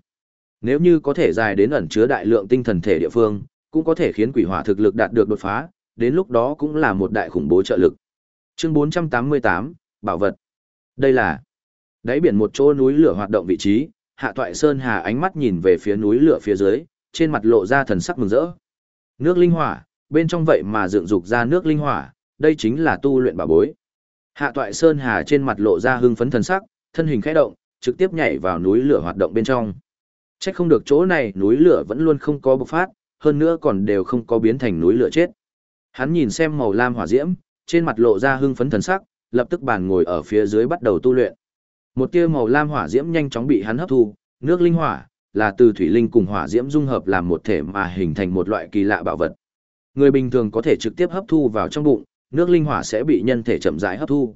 Nếu như có thể dài đến ẩn chứa đại lượng tinh thần thể địa phương, cũng có thể khiến quỷ hỏa thực lực đạt được đột phá, đến lúc đó cũng là một đại khủng bố trợ lực. Chương 488, Bảo vật. Đây là đáy biển một chỗ núi lửa hoạt động vị trí, Hạ Toại Sơn Hà ánh mắt nhìn về phía núi lửa phía dưới, trên mặt lộ ra thần sắc mừng rỡ. Nước linh hỏa, bên trong vậy mà dựng dục ra nước linh hỏa, đây chính là tu luyện bảo bối. Hạ Toại Sơn Hà trên mặt lộ ra hưng phấn thần sắc, thân hình khẽ động, trực tiếp nhảy vào núi lửa hoạt động bên trong. Chắc không được chỗ này núi lửa vẫn luôn không có bộc phát, hơn nữa còn đều không có biến thành núi lửa chết. Hắn nhìn xem màu lam hỏa diễm, trên mặt lộ ra hưng phấn thần sắc, lập tức bàn ngồi ở phía dưới bắt đầu tu luyện. Một tia màu lam hỏa diễm nhanh chóng bị hắn hấp thu, nước linh hỏa là từ thủy linh cùng hỏa diễm dung hợp làm một thể mà hình thành một loại kỳ lạ bảo vật. Người bình thường có thể trực tiếp hấp thu vào trong bụng, nước linh hỏa sẽ bị nhân thể chậm rãi hấp thu.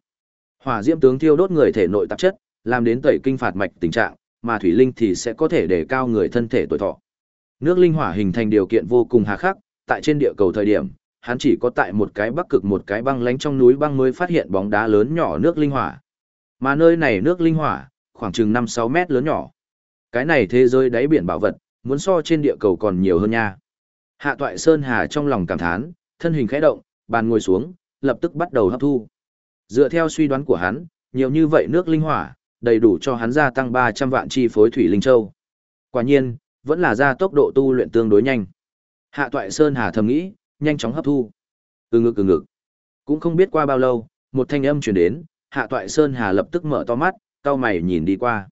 Hỏa diễm tướng thiêu đốt người thể nội tạp chất, làm đến tẩy kinh phạt mạch tình trạng, mà thủy linh thì sẽ có thể để cao người thân thể tuổi thọ. Nước linh hỏa hình thành điều kiện vô cùng hà khắc, tại trên địa cầu thời điểm, hắn chỉ có tại một cái bắc cực một cái băng lánh trong núi băng mới phát hiện bóng đá lớn nhỏ nước linh hỏa. Mà nơi này nước linh hỏa, khoảng chừng 5-6 mét lớn nhỏ. Cái này thế giới đáy biển bảo vật, muốn so trên địa cầu còn nhiều hơn nha. Hạ toại Sơn Hà trong lòng cảm thán, thân hình khẽ động, bàn ngồi xuống, lập tức bắt đầu hấp thu. Dựa theo suy đoán của hắn, nhiều như vậy nước linh hỏa, đầy đủ cho hắn gia tăng 300 vạn chi phối thủy linh châu. Quả nhiên, vẫn là ra tốc độ tu luyện tương đối nhanh. Hạ toại Sơn Hà thầm nghĩ, nhanh chóng hấp thu. Ừ ngực ừ ngực. Cũng không biết qua bao lâu, một thanh âm truyền đến, Hạ toại Sơn Hà lập tức mở to mắt, cau mày nhìn đi qua.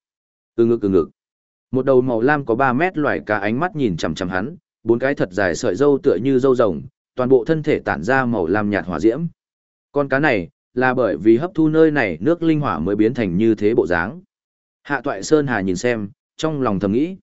Ừ ngực ừ ngực. Một đầu màu lam có 3 mét loài cá ánh mắt nhìn chằm chằm hắn, bốn cái thật dài sợi râu tựa như râu rồng, toàn bộ thân thể tản ra màu lam nhạt hỏa diễm. Con cá này, là bởi vì hấp thu nơi này nước linh hỏa mới biến thành như thế bộ dáng. Hạ Toại Sơn Hà nhìn xem, trong lòng thầm nghĩ.